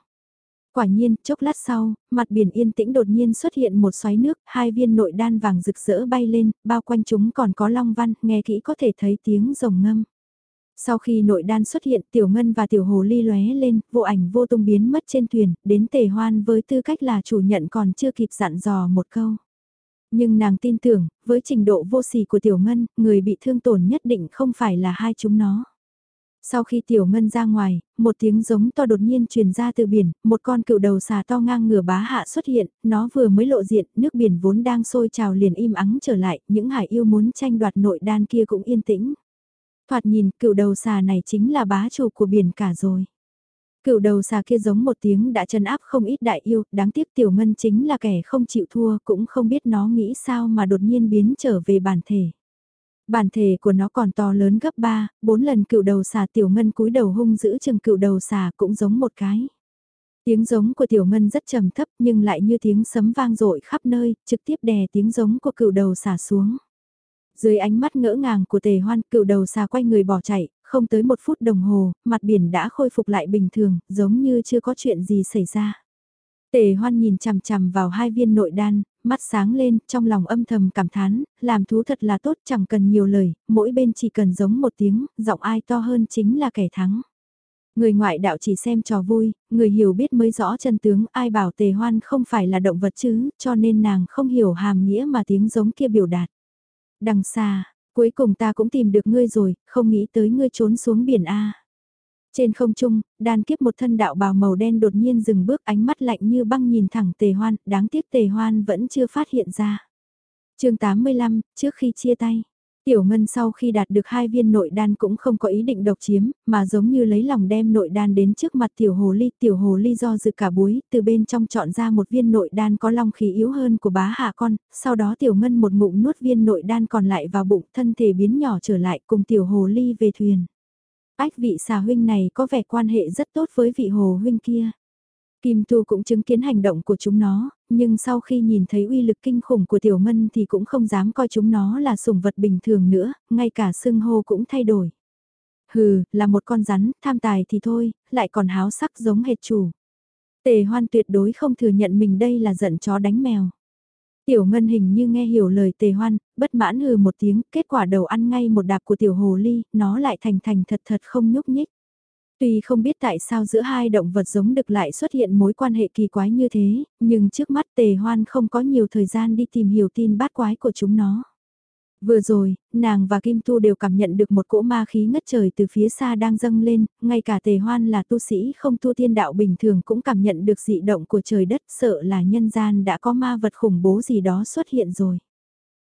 Quả nhiên, chốc lát sau, mặt biển yên tĩnh đột nhiên xuất hiện một xoáy nước, hai viên nội đan vàng rực rỡ bay lên, bao quanh chúng còn có long văn, nghe kỹ có thể thấy tiếng rồng ngâm. Sau khi nội đan xuất hiện, tiểu ngân và tiểu hồ ly lóe lên, vô ảnh vô tung biến mất trên thuyền, đến tề hoan với tư cách là chủ nhận còn chưa kịp dặn dò một câu. Nhưng nàng tin tưởng, với trình độ vô sỉ của tiểu ngân, người bị thương tổn nhất định không phải là hai chúng nó. Sau khi tiểu ngân ra ngoài, một tiếng giống to đột nhiên truyền ra từ biển, một con cựu đầu xà to ngang ngửa bá hạ xuất hiện, nó vừa mới lộ diện, nước biển vốn đang sôi trào liền im ắng trở lại, những hải yêu muốn tranh đoạt nội đan kia cũng yên tĩnh. Thoạt nhìn, cựu đầu xà này chính là bá chủ của biển cả rồi. Cựu đầu xà kia giống một tiếng đã chân áp không ít đại yêu, đáng tiếc tiểu ngân chính là kẻ không chịu thua, cũng không biết nó nghĩ sao mà đột nhiên biến trở về bản thể. Bản thể của nó còn to lớn gấp 3, 4 lần cựu đầu xà tiểu ngân cúi đầu hung giữ chừng cựu đầu xà cũng giống một cái. Tiếng giống của tiểu ngân rất trầm thấp nhưng lại như tiếng sấm vang dội khắp nơi, trực tiếp đè tiếng giống của cựu đầu xà xuống. Dưới ánh mắt ngỡ ngàng của tề hoan, cựu đầu xà quay người bỏ chạy, không tới một phút đồng hồ, mặt biển đã khôi phục lại bình thường, giống như chưa có chuyện gì xảy ra. Tề hoan nhìn chằm chằm vào hai viên nội đan, mắt sáng lên, trong lòng âm thầm cảm thán, làm thú thật là tốt chẳng cần nhiều lời, mỗi bên chỉ cần giống một tiếng, giọng ai to hơn chính là kẻ thắng. Người ngoại đạo chỉ xem trò vui, người hiểu biết mới rõ chân tướng ai bảo tề hoan không phải là động vật chứ, cho nên nàng không hiểu hàm nghĩa mà tiếng giống kia biểu đạt. Đằng xa, cuối cùng ta cũng tìm được ngươi rồi, không nghĩ tới ngươi trốn xuống biển A. Trên không trung, đan kiếp một thân đạo bào màu đen đột nhiên dừng bước ánh mắt lạnh như băng nhìn thẳng tề hoan, đáng tiếc tề hoan vẫn chưa phát hiện ra. chương 85, trước khi chia tay. Tiểu Ngân sau khi đạt được hai viên nội đan cũng không có ý định độc chiếm, mà giống như lấy lòng đem nội đan đến trước mặt tiểu hồ ly. Tiểu hồ ly do dự cả búi, từ bên trong chọn ra một viên nội đan có long khí yếu hơn của bá hạ con, sau đó tiểu Ngân một ngụm nuốt viên nội đan còn lại vào bụng thân thể biến nhỏ trở lại cùng tiểu hồ ly về thuyền. Ách vị xà huynh này có vẻ quan hệ rất tốt với vị hồ huynh kia. Kim Thu cũng chứng kiến hành động của chúng nó, nhưng sau khi nhìn thấy uy lực kinh khủng của Tiểu Ngân thì cũng không dám coi chúng nó là sủng vật bình thường nữa, ngay cả xưng hô cũng thay đổi. Hừ, là một con rắn, tham tài thì thôi, lại còn háo sắc giống hệt chủ. Tề hoan tuyệt đối không thừa nhận mình đây là giận chó đánh mèo. Tiểu ngân hình như nghe hiểu lời tề hoan, bất mãn hừ một tiếng, kết quả đầu ăn ngay một đạp của tiểu hồ ly, nó lại thành thành thật thật không nhúc nhích. Tuy không biết tại sao giữa hai động vật giống được lại xuất hiện mối quan hệ kỳ quái như thế, nhưng trước mắt tề hoan không có nhiều thời gian đi tìm hiểu tin bát quái của chúng nó. Vừa rồi, nàng và Kim Tu đều cảm nhận được một cỗ ma khí ngất trời từ phía xa đang dâng lên, ngay cả tề hoan là tu sĩ không tu tiên đạo bình thường cũng cảm nhận được dị động của trời đất sợ là nhân gian đã có ma vật khủng bố gì đó xuất hiện rồi.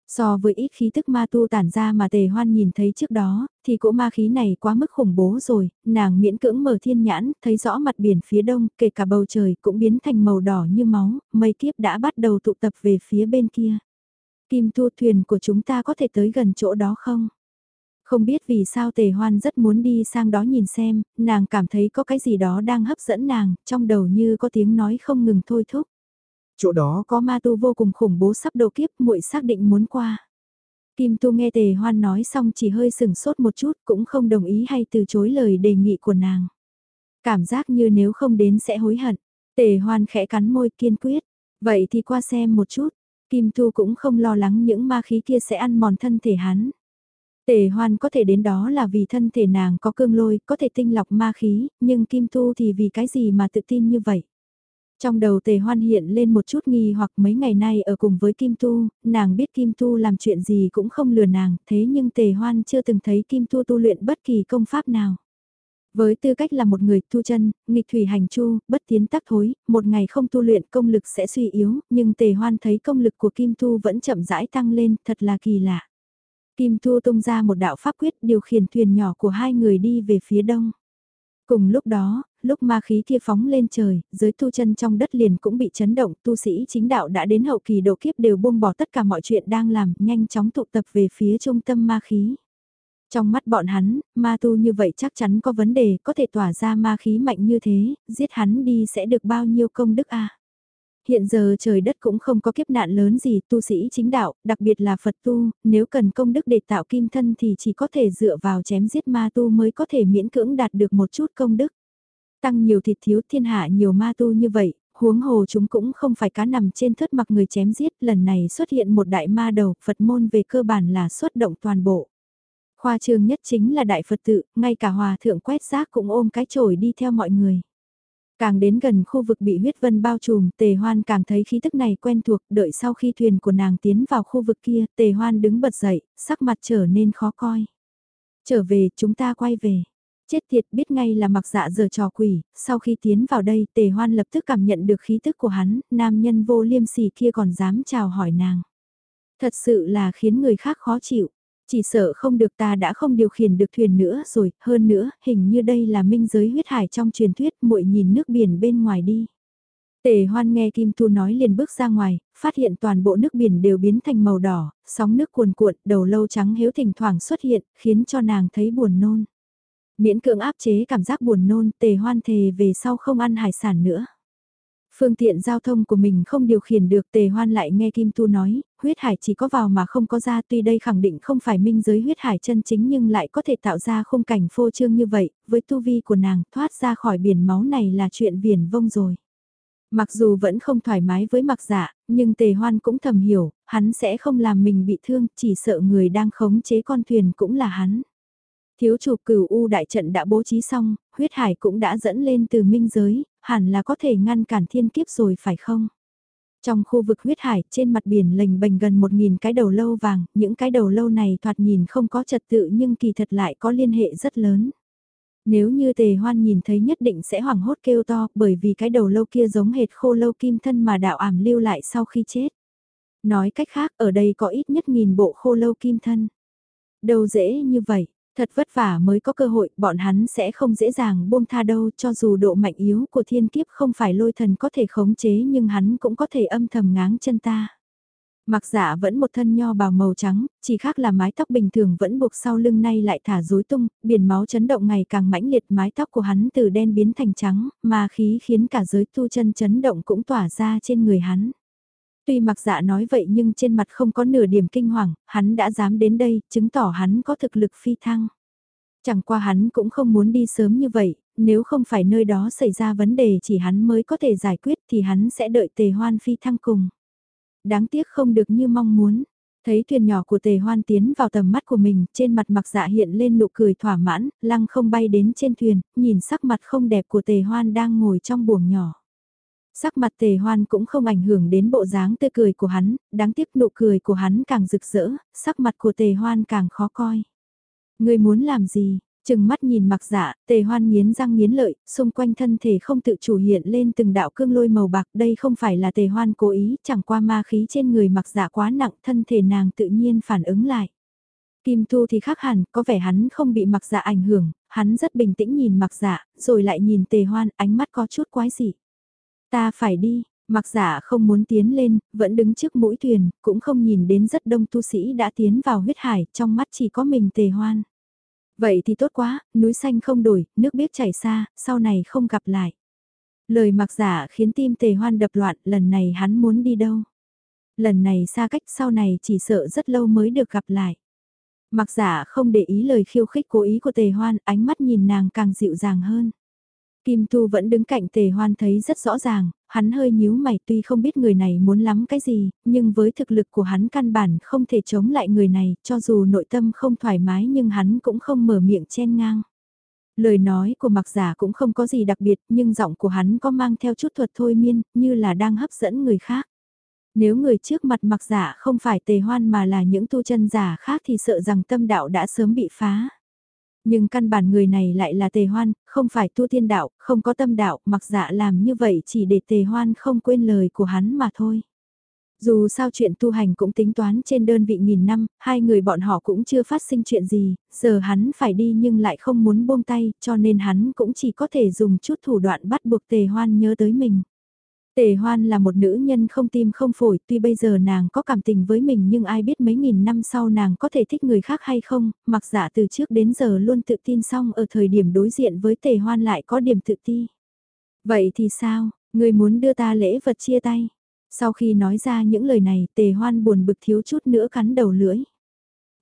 So với ít khí tức ma tu tản ra mà tề hoan nhìn thấy trước đó, thì cỗ ma khí này quá mức khủng bố rồi, nàng miễn cưỡng mở thiên nhãn, thấy rõ mặt biển phía đông, kể cả bầu trời cũng biến thành màu đỏ như máu, mây kiếp đã bắt đầu tụ tập về phía bên kia. Kim thu thuyền của chúng ta có thể tới gần chỗ đó không? Không biết vì sao tề hoan rất muốn đi sang đó nhìn xem, nàng cảm thấy có cái gì đó đang hấp dẫn nàng, trong đầu như có tiếng nói không ngừng thôi thúc. Chỗ đó có ma tu vô cùng khủng bố sắp độ kiếp muội xác định muốn qua. Kim tu nghe tề hoan nói xong chỉ hơi sừng sốt một chút cũng không đồng ý hay từ chối lời đề nghị của nàng. Cảm giác như nếu không đến sẽ hối hận. Tề hoan khẽ cắn môi kiên quyết. Vậy thì qua xem một chút. Kim Tu cũng không lo lắng những ma khí kia sẽ ăn mòn thân thể hắn. Tề hoan có thể đến đó là vì thân thể nàng có cương lôi, có thể tinh lọc ma khí, nhưng Kim Tu thì vì cái gì mà tự tin như vậy? Trong đầu tề hoan hiện lên một chút nghi hoặc mấy ngày nay ở cùng với Kim Tu, nàng biết Kim Tu làm chuyện gì cũng không lừa nàng, thế nhưng tề hoan chưa từng thấy Kim Tu tu luyện bất kỳ công pháp nào. Với tư cách là một người tu chân, nghịch thủy hành chu, bất tiến tắc thối, một ngày không tu luyện công lực sẽ suy yếu, nhưng tề hoan thấy công lực của Kim Tu vẫn chậm rãi tăng lên, thật là kỳ lạ. Kim Tu tung ra một đạo pháp quyết điều khiển thuyền nhỏ của hai người đi về phía đông. Cùng lúc đó, lúc ma khí kia phóng lên trời, giới tu chân trong đất liền cũng bị chấn động, tu sĩ chính đạo đã đến hậu kỳ độ kiếp đều buông bỏ tất cả mọi chuyện đang làm, nhanh chóng tụ tập về phía trung tâm ma khí. Trong mắt bọn hắn, ma tu như vậy chắc chắn có vấn đề, có thể tỏa ra ma khí mạnh như thế, giết hắn đi sẽ được bao nhiêu công đức a Hiện giờ trời đất cũng không có kiếp nạn lớn gì, tu sĩ chính đạo, đặc biệt là Phật tu, nếu cần công đức để tạo kim thân thì chỉ có thể dựa vào chém giết ma tu mới có thể miễn cưỡng đạt được một chút công đức. Tăng nhiều thịt thiếu thiên hạ nhiều ma tu như vậy, huống hồ chúng cũng không phải cá nằm trên thớt mặc người chém giết, lần này xuất hiện một đại ma đầu, Phật môn về cơ bản là xuất động toàn bộ. Khoa trương nhất chính là đại Phật tự, ngay cả hòa thượng quét rác cũng ôm cái chổi đi theo mọi người. Càng đến gần khu vực bị huyết vân bao trùm, tề hoan càng thấy khí tức này quen thuộc, đợi sau khi thuyền của nàng tiến vào khu vực kia, tề hoan đứng bật dậy, sắc mặt trở nên khó coi. Trở về, chúng ta quay về. Chết tiệt biết ngay là mặc dạ giờ trò quỷ, sau khi tiến vào đây, tề hoan lập tức cảm nhận được khí tức của hắn, nam nhân vô liêm sỉ kia còn dám chào hỏi nàng. Thật sự là khiến người khác khó chịu. Chỉ sợ không được ta đã không điều khiển được thuyền nữa rồi, hơn nữa, hình như đây là minh giới huyết hải trong truyền thuyết muội nhìn nước biển bên ngoài đi. Tề hoan nghe Kim Tu nói liền bước ra ngoài, phát hiện toàn bộ nước biển đều biến thành màu đỏ, sóng nước cuồn cuộn, đầu lâu trắng hiếu thỉnh thoảng xuất hiện, khiến cho nàng thấy buồn nôn. Miễn cưỡng áp chế cảm giác buồn nôn, tề hoan thề về sau không ăn hải sản nữa. Phương tiện giao thông của mình không điều khiển được tề hoan lại nghe Kim Tu nói, huyết hải chỉ có vào mà không có ra tuy đây khẳng định không phải minh giới huyết hải chân chính nhưng lại có thể tạo ra khung cảnh phô trương như vậy, với tu vi của nàng thoát ra khỏi biển máu này là chuyện viển vông rồi. Mặc dù vẫn không thoải mái với mặc dạ, nhưng tề hoan cũng thầm hiểu, hắn sẽ không làm mình bị thương, chỉ sợ người đang khống chế con thuyền cũng là hắn. Thiếu chủ cửu U đại trận đã bố trí xong, huyết hải cũng đã dẫn lên từ minh giới, hẳn là có thể ngăn cản thiên kiếp rồi phải không? Trong khu vực huyết hải, trên mặt biển lềnh bềnh gần một nghìn cái đầu lâu vàng, những cái đầu lâu này thoạt nhìn không có trật tự nhưng kỳ thật lại có liên hệ rất lớn. Nếu như tề hoan nhìn thấy nhất định sẽ hoảng hốt kêu to bởi vì cái đầu lâu kia giống hệt khô lâu kim thân mà đạo ảm lưu lại sau khi chết. Nói cách khác ở đây có ít nhất nghìn bộ khô lâu kim thân. Đâu dễ như vậy, Thật vất vả mới có cơ hội, bọn hắn sẽ không dễ dàng buông tha đâu cho dù độ mạnh yếu của thiên kiếp không phải lôi thần có thể khống chế nhưng hắn cũng có thể âm thầm ngáng chân ta. Mặc giả vẫn một thân nho bào màu trắng, chỉ khác là mái tóc bình thường vẫn buộc sau lưng nay lại thả rối tung, biển máu chấn động ngày càng mãnh liệt mái tóc của hắn từ đen biến thành trắng, mà khí khiến cả giới tu chân chấn động cũng tỏa ra trên người hắn. Tuy mặc dạ nói vậy nhưng trên mặt không có nửa điểm kinh hoàng, hắn đã dám đến đây, chứng tỏ hắn có thực lực phi thăng. Chẳng qua hắn cũng không muốn đi sớm như vậy, nếu không phải nơi đó xảy ra vấn đề chỉ hắn mới có thể giải quyết thì hắn sẽ đợi tề hoan phi thăng cùng. Đáng tiếc không được như mong muốn. Thấy thuyền nhỏ của tề hoan tiến vào tầm mắt của mình, trên mặt mặc dạ hiện lên nụ cười thỏa mãn, lăng không bay đến trên thuyền, nhìn sắc mặt không đẹp của tề hoan đang ngồi trong buồng nhỏ. Sắc mặt tề hoan cũng không ảnh hưởng đến bộ dáng tươi cười của hắn, đáng tiếc nụ cười của hắn càng rực rỡ, sắc mặt của tề hoan càng khó coi. Người muốn làm gì? Chừng mắt nhìn mặc dạ, tề hoan nghiến răng nghiến lợi, xung quanh thân thể không tự chủ hiện lên từng đạo cương lôi màu bạc. Đây không phải là tề hoan cố ý, chẳng qua ma khí trên người mặc dạ quá nặng, thân thể nàng tự nhiên phản ứng lại. Kim Thu thì khác hẳn, có vẻ hắn không bị mặc dạ ảnh hưởng, hắn rất bình tĩnh nhìn mặc dạ, rồi lại nhìn tề hoan, ánh mắt có chút quái dị. Ta phải đi, mặc giả không muốn tiến lên, vẫn đứng trước mũi thuyền, cũng không nhìn đến rất đông tu sĩ đã tiến vào huyết hải, trong mắt chỉ có mình tề hoan. Vậy thì tốt quá, núi xanh không đổi, nước biếc chảy xa, sau này không gặp lại. Lời mặc giả khiến tim tề hoan đập loạn, lần này hắn muốn đi đâu. Lần này xa cách sau này chỉ sợ rất lâu mới được gặp lại. Mặc giả không để ý lời khiêu khích cố ý của tề hoan, ánh mắt nhìn nàng càng dịu dàng hơn. Kim Tu vẫn đứng cạnh tề hoan thấy rất rõ ràng, hắn hơi nhíu mày tuy không biết người này muốn lắm cái gì, nhưng với thực lực của hắn căn bản không thể chống lại người này, cho dù nội tâm không thoải mái nhưng hắn cũng không mở miệng chen ngang. Lời nói của mặc giả cũng không có gì đặc biệt nhưng giọng của hắn có mang theo chút thuật thôi miên như là đang hấp dẫn người khác. Nếu người trước mặt mặc giả không phải tề hoan mà là những tu chân giả khác thì sợ rằng tâm đạo đã sớm bị phá. Nhưng căn bản người này lại là tề hoan, không phải tu tiên đạo, không có tâm đạo, mặc dạ làm như vậy chỉ để tề hoan không quên lời của hắn mà thôi. Dù sao chuyện tu hành cũng tính toán trên đơn vị nghìn năm, hai người bọn họ cũng chưa phát sinh chuyện gì, giờ hắn phải đi nhưng lại không muốn buông tay, cho nên hắn cũng chỉ có thể dùng chút thủ đoạn bắt buộc tề hoan nhớ tới mình. Tề Hoan là một nữ nhân không tim không phổi, tuy bây giờ nàng có cảm tình với mình nhưng ai biết mấy nghìn năm sau nàng có thể thích người khác hay không, mặc giả từ trước đến giờ luôn tự tin xong ở thời điểm đối diện với Tề Hoan lại có điểm tự ti. Vậy thì sao, người muốn đưa ta lễ vật chia tay? Sau khi nói ra những lời này Tề Hoan buồn bực thiếu chút nữa cắn đầu lưỡi.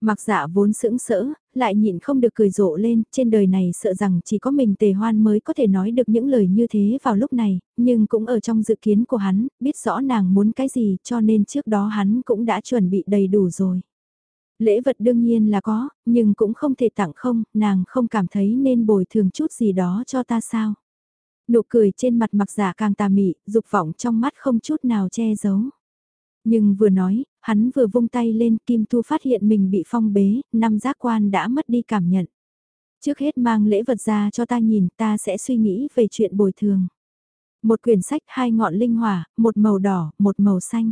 Mặc dạ vốn sững sỡ, lại nhịn không được cười rộ lên, trên đời này sợ rằng chỉ có mình tề hoan mới có thể nói được những lời như thế vào lúc này, nhưng cũng ở trong dự kiến của hắn, biết rõ nàng muốn cái gì cho nên trước đó hắn cũng đã chuẩn bị đầy đủ rồi. Lễ vật đương nhiên là có, nhưng cũng không thể tặng không, nàng không cảm thấy nên bồi thường chút gì đó cho ta sao. Nụ cười trên mặt mặc giả càng tà mị, dục vọng trong mắt không chút nào che giấu. Nhưng vừa nói, hắn vừa vung tay lên Kim Thu phát hiện mình bị phong bế, năm giác quan đã mất đi cảm nhận. Trước hết mang lễ vật ra cho ta nhìn ta sẽ suy nghĩ về chuyện bồi thường. Một quyển sách hai ngọn linh hỏa, một màu đỏ, một màu xanh.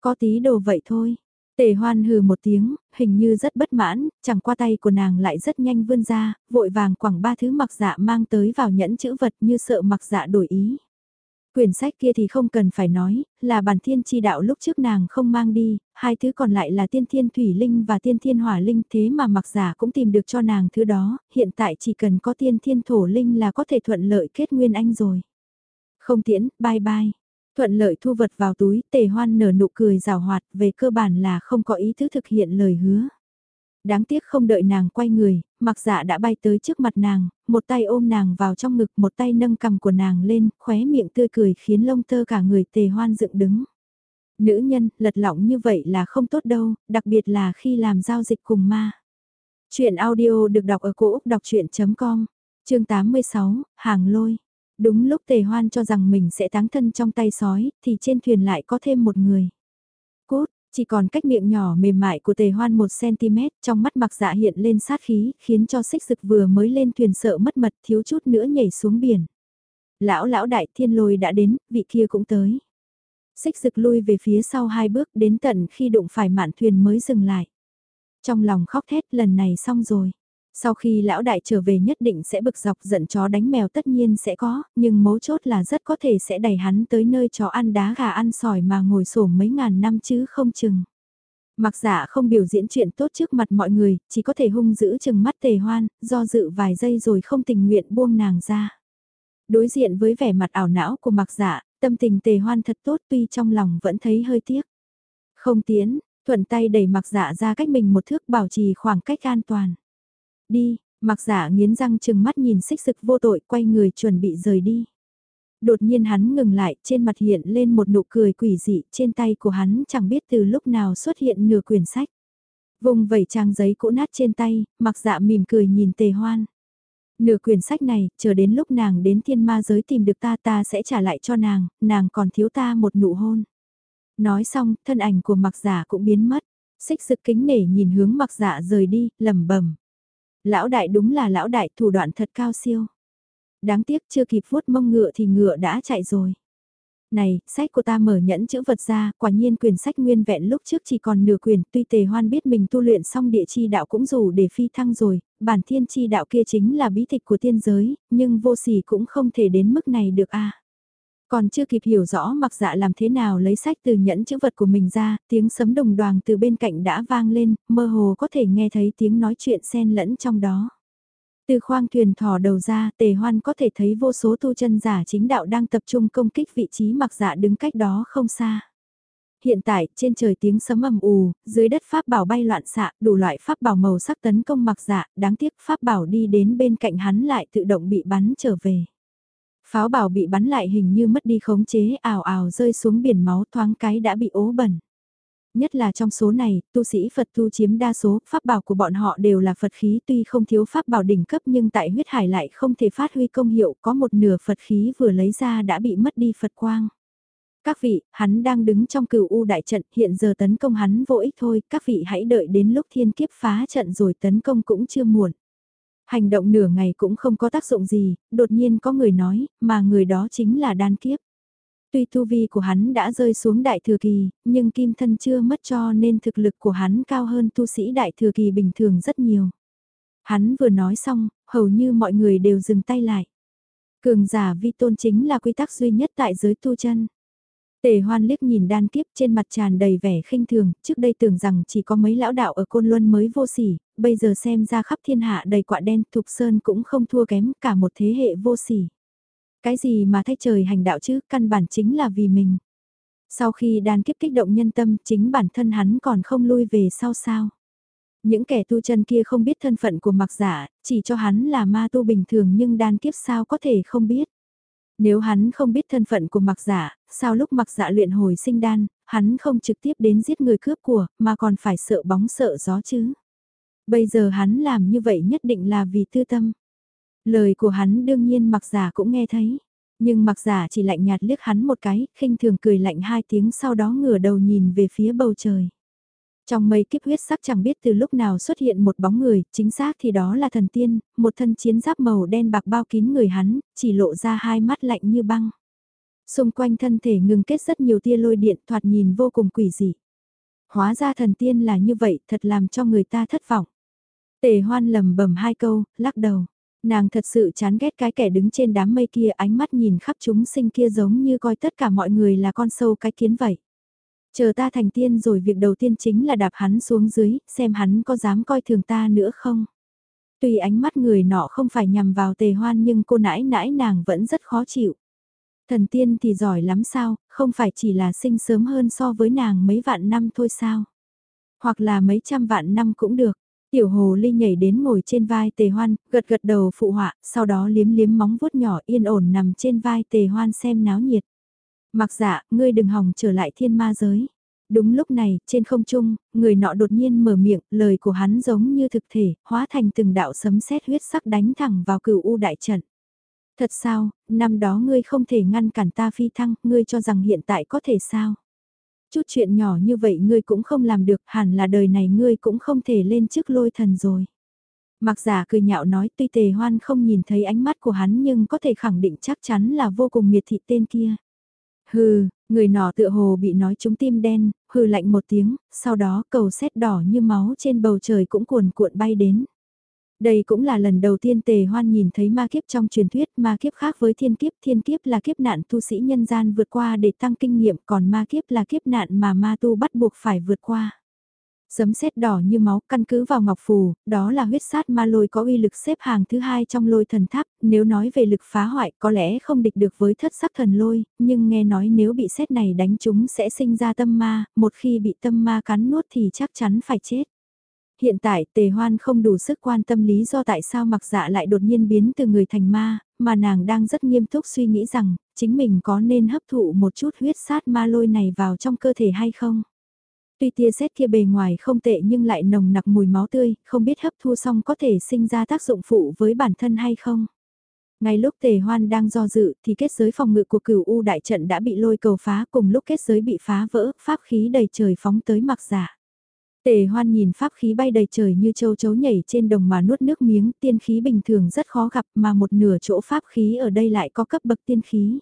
Có tí đồ vậy thôi. Tề hoan hừ một tiếng, hình như rất bất mãn, chẳng qua tay của nàng lại rất nhanh vươn ra, vội vàng quẳng ba thứ mặc dạ mang tới vào nhẫn chữ vật như sợ mặc dạ đổi ý. Quyển sách kia thì không cần phải nói, là bản thiên chi đạo lúc trước nàng không mang đi, hai thứ còn lại là tiên thiên thủy linh và tiên thiên hỏa linh thế mà mặc giả cũng tìm được cho nàng thứ đó, hiện tại chỉ cần có tiên thiên thổ linh là có thể thuận lợi kết nguyên anh rồi. Không tiễn, bye bye. Thuận lợi thu vật vào túi, tề hoan nở nụ cười rào hoạt, về cơ bản là không có ý thức thực hiện lời hứa đáng tiếc không đợi nàng quay người, mặc dạ đã bay tới trước mặt nàng, một tay ôm nàng vào trong ngực, một tay nâng cầm của nàng lên, khóe miệng tươi cười khiến lông tơ cả người tề hoan dựng đứng. Nữ nhân, lật lỏng như vậy là không tốt đâu, đặc biệt là khi làm giao dịch cùng ma. Chuyện audio được đọc ở cổ Úc đọc chuyện.com, chương 86, hàng lôi. Đúng lúc tề hoan cho rằng mình sẽ táng thân trong tay sói, thì trên thuyền lại có thêm một người. Cốt, chỉ còn cách miệng nhỏ mềm mại của tề hoan 1cm trong mắt mặc dạ hiện lên sát khí, khiến cho xích sực vừa mới lên thuyền sợ mất mật thiếu chút nữa nhảy xuống biển. Lão lão đại thiên lôi đã đến, vị kia cũng tới. Xích sực lui về phía sau hai bước đến tận khi đụng phải mạn thuyền mới dừng lại. Trong lòng khóc thét lần này xong rồi. Sau khi lão đại trở về nhất định sẽ bực dọc giận chó đánh mèo tất nhiên sẽ có, nhưng mấu chốt là rất có thể sẽ đẩy hắn tới nơi chó ăn đá gà ăn sỏi mà ngồi sổ mấy ngàn năm chứ không chừng. Mặc giả không biểu diễn chuyện tốt trước mặt mọi người, chỉ có thể hung giữ chừng mắt tề hoan, do dự vài giây rồi không tình nguyện buông nàng ra. Đối diện với vẻ mặt ảo não của mặc giả, tâm tình tề hoan thật tốt tuy trong lòng vẫn thấy hơi tiếc. Không tiến, thuận tay đẩy mặc giả ra cách mình một thước bảo trì khoảng cách an toàn. Đi, mặc giả dạ nghiến răng chừng mắt nhìn xích sực vô tội quay người chuẩn bị rời đi. Đột nhiên hắn ngừng lại, trên mặt hiện lên một nụ cười quỷ dị, trên tay của hắn chẳng biết từ lúc nào xuất hiện nửa quyển sách. Vùng vẩy trang giấy cũ nát trên tay, mặc dạ mỉm cười nhìn tề hoan. Nửa quyển sách này, chờ đến lúc nàng đến thiên ma giới tìm được ta ta sẽ trả lại cho nàng, nàng còn thiếu ta một nụ hôn. Nói xong, thân ảnh của mặc giả dạ cũng biến mất. Xích sực kính nể nhìn hướng mặc dạ rời đi, lẩm bẩm Lão đại đúng là lão đại thủ đoạn thật cao siêu. Đáng tiếc chưa kịp vuốt mông ngựa thì ngựa đã chạy rồi. Này, sách của ta mở nhẫn chữ vật ra, quả nhiên quyển sách nguyên vẹn lúc trước chỉ còn nửa quyển. tuy tề hoan biết mình tu luyện xong địa chi đạo cũng dù để phi thăng rồi, bản thiên chi đạo kia chính là bí tịch của tiên giới, nhưng vô sỉ cũng không thể đến mức này được a còn chưa kịp hiểu rõ mặc dạ làm thế nào lấy sách từ nhẫn chữ vật của mình ra, tiếng sấm đồng đoàn từ bên cạnh đã vang lên, mơ hồ có thể nghe thấy tiếng nói chuyện xen lẫn trong đó. Từ khoang thuyền thò đầu ra, tề hoan có thể thấy vô số tu chân giả chính đạo đang tập trung công kích vị trí mặc dạ đứng cách đó không xa. Hiện tại, trên trời tiếng sấm ầm ù, dưới đất pháp bảo bay loạn xạ, đủ loại pháp bảo màu sắc tấn công mặc dạ, đáng tiếc pháp bảo đi đến bên cạnh hắn lại tự động bị bắn trở về. Pháo bảo bị bắn lại hình như mất đi khống chế ảo ảo rơi xuống biển máu thoáng cái đã bị ố bẩn. Nhất là trong số này, tu sĩ Phật tu chiếm đa số, pháp bảo của bọn họ đều là Phật khí tuy không thiếu pháp bảo đỉnh cấp nhưng tại huyết hải lại không thể phát huy công hiệu có một nửa Phật khí vừa lấy ra đã bị mất đi Phật quang. Các vị, hắn đang đứng trong cửu u đại trận, hiện giờ tấn công hắn vô ích thôi, các vị hãy đợi đến lúc thiên kiếp phá trận rồi tấn công cũng chưa muộn. Hành động nửa ngày cũng không có tác dụng gì, đột nhiên có người nói, mà người đó chính là đan kiếp. Tuy tu vi của hắn đã rơi xuống đại thừa kỳ, nhưng kim thân chưa mất cho nên thực lực của hắn cao hơn tu sĩ đại thừa kỳ bình thường rất nhiều. Hắn vừa nói xong, hầu như mọi người đều dừng tay lại. Cường giả vi tôn chính là quy tắc duy nhất tại giới tu chân. Tề hoan liếc nhìn đan kiếp trên mặt tràn đầy vẻ khinh thường, trước đây tưởng rằng chỉ có mấy lão đạo ở Côn Luân mới vô sỉ, bây giờ xem ra khắp thiên hạ đầy quạ đen, Thục Sơn cũng không thua kém cả một thế hệ vô sỉ. Cái gì mà thay trời hành đạo chứ, căn bản chính là vì mình. Sau khi đan kiếp kích động nhân tâm, chính bản thân hắn còn không lui về sau sao. Những kẻ tu chân kia không biết thân phận của mặc giả, chỉ cho hắn là ma tu bình thường nhưng đan kiếp sao có thể không biết. Nếu hắn không biết thân phận của mặc giả, sao lúc mặc giả luyện hồi sinh đan, hắn không trực tiếp đến giết người cướp của, mà còn phải sợ bóng sợ gió chứ. Bây giờ hắn làm như vậy nhất định là vì tư tâm. Lời của hắn đương nhiên mặc giả cũng nghe thấy. Nhưng mặc giả chỉ lạnh nhạt liếc hắn một cái, khinh thường cười lạnh hai tiếng sau đó ngửa đầu nhìn về phía bầu trời. Trong mây kiếp huyết sắc chẳng biết từ lúc nào xuất hiện một bóng người, chính xác thì đó là thần tiên, một thân chiến giáp màu đen bạc bao kín người hắn, chỉ lộ ra hai mắt lạnh như băng. Xung quanh thân thể ngừng kết rất nhiều tia lôi điện thoạt nhìn vô cùng quỷ dị. Hóa ra thần tiên là như vậy, thật làm cho người ta thất vọng. Tề hoan lầm bầm hai câu, lắc đầu. Nàng thật sự chán ghét cái kẻ đứng trên đám mây kia ánh mắt nhìn khắp chúng sinh kia giống như coi tất cả mọi người là con sâu cái kiến vậy. Chờ ta thành tiên rồi việc đầu tiên chính là đạp hắn xuống dưới, xem hắn có dám coi thường ta nữa không. Tuy ánh mắt người nọ không phải nhằm vào tề hoan nhưng cô nãi nãi nàng vẫn rất khó chịu. Thần tiên thì giỏi lắm sao, không phải chỉ là sinh sớm hơn so với nàng mấy vạn năm thôi sao. Hoặc là mấy trăm vạn năm cũng được. Tiểu hồ ly nhảy đến ngồi trên vai tề hoan, gật gật đầu phụ họa, sau đó liếm liếm móng vuốt nhỏ yên ổn nằm trên vai tề hoan xem náo nhiệt. Mặc dạ, ngươi đừng hòng trở lại thiên ma giới. Đúng lúc này, trên không trung, người nọ đột nhiên mở miệng, lời của hắn giống như thực thể, hóa thành từng đạo sấm sét huyết sắc đánh thẳng vào cửu u đại trận. Thật sao, năm đó ngươi không thể ngăn cản ta phi thăng, ngươi cho rằng hiện tại có thể sao? Chút chuyện nhỏ như vậy ngươi cũng không làm được, hẳn là đời này ngươi cũng không thể lên trước lôi thần rồi. Mặc giả cười nhạo nói tuy tề hoan không nhìn thấy ánh mắt của hắn nhưng có thể khẳng định chắc chắn là vô cùng miệt thị tên kia. Hừ, người nọ tựa hồ bị nói trúng tim đen, hừ lạnh một tiếng, sau đó cầu xét đỏ như máu trên bầu trời cũng cuồn cuộn bay đến. Đây cũng là lần đầu tiên tề hoan nhìn thấy ma kiếp trong truyền thuyết, ma kiếp khác với thiên kiếp, thiên kiếp là kiếp nạn tu sĩ nhân gian vượt qua để tăng kinh nghiệm, còn ma kiếp là kiếp nạn mà ma tu bắt buộc phải vượt qua. Sấm sét đỏ như máu căn cứ vào ngọc phù, đó là huyết sát ma lôi có uy lực xếp hàng thứ hai trong lôi thần tháp, nếu nói về lực phá hoại có lẽ không địch được với thất sắc thần lôi, nhưng nghe nói nếu bị xét này đánh chúng sẽ sinh ra tâm ma, một khi bị tâm ma cắn nuốt thì chắc chắn phải chết. Hiện tại tề hoan không đủ sức quan tâm lý do tại sao mặc dạ lại đột nhiên biến từ người thành ma, mà nàng đang rất nghiêm túc suy nghĩ rằng, chính mình có nên hấp thụ một chút huyết sát ma lôi này vào trong cơ thể hay không. Tuy tia xét kia bề ngoài không tệ nhưng lại nồng nặc mùi máu tươi, không biết hấp thu xong có thể sinh ra tác dụng phụ với bản thân hay không. Ngay lúc tề hoan đang do dự thì kết giới phòng ngự của cửu U đại trận đã bị lôi cầu phá cùng lúc kết giới bị phá vỡ, pháp khí đầy trời phóng tới mặc giả. Tề hoan nhìn pháp khí bay đầy trời như châu chấu nhảy trên đồng mà nuốt nước miếng, tiên khí bình thường rất khó gặp mà một nửa chỗ pháp khí ở đây lại có cấp bậc tiên khí.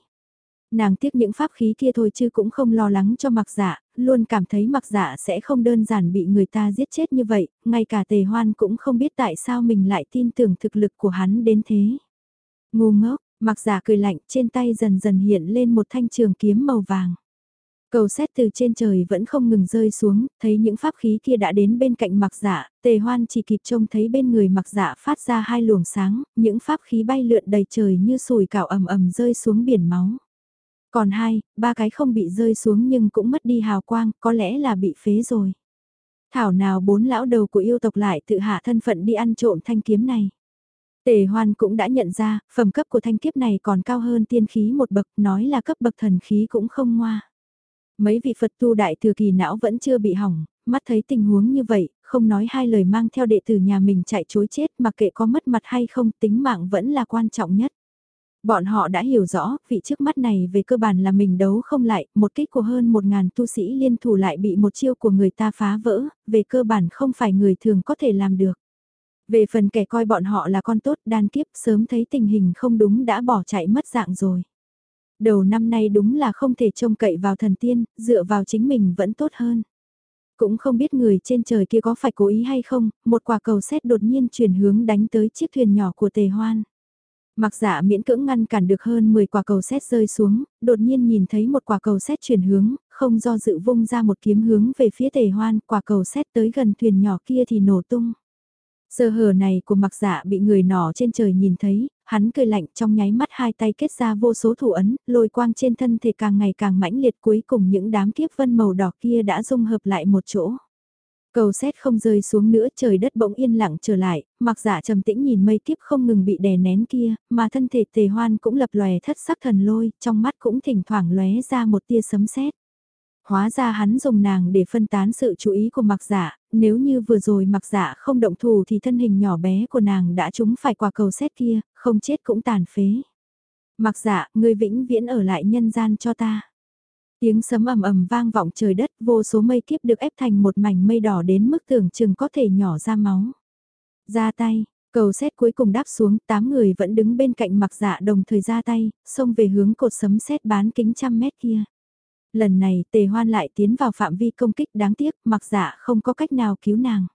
Nàng tiếc những pháp khí kia thôi chứ cũng không lo lắng cho mặc dạ, luôn cảm thấy mặc dạ sẽ không đơn giản bị người ta giết chết như vậy, ngay cả tề hoan cũng không biết tại sao mình lại tin tưởng thực lực của hắn đến thế. Ngu ngốc, mặc dạ cười lạnh trên tay dần dần hiện lên một thanh trường kiếm màu vàng. Cầu xét từ trên trời vẫn không ngừng rơi xuống, thấy những pháp khí kia đã đến bên cạnh mặc dạ, tề hoan chỉ kịp trông thấy bên người mặc dạ phát ra hai luồng sáng, những pháp khí bay lượn đầy trời như sùi cảo ầm ầm rơi xuống biển máu. Còn hai, ba cái không bị rơi xuống nhưng cũng mất đi hào quang, có lẽ là bị phế rồi. Thảo nào bốn lão đầu của yêu tộc lại tự hạ thân phận đi ăn trộm thanh kiếm này. Tề hoan cũng đã nhận ra, phẩm cấp của thanh kiếp này còn cao hơn tiên khí một bậc, nói là cấp bậc thần khí cũng không ngoa. Mấy vị Phật tu đại thừa kỳ não vẫn chưa bị hỏng, mắt thấy tình huống như vậy, không nói hai lời mang theo đệ tử nhà mình chạy chối chết mặc kệ có mất mặt hay không tính mạng vẫn là quan trọng nhất. Bọn họ đã hiểu rõ, vị trước mắt này về cơ bản là mình đấu không lại, một kích của hơn một ngàn tu sĩ liên thủ lại bị một chiêu của người ta phá vỡ, về cơ bản không phải người thường có thể làm được. Về phần kẻ coi bọn họ là con tốt đan kiếp sớm thấy tình hình không đúng đã bỏ chạy mất dạng rồi. Đầu năm nay đúng là không thể trông cậy vào thần tiên, dựa vào chính mình vẫn tốt hơn. Cũng không biết người trên trời kia có phải cố ý hay không, một quả cầu xét đột nhiên chuyển hướng đánh tới chiếc thuyền nhỏ của tề hoan. Mặc dạ miễn cưỡng ngăn cản được hơn 10 quả cầu xét rơi xuống, đột nhiên nhìn thấy một quả cầu xét chuyển hướng, không do dự vung ra một kiếm hướng về phía tề hoan, quả cầu xét tới gần thuyền nhỏ kia thì nổ tung. Sơ hở này của mặc dạ bị người nỏ trên trời nhìn thấy, hắn cười lạnh trong nháy mắt hai tay kết ra vô số thủ ấn, lôi quang trên thân thể càng ngày càng mãnh liệt cuối cùng những đám kiếp vân màu đỏ kia đã dung hợp lại một chỗ. Cầu xét không rơi xuống nữa trời đất bỗng yên lặng trở lại, mặc dạ trầm tĩnh nhìn mây kiếp không ngừng bị đè nén kia, mà thân thể tề hoan cũng lập lòe thất sắc thần lôi, trong mắt cũng thỉnh thoảng lóe ra một tia sấm sét. Hóa ra hắn dùng nàng để phân tán sự chú ý của mặc dạ, nếu như vừa rồi mặc dạ không động thủ thì thân hình nhỏ bé của nàng đã trúng phải quả cầu xét kia, không chết cũng tàn phế. Mặc dạ, ngươi vĩnh viễn ở lại nhân gian cho ta. Tiếng sấm ầm ầm vang vọng trời đất, vô số mây kiếp được ép thành một mảnh mây đỏ đến mức tưởng chừng có thể nhỏ ra máu. Ra tay, cầu xét cuối cùng đáp xuống, tám người vẫn đứng bên cạnh mặc dạ đồng thời ra tay, xông về hướng cột sấm xét bán kính trăm mét kia. Lần này tề hoan lại tiến vào phạm vi công kích đáng tiếc, mặc dạ không có cách nào cứu nàng.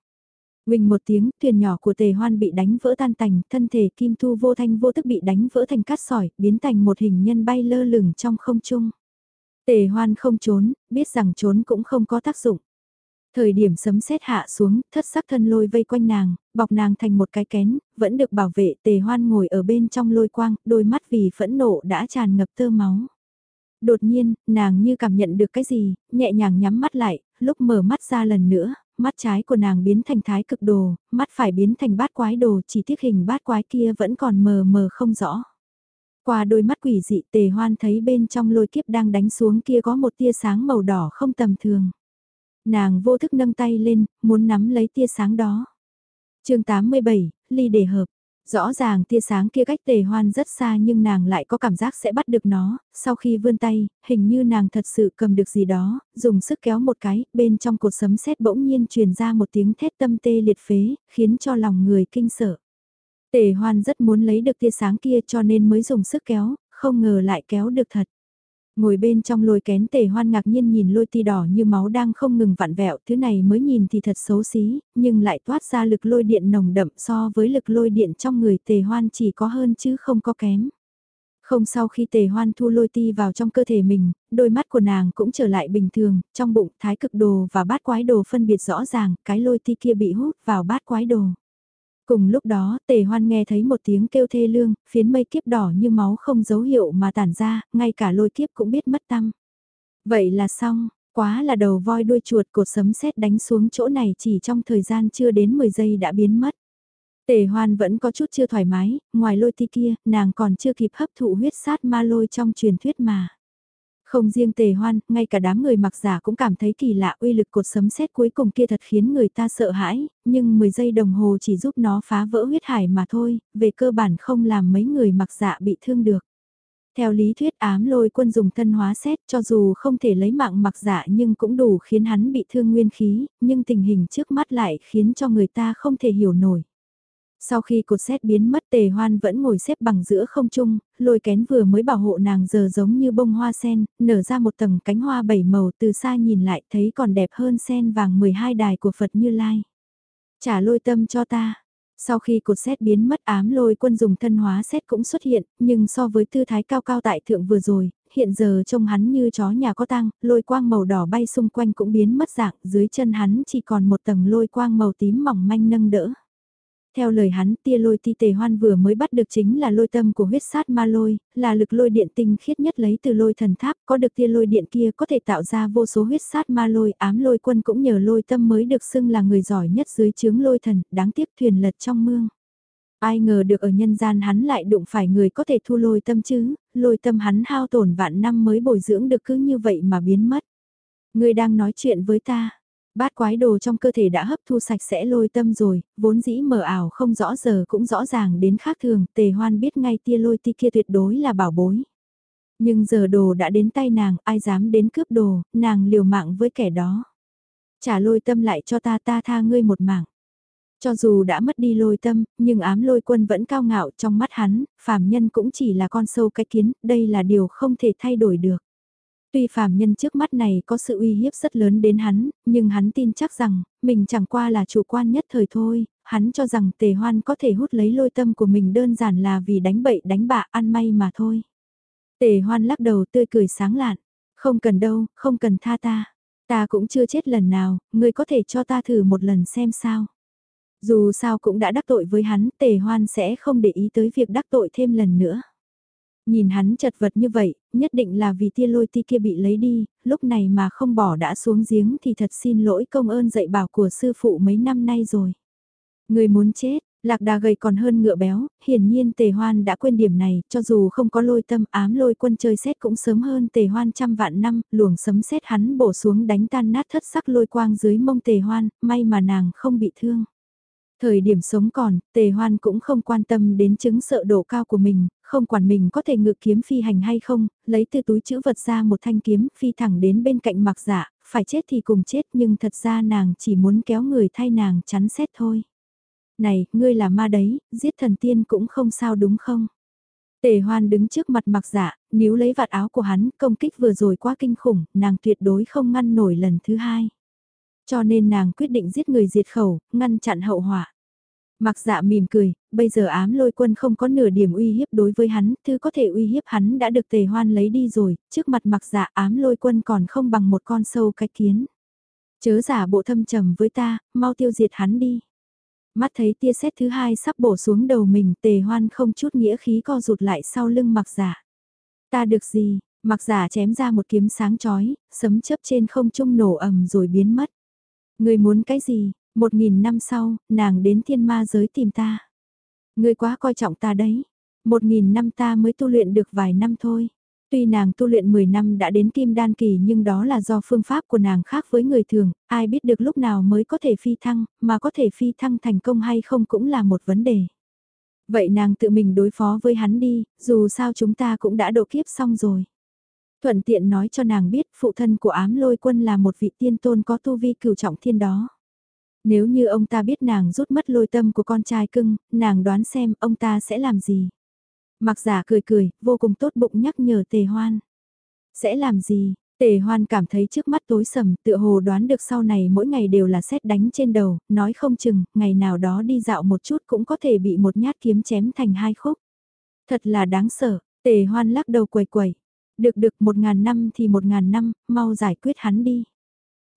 huỳnh một tiếng, thuyền nhỏ của tề hoan bị đánh vỡ tan tành, thân thể kim thu vô thanh vô tức bị đánh vỡ thành cát sỏi, biến thành một hình nhân bay lơ lửng trong không trung. Tề hoan không trốn, biết rằng trốn cũng không có tác dụng. Thời điểm sấm sét hạ xuống, thất sắc thân lôi vây quanh nàng, bọc nàng thành một cái kén, vẫn được bảo vệ tề hoan ngồi ở bên trong lôi quang, đôi mắt vì phẫn nộ đã tràn ngập tơ máu. Đột nhiên, nàng như cảm nhận được cái gì, nhẹ nhàng nhắm mắt lại, lúc mở mắt ra lần nữa, mắt trái của nàng biến thành thái cực đồ, mắt phải biến thành bát quái đồ, chỉ tiếc hình bát quái kia vẫn còn mờ mờ không rõ. Qua đôi mắt quỷ dị tề hoan thấy bên trong lôi kiếp đang đánh xuống kia có một tia sáng màu đỏ không tầm thường. Nàng vô thức nâng tay lên, muốn nắm lấy tia sáng đó. chương 87, ly đề hợp. Rõ ràng tia sáng kia cách tề hoan rất xa nhưng nàng lại có cảm giác sẽ bắt được nó, sau khi vươn tay, hình như nàng thật sự cầm được gì đó, dùng sức kéo một cái, bên trong cột sấm sét bỗng nhiên truyền ra một tiếng thét tâm tê liệt phế, khiến cho lòng người kinh sợ. Tề hoan rất muốn lấy được tia sáng kia cho nên mới dùng sức kéo, không ngờ lại kéo được thật. Ngồi bên trong lôi kén tề hoan ngạc nhiên nhìn lôi ti đỏ như máu đang không ngừng vặn vẹo, thứ này mới nhìn thì thật xấu xí, nhưng lại toát ra lực lôi điện nồng đậm so với lực lôi điện trong người tề hoan chỉ có hơn chứ không có kém. Không sau khi tề hoan thu lôi ti vào trong cơ thể mình, đôi mắt của nàng cũng trở lại bình thường, trong bụng thái cực đồ và bát quái đồ phân biệt rõ ràng, cái lôi ti kia bị hút vào bát quái đồ. Cùng lúc đó, tề hoan nghe thấy một tiếng kêu thê lương, phiến mây kiếp đỏ như máu không dấu hiệu mà tản ra, ngay cả lôi kiếp cũng biết mất tâm. Vậy là xong, quá là đầu voi đuôi chuột cột sấm sét đánh xuống chỗ này chỉ trong thời gian chưa đến 10 giây đã biến mất. Tề hoan vẫn có chút chưa thoải mái, ngoài lôi ti kia, nàng còn chưa kịp hấp thụ huyết sát ma lôi trong truyền thuyết mà. Không riêng tề hoan, ngay cả đám người mặc giả cũng cảm thấy kỳ lạ uy lực cột sấm sét cuối cùng kia thật khiến người ta sợ hãi, nhưng 10 giây đồng hồ chỉ giúp nó phá vỡ huyết hải mà thôi, về cơ bản không làm mấy người mặc giả bị thương được. Theo lý thuyết ám lôi quân dùng thân hóa xét cho dù không thể lấy mạng mặc giả nhưng cũng đủ khiến hắn bị thương nguyên khí, nhưng tình hình trước mắt lại khiến cho người ta không thể hiểu nổi. Sau khi cột xét biến mất tề hoan vẫn ngồi xếp bằng giữa không trung, lôi kén vừa mới bảo hộ nàng giờ giống như bông hoa sen, nở ra một tầng cánh hoa bảy màu từ xa nhìn lại thấy còn đẹp hơn sen vàng 12 đài của Phật Như Lai. Trả lôi tâm cho ta. Sau khi cột xét biến mất ám lôi quân dùng thân hóa xét cũng xuất hiện, nhưng so với tư thái cao cao tại thượng vừa rồi, hiện giờ trông hắn như chó nhà có tăng, lôi quang màu đỏ bay xung quanh cũng biến mất dạng, dưới chân hắn chỉ còn một tầng lôi quang màu tím mỏng manh nâng đỡ. Theo lời hắn tia lôi ti tề hoan vừa mới bắt được chính là lôi tâm của huyết sát ma lôi, là lực lôi điện tinh khiết nhất lấy từ lôi thần tháp, có được tia lôi điện kia có thể tạo ra vô số huyết sát ma lôi, ám lôi quân cũng nhờ lôi tâm mới được xưng là người giỏi nhất dưới chướng lôi thần, đáng tiếc thuyền lật trong mương. Ai ngờ được ở nhân gian hắn lại đụng phải người có thể thu lôi tâm chứ, lôi tâm hắn hao tổn vạn năm mới bồi dưỡng được cứ như vậy mà biến mất. người đang nói chuyện với ta. Bát quái đồ trong cơ thể đã hấp thu sạch sẽ lôi tâm rồi, vốn dĩ mờ ảo không rõ giờ cũng rõ ràng đến khác thường, tề hoan biết ngay tia lôi ti kia tuyệt đối là bảo bối. Nhưng giờ đồ đã đến tay nàng, ai dám đến cướp đồ, nàng liều mạng với kẻ đó. Trả lôi tâm lại cho ta ta tha ngươi một mạng. Cho dù đã mất đi lôi tâm, nhưng ám lôi quân vẫn cao ngạo trong mắt hắn, phàm nhân cũng chỉ là con sâu cái kiến, đây là điều không thể thay đổi được. Tuy phàm nhân trước mắt này có sự uy hiếp rất lớn đến hắn, nhưng hắn tin chắc rằng, mình chẳng qua là chủ quan nhất thời thôi, hắn cho rằng tề hoan có thể hút lấy lôi tâm của mình đơn giản là vì đánh bậy đánh bạ ăn may mà thôi. Tề hoan lắc đầu tươi cười sáng lạn, không cần đâu, không cần tha ta, ta cũng chưa chết lần nào, ngươi có thể cho ta thử một lần xem sao. Dù sao cũng đã đắc tội với hắn, tề hoan sẽ không để ý tới việc đắc tội thêm lần nữa. Nhìn hắn chật vật như vậy, nhất định là vì tia lôi ti kia bị lấy đi, lúc này mà không bỏ đã xuống giếng thì thật xin lỗi công ơn dạy bảo của sư phụ mấy năm nay rồi. Người muốn chết, lạc đà gầy còn hơn ngựa béo, hiển nhiên tề hoan đã quên điểm này, cho dù không có lôi tâm ám lôi quân chơi xét cũng sớm hơn tề hoan trăm vạn năm, luồng sấm xét hắn bổ xuống đánh tan nát thất sắc lôi quang dưới mông tề hoan, may mà nàng không bị thương. Thời điểm sống còn, tề hoan cũng không quan tâm đến chứng sợ độ cao của mình, không quản mình có thể ngự kiếm phi hành hay không, lấy từ túi chữ vật ra một thanh kiếm phi thẳng đến bên cạnh mặc dạ, phải chết thì cùng chết nhưng thật ra nàng chỉ muốn kéo người thay nàng chắn xét thôi. Này, ngươi là ma đấy, giết thần tiên cũng không sao đúng không? Tề hoan đứng trước mặt mặc dạ, níu lấy vạt áo của hắn, công kích vừa rồi quá kinh khủng, nàng tuyệt đối không ngăn nổi lần thứ hai. Cho nên nàng quyết định giết người diệt khẩu, ngăn chặn hậu họa. Mặc dạ mỉm cười, bây giờ ám lôi quân không có nửa điểm uy hiếp đối với hắn, thứ có thể uy hiếp hắn đã được tề hoan lấy đi rồi, trước mặt mặc dạ ám lôi quân còn không bằng một con sâu cái kiến. Chớ giả bộ thâm trầm với ta, mau tiêu diệt hắn đi. Mắt thấy tia xét thứ hai sắp bổ xuống đầu mình, tề hoan không chút nghĩa khí co rụt lại sau lưng mặc giả Ta được gì, mặc giả chém ra một kiếm sáng chói, sấm chớp trên không trung nổ ầm rồi biến mất. Người muốn cái gì, một nghìn năm sau, nàng đến thiên ma giới tìm ta. Ngươi quá coi trọng ta đấy. Một nghìn năm ta mới tu luyện được vài năm thôi. Tuy nàng tu luyện 10 năm đã đến kim đan kỳ nhưng đó là do phương pháp của nàng khác với người thường, ai biết được lúc nào mới có thể phi thăng, mà có thể phi thăng thành công hay không cũng là một vấn đề. Vậy nàng tự mình đối phó với hắn đi, dù sao chúng ta cũng đã độ kiếp xong rồi. Thuận tiện nói cho nàng biết phụ thân của ám lôi quân là một vị tiên tôn có tu vi cửu trọng thiên đó. Nếu như ông ta biết nàng rút mất lôi tâm của con trai cưng, nàng đoán xem ông ta sẽ làm gì. Mặc giả cười cười, vô cùng tốt bụng nhắc nhở tề hoan. Sẽ làm gì? Tề hoan cảm thấy trước mắt tối sầm, tựa hồ đoán được sau này mỗi ngày đều là xét đánh trên đầu, nói không chừng, ngày nào đó đi dạo một chút cũng có thể bị một nhát kiếm chém thành hai khúc. Thật là đáng sợ, tề hoan lắc đầu quầy quầy. Được được một ngàn năm thì một ngàn năm, mau giải quyết hắn đi.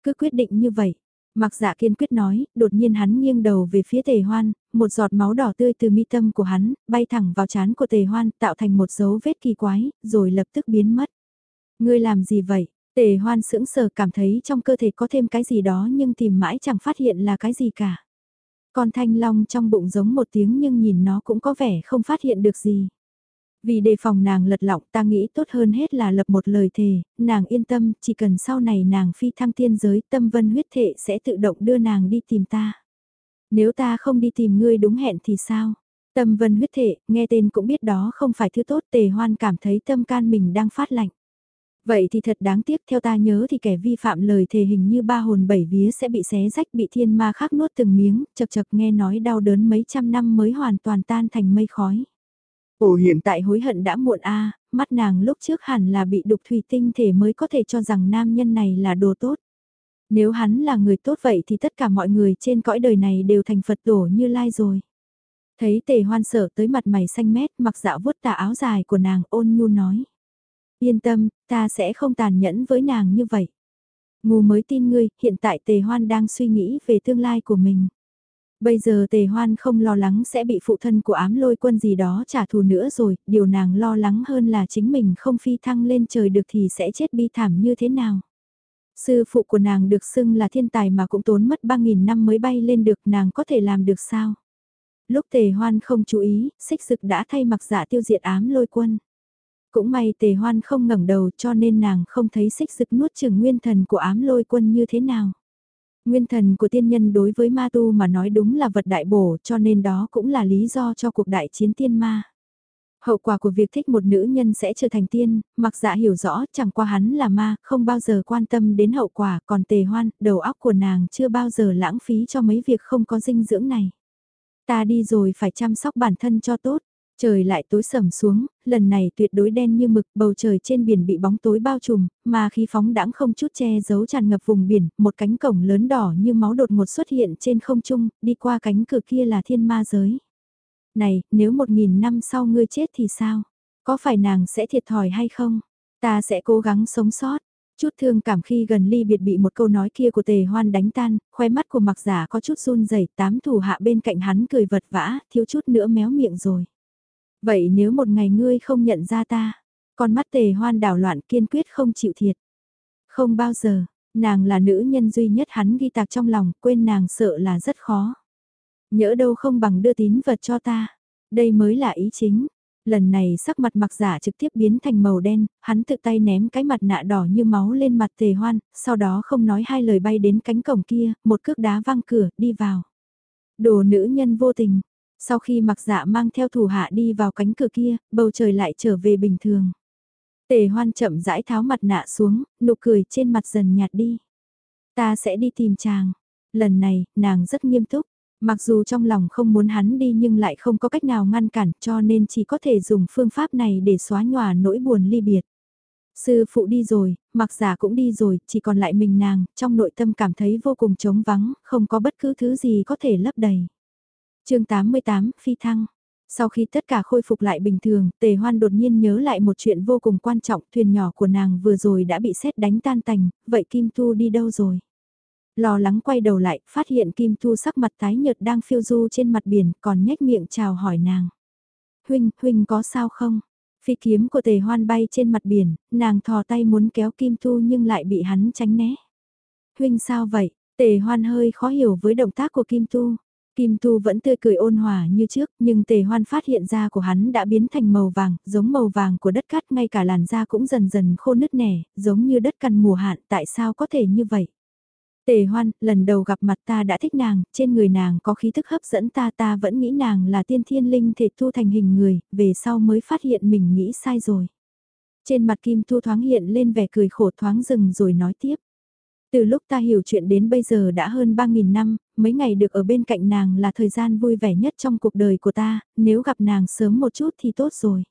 Cứ quyết định như vậy, Mặc dạ kiên quyết nói, đột nhiên hắn nghiêng đầu về phía tề hoan, một giọt máu đỏ tươi từ mi tâm của hắn, bay thẳng vào chán của tề hoan, tạo thành một dấu vết kỳ quái, rồi lập tức biến mất. Ngươi làm gì vậy? Tề hoan sững sờ cảm thấy trong cơ thể có thêm cái gì đó nhưng tìm mãi chẳng phát hiện là cái gì cả. Con thanh long trong bụng giống một tiếng nhưng nhìn nó cũng có vẻ không phát hiện được gì. Vì đề phòng nàng lật lọng ta nghĩ tốt hơn hết là lập một lời thề, nàng yên tâm, chỉ cần sau này nàng phi thăng tiên giới tâm vân huyết thệ sẽ tự động đưa nàng đi tìm ta. Nếu ta không đi tìm ngươi đúng hẹn thì sao? Tâm vân huyết thệ, nghe tên cũng biết đó không phải thứ tốt tề hoan cảm thấy tâm can mình đang phát lạnh. Vậy thì thật đáng tiếc theo ta nhớ thì kẻ vi phạm lời thề hình như ba hồn bảy vía sẽ bị xé rách bị thiên ma khắc nuốt từng miếng, chật chật nghe nói đau đớn mấy trăm năm mới hoàn toàn tan thành mây khói. Ồ hiện tại hối hận đã muộn a mắt nàng lúc trước hẳn là bị đục thủy tinh thể mới có thể cho rằng nam nhân này là đồ tốt. Nếu hắn là người tốt vậy thì tất cả mọi người trên cõi đời này đều thành Phật tổ như lai rồi. Thấy tề hoan sợ tới mặt mày xanh mét mặc dạo vuốt tà áo dài của nàng ôn nhu nói. Yên tâm, ta sẽ không tàn nhẫn với nàng như vậy. Ngu mới tin ngươi, hiện tại tề hoan đang suy nghĩ về tương lai của mình. Bây giờ tề hoan không lo lắng sẽ bị phụ thân của ám lôi quân gì đó trả thù nữa rồi, điều nàng lo lắng hơn là chính mình không phi thăng lên trời được thì sẽ chết bi thảm như thế nào. Sư phụ của nàng được xưng là thiên tài mà cũng tốn mất 3.000 năm mới bay lên được nàng có thể làm được sao? Lúc tề hoan không chú ý, xích dực đã thay mặc giả dạ tiêu diệt ám lôi quân. Cũng may tề hoan không ngẩng đầu cho nên nàng không thấy xích rực nuốt chừng nguyên thần của ám lôi quân như thế nào. Nguyên thần của tiên nhân đối với ma tu mà nói đúng là vật đại bổ cho nên đó cũng là lý do cho cuộc đại chiến tiên ma. Hậu quả của việc thích một nữ nhân sẽ trở thành tiên, mặc dạ hiểu rõ chẳng qua hắn là ma, không bao giờ quan tâm đến hậu quả, còn tề hoan, đầu óc của nàng chưa bao giờ lãng phí cho mấy việc không có dinh dưỡng này. Ta đi rồi phải chăm sóc bản thân cho tốt. Trời lại tối sầm xuống, lần này tuyệt đối đen như mực, bầu trời trên biển bị bóng tối bao trùm, mà khi phóng đãng không chút che giấu tràn ngập vùng biển, một cánh cổng lớn đỏ như máu đột ngột xuất hiện trên không trung, đi qua cánh cửa kia là thiên ma giới. Này, nếu một nghìn năm sau ngươi chết thì sao? Có phải nàng sẽ thiệt thòi hay không? Ta sẽ cố gắng sống sót. Chút thương cảm khi gần ly biệt bị một câu nói kia của tề hoan đánh tan, khoe mắt của mặc giả có chút run rẩy tám thủ hạ bên cạnh hắn cười vật vã, thiếu chút nữa méo miệng rồi. Vậy nếu một ngày ngươi không nhận ra ta, con mắt tề hoan đảo loạn kiên quyết không chịu thiệt. Không bao giờ, nàng là nữ nhân duy nhất hắn ghi tạc trong lòng, quên nàng sợ là rất khó. Nhỡ đâu không bằng đưa tín vật cho ta. Đây mới là ý chính. Lần này sắc mặt mặc giả trực tiếp biến thành màu đen, hắn tự tay ném cái mặt nạ đỏ như máu lên mặt tề hoan, sau đó không nói hai lời bay đến cánh cổng kia, một cước đá văng cửa, đi vào. Đồ nữ nhân vô tình. Sau khi mặc dạ mang theo thủ hạ đi vào cánh cửa kia, bầu trời lại trở về bình thường. Tề hoan chậm rãi tháo mặt nạ xuống, nụ cười trên mặt dần nhạt đi. Ta sẽ đi tìm chàng. Lần này, nàng rất nghiêm túc. Mặc dù trong lòng không muốn hắn đi nhưng lại không có cách nào ngăn cản cho nên chỉ có thể dùng phương pháp này để xóa nhòa nỗi buồn ly biệt. Sư phụ đi rồi, mặc giả cũng đi rồi, chỉ còn lại mình nàng, trong nội tâm cảm thấy vô cùng trống vắng, không có bất cứ thứ gì có thể lấp đầy chương 88, Phi Thăng Sau khi tất cả khôi phục lại bình thường, tề hoan đột nhiên nhớ lại một chuyện vô cùng quan trọng, thuyền nhỏ của nàng vừa rồi đã bị xét đánh tan tành, vậy Kim thu đi đâu rồi? Lo lắng quay đầu lại, phát hiện Kim Thu sắc mặt tái nhợt đang phiêu du trên mặt biển, còn nhếch miệng chào hỏi nàng. Huynh, Huynh có sao không? Phi kiếm của tề hoan bay trên mặt biển, nàng thò tay muốn kéo Kim Thu nhưng lại bị hắn tránh né. Huynh sao vậy? Tề hoan hơi khó hiểu với động tác của Kim Thu. Kim Tu vẫn tươi cười ôn hòa như trước, nhưng tề hoan phát hiện da của hắn đã biến thành màu vàng, giống màu vàng của đất cát, ngay cả làn da cũng dần dần khô nứt nẻ, giống như đất cằn mùa hạn, tại sao có thể như vậy? Tề hoan, lần đầu gặp mặt ta đã thích nàng, trên người nàng có khí thức hấp dẫn ta ta vẫn nghĩ nàng là tiên thiên linh thể thu thành hình người, về sau mới phát hiện mình nghĩ sai rồi. Trên mặt Kim Thu thoáng hiện lên vẻ cười khổ thoáng dừng rồi nói tiếp. Từ lúc ta hiểu chuyện đến bây giờ đã hơn 3.000 năm, mấy ngày được ở bên cạnh nàng là thời gian vui vẻ nhất trong cuộc đời của ta, nếu gặp nàng sớm một chút thì tốt rồi.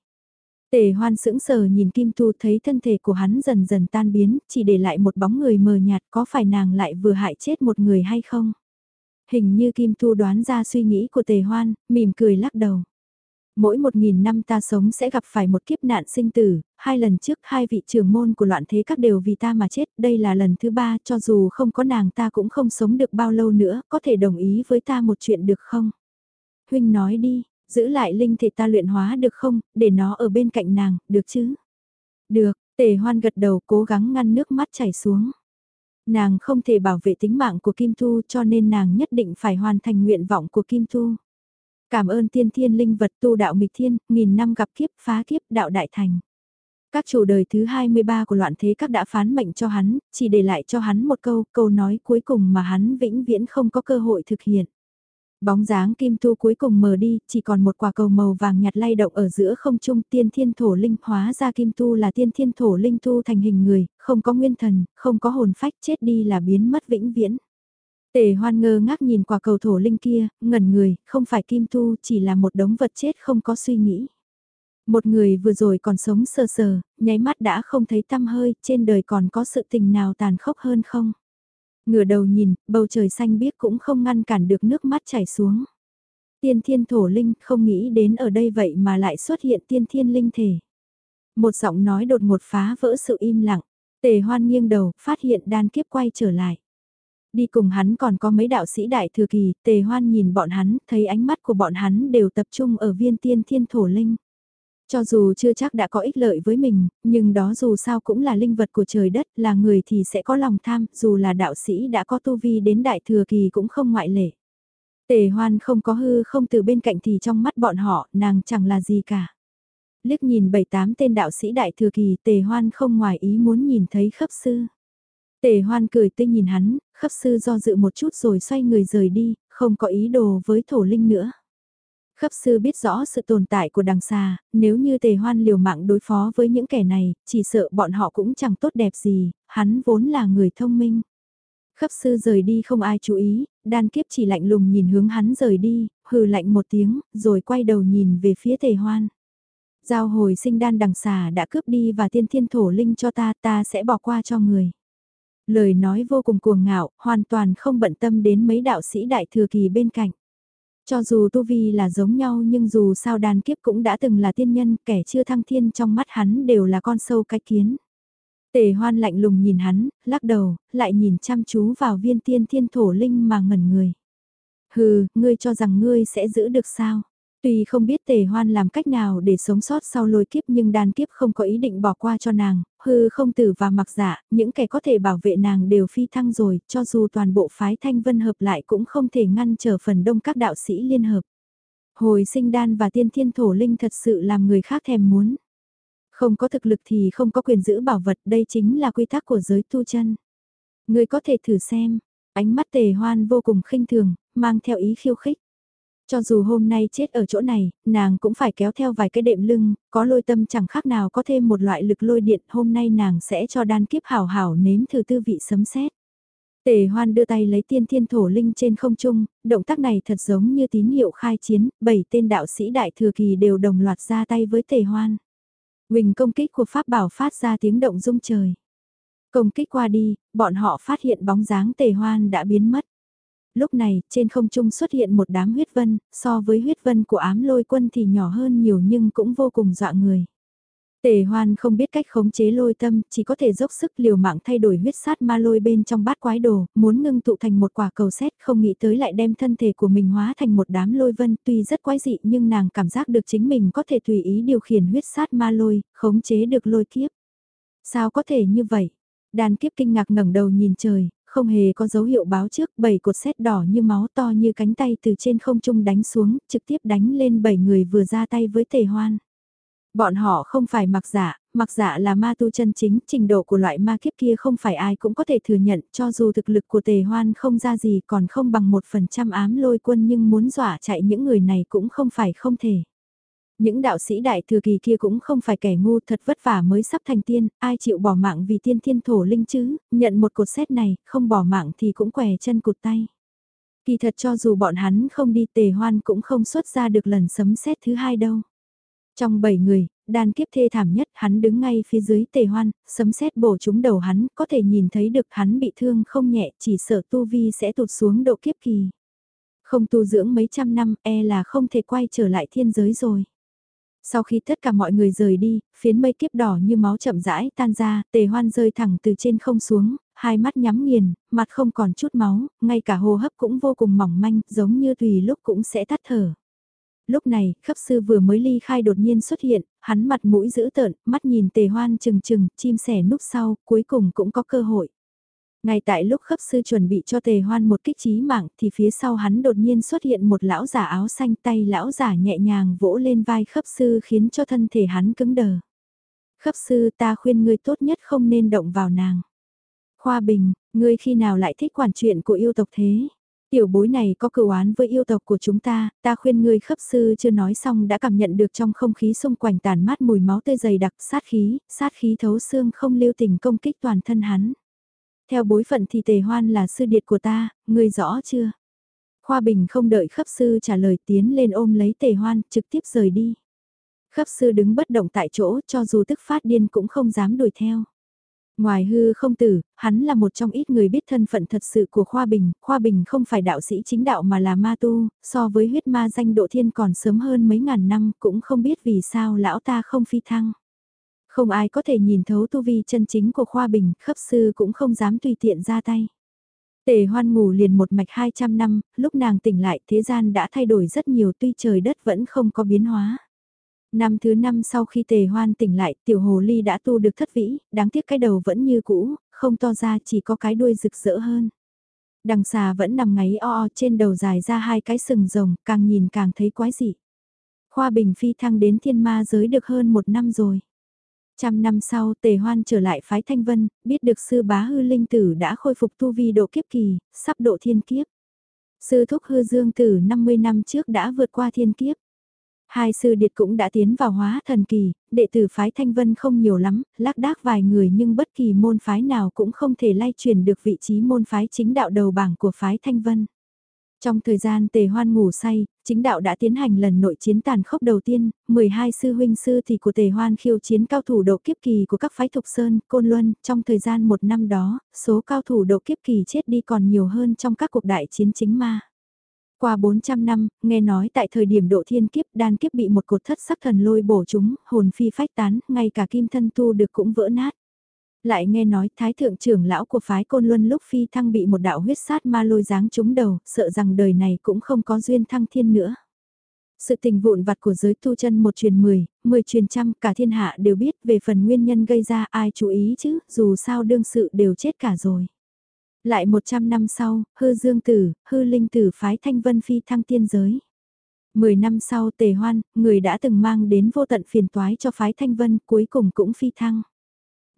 Tề hoan sững sờ nhìn Kim Tu thấy thân thể của hắn dần dần tan biến, chỉ để lại một bóng người mờ nhạt có phải nàng lại vừa hại chết một người hay không? Hình như Kim Tu đoán ra suy nghĩ của tề hoan, mỉm cười lắc đầu. Mỗi một nghìn năm ta sống sẽ gặp phải một kiếp nạn sinh tử, hai lần trước hai vị trưởng môn của loạn thế các đều vì ta mà chết, đây là lần thứ ba cho dù không có nàng ta cũng không sống được bao lâu nữa, có thể đồng ý với ta một chuyện được không? Huynh nói đi, giữ lại linh thể ta luyện hóa được không, để nó ở bên cạnh nàng, được chứ? Được, tề hoan gật đầu cố gắng ngăn nước mắt chảy xuống. Nàng không thể bảo vệ tính mạng của Kim Thu cho nên nàng nhất định phải hoàn thành nguyện vọng của Kim Thu. Cảm ơn tiên thiên linh vật tu đạo nghịch thiên, nghìn năm gặp kiếp phá kiếp đạo đại thành. Các chủ đời thứ 23 của loạn thế các đã phán mệnh cho hắn, chỉ để lại cho hắn một câu, câu nói cuối cùng mà hắn vĩnh viễn không có cơ hội thực hiện. Bóng dáng kim thu cuối cùng mờ đi, chỉ còn một quả cầu màu vàng nhạt lay động ở giữa không trung tiên thiên thổ linh hóa ra kim tu là tiên thiên thổ linh tu thành hình người, không có nguyên thần, không có hồn phách chết đi là biến mất vĩnh viễn. Tề hoan ngơ ngác nhìn quả cầu thổ linh kia, ngẩn người, không phải kim tu chỉ là một đống vật chết không có suy nghĩ. Một người vừa rồi còn sống sờ sờ, nháy mắt đã không thấy tăm hơi, trên đời còn có sự tình nào tàn khốc hơn không? Ngửa đầu nhìn, bầu trời xanh biếc cũng không ngăn cản được nước mắt chảy xuống. Tiên thiên thổ linh không nghĩ đến ở đây vậy mà lại xuất hiện tiên thiên linh thể. Một giọng nói đột ngột phá vỡ sự im lặng, tề hoan nghiêng đầu, phát hiện đan kiếp quay trở lại. Đi cùng hắn còn có mấy đạo sĩ đại thừa kỳ, tề hoan nhìn bọn hắn, thấy ánh mắt của bọn hắn đều tập trung ở viên tiên thiên thổ linh. Cho dù chưa chắc đã có ích lợi với mình, nhưng đó dù sao cũng là linh vật của trời đất, là người thì sẽ có lòng tham, dù là đạo sĩ đã có tu vi đến đại thừa kỳ cũng không ngoại lệ. Tề hoan không có hư không từ bên cạnh thì trong mắt bọn họ, nàng chẳng là gì cả. liếc nhìn bảy tám tên đạo sĩ đại thừa kỳ tề hoan không ngoài ý muốn nhìn thấy khấp sư. Tề hoan cười tươi nhìn hắn, khấp sư do dự một chút rồi xoay người rời đi, không có ý đồ với thổ linh nữa. Khấp sư biết rõ sự tồn tại của đằng xa, nếu như tề hoan liều mạng đối phó với những kẻ này, chỉ sợ bọn họ cũng chẳng tốt đẹp gì, hắn vốn là người thông minh. Khấp sư rời đi không ai chú ý, đan kiếp chỉ lạnh lùng nhìn hướng hắn rời đi, hừ lạnh một tiếng, rồi quay đầu nhìn về phía tề hoan. Giao hồi sinh đan đằng xà đã cướp đi và tiên thiên thổ linh cho ta, ta sẽ bỏ qua cho người. Lời nói vô cùng cuồng ngạo, hoàn toàn không bận tâm đến mấy đạo sĩ đại thừa kỳ bên cạnh. Cho dù tu vi là giống nhau nhưng dù sao đàn kiếp cũng đã từng là tiên nhân, kẻ chưa thăng thiên trong mắt hắn đều là con sâu cái kiến. Tề hoan lạnh lùng nhìn hắn, lắc đầu, lại nhìn chăm chú vào viên tiên thiên thổ linh mà ngẩn người. Hừ, ngươi cho rằng ngươi sẽ giữ được sao? Tuy không biết tề hoan làm cách nào để sống sót sau lôi kiếp nhưng đàn kiếp không có ý định bỏ qua cho nàng, hư không tử và mặc dạ, những kẻ có thể bảo vệ nàng đều phi thăng rồi, cho dù toàn bộ phái thanh vân hợp lại cũng không thể ngăn trở phần đông các đạo sĩ liên hợp. Hồi sinh đan và tiên thiên thổ linh thật sự làm người khác thèm muốn. Không có thực lực thì không có quyền giữ bảo vật, đây chính là quy tắc của giới tu chân. Người có thể thử xem, ánh mắt tề hoan vô cùng khinh thường, mang theo ý khiêu khích. Cho dù hôm nay chết ở chỗ này, nàng cũng phải kéo theo vài cái đệm lưng, có lôi tâm chẳng khác nào có thêm một loại lực lôi điện, hôm nay nàng sẽ cho đan kiếp hảo hảo nếm thử tư vị sấm sét. Tề hoan đưa tay lấy tiên thiên thổ linh trên không trung, động tác này thật giống như tín hiệu khai chiến, bảy tên đạo sĩ đại thừa kỳ đều đồng loạt ra tay với tề hoan. Huỳnh công kích của Pháp bảo phát ra tiếng động rung trời. Công kích qua đi, bọn họ phát hiện bóng dáng tề hoan đã biến mất. Lúc này, trên không trung xuất hiện một đám huyết vân, so với huyết vân của ám lôi quân thì nhỏ hơn nhiều nhưng cũng vô cùng dọa người. Tề hoan không biết cách khống chế lôi tâm, chỉ có thể dốc sức liều mạng thay đổi huyết sát ma lôi bên trong bát quái đồ, muốn ngưng tụ thành một quả cầu xét không nghĩ tới lại đem thân thể của mình hóa thành một đám lôi vân tuy rất quái dị nhưng nàng cảm giác được chính mình có thể tùy ý điều khiển huyết sát ma lôi, khống chế được lôi kiếp. Sao có thể như vậy? Đàn kiếp kinh ngạc ngẩng đầu nhìn trời, không hề có dấu hiệu báo trước, bảy cột xét đỏ như máu to như cánh tay từ trên không trung đánh xuống, trực tiếp đánh lên bảy người vừa ra tay với tề hoan. Bọn họ không phải mặc giả, mặc giả là ma tu chân chính, trình độ của loại ma kiếp kia không phải ai cũng có thể thừa nhận, cho dù thực lực của tề hoan không ra gì còn không bằng một phần trăm ám lôi quân nhưng muốn dọa chạy những người này cũng không phải không thể. Những đạo sĩ đại thừa kỳ kia cũng không phải kẻ ngu thật vất vả mới sắp thành tiên, ai chịu bỏ mạng vì tiên thiên thổ linh chứ, nhận một cột xét này, không bỏ mạng thì cũng què chân cụt tay. Kỳ thật cho dù bọn hắn không đi tề hoan cũng không xuất ra được lần sấm xét thứ hai đâu. Trong 7 người, đàn kiếp thê thảm nhất hắn đứng ngay phía dưới tề hoan, sấm xét bổ trúng đầu hắn, có thể nhìn thấy được hắn bị thương không nhẹ, chỉ sợ tu vi sẽ tụt xuống độ kiếp kỳ. Không tu dưỡng mấy trăm năm e là không thể quay trở lại thiên giới rồi. Sau khi tất cả mọi người rời đi, phiến mây kiếp đỏ như máu chậm rãi tan ra, tề hoan rơi thẳng từ trên không xuống, hai mắt nhắm nghiền, mặt không còn chút máu, ngay cả hô hấp cũng vô cùng mỏng manh, giống như tùy lúc cũng sẽ tắt thở. Lúc này, khắp sư vừa mới ly khai đột nhiên xuất hiện, hắn mặt mũi dữ tợn, mắt nhìn tề hoan chừng chừng, chim sẻ núp sau, cuối cùng cũng có cơ hội. Ngay tại lúc khấp sư chuẩn bị cho tề hoan một kích trí mạng thì phía sau hắn đột nhiên xuất hiện một lão giả áo xanh tay lão giả nhẹ nhàng vỗ lên vai khấp sư khiến cho thân thể hắn cứng đờ. Khấp sư ta khuyên ngươi tốt nhất không nên động vào nàng. Khoa Bình, ngươi khi nào lại thích quản chuyện của yêu tộc thế? Tiểu bối này có cựu án với yêu tộc của chúng ta, ta khuyên ngươi khấp sư chưa nói xong đã cảm nhận được trong không khí xung quanh tàn mát mùi máu tươi dày đặc sát khí, sát khí thấu xương không lưu tình công kích toàn thân hắn. Theo bối phận thì tề hoan là sư điệt của ta, ngươi rõ chưa? Khoa Bình không đợi khấp sư trả lời tiến lên ôm lấy tề hoan, trực tiếp rời đi. Khấp sư đứng bất động tại chỗ cho dù tức phát điên cũng không dám đuổi theo. Ngoài hư không tử, hắn là một trong ít người biết thân phận thật sự của Khoa Bình, Khoa Bình không phải đạo sĩ chính đạo mà là ma tu, so với huyết ma danh độ thiên còn sớm hơn mấy ngàn năm cũng không biết vì sao lão ta không phi thăng. Không ai có thể nhìn thấu tu vi chân chính của Khoa Bình, khấp sư cũng không dám tùy tiện ra tay. Tề hoan ngủ liền một mạch 200 năm, lúc nàng tỉnh lại thế gian đã thay đổi rất nhiều tuy trời đất vẫn không có biến hóa. Năm thứ năm sau khi tề hoan tỉnh lại, tiểu hồ ly đã tu được thất vĩ, đáng tiếc cái đầu vẫn như cũ, không to ra chỉ có cái đuôi rực rỡ hơn. Đằng xà vẫn nằm ngáy o o trên đầu dài ra hai cái sừng rồng, càng nhìn càng thấy quái dị. Khoa Bình phi thăng đến thiên ma giới được hơn một năm rồi. Trăm năm sau tề hoan trở lại phái Thanh Vân, biết được sư bá hư linh tử đã khôi phục tu vi độ kiếp kỳ, sắp độ thiên kiếp. Sư thúc hư dương tử 50 năm trước đã vượt qua thiên kiếp. Hai sư điệt cũng đã tiến vào hóa thần kỳ, đệ tử phái Thanh Vân không nhiều lắm, lác đác vài người nhưng bất kỳ môn phái nào cũng không thể lay truyền được vị trí môn phái chính đạo đầu bảng của phái Thanh Vân. Trong thời gian tề hoan ngủ say, chính đạo đã tiến hành lần nội chiến tàn khốc đầu tiên, 12 sư huynh sư thì của tề hoan khiêu chiến cao thủ độ kiếp kỳ của các phái Thục Sơn, Côn Luân, trong thời gian một năm đó, số cao thủ độ kiếp kỳ chết đi còn nhiều hơn trong các cuộc đại chiến chính ma. Qua 400 năm, nghe nói tại thời điểm độ thiên kiếp đan kiếp bị một cột thất sắc thần lôi bổ chúng, hồn phi phách tán, ngay cả kim thân tu được cũng vỡ nát. Lại nghe nói thái thượng trưởng lão của phái côn luân lúc phi thăng bị một đạo huyết sát ma lôi giáng trúng đầu, sợ rằng đời này cũng không có duyên thăng thiên nữa. Sự tình vụn vặt của giới tu chân một truyền mười, mười truyền trăm, cả thiên hạ đều biết về phần nguyên nhân gây ra ai chú ý chứ, dù sao đương sự đều chết cả rồi. Lại 100 năm sau, hư dương tử, hư linh tử phái thanh vân phi thăng tiên giới. Mười năm sau tề hoan, người đã từng mang đến vô tận phiền toái cho phái thanh vân cuối cùng cũng phi thăng.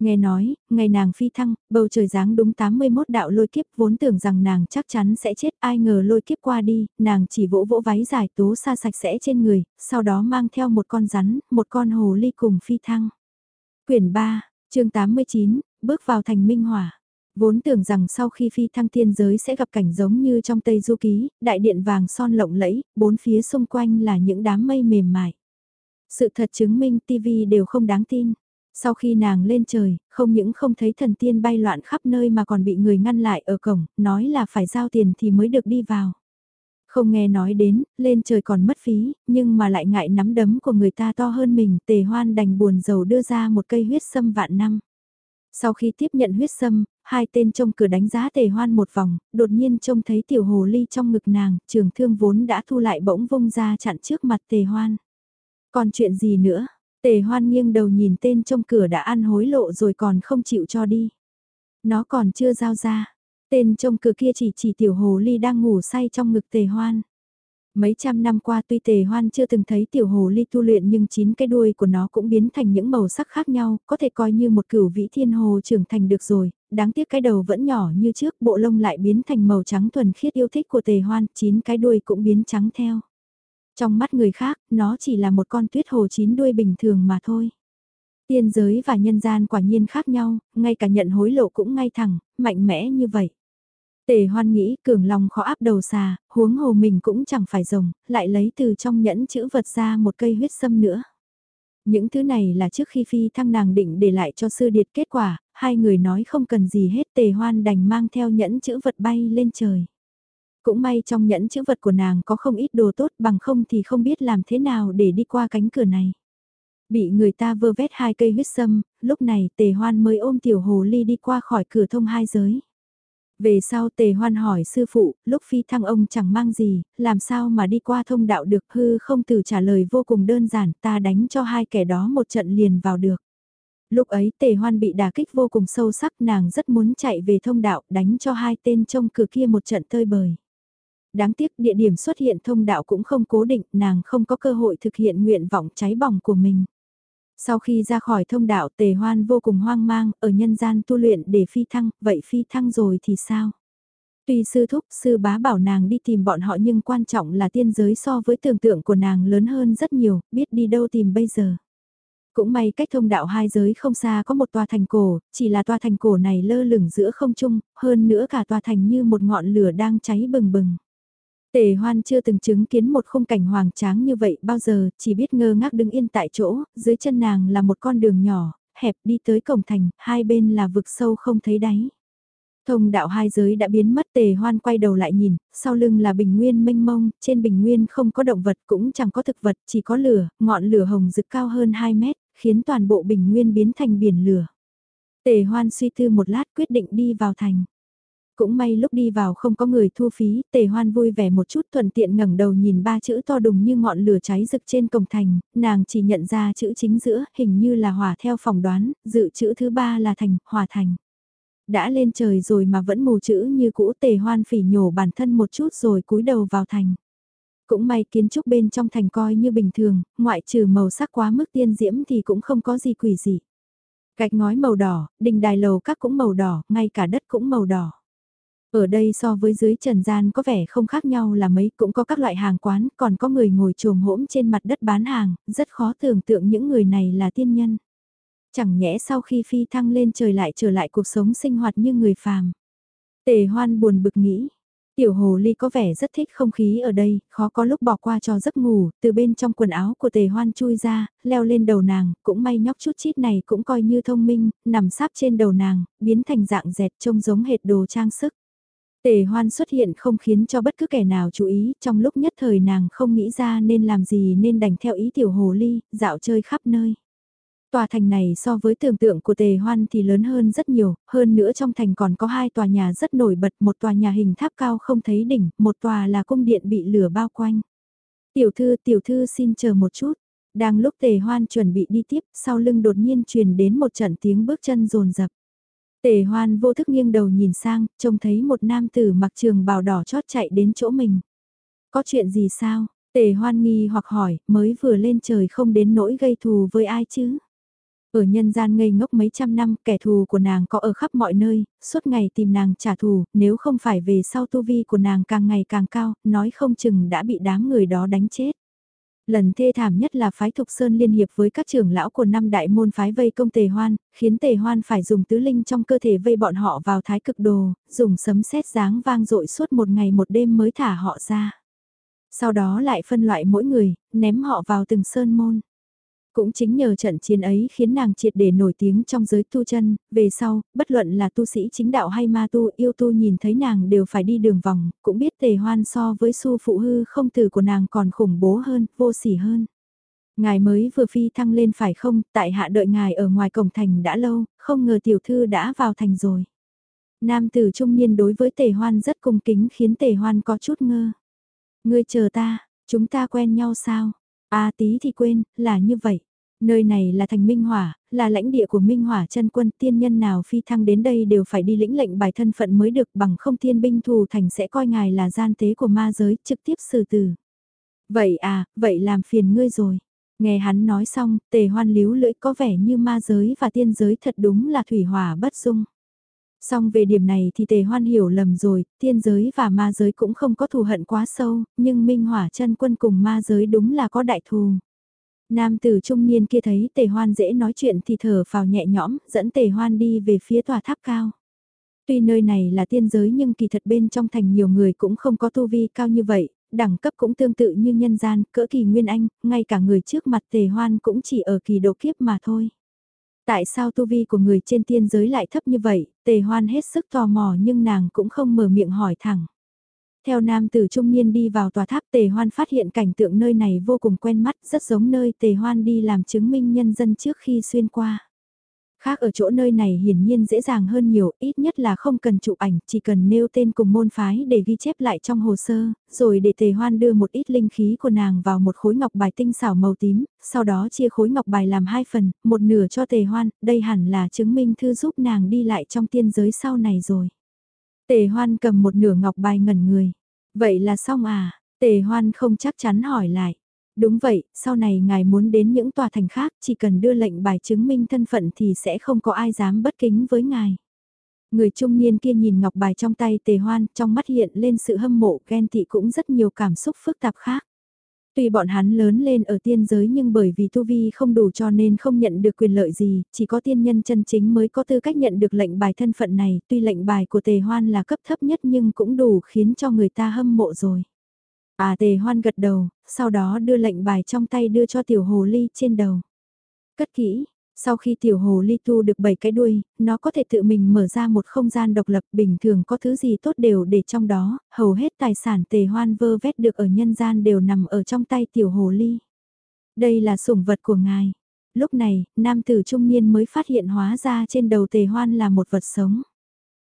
Nghe nói, ngày nàng phi thăng, bầu trời dáng đúng 81 đạo lôi kiếp vốn tưởng rằng nàng chắc chắn sẽ chết ai ngờ lôi kiếp qua đi, nàng chỉ vỗ vỗ váy giải tố xa sạch sẽ trên người, sau đó mang theo một con rắn, một con hồ ly cùng phi thăng. Quyển 3, chương 89, bước vào thành minh hỏa. Vốn tưởng rằng sau khi phi thăng thiên giới sẽ gặp cảnh giống như trong Tây Du Ký, đại điện vàng son lộng lẫy, bốn phía xung quanh là những đám mây mềm mại. Sự thật chứng minh TV đều không đáng tin. Sau khi nàng lên trời, không những không thấy thần tiên bay loạn khắp nơi mà còn bị người ngăn lại ở cổng, nói là phải giao tiền thì mới được đi vào. Không nghe nói đến, lên trời còn mất phí, nhưng mà lại ngại nắm đấm của người ta to hơn mình, tề hoan đành buồn giàu đưa ra một cây huyết sâm vạn năm. Sau khi tiếp nhận huyết sâm, hai tên trông cửa đánh giá tề hoan một vòng, đột nhiên trông thấy tiểu hồ ly trong ngực nàng, trường thương vốn đã thu lại bỗng vung ra chặn trước mặt tề hoan. Còn chuyện gì nữa? Tề hoan nghiêng đầu nhìn tên trông cửa đã ăn hối lộ rồi còn không chịu cho đi. Nó còn chưa giao ra. Tên trông cửa kia chỉ chỉ tiểu hồ ly đang ngủ say trong ngực tề hoan. Mấy trăm năm qua tuy tề hoan chưa từng thấy tiểu hồ ly tu luyện nhưng chín cái đuôi của nó cũng biến thành những màu sắc khác nhau, có thể coi như một cửu vĩ thiên hồ trưởng thành được rồi, đáng tiếc cái đầu vẫn nhỏ như trước, bộ lông lại biến thành màu trắng thuần khiết yêu thích của tề hoan, chín cái đuôi cũng biến trắng theo. Trong mắt người khác, nó chỉ là một con tuyết hồ chín đuôi bình thường mà thôi. Tiên giới và nhân gian quả nhiên khác nhau, ngay cả nhận hối lộ cũng ngay thẳng, mạnh mẽ như vậy. Tề hoan nghĩ cường lòng khó áp đầu xà, huống hồ mình cũng chẳng phải rồng, lại lấy từ trong nhẫn chữ vật ra một cây huyết sâm nữa. Những thứ này là trước khi phi thăng nàng định để lại cho sư điệt kết quả, hai người nói không cần gì hết tề hoan đành mang theo nhẫn chữ vật bay lên trời. Cũng may trong nhẫn chữ vật của nàng có không ít đồ tốt bằng không thì không biết làm thế nào để đi qua cánh cửa này. Bị người ta vơ vét hai cây huyết sâm, lúc này tề hoan mới ôm tiểu hồ ly đi qua khỏi cửa thông hai giới. Về sau tề hoan hỏi sư phụ, lúc phi thăng ông chẳng mang gì, làm sao mà đi qua thông đạo được hư không từ trả lời vô cùng đơn giản ta đánh cho hai kẻ đó một trận liền vào được. Lúc ấy tề hoan bị đả kích vô cùng sâu sắc nàng rất muốn chạy về thông đạo đánh cho hai tên trông cửa kia một trận tơi bời. Đáng tiếc địa điểm xuất hiện thông đạo cũng không cố định nàng không có cơ hội thực hiện nguyện vọng cháy bỏng của mình. Sau khi ra khỏi thông đạo tề hoan vô cùng hoang mang, ở nhân gian tu luyện để phi thăng, vậy phi thăng rồi thì sao? Tuy sư thúc sư bá bảo nàng đi tìm bọn họ nhưng quan trọng là tiên giới so với tưởng tượng của nàng lớn hơn rất nhiều, biết đi đâu tìm bây giờ. Cũng may cách thông đạo hai giới không xa có một tòa thành cổ, chỉ là tòa thành cổ này lơ lửng giữa không trung, hơn nữa cả tòa thành như một ngọn lửa đang cháy bừng bừng. Tề hoan chưa từng chứng kiến một khung cảnh hoàng tráng như vậy bao giờ, chỉ biết ngơ ngác đứng yên tại chỗ, dưới chân nàng là một con đường nhỏ, hẹp đi tới cổng thành, hai bên là vực sâu không thấy đáy. Thông đạo hai giới đã biến mất tề hoan quay đầu lại nhìn, sau lưng là bình nguyên mênh mông, trên bình nguyên không có động vật cũng chẳng có thực vật, chỉ có lửa, ngọn lửa hồng rực cao hơn 2 mét, khiến toàn bộ bình nguyên biến thành biển lửa. Tề hoan suy tư một lát quyết định đi vào thành. Cũng may lúc đi vào không có người thu phí, tề hoan vui vẻ một chút thuận tiện ngẩng đầu nhìn ba chữ to đùng như ngọn lửa cháy rực trên cổng thành, nàng chỉ nhận ra chữ chính giữa, hình như là hỏa theo phỏng đoán, dự chữ thứ ba là thành, hòa thành. Đã lên trời rồi mà vẫn mù chữ như cũ tề hoan phỉ nhổ bản thân một chút rồi cúi đầu vào thành. Cũng may kiến trúc bên trong thành coi như bình thường, ngoại trừ màu sắc quá mức tiên diễm thì cũng không có gì quỷ gì. Gạch ngói màu đỏ, đình đài lầu các cũng màu đỏ, ngay cả đất cũng màu đỏ. Ở đây so với dưới trần gian có vẻ không khác nhau là mấy cũng có các loại hàng quán, còn có người ngồi trồm hỗn trên mặt đất bán hàng, rất khó tưởng tượng những người này là tiên nhân. Chẳng nhẽ sau khi phi thăng lên trời lại trở lại cuộc sống sinh hoạt như người phàm. Tề hoan buồn bực nghĩ, Tiểu hồ ly có vẻ rất thích không khí ở đây, khó có lúc bỏ qua cho giấc ngủ, từ bên trong quần áo của tề hoan chui ra, leo lên đầu nàng, cũng may nhóc chút chít này cũng coi như thông minh, nằm sáp trên đầu nàng, biến thành dạng dẹt trông giống hệt đồ trang sức. Tề hoan xuất hiện không khiến cho bất cứ kẻ nào chú ý, trong lúc nhất thời nàng không nghĩ ra nên làm gì nên đành theo ý tiểu hồ ly, dạo chơi khắp nơi. Tòa thành này so với tưởng tượng của tề hoan thì lớn hơn rất nhiều, hơn nữa trong thành còn có hai tòa nhà rất nổi bật, một tòa nhà hình tháp cao không thấy đỉnh, một tòa là cung điện bị lửa bao quanh. Tiểu thư, tiểu thư xin chờ một chút. Đang lúc tề hoan chuẩn bị đi tiếp, sau lưng đột nhiên truyền đến một trận tiếng bước chân rồn rập. Tề hoan vô thức nghiêng đầu nhìn sang, trông thấy một nam tử mặc trường bào đỏ chót chạy đến chỗ mình. Có chuyện gì sao? Tề hoan nghi hoặc hỏi, mới vừa lên trời không đến nỗi gây thù với ai chứ? Ở nhân gian ngây ngốc mấy trăm năm, kẻ thù của nàng có ở khắp mọi nơi, suốt ngày tìm nàng trả thù, nếu không phải về sau tu vi của nàng càng ngày càng cao, nói không chừng đã bị đám người đó đánh chết. Lần thê thảm nhất là phái Thục Sơn liên hiệp với các trưởng lão của năm đại môn phái vây công tề hoan, khiến tề hoan phải dùng tứ linh trong cơ thể vây bọn họ vào thái cực đồ, dùng sấm sét dáng vang dội suốt một ngày một đêm mới thả họ ra. Sau đó lại phân loại mỗi người, ném họ vào từng sơn môn. Cũng chính nhờ trận chiến ấy khiến nàng triệt để nổi tiếng trong giới tu chân, về sau, bất luận là tu sĩ chính đạo hay ma tu yêu tu nhìn thấy nàng đều phải đi đường vòng, cũng biết tề hoan so với su phụ hư không tử của nàng còn khủng bố hơn, vô sỉ hơn. Ngài mới vừa phi thăng lên phải không, tại hạ đợi ngài ở ngoài cổng thành đã lâu, không ngờ tiểu thư đã vào thành rồi. Nam tử trung niên đối với tề hoan rất cung kính khiến tề hoan có chút ngơ. Ngươi chờ ta, chúng ta quen nhau sao? A tí thì quên, là như vậy. Nơi này là thành Minh Hỏa, là lãnh địa của Minh Hỏa chân quân tiên nhân nào phi thăng đến đây đều phải đi lĩnh lệnh bài thân phận mới được bằng không tiên binh thù thành sẽ coi ngài là gian tế của ma giới trực tiếp xử tử. Vậy à, vậy làm phiền ngươi rồi. Nghe hắn nói xong, tề hoan líu lưỡi có vẻ như ma giới và tiên giới thật đúng là thủy hỏa bất dung. Song về điểm này thì tề hoan hiểu lầm rồi, tiên giới và ma giới cũng không có thù hận quá sâu, nhưng minh hỏa chân quân cùng ma giới đúng là có đại thù. Nam tử trung niên kia thấy tề hoan dễ nói chuyện thì thở vào nhẹ nhõm, dẫn tề hoan đi về phía tòa tháp cao. Tuy nơi này là tiên giới nhưng kỳ thật bên trong thành nhiều người cũng không có tu vi cao như vậy, đẳng cấp cũng tương tự như nhân gian, cỡ kỳ nguyên anh, ngay cả người trước mặt tề hoan cũng chỉ ở kỳ độ kiếp mà thôi. Tại sao tu vi của người trên tiên giới lại thấp như vậy, tề hoan hết sức tò mò nhưng nàng cũng không mở miệng hỏi thẳng. Theo nam tử trung niên đi vào tòa tháp tề hoan phát hiện cảnh tượng nơi này vô cùng quen mắt, rất giống nơi tề hoan đi làm chứng minh nhân dân trước khi xuyên qua. Khác ở chỗ nơi này hiển nhiên dễ dàng hơn nhiều, ít nhất là không cần chụp ảnh, chỉ cần nêu tên cùng môn phái để ghi chép lại trong hồ sơ, rồi để tề hoan đưa một ít linh khí của nàng vào một khối ngọc bài tinh xảo màu tím, sau đó chia khối ngọc bài làm hai phần, một nửa cho tề hoan, đây hẳn là chứng minh thư giúp nàng đi lại trong tiên giới sau này rồi. Tề hoan cầm một nửa ngọc bài ngẩn người. Vậy là xong à? Tề hoan không chắc chắn hỏi lại. Đúng vậy, sau này ngài muốn đến những tòa thành khác chỉ cần đưa lệnh bài chứng minh thân phận thì sẽ không có ai dám bất kính với ngài. Người trung niên kia nhìn ngọc bài trong tay tề hoan, trong mắt hiện lên sự hâm mộ ghen tị cũng rất nhiều cảm xúc phức tạp khác. Tuy bọn hắn lớn lên ở tiên giới nhưng bởi vì tu vi không đủ cho nên không nhận được quyền lợi gì, chỉ có tiên nhân chân chính mới có tư cách nhận được lệnh bài thân phận này, tuy lệnh bài của tề hoan là cấp thấp nhất nhưng cũng đủ khiến cho người ta hâm mộ rồi. À tề hoan gật đầu, sau đó đưa lệnh bài trong tay đưa cho tiểu hồ ly trên đầu. Cất kỹ, sau khi tiểu hồ ly tu được 7 cái đuôi, nó có thể tự mình mở ra một không gian độc lập bình thường có thứ gì tốt đều để trong đó, hầu hết tài sản tề hoan vơ vét được ở nhân gian đều nằm ở trong tay tiểu hồ ly. Đây là sủng vật của ngài. Lúc này, nam tử trung niên mới phát hiện hóa ra trên đầu tề hoan là một vật sống.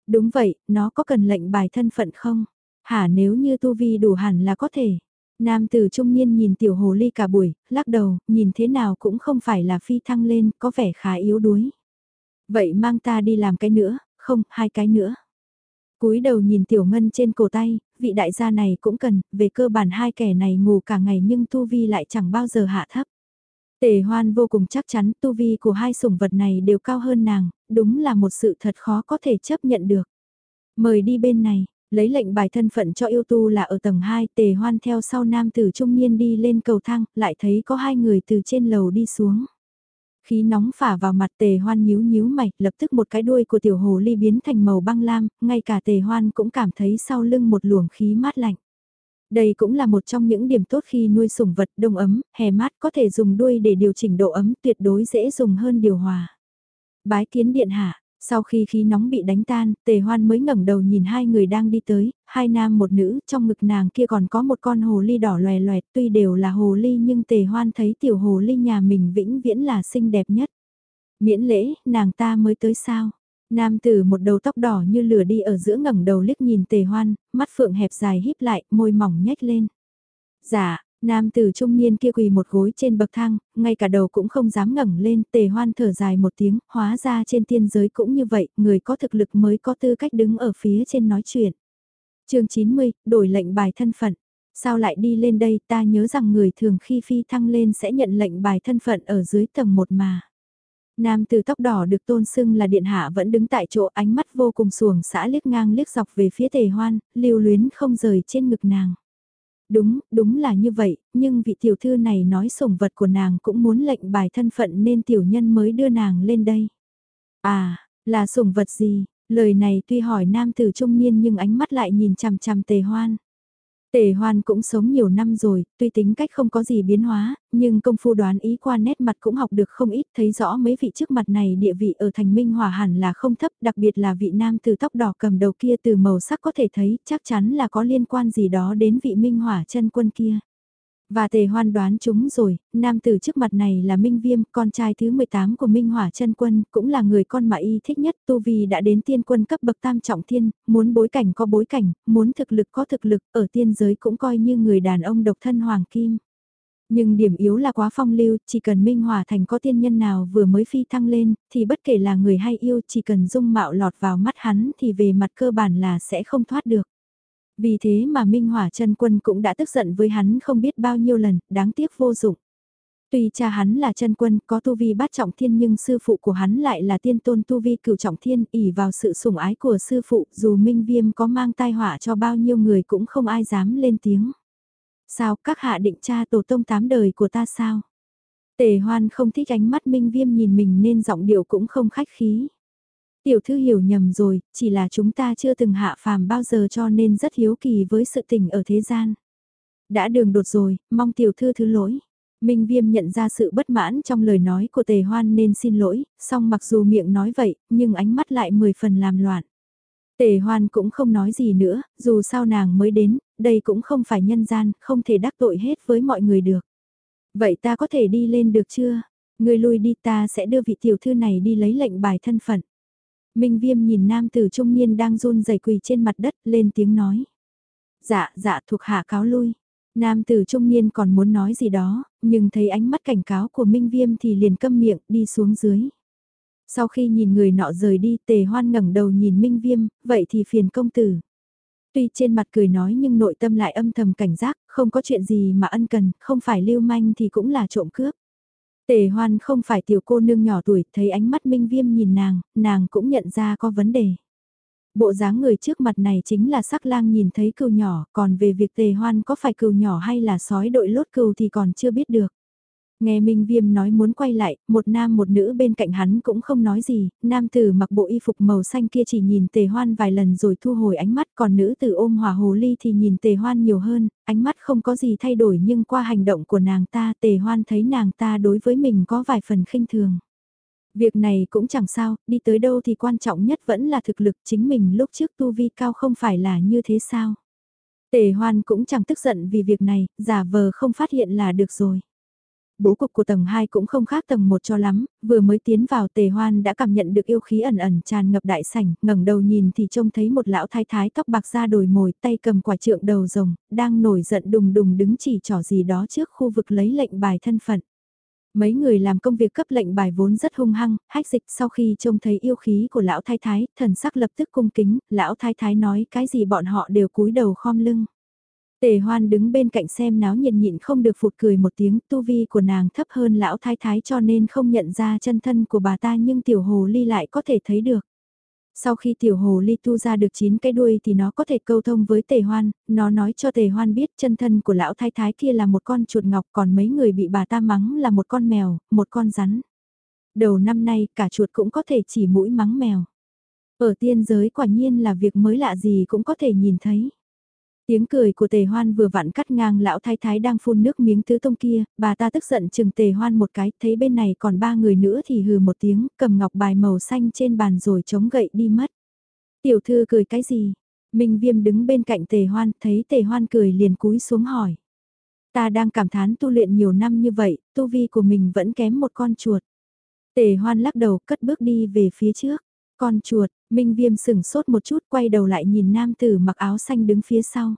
Đúng vậy, nó có cần lệnh bài thân phận không? Hả nếu như tu vi đủ hẳn là có thể. Nam tử trung niên nhìn tiểu hồ ly cả buổi, lắc đầu, nhìn thế nào cũng không phải là phi thăng lên, có vẻ khá yếu đuối. Vậy mang ta đi làm cái nữa, không, hai cái nữa. cúi đầu nhìn tiểu ngân trên cổ tay, vị đại gia này cũng cần, về cơ bản hai kẻ này ngủ cả ngày nhưng tu vi lại chẳng bao giờ hạ thấp. Tề hoan vô cùng chắc chắn tu vi của hai sủng vật này đều cao hơn nàng, đúng là một sự thật khó có thể chấp nhận được. Mời đi bên này, lấy lệnh bài thân phận cho yêu tu là ở tầng 2, tề hoan theo sau nam tử trung niên đi lên cầu thang, lại thấy có hai người từ trên lầu đi xuống. Khí nóng phả vào mặt tề hoan nhíu nhíu mày, lập tức một cái đuôi của tiểu hồ ly biến thành màu băng lam, ngay cả tề hoan cũng cảm thấy sau lưng một luồng khí mát lạnh. Đây cũng là một trong những điểm tốt khi nuôi sủng vật đông ấm, hè mát có thể dùng đuôi để điều chỉnh độ ấm tuyệt đối dễ dùng hơn điều hòa. Bái kiến điện hạ, sau khi khí nóng bị đánh tan, tề hoan mới ngẩng đầu nhìn hai người đang đi tới, hai nam một nữ, trong ngực nàng kia còn có một con hồ ly đỏ loè loẹt, tuy đều là hồ ly nhưng tề hoan thấy tiểu hồ ly nhà mình vĩnh viễn là xinh đẹp nhất. Miễn lễ, nàng ta mới tới sao? Nam tử một đầu tóc đỏ như lửa đi ở giữa ngẩng đầu liếc nhìn tề hoan, mắt phượng hẹp dài híp lại, môi mỏng nhếch lên. Dạ, nam tử trung niên kia quỳ một gối trên bậc thang, ngay cả đầu cũng không dám ngẩng lên, tề hoan thở dài một tiếng, hóa ra trên tiên giới cũng như vậy, người có thực lực mới có tư cách đứng ở phía trên nói chuyện. chương 90, đổi lệnh bài thân phận. Sao lại đi lên đây ta nhớ rằng người thường khi phi thăng lên sẽ nhận lệnh bài thân phận ở dưới tầng 1 mà. Nam từ tóc đỏ được tôn xưng là điện hạ vẫn đứng tại chỗ ánh mắt vô cùng xuồng xã liếc ngang liếc dọc về phía tề hoan, lưu luyến không rời trên ngực nàng. Đúng, đúng là như vậy, nhưng vị tiểu thư này nói sủng vật của nàng cũng muốn lệnh bài thân phận nên tiểu nhân mới đưa nàng lên đây. À, là sủng vật gì? Lời này tuy hỏi nam tử trung niên nhưng ánh mắt lại nhìn chằm chằm tề hoan. Tề hoan cũng sống nhiều năm rồi, tuy tính cách không có gì biến hóa, nhưng công phu đoán ý qua nét mặt cũng học được không ít, thấy rõ mấy vị trước mặt này địa vị ở thành minh hòa hẳn là không thấp, đặc biệt là vị nam từ tóc đỏ cầm đầu kia từ màu sắc có thể thấy, chắc chắn là có liên quan gì đó đến vị minh hỏa chân quân kia. Và tề hoan đoán chúng rồi, nam tử trước mặt này là Minh Viêm, con trai thứ 18 của Minh Hỏa chân Quân, cũng là người con mà y thích nhất, tu vì đã đến tiên quân cấp bậc tam trọng thiên, muốn bối cảnh có bối cảnh, muốn thực lực có thực lực, ở tiên giới cũng coi như người đàn ông độc thân hoàng kim. Nhưng điểm yếu là quá phong lưu, chỉ cần Minh Hỏa Thành có tiên nhân nào vừa mới phi thăng lên, thì bất kể là người hay yêu, chỉ cần dung mạo lọt vào mắt hắn thì về mặt cơ bản là sẽ không thoát được. Vì thế mà Minh Hỏa chân Quân cũng đã tức giận với hắn không biết bao nhiêu lần, đáng tiếc vô dụng. Tuy cha hắn là chân quân có tu vi bát trọng thiên nhưng sư phụ của hắn lại là tiên tôn tu vi cửu trọng thiên ỉ vào sự sủng ái của sư phụ dù Minh Viêm có mang tai họa cho bao nhiêu người cũng không ai dám lên tiếng. Sao các hạ định cha tổ tông tám đời của ta sao? Tề hoan không thích ánh mắt Minh Viêm nhìn mình nên giọng điệu cũng không khách khí. Tiểu thư hiểu nhầm rồi, chỉ là chúng ta chưa từng hạ phàm bao giờ cho nên rất hiếu kỳ với sự tình ở thế gian. Đã đường đột rồi, mong tiểu thư thứ lỗi. Minh Viêm nhận ra sự bất mãn trong lời nói của Tề Hoan nên xin lỗi, song mặc dù miệng nói vậy, nhưng ánh mắt lại mười phần làm loạn. Tề Hoan cũng không nói gì nữa, dù sao nàng mới đến, đây cũng không phải nhân gian, không thể đắc tội hết với mọi người được. Vậy ta có thể đi lên được chưa? Người lui đi ta sẽ đưa vị tiểu thư này đi lấy lệnh bài thân phận. Minh Viêm nhìn nam tử trung niên đang run rẩy quỳ trên mặt đất lên tiếng nói. Dạ, dạ thuộc hạ cáo lui. Nam tử trung niên còn muốn nói gì đó, nhưng thấy ánh mắt cảnh cáo của Minh Viêm thì liền câm miệng đi xuống dưới. Sau khi nhìn người nọ rời đi tề hoan ngẩng đầu nhìn Minh Viêm, vậy thì phiền công tử. Tuy trên mặt cười nói nhưng nội tâm lại âm thầm cảnh giác, không có chuyện gì mà ân cần, không phải lưu manh thì cũng là trộm cướp. Tề hoan không phải tiểu cô nương nhỏ tuổi, thấy ánh mắt minh viêm nhìn nàng, nàng cũng nhận ra có vấn đề. Bộ dáng người trước mặt này chính là sắc lang nhìn thấy cừu nhỏ, còn về việc tề hoan có phải cừu nhỏ hay là sói đội lốt cừu thì còn chưa biết được. Nghe Minh Viêm nói muốn quay lại, một nam một nữ bên cạnh hắn cũng không nói gì, nam tử mặc bộ y phục màu xanh kia chỉ nhìn tề hoan vài lần rồi thu hồi ánh mắt, còn nữ tử ôm hỏa hồ ly thì nhìn tề hoan nhiều hơn, ánh mắt không có gì thay đổi nhưng qua hành động của nàng ta tề hoan thấy nàng ta đối với mình có vài phần khinh thường. Việc này cũng chẳng sao, đi tới đâu thì quan trọng nhất vẫn là thực lực chính mình lúc trước tu vi cao không phải là như thế sao. Tề hoan cũng chẳng tức giận vì việc này, giả vờ không phát hiện là được rồi bố cục của tầng 2 cũng không khác tầng 1 cho lắm, vừa mới tiến vào tề hoan đã cảm nhận được yêu khí ẩn ẩn tràn ngập đại sảnh, ngẩng đầu nhìn thì trông thấy một lão thái thái tóc bạc da đồi mồi tay cầm quả trượng đầu rồng, đang nổi giận đùng đùng đứng chỉ trỏ gì đó trước khu vực lấy lệnh bài thân phận. Mấy người làm công việc cấp lệnh bài vốn rất hung hăng, hách dịch sau khi trông thấy yêu khí của lão thái thái, thần sắc lập tức cung kính, lão thái thái nói cái gì bọn họ đều cúi đầu khom lưng. Tề hoan đứng bên cạnh xem náo nhiệt nhịn không được phụt cười một tiếng tu vi của nàng thấp hơn lão thái thái cho nên không nhận ra chân thân của bà ta nhưng tiểu hồ ly lại có thể thấy được. Sau khi tiểu hồ ly tu ra được 9 cái đuôi thì nó có thể câu thông với tề hoan, nó nói cho tề hoan biết chân thân của lão thái thái kia là một con chuột ngọc còn mấy người bị bà ta mắng là một con mèo, một con rắn. Đầu năm nay cả chuột cũng có thể chỉ mũi mắng mèo. Ở tiên giới quả nhiên là việc mới lạ gì cũng có thể nhìn thấy. Tiếng cười của tề hoan vừa vặn cắt ngang lão thái thái đang phun nước miếng tứ tông kia, bà ta tức giận chừng tề hoan một cái, thấy bên này còn ba người nữa thì hừ một tiếng, cầm ngọc bài màu xanh trên bàn rồi chống gậy đi mất. Tiểu thư cười cái gì? Minh viêm đứng bên cạnh tề hoan, thấy tề hoan cười liền cúi xuống hỏi. Ta đang cảm thán tu luyện nhiều năm như vậy, tu vi của mình vẫn kém một con chuột. Tề hoan lắc đầu cất bước đi về phía trước. Con chuột, Minh Viêm sừng sốt một chút quay đầu lại nhìn nam tử mặc áo xanh đứng phía sau.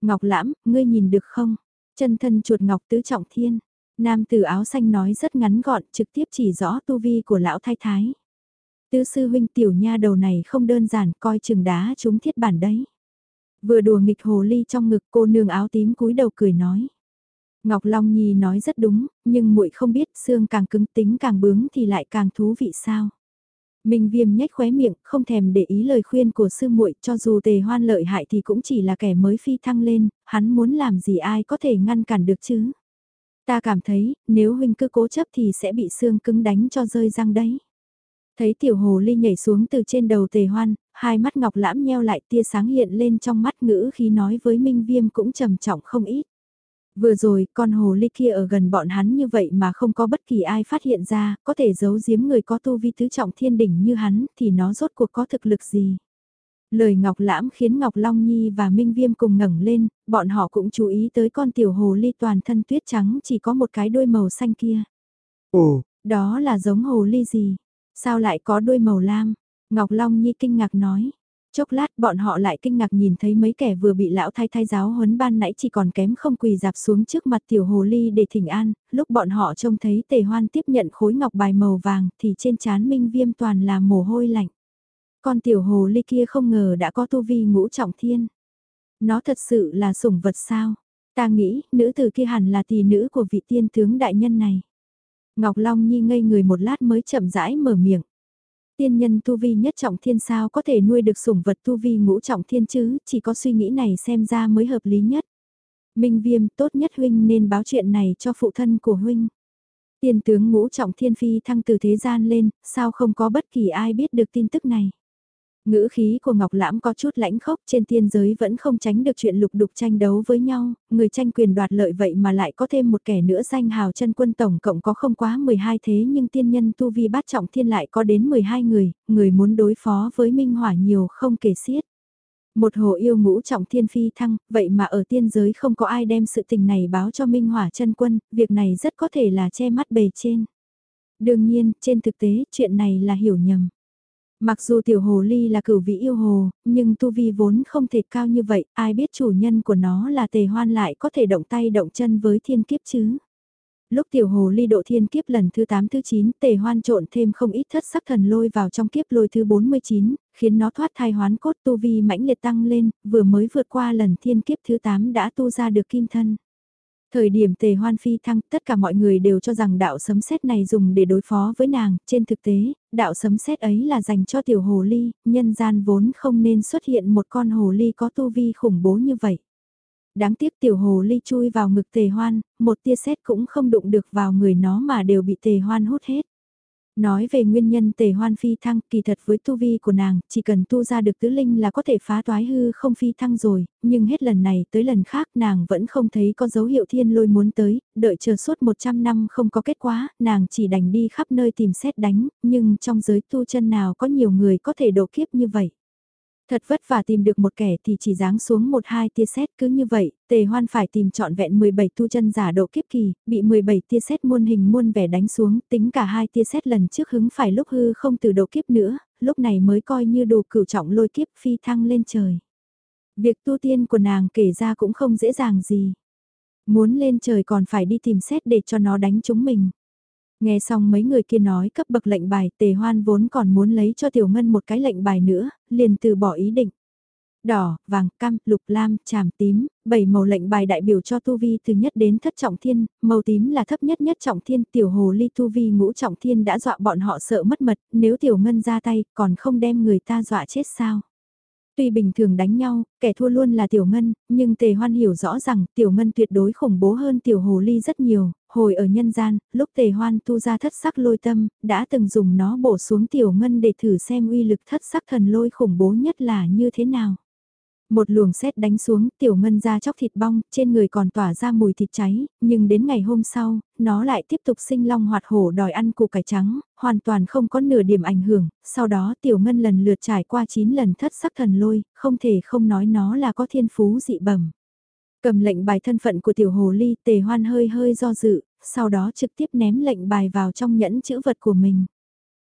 Ngọc lãm, ngươi nhìn được không? Chân thân chuột ngọc tứ trọng thiên. Nam tử áo xanh nói rất ngắn gọn trực tiếp chỉ rõ tu vi của lão thái thái. Tứ sư huynh tiểu nha đầu này không đơn giản coi chừng đá chúng thiết bản đấy. Vừa đùa nghịch hồ ly trong ngực cô nương áo tím cúi đầu cười nói. Ngọc Long Nhi nói rất đúng, nhưng muội không biết xương càng cứng tính càng bướng thì lại càng thú vị sao. Minh Viêm nhếch khóe miệng, không thèm để ý lời khuyên của sư muội, cho dù Tề Hoan lợi hại thì cũng chỉ là kẻ mới phi thăng lên, hắn muốn làm gì ai có thể ngăn cản được chứ? Ta cảm thấy, nếu huynh cứ cố chấp thì sẽ bị xương cứng đánh cho rơi răng đấy. Thấy tiểu hồ ly nhảy xuống từ trên đầu Tề Hoan, hai mắt ngọc lãm nheo lại tia sáng hiện lên trong mắt ngữ khi nói với Minh Viêm cũng trầm trọng không ít. Vừa rồi, con hồ ly kia ở gần bọn hắn như vậy mà không có bất kỳ ai phát hiện ra, có thể giấu giếm người có tu vi tứ trọng thiên đỉnh như hắn, thì nó rốt cuộc có thực lực gì. Lời Ngọc Lãm khiến Ngọc Long Nhi và Minh Viêm cùng ngẩng lên, bọn họ cũng chú ý tới con tiểu hồ ly toàn thân tuyết trắng chỉ có một cái đuôi màu xanh kia. Ồ, đó là giống hồ ly gì? Sao lại có đuôi màu lam? Ngọc Long Nhi kinh ngạc nói. Chốc lát bọn họ lại kinh ngạc nhìn thấy mấy kẻ vừa bị lão thái thái giáo huấn ban nãy chỉ còn kém không quỳ dạp xuống trước mặt tiểu hồ ly để thỉnh an, lúc bọn họ trông thấy tề hoan tiếp nhận khối ngọc bài màu vàng thì trên trán minh viêm toàn là mồ hôi lạnh. Con tiểu hồ ly kia không ngờ đã có tu vi ngũ trọng thiên. Nó thật sự là sủng vật sao? Ta nghĩ, nữ tử kia hẳn là tỷ nữ của vị tiên tướng đại nhân này. Ngọc Long Nhi ngây người một lát mới chậm rãi mở miệng. Tiên nhân tu vi nhất trọng thiên sao có thể nuôi được sủng vật tu vi ngũ trọng thiên chứ, chỉ có suy nghĩ này xem ra mới hợp lý nhất. Minh Viêm tốt nhất huynh nên báo chuyện này cho phụ thân của huynh. Tiên tướng ngũ trọng thiên phi thăng từ thế gian lên, sao không có bất kỳ ai biết được tin tức này. Ngữ khí của Ngọc Lãm có chút lãnh khốc trên tiên giới vẫn không tránh được chuyện lục đục tranh đấu với nhau, người tranh quyền đoạt lợi vậy mà lại có thêm một kẻ nữa danh hào chân quân tổng cộng có không quá 12 thế nhưng tiên nhân tu vi bát trọng thiên lại có đến 12 người, người muốn đối phó với Minh Hỏa nhiều không kể xiết. Một hồ yêu ngũ trọng thiên phi thăng, vậy mà ở tiên giới không có ai đem sự tình này báo cho Minh Hỏa chân quân, việc này rất có thể là che mắt bề trên. Đương nhiên, trên thực tế, chuyện này là hiểu nhầm. Mặc dù tiểu hồ ly là cửu vị yêu hồ, nhưng tu vi vốn không thể cao như vậy, ai biết chủ nhân của nó là tề hoan lại có thể động tay động chân với thiên kiếp chứ. Lúc tiểu hồ ly độ thiên kiếp lần thứ 8 thứ 9, tề hoan trộn thêm không ít thất sắc thần lôi vào trong kiếp lôi thứ 49, khiến nó thoát thai hoán cốt tu vi mãnh liệt tăng lên, vừa mới vượt qua lần thiên kiếp thứ 8 đã tu ra được kim thân. Thời điểm tề hoan phi thăng, tất cả mọi người đều cho rằng đạo sấm sét này dùng để đối phó với nàng, trên thực tế, đạo sấm sét ấy là dành cho tiểu hồ ly, nhân gian vốn không nên xuất hiện một con hồ ly có tu vi khủng bố như vậy. Đáng tiếc tiểu hồ ly chui vào ngực tề hoan, một tia sét cũng không đụng được vào người nó mà đều bị tề hoan hút hết. Nói về nguyên nhân tề hoan phi thăng, kỳ thật với tu vi của nàng, chỉ cần tu ra được tứ linh là có thể phá toái hư không phi thăng rồi, nhưng hết lần này tới lần khác nàng vẫn không thấy có dấu hiệu thiên lôi muốn tới, đợi chờ suốt 100 năm không có kết quả, nàng chỉ đành đi khắp nơi tìm xét đánh, nhưng trong giới tu chân nào có nhiều người có thể độ kiếp như vậy. Thật vất vả tìm được một kẻ thì chỉ giáng xuống một hai tia sét cứ như vậy, tề hoan phải tìm trọn vẹn 17 tu chân giả độ kiếp kỳ, bị 17 tia sét muôn hình muôn vẻ đánh xuống, tính cả hai tia sét lần trước hứng phải lúc hư không từ độ kiếp nữa, lúc này mới coi như đủ cửu trọng lôi kiếp phi thăng lên trời. Việc tu tiên của nàng kể ra cũng không dễ dàng gì. Muốn lên trời còn phải đi tìm xét để cho nó đánh chúng mình. Nghe xong mấy người kia nói cấp bậc lệnh bài, tề hoan vốn còn muốn lấy cho tiểu ngân một cái lệnh bài nữa, liền từ bỏ ý định. Đỏ, vàng, cam, lục lam, tràm tím, bảy màu lệnh bài đại biểu cho tu vi từ nhất đến thất trọng thiên, màu tím là thấp nhất nhất trọng thiên, tiểu hồ ly tu vi ngũ trọng thiên đã dọa bọn họ sợ mất mật, nếu tiểu ngân ra tay còn không đem người ta dọa chết sao. Tuy bình thường đánh nhau, kẻ thua luôn là Tiểu Ngân, nhưng Tề Hoan hiểu rõ rằng Tiểu Ngân tuyệt đối khủng bố hơn Tiểu Hồ Ly rất nhiều, hồi ở nhân gian, lúc Tề Hoan tu ra thất sắc lôi tâm, đã từng dùng nó bổ xuống Tiểu Ngân để thử xem uy lực thất sắc thần lôi khủng bố nhất là như thế nào. Một luồng sét đánh xuống, tiểu ngân ra chóc thịt bong, trên người còn tỏa ra mùi thịt cháy, nhưng đến ngày hôm sau, nó lại tiếp tục sinh long hoạt hổ đòi ăn củ cải trắng, hoàn toàn không có nửa điểm ảnh hưởng, sau đó tiểu ngân lần lượt trải qua 9 lần thất sắc thần lôi, không thể không nói nó là có thiên phú dị bẩm. Cầm lệnh bài thân phận của tiểu hồ ly tề hoan hơi hơi do dự, sau đó trực tiếp ném lệnh bài vào trong nhẫn chữ vật của mình.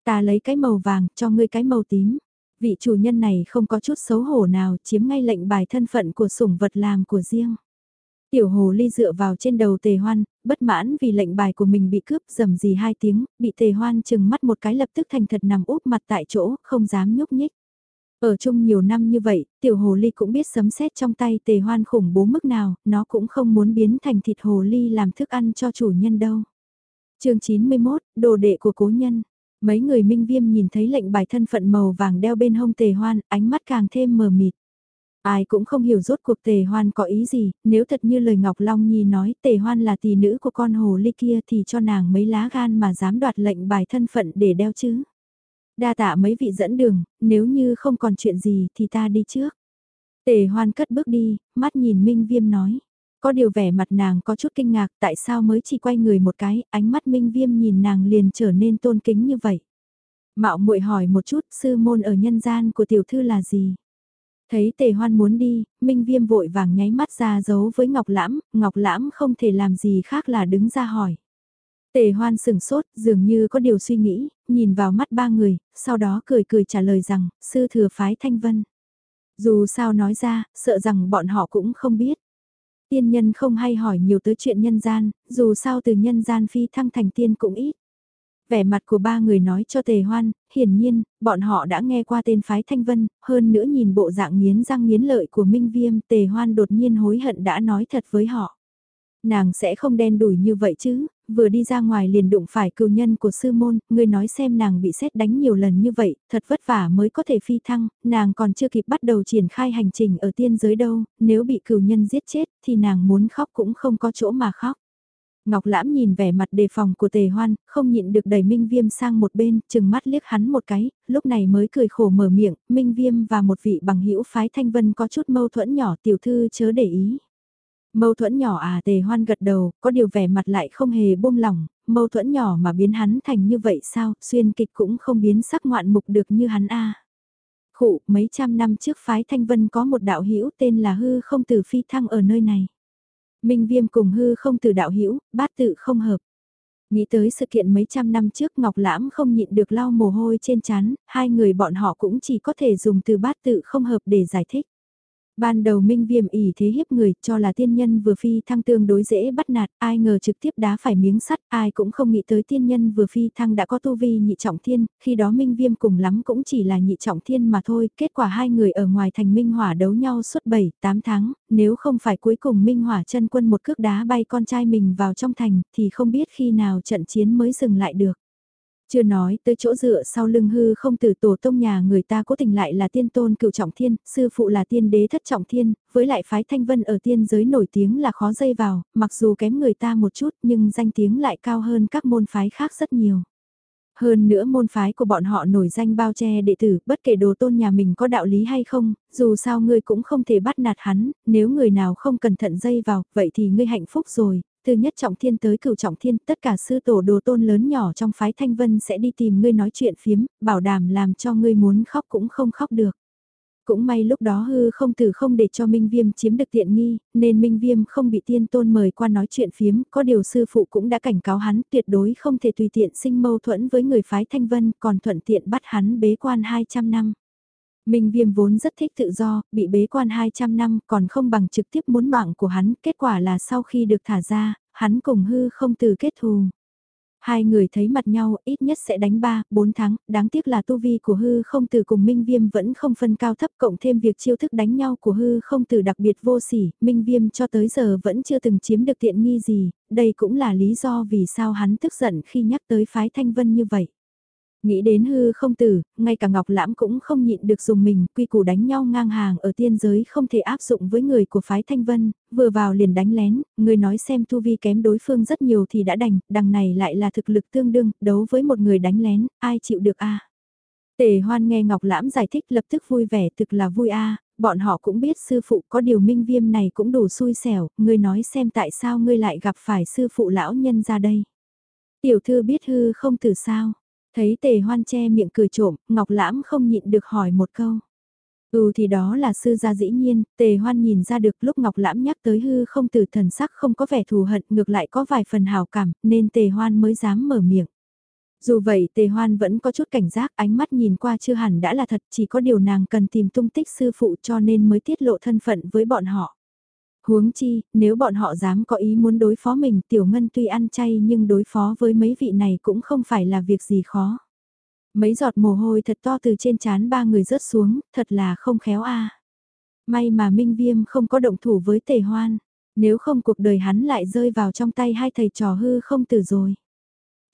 Ta lấy cái màu vàng, cho ngươi cái màu tím vị chủ nhân này không có chút xấu hổ nào chiếm ngay lệnh bài thân phận của sủng vật làm của riêng. Tiểu hồ ly dựa vào trên đầu tề hoan, bất mãn vì lệnh bài của mình bị cướp dầm gì hai tiếng, bị tề hoan chừng mắt một cái lập tức thành thật nằm úp mặt tại chỗ, không dám nhúc nhích. Ở chung nhiều năm như vậy, tiểu hồ ly cũng biết sấm sét trong tay tề hoan khủng bố mức nào, nó cũng không muốn biến thành thịt hồ ly làm thức ăn cho chủ nhân đâu. chương 91, đồ đệ của cố nhân. Mấy người minh viêm nhìn thấy lệnh bài thân phận màu vàng đeo bên hông tề hoan, ánh mắt càng thêm mờ mịt. Ai cũng không hiểu rốt cuộc tề hoan có ý gì, nếu thật như lời Ngọc Long Nhi nói tề hoan là tỷ nữ của con hồ ly kia thì cho nàng mấy lá gan mà dám đoạt lệnh bài thân phận để đeo chứ. Đa tạ mấy vị dẫn đường, nếu như không còn chuyện gì thì ta đi trước. Tề hoan cất bước đi, mắt nhìn Minh Viêm nói. Có điều vẻ mặt nàng có chút kinh ngạc tại sao mới chỉ quay người một cái, ánh mắt minh viêm nhìn nàng liền trở nên tôn kính như vậy. Mạo muội hỏi một chút sư môn ở nhân gian của tiểu thư là gì? Thấy tề hoan muốn đi, minh viêm vội vàng nháy mắt ra giấu với ngọc lãm, ngọc lãm không thể làm gì khác là đứng ra hỏi. Tề hoan sừng sốt, dường như có điều suy nghĩ, nhìn vào mắt ba người, sau đó cười cười trả lời rằng, sư thừa phái thanh vân. Dù sao nói ra, sợ rằng bọn họ cũng không biết tiên nhân không hay hỏi nhiều tới chuyện nhân gian, dù sao từ nhân gian phi thăng thành tiên cũng ít. Vẻ mặt của ba người nói cho tề hoan, hiển nhiên, bọn họ đã nghe qua tên phái thanh vân, hơn nữa nhìn bộ dạng nghiến răng nghiến lợi của Minh Viêm, tề hoan đột nhiên hối hận đã nói thật với họ. Nàng sẽ không đen đủi như vậy chứ, vừa đi ra ngoài liền đụng phải cựu nhân của sư môn, người nói xem nàng bị xét đánh nhiều lần như vậy, thật vất vả mới có thể phi thăng, nàng còn chưa kịp bắt đầu triển khai hành trình ở tiên giới đâu, nếu bị cựu nhân giết chết thì nàng muốn khóc cũng không có chỗ mà khóc. Ngọc Lãm nhìn vẻ mặt đề phòng của tề hoan, không nhịn được đẩy Minh Viêm sang một bên, chừng mắt liếc hắn một cái, lúc này mới cười khổ mở miệng, Minh Viêm và một vị bằng hữu phái Thanh Vân có chút mâu thuẫn nhỏ tiểu thư chớ để ý. Mâu thuẫn nhỏ à tề hoan gật đầu, có điều vẻ mặt lại không hề buông lỏng, mâu thuẫn nhỏ mà biến hắn thành như vậy sao, xuyên kịch cũng không biến sắc ngoạn mục được như hắn a. Khụ, mấy trăm năm trước phái Thanh Vân có một đạo hữu tên là Hư không tử phi thăng ở nơi này. Minh Viêm cùng Hư không tử đạo hữu bát tự không hợp. Nghĩ tới sự kiện mấy trăm năm trước Ngọc Lãm không nhịn được lau mồ hôi trên chán, hai người bọn họ cũng chỉ có thể dùng từ bát tự không hợp để giải thích. Ban đầu Minh Viêm ỉ thế hiếp người cho là tiên nhân vừa phi thăng tương đối dễ bắt nạt, ai ngờ trực tiếp đá phải miếng sắt, ai cũng không nghĩ tới tiên nhân vừa phi thăng đã có tu vi nhị trọng thiên, khi đó Minh Viêm cùng lắm cũng chỉ là nhị trọng thiên mà thôi, kết quả hai người ở ngoài thành Minh Hỏa đấu nhau suốt 7, 8 tháng, nếu không phải cuối cùng Minh Hỏa chân quân một cước đá bay con trai mình vào trong thành thì không biết khi nào trận chiến mới dừng lại được. Chưa nói tới chỗ dựa sau lưng hư không từ tổ tông nhà người ta cố tình lại là tiên tôn cựu trọng thiên, sư phụ là tiên đế thất trọng thiên, với lại phái thanh vân ở tiên giới nổi tiếng là khó dây vào, mặc dù kém người ta một chút nhưng danh tiếng lại cao hơn các môn phái khác rất nhiều. Hơn nữa môn phái của bọn họ nổi danh bao che đệ tử, bất kể đồ tôn nhà mình có đạo lý hay không, dù sao ngươi cũng không thể bắt nạt hắn, nếu người nào không cẩn thận dây vào, vậy thì ngươi hạnh phúc rồi, từ nhất trọng thiên tới cửu trọng thiên, tất cả sư tổ đồ tôn lớn nhỏ trong phái thanh vân sẽ đi tìm ngươi nói chuyện phiếm, bảo đảm làm cho ngươi muốn khóc cũng không khóc được. Cũng may lúc đó hư không tử không để cho Minh Viêm chiếm được tiện nghi, nên Minh Viêm không bị tiên tôn mời qua nói chuyện phiếm, có điều sư phụ cũng đã cảnh cáo hắn tuyệt đối không thể tùy tiện sinh mâu thuẫn với người phái Thanh Vân, còn thuận tiện bắt hắn bế quan 200 năm. Minh Viêm vốn rất thích tự do, bị bế quan 200 năm còn không bằng trực tiếp muốn mạng của hắn, kết quả là sau khi được thả ra, hắn cùng hư không từ kết thù. Hai người thấy mặt nhau ít nhất sẽ đánh 3, 4 tháng, đáng tiếc là tu vi của hư không từ cùng Minh Viêm vẫn không phân cao thấp cộng thêm việc chiêu thức đánh nhau của hư không từ đặc biệt vô sỉ, Minh Viêm cho tới giờ vẫn chưa từng chiếm được tiện nghi gì, đây cũng là lý do vì sao hắn tức giận khi nhắc tới phái Thanh Vân như vậy. Nghĩ đến hư không tử, ngay cả Ngọc Lãm cũng không nhịn được dùng mình, quy củ đánh nhau ngang hàng ở tiên giới không thể áp dụng với người của phái Thanh Vân, vừa vào liền đánh lén, người nói xem tu vi kém đối phương rất nhiều thì đã đành, đằng này lại là thực lực tương đương, đấu với một người đánh lén, ai chịu được a Tề hoan nghe Ngọc Lãm giải thích lập tức vui vẻ thực là vui a bọn họ cũng biết sư phụ có điều minh viêm này cũng đủ xui xẻo, ngươi nói xem tại sao ngươi lại gặp phải sư phụ lão nhân ra đây. Tiểu thư biết hư không từ sao, Thấy tề hoan che miệng cười trộm, Ngọc Lãm không nhịn được hỏi một câu. Ừ thì đó là sư gia dĩ nhiên, tề hoan nhìn ra được lúc Ngọc Lãm nhắc tới hư không từ thần sắc không có vẻ thù hận ngược lại có vài phần hào cảm nên tề hoan mới dám mở miệng. Dù vậy tề hoan vẫn có chút cảnh giác ánh mắt nhìn qua chưa hẳn đã là thật chỉ có điều nàng cần tìm tung tích sư phụ cho nên mới tiết lộ thân phận với bọn họ. Huống chi, nếu bọn họ dám có ý muốn đối phó mình, Tiểu Ngân tuy ăn chay nhưng đối phó với mấy vị này cũng không phải là việc gì khó. Mấy giọt mồ hôi thật to từ trên trán ba người rớt xuống, thật là không khéo a. May mà Minh Viêm không có động thủ với Tề Hoan, nếu không cuộc đời hắn lại rơi vào trong tay hai thầy trò hư không tử rồi.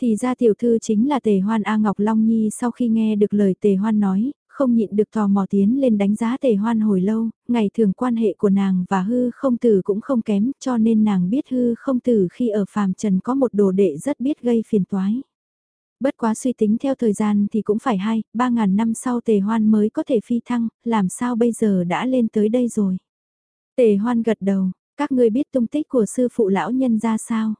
Thì ra tiểu thư chính là Tề Hoan A Ngọc Long Nhi sau khi nghe được lời Tề Hoan nói, không nhịn được tò mò tiến lên đánh giá tề hoan hồi lâu, ngày thường quan hệ của nàng và hư không tử cũng không kém cho nên nàng biết hư không tử khi ở phàm trần có một đồ đệ rất biết gây phiền toái. Bất quá suy tính theo thời gian thì cũng phải hai, ba ngàn năm sau tề hoan mới có thể phi thăng, làm sao bây giờ đã lên tới đây rồi. Tề hoan gật đầu, các ngươi biết tung tích của sư phụ lão nhân ra sao?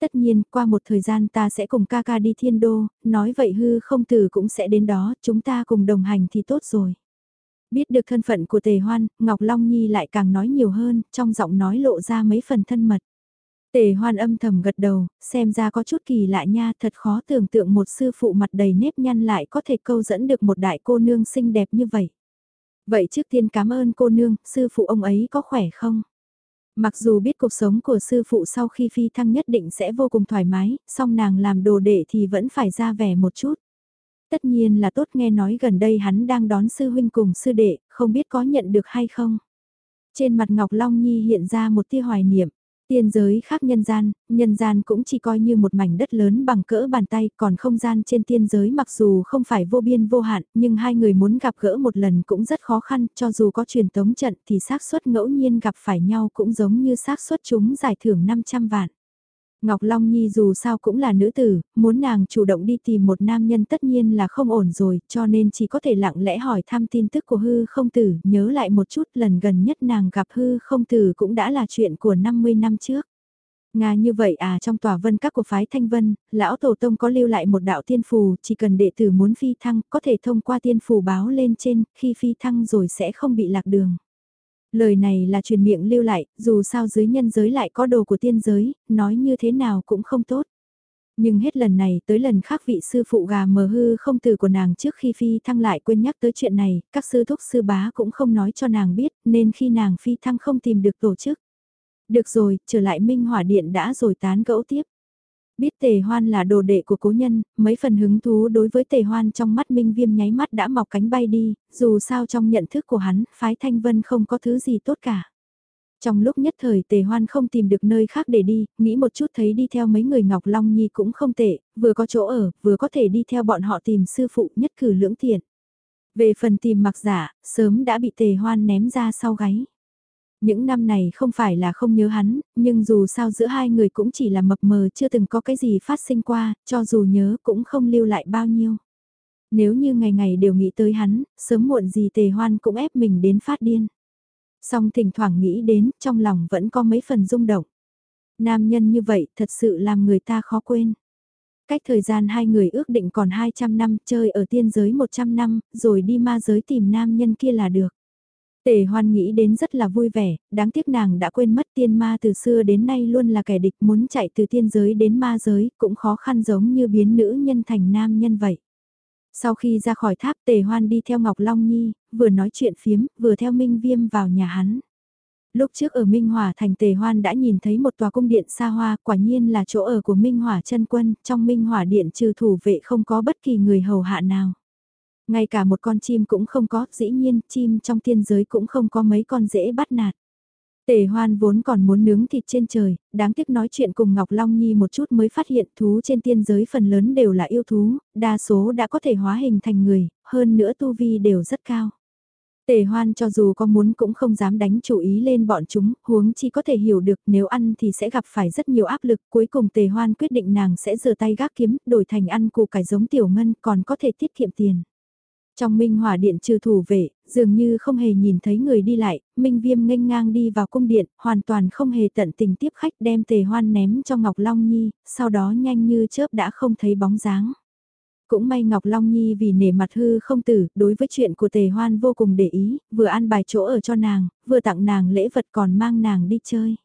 Tất nhiên, qua một thời gian ta sẽ cùng ca ca đi thiên đô, nói vậy hư không tử cũng sẽ đến đó, chúng ta cùng đồng hành thì tốt rồi. Biết được thân phận của tề hoan, Ngọc Long Nhi lại càng nói nhiều hơn, trong giọng nói lộ ra mấy phần thân mật. Tề hoan âm thầm gật đầu, xem ra có chút kỳ lạ nha, thật khó tưởng tượng một sư phụ mặt đầy nếp nhăn lại có thể câu dẫn được một đại cô nương xinh đẹp như vậy. Vậy trước tiên cảm ơn cô nương, sư phụ ông ấy có khỏe không? Mặc dù biết cuộc sống của sư phụ sau khi phi thăng nhất định sẽ vô cùng thoải mái, song nàng làm đồ đệ thì vẫn phải ra vẻ một chút. Tất nhiên là tốt nghe nói gần đây hắn đang đón sư huynh cùng sư đệ, không biết có nhận được hay không. Trên mặt Ngọc Long Nhi hiện ra một tia hoài niệm. Tiên giới khác nhân gian, nhân gian cũng chỉ coi như một mảnh đất lớn bằng cỡ bàn tay, còn không gian trên tiên giới mặc dù không phải vô biên vô hạn, nhưng hai người muốn gặp gỡ một lần cũng rất khó khăn, cho dù có truyền tống trận thì xác suất ngẫu nhiên gặp phải nhau cũng giống như xác suất chúng giải thưởng 500 vạn. Ngọc Long Nhi dù sao cũng là nữ tử, muốn nàng chủ động đi tìm một nam nhân tất nhiên là không ổn rồi, cho nên chỉ có thể lặng lẽ hỏi thăm tin tức của hư không tử, nhớ lại một chút lần gần nhất nàng gặp hư không tử cũng đã là chuyện của 50 năm trước. Nga như vậy à trong tòa vân các của phái Thanh Vân, lão tổ tông có lưu lại một đạo tiên phù, chỉ cần đệ tử muốn phi thăng, có thể thông qua tiên phù báo lên trên, khi phi thăng rồi sẽ không bị lạc đường. Lời này là truyền miệng lưu lại, dù sao dưới nhân giới lại có đồ của tiên giới, nói như thế nào cũng không tốt. Nhưng hết lần này tới lần khác vị sư phụ gà mờ hư không từ của nàng trước khi phi thăng lại quên nhắc tới chuyện này, các sư thúc sư bá cũng không nói cho nàng biết, nên khi nàng phi thăng không tìm được tổ chức. Được rồi, trở lại Minh Hỏa Điện đã rồi tán gẫu tiếp. Biết tề hoan là đồ đệ của cố nhân, mấy phần hứng thú đối với tề hoan trong mắt minh viêm nháy mắt đã mọc cánh bay đi, dù sao trong nhận thức của hắn, phái thanh vân không có thứ gì tốt cả. Trong lúc nhất thời tề hoan không tìm được nơi khác để đi, nghĩ một chút thấy đi theo mấy người Ngọc Long Nhi cũng không tệ, vừa có chỗ ở, vừa có thể đi theo bọn họ tìm sư phụ nhất cử lưỡng tiện. Về phần tìm mặc giả, sớm đã bị tề hoan ném ra sau gáy. Những năm này không phải là không nhớ hắn, nhưng dù sao giữa hai người cũng chỉ là mập mờ chưa từng có cái gì phát sinh qua, cho dù nhớ cũng không lưu lại bao nhiêu. Nếu như ngày ngày đều nghĩ tới hắn, sớm muộn gì tề hoan cũng ép mình đến phát điên. Song thỉnh thoảng nghĩ đến, trong lòng vẫn có mấy phần rung động. Nam nhân như vậy thật sự làm người ta khó quên. Cách thời gian hai người ước định còn 200 năm chơi ở tiên giới 100 năm, rồi đi ma giới tìm nam nhân kia là được. Tề hoan nghĩ đến rất là vui vẻ, đáng tiếc nàng đã quên mất tiên ma từ xưa đến nay luôn là kẻ địch muốn chạy từ tiên giới đến ma giới cũng khó khăn giống như biến nữ nhân thành nam nhân vậy. Sau khi ra khỏi tháp tề hoan đi theo Ngọc Long Nhi, vừa nói chuyện phiếm, vừa theo Minh Viêm vào nhà hắn. Lúc trước ở Minh Hòa thành Tề Hoan đã nhìn thấy một tòa cung điện xa hoa, quả nhiên là chỗ ở của Minh Hòa chân quân, trong Minh Hòa điện trừ thủ vệ không có bất kỳ người hầu hạ nào. Ngay cả một con chim cũng không có, dĩ nhiên chim trong tiên giới cũng không có mấy con dễ bắt nạt. Tề hoan vốn còn muốn nướng thịt trên trời, đáng tiếc nói chuyện cùng Ngọc Long Nhi một chút mới phát hiện thú trên tiên giới phần lớn đều là yêu thú, đa số đã có thể hóa hình thành người, hơn nữa tu vi đều rất cao. Tề hoan cho dù có muốn cũng không dám đánh chủ ý lên bọn chúng, huống chi có thể hiểu được nếu ăn thì sẽ gặp phải rất nhiều áp lực. Cuối cùng tề hoan quyết định nàng sẽ rửa tay gác kiếm, đổi thành ăn củ cải giống tiểu ngân còn có thể tiết kiệm tiền. Trong minh hỏa điện trừ thủ vệ, dường như không hề nhìn thấy người đi lại, minh viêm nghênh ngang đi vào cung điện, hoàn toàn không hề tận tình tiếp khách đem tề hoan ném cho Ngọc Long Nhi, sau đó nhanh như chớp đã không thấy bóng dáng. Cũng may Ngọc Long Nhi vì nể mặt hư không tử, đối với chuyện của tề hoan vô cùng để ý, vừa ăn bài chỗ ở cho nàng, vừa tặng nàng lễ vật còn mang nàng đi chơi.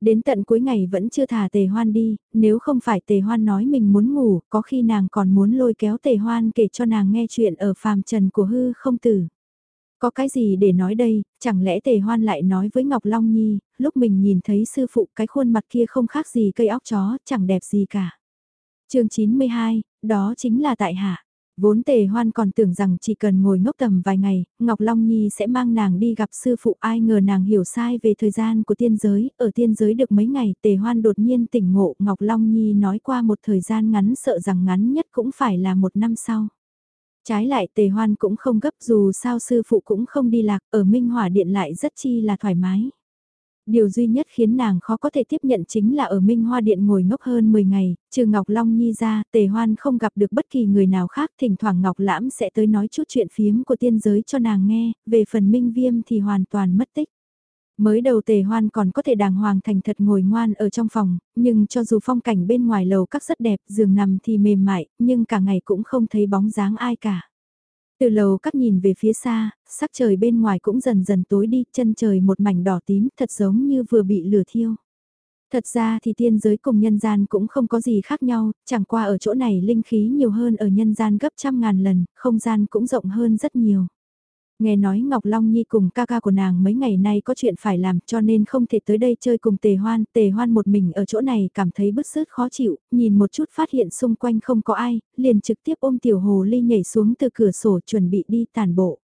Đến tận cuối ngày vẫn chưa thả tề hoan đi, nếu không phải tề hoan nói mình muốn ngủ, có khi nàng còn muốn lôi kéo tề hoan kể cho nàng nghe chuyện ở phàm trần của hư không tử. Có cái gì để nói đây, chẳng lẽ tề hoan lại nói với Ngọc Long Nhi, lúc mình nhìn thấy sư phụ cái khuôn mặt kia không khác gì cây óc chó, chẳng đẹp gì cả. chương 92, đó chính là tại hạ. Vốn tề hoan còn tưởng rằng chỉ cần ngồi ngốc tầm vài ngày, Ngọc Long Nhi sẽ mang nàng đi gặp sư phụ ai ngờ nàng hiểu sai về thời gian của tiên giới, ở tiên giới được mấy ngày tề hoan đột nhiên tỉnh ngộ Ngọc Long Nhi nói qua một thời gian ngắn sợ rằng ngắn nhất cũng phải là một năm sau. Trái lại tề hoan cũng không gấp dù sao sư phụ cũng không đi lạc, ở Minh Hỏa Điện lại rất chi là thoải mái. Điều duy nhất khiến nàng khó có thể tiếp nhận chính là ở Minh Hoa Điện ngồi ngốc hơn 10 ngày, trừ Ngọc Long Nhi ra, Tề Hoan không gặp được bất kỳ người nào khác, thỉnh thoảng Ngọc Lãm sẽ tới nói chút chuyện phiếm của tiên giới cho nàng nghe, về phần Minh Viêm thì hoàn toàn mất tích. Mới đầu Tề Hoan còn có thể đàng hoàng thành thật ngồi ngoan ở trong phòng, nhưng cho dù phong cảnh bên ngoài lầu các rất đẹp, giường nằm thì mềm mại, nhưng cả ngày cũng không thấy bóng dáng ai cả. Từ lầu các nhìn về phía xa, sắc trời bên ngoài cũng dần dần tối đi, chân trời một mảnh đỏ tím, thật giống như vừa bị lửa thiêu. Thật ra thì tiên giới cùng nhân gian cũng không có gì khác nhau, chẳng qua ở chỗ này linh khí nhiều hơn ở nhân gian gấp trăm ngàn lần, không gian cũng rộng hơn rất nhiều. Nghe nói Ngọc Long Nhi cùng ca ca của nàng mấy ngày nay có chuyện phải làm cho nên không thể tới đây chơi cùng tề hoan. Tề hoan một mình ở chỗ này cảm thấy bứt rứt khó chịu, nhìn một chút phát hiện xung quanh không có ai, liền trực tiếp ôm tiểu hồ ly nhảy xuống từ cửa sổ chuẩn bị đi tàn bộ.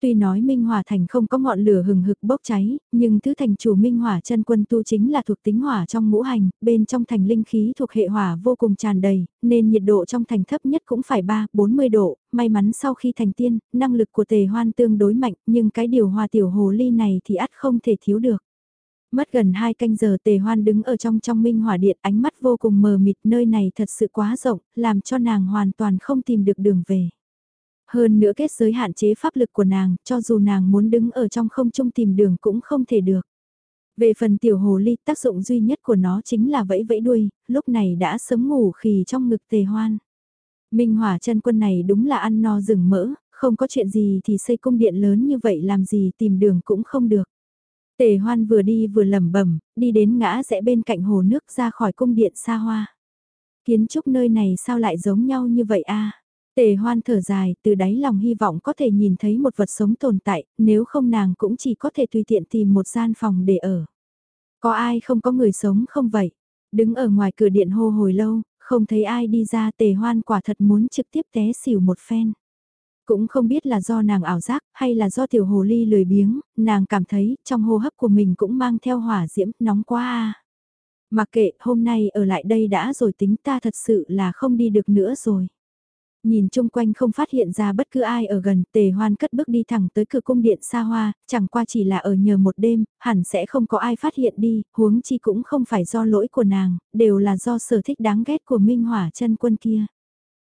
Tuy nói Minh Hỏa Thành không có ngọn lửa hừng hực bốc cháy, nhưng thứ thành chủ Minh Hỏa chân quân tu chính là thuộc tính hỏa trong ngũ hành, bên trong thành linh khí thuộc hệ hỏa vô cùng tràn đầy, nên nhiệt độ trong thành thấp nhất cũng phải 3-40 độ, may mắn sau khi thành tiên, năng lực của tề hoan tương đối mạnh, nhưng cái điều hòa tiểu hồ ly này thì ắt không thể thiếu được. Mất gần 2 canh giờ tề hoan đứng ở trong trong minh hỏa điện ánh mắt vô cùng mờ mịt nơi này thật sự quá rộng, làm cho nàng hoàn toàn không tìm được đường về. Hơn nữa kết giới hạn chế pháp lực của nàng, cho dù nàng muốn đứng ở trong không trung tìm đường cũng không thể được. Về phần tiểu hồ ly, tác dụng duy nhất của nó chính là vẫy vẫy đuôi, lúc này đã sớm ngủ khì trong ngực tề hoan. Minh hỏa chân quân này đúng là ăn no rừng mỡ, không có chuyện gì thì xây cung điện lớn như vậy làm gì tìm đường cũng không được. Tề hoan vừa đi vừa lẩm bẩm đi đến ngã rẽ bên cạnh hồ nước ra khỏi cung điện xa hoa. Kiến trúc nơi này sao lại giống nhau như vậy a Tề hoan thở dài, từ đáy lòng hy vọng có thể nhìn thấy một vật sống tồn tại, nếu không nàng cũng chỉ có thể tùy tiện tìm một gian phòng để ở. Có ai không có người sống không vậy? Đứng ở ngoài cửa điện hô hồi lâu, không thấy ai đi ra tề hoan quả thật muốn trực tiếp té xỉu một phen. Cũng không biết là do nàng ảo giác hay là do tiểu hồ ly lười biếng, nàng cảm thấy trong hô hấp của mình cũng mang theo hỏa diễm nóng quá à. Mặc kệ hôm nay ở lại đây đã rồi tính ta thật sự là không đi được nữa rồi. Nhìn chung quanh không phát hiện ra bất cứ ai ở gần, tề hoan cất bước đi thẳng tới cửa cung điện xa hoa, chẳng qua chỉ là ở nhờ một đêm, hẳn sẽ không có ai phát hiện đi, huống chi cũng không phải do lỗi của nàng, đều là do sở thích đáng ghét của Minh Hỏa chân quân kia.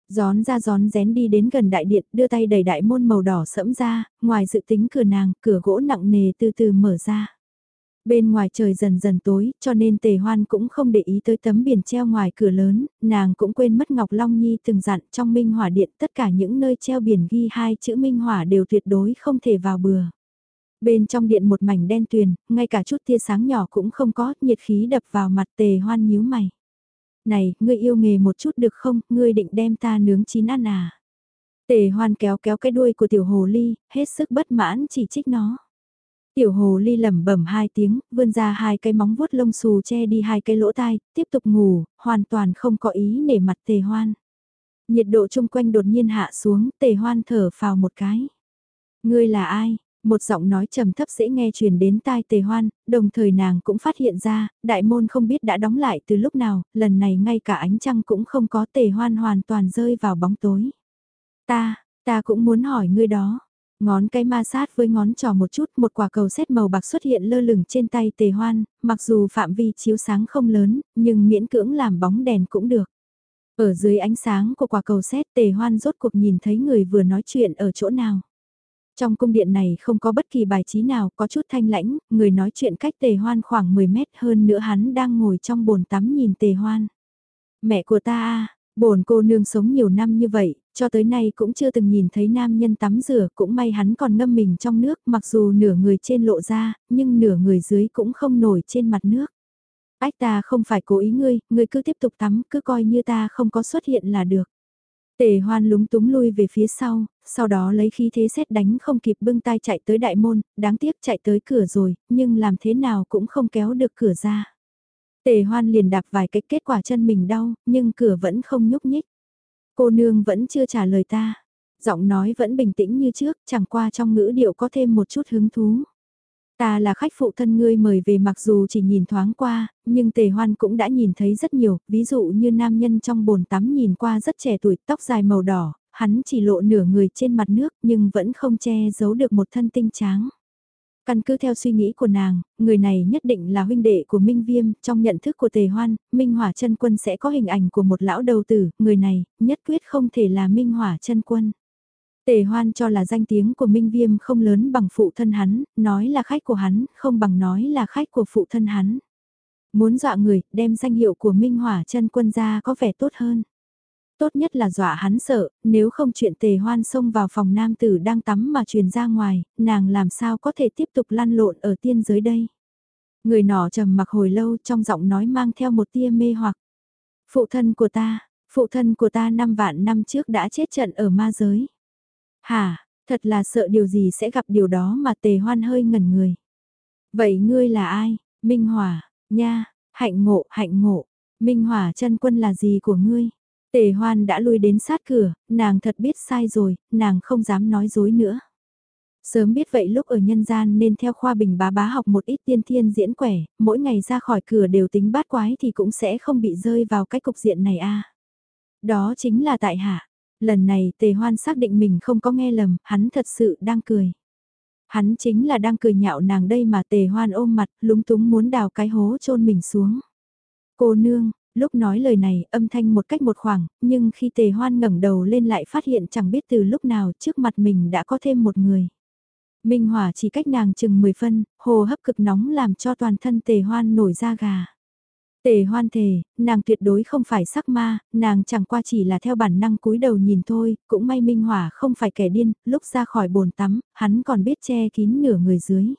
Gión ra gión rén đi đến gần đại điện, đưa tay đẩy đại môn màu đỏ sẫm ra, ngoài dự tính cửa nàng, cửa gỗ nặng nề từ từ mở ra. Bên ngoài trời dần dần tối, cho nên tề hoan cũng không để ý tới tấm biển treo ngoài cửa lớn, nàng cũng quên mất Ngọc Long Nhi từng dặn trong minh hỏa điện tất cả những nơi treo biển ghi hai chữ minh hỏa đều tuyệt đối không thể vào bừa. Bên trong điện một mảnh đen tuyền, ngay cả chút tia sáng nhỏ cũng không có, nhiệt khí đập vào mặt tề hoan nhíu mày. Này, ngươi yêu nghề một chút được không, ngươi định đem ta nướng chín ăn à? Tề hoan kéo kéo cái đuôi của tiểu hồ ly, hết sức bất mãn chỉ trích nó. Tiểu hồ ly lẩm bẩm hai tiếng, vươn ra hai cái móng vuốt lông xù che đi hai cái lỗ tai, tiếp tục ngủ, hoàn toàn không có ý nể mặt tề hoan. Nhiệt độ chung quanh đột nhiên hạ xuống, tề hoan thở phào một cái. Ngươi là ai? Một giọng nói trầm thấp dễ nghe truyền đến tai tề hoan, đồng thời nàng cũng phát hiện ra, đại môn không biết đã đóng lại từ lúc nào, lần này ngay cả ánh trăng cũng không có tề hoan hoàn toàn rơi vào bóng tối. Ta, ta cũng muốn hỏi ngươi đó. Ngón cái ma sát với ngón trò một chút, một quả cầu xét màu bạc xuất hiện lơ lửng trên tay tề hoan, mặc dù phạm vi chiếu sáng không lớn, nhưng miễn cưỡng làm bóng đèn cũng được. Ở dưới ánh sáng của quả cầu xét tề hoan rốt cuộc nhìn thấy người vừa nói chuyện ở chỗ nào. Trong cung điện này không có bất kỳ bài trí nào có chút thanh lãnh, người nói chuyện cách tề hoan khoảng 10 mét hơn nữa hắn đang ngồi trong bồn tắm nhìn tề hoan. Mẹ của ta à, bồn cô nương sống nhiều năm như vậy, cho tới nay cũng chưa từng nhìn thấy nam nhân tắm rửa, cũng may hắn còn ngâm mình trong nước, mặc dù nửa người trên lộ ra, nhưng nửa người dưới cũng không nổi trên mặt nước. Ách ta không phải cố ý ngươi, ngươi cứ tiếp tục tắm, cứ coi như ta không có xuất hiện là được. Tề hoan lúng túng lui về phía sau, sau đó lấy khí thế xét đánh không kịp bưng tay chạy tới đại môn, đáng tiếc chạy tới cửa rồi, nhưng làm thế nào cũng không kéo được cửa ra. Tề hoan liền đạp vài cái kết quả chân mình đau, nhưng cửa vẫn không nhúc nhích. Cô nương vẫn chưa trả lời ta. Giọng nói vẫn bình tĩnh như trước, chẳng qua trong ngữ điệu có thêm một chút hứng thú. Ta là khách phụ thân ngươi mời về mặc dù chỉ nhìn thoáng qua, nhưng tề hoan cũng đã nhìn thấy rất nhiều, ví dụ như nam nhân trong bồn tắm nhìn qua rất trẻ tuổi, tóc dài màu đỏ, hắn chỉ lộ nửa người trên mặt nước nhưng vẫn không che giấu được một thân tinh tráng. Căn cứ theo suy nghĩ của nàng, người này nhất định là huynh đệ của Minh Viêm, trong nhận thức của Tề Hoan, Minh Hỏa chân Quân sẽ có hình ảnh của một lão đầu tử, người này, nhất quyết không thể là Minh Hỏa chân Quân. Tề Hoan cho là danh tiếng của Minh Viêm không lớn bằng phụ thân hắn, nói là khách của hắn, không bằng nói là khách của phụ thân hắn. Muốn dọa người, đem danh hiệu của Minh Hỏa chân Quân ra có vẻ tốt hơn tốt nhất là dọa hắn sợ, nếu không chuyện tề hoan xông vào phòng nam tử đang tắm mà truyền ra ngoài, nàng làm sao có thể tiếp tục lăn lộn ở tiên giới đây. Người nọ trầm mặc hồi lâu trong giọng nói mang theo một tia mê hoặc. Phụ thân của ta, phụ thân của ta năm vạn năm trước đã chết trận ở ma giới. Hả, thật là sợ điều gì sẽ gặp điều đó mà tề hoan hơi ngẩn người. Vậy ngươi là ai? Minh Hòa, nha, hạnh ngộ, hạnh ngộ. Minh Hòa chân quân là gì của ngươi? Tề hoan đã lui đến sát cửa, nàng thật biết sai rồi, nàng không dám nói dối nữa. Sớm biết vậy lúc ở nhân gian nên theo khoa bình bá bá học một ít tiên thiên diễn quẻ, mỗi ngày ra khỏi cửa đều tính bát quái thì cũng sẽ không bị rơi vào cái cục diện này a. Đó chính là tại hạ. Lần này tề hoan xác định mình không có nghe lầm, hắn thật sự đang cười. Hắn chính là đang cười nhạo nàng đây mà tề hoan ôm mặt, lúng túng muốn đào cái hố chôn mình xuống. Cô nương, Lúc nói lời này, âm thanh một cách một khoảng, nhưng khi tề hoan ngẩng đầu lên lại phát hiện chẳng biết từ lúc nào trước mặt mình đã có thêm một người. Minh hỏa chỉ cách nàng chừng 10 phân, hồ hấp cực nóng làm cho toàn thân tề hoan nổi da gà. Tề hoan thề, nàng tuyệt đối không phải sắc ma, nàng chẳng qua chỉ là theo bản năng cúi đầu nhìn thôi, cũng may Minh Hỏa không phải kẻ điên, lúc ra khỏi bồn tắm, hắn còn biết che kín nửa người dưới.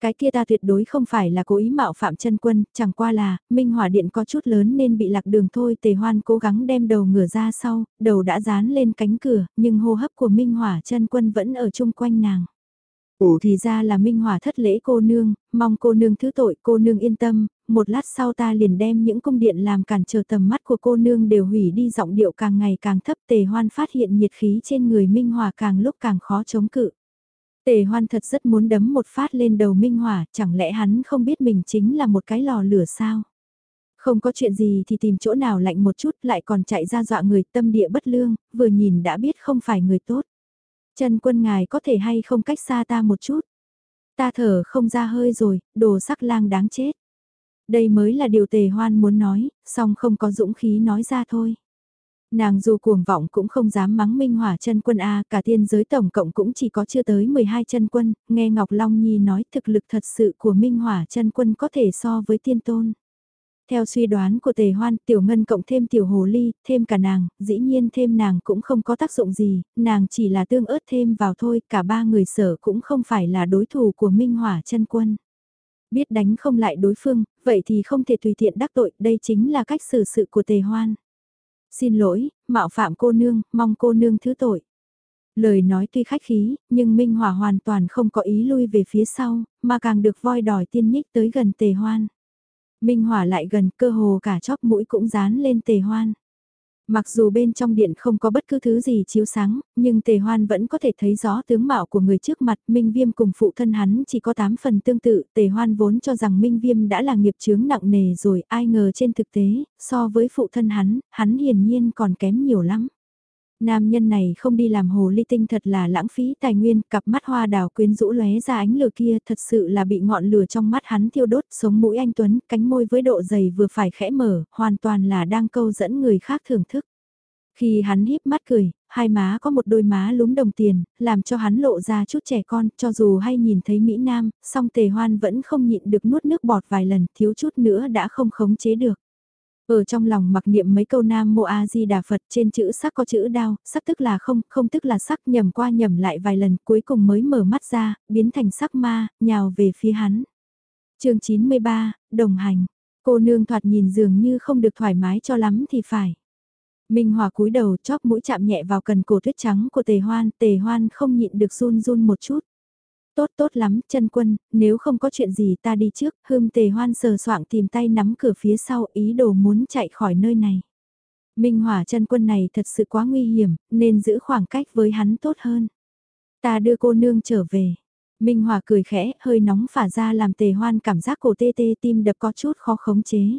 Cái kia ta tuyệt đối không phải là cố ý mạo phạm chân quân, chẳng qua là, minh hỏa điện có chút lớn nên bị lạc đường thôi. Tề hoan cố gắng đem đầu ngửa ra sau, đầu đã dán lên cánh cửa, nhưng hô hấp của minh hỏa chân quân vẫn ở chung quanh nàng. Ủ thì ra là minh hỏa thất lễ cô nương, mong cô nương thứ tội cô nương yên tâm, một lát sau ta liền đem những cung điện làm cản trở tầm mắt của cô nương đều hủy đi giọng điệu càng ngày càng thấp tề hoan phát hiện nhiệt khí trên người minh hỏa càng lúc càng khó chống cự. Tề hoan thật rất muốn đấm một phát lên đầu Minh Hỏa, chẳng lẽ hắn không biết mình chính là một cái lò lửa sao? Không có chuyện gì thì tìm chỗ nào lạnh một chút lại còn chạy ra dọa người tâm địa bất lương, vừa nhìn đã biết không phải người tốt. Trần quân ngài có thể hay không cách xa ta một chút? Ta thở không ra hơi rồi, đồ sắc lang đáng chết. Đây mới là điều tề hoan muốn nói, song không có dũng khí nói ra thôi. Nàng dù cuồng vọng cũng không dám mắng Minh Hỏa chân quân A, cả tiên giới tổng cộng cũng chỉ có chưa tới 12 chân quân, nghe Ngọc Long Nhi nói thực lực thật sự của Minh Hỏa chân quân có thể so với tiên tôn. Theo suy đoán của tề hoan, tiểu ngân cộng thêm tiểu hồ ly, thêm cả nàng, dĩ nhiên thêm nàng cũng không có tác dụng gì, nàng chỉ là tương ớt thêm vào thôi, cả ba người sở cũng không phải là đối thủ của Minh Hỏa chân quân. Biết đánh không lại đối phương, vậy thì không thể tùy tiện đắc tội, đây chính là cách xử sự của tề hoan. Xin lỗi, mạo phạm cô nương, mong cô nương thứ tội. Lời nói tuy khách khí, nhưng Minh Hòa hoàn toàn không có ý lui về phía sau, mà càng được voi đòi tiên nhích tới gần tề hoan. Minh Hòa lại gần cơ hồ cả chóp mũi cũng dán lên tề hoan. Mặc dù bên trong điện không có bất cứ thứ gì chiếu sáng, nhưng tề hoan vẫn có thể thấy rõ tướng mạo của người trước mặt Minh Viêm cùng phụ thân hắn chỉ có 8 phần tương tự. Tề hoan vốn cho rằng Minh Viêm đã là nghiệp chướng nặng nề rồi ai ngờ trên thực tế, so với phụ thân hắn, hắn hiển nhiên còn kém nhiều lắm. Nam nhân này không đi làm hồ ly tinh thật là lãng phí tài nguyên, cặp mắt hoa đào quyến rũ lóe ra ánh lửa kia thật sự là bị ngọn lửa trong mắt hắn thiêu đốt, sống mũi anh Tuấn, cánh môi với độ dày vừa phải khẽ mở, hoàn toàn là đang câu dẫn người khác thưởng thức. Khi hắn híp mắt cười, hai má có một đôi má lúm đồng tiền, làm cho hắn lộ ra chút trẻ con, cho dù hay nhìn thấy Mỹ Nam, song tề hoan vẫn không nhịn được nuốt nước bọt vài lần, thiếu chút nữa đã không khống chế được. Ở trong lòng mặc niệm mấy câu Nam Mô A Di Đà Phật trên chữ sắc có chữ đao, sắc tức là không, không tức là sắc nhầm qua nhầm lại vài lần cuối cùng mới mở mắt ra, biến thành sắc ma, nhào về phía hắn. chương 93, đồng hành. Cô nương thoạt nhìn dường như không được thoải mái cho lắm thì phải. Minh Hòa cúi đầu chóp mũi chạm nhẹ vào cần cổ tuyết trắng của tề hoan, tề hoan không nhịn được run run một chút. Tốt tốt lắm, chân quân, nếu không có chuyện gì ta đi trước, hương tề hoan sờ soạng tìm tay nắm cửa phía sau ý đồ muốn chạy khỏi nơi này. Minh Hòa chân quân này thật sự quá nguy hiểm, nên giữ khoảng cách với hắn tốt hơn. Ta đưa cô nương trở về. Minh Hòa cười khẽ, hơi nóng phả ra làm tề hoan cảm giác cổ tê tê tim đập có chút khó khống chế.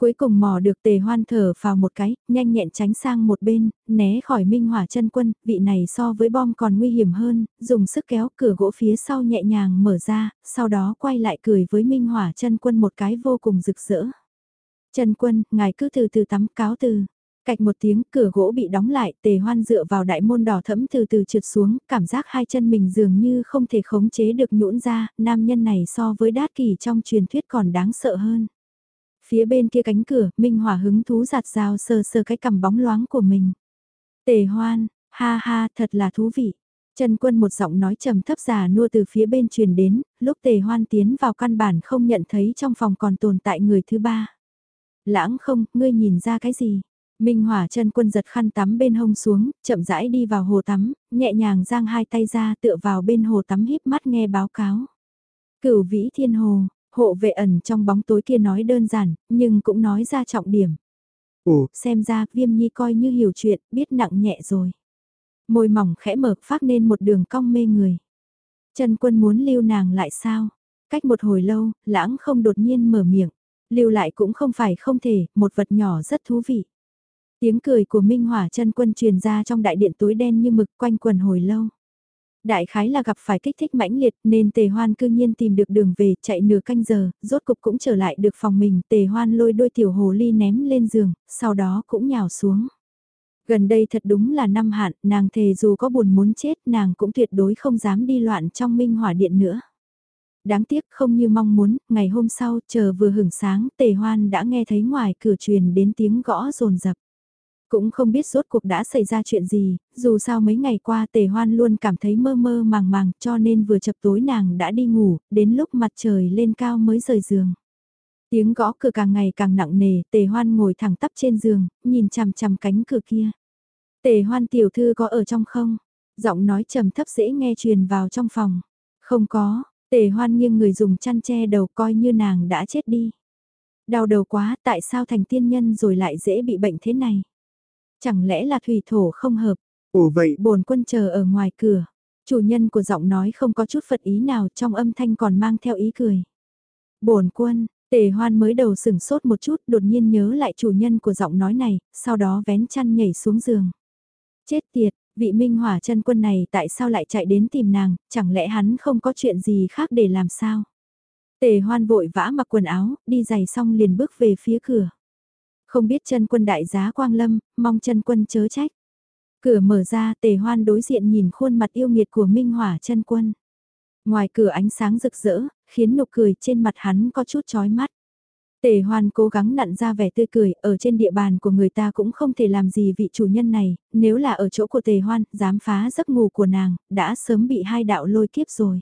Cuối cùng mò được tề hoan thở vào một cái, nhanh nhẹn tránh sang một bên, né khỏi minh hỏa chân quân, vị này so với bom còn nguy hiểm hơn, dùng sức kéo cửa gỗ phía sau nhẹ nhàng mở ra, sau đó quay lại cười với minh hỏa chân quân một cái vô cùng rực rỡ. Chân quân, ngài cứ từ từ tắm cáo từ. Cạch một tiếng cửa gỗ bị đóng lại, tề hoan dựa vào đại môn đỏ thẫm từ từ trượt xuống, cảm giác hai chân mình dường như không thể khống chế được nhũn ra, nam nhân này so với đát kỳ trong truyền thuyết còn đáng sợ hơn. Phía bên kia cánh cửa, Minh Hỏa hứng thú giạt rào sờ sờ cái cằm bóng loáng của mình. Tề hoan, ha ha, thật là thú vị. Trần quân một giọng nói trầm thấp già nua từ phía bên truyền đến, lúc tề hoan tiến vào căn bản không nhận thấy trong phòng còn tồn tại người thứ ba. Lãng không, ngươi nhìn ra cái gì? Minh Hỏa Trần quân giật khăn tắm bên hông xuống, chậm rãi đi vào hồ tắm, nhẹ nhàng giang hai tay ra tựa vào bên hồ tắm híp mắt nghe báo cáo. Cửu vĩ thiên hồ, Hộ vệ ẩn trong bóng tối kia nói đơn giản, nhưng cũng nói ra trọng điểm. Ồ, xem ra viêm nhi coi như hiểu chuyện, biết nặng nhẹ rồi. Môi mỏng khẽ mở phát nên một đường cong mê người. Trần quân muốn lưu nàng lại sao? Cách một hồi lâu, lãng không đột nhiên mở miệng. Lưu lại cũng không phải không thể, một vật nhỏ rất thú vị. Tiếng cười của Minh Hỏa chân quân truyền ra trong đại điện tối đen như mực quanh quần hồi lâu. Đại khái là gặp phải kích thích mãnh liệt nên tề hoan cư nhiên tìm được đường về chạy nửa canh giờ, rốt cục cũng trở lại được phòng mình, tề hoan lôi đôi tiểu hồ ly ném lên giường, sau đó cũng nhào xuống. Gần đây thật đúng là năm hạn, nàng thề dù có buồn muốn chết nàng cũng tuyệt đối không dám đi loạn trong minh hỏa điện nữa. Đáng tiếc không như mong muốn, ngày hôm sau chờ vừa hưởng sáng tề hoan đã nghe thấy ngoài cửa truyền đến tiếng gõ rồn rập. Cũng không biết rốt cuộc đã xảy ra chuyện gì, dù sao mấy ngày qua tề hoan luôn cảm thấy mơ mơ màng màng cho nên vừa chập tối nàng đã đi ngủ, đến lúc mặt trời lên cao mới rời giường. Tiếng gõ cửa càng ngày càng nặng nề, tề hoan ngồi thẳng tắp trên giường, nhìn chằm chằm cánh cửa kia. Tề hoan tiểu thư có ở trong không? Giọng nói trầm thấp dễ nghe truyền vào trong phòng. Không có, tề hoan nghiêng người dùng chăn che đầu coi như nàng đã chết đi. Đau đầu quá, tại sao thành tiên nhân rồi lại dễ bị bệnh thế này? Chẳng lẽ là thủy thổ không hợp? Ồ vậy. Bồn quân chờ ở ngoài cửa. Chủ nhân của giọng nói không có chút phật ý nào trong âm thanh còn mang theo ý cười. Bồn quân, tề hoan mới đầu sửng sốt một chút đột nhiên nhớ lại chủ nhân của giọng nói này, sau đó vén chăn nhảy xuống giường. Chết tiệt, vị minh hỏa chân quân này tại sao lại chạy đến tìm nàng, chẳng lẽ hắn không có chuyện gì khác để làm sao? Tề hoan vội vã mặc quần áo, đi giày xong liền bước về phía cửa. Không biết chân quân đại giá quang lâm, mong chân quân chớ trách. Cửa mở ra tề hoan đối diện nhìn khuôn mặt yêu nghiệt của Minh Hỏa chân quân. Ngoài cửa ánh sáng rực rỡ, khiến nụ cười trên mặt hắn có chút chói mắt. Tề hoan cố gắng nặn ra vẻ tươi cười, ở trên địa bàn của người ta cũng không thể làm gì vị chủ nhân này, nếu là ở chỗ của tề hoan, dám phá giấc ngủ của nàng, đã sớm bị hai đạo lôi kiếp rồi.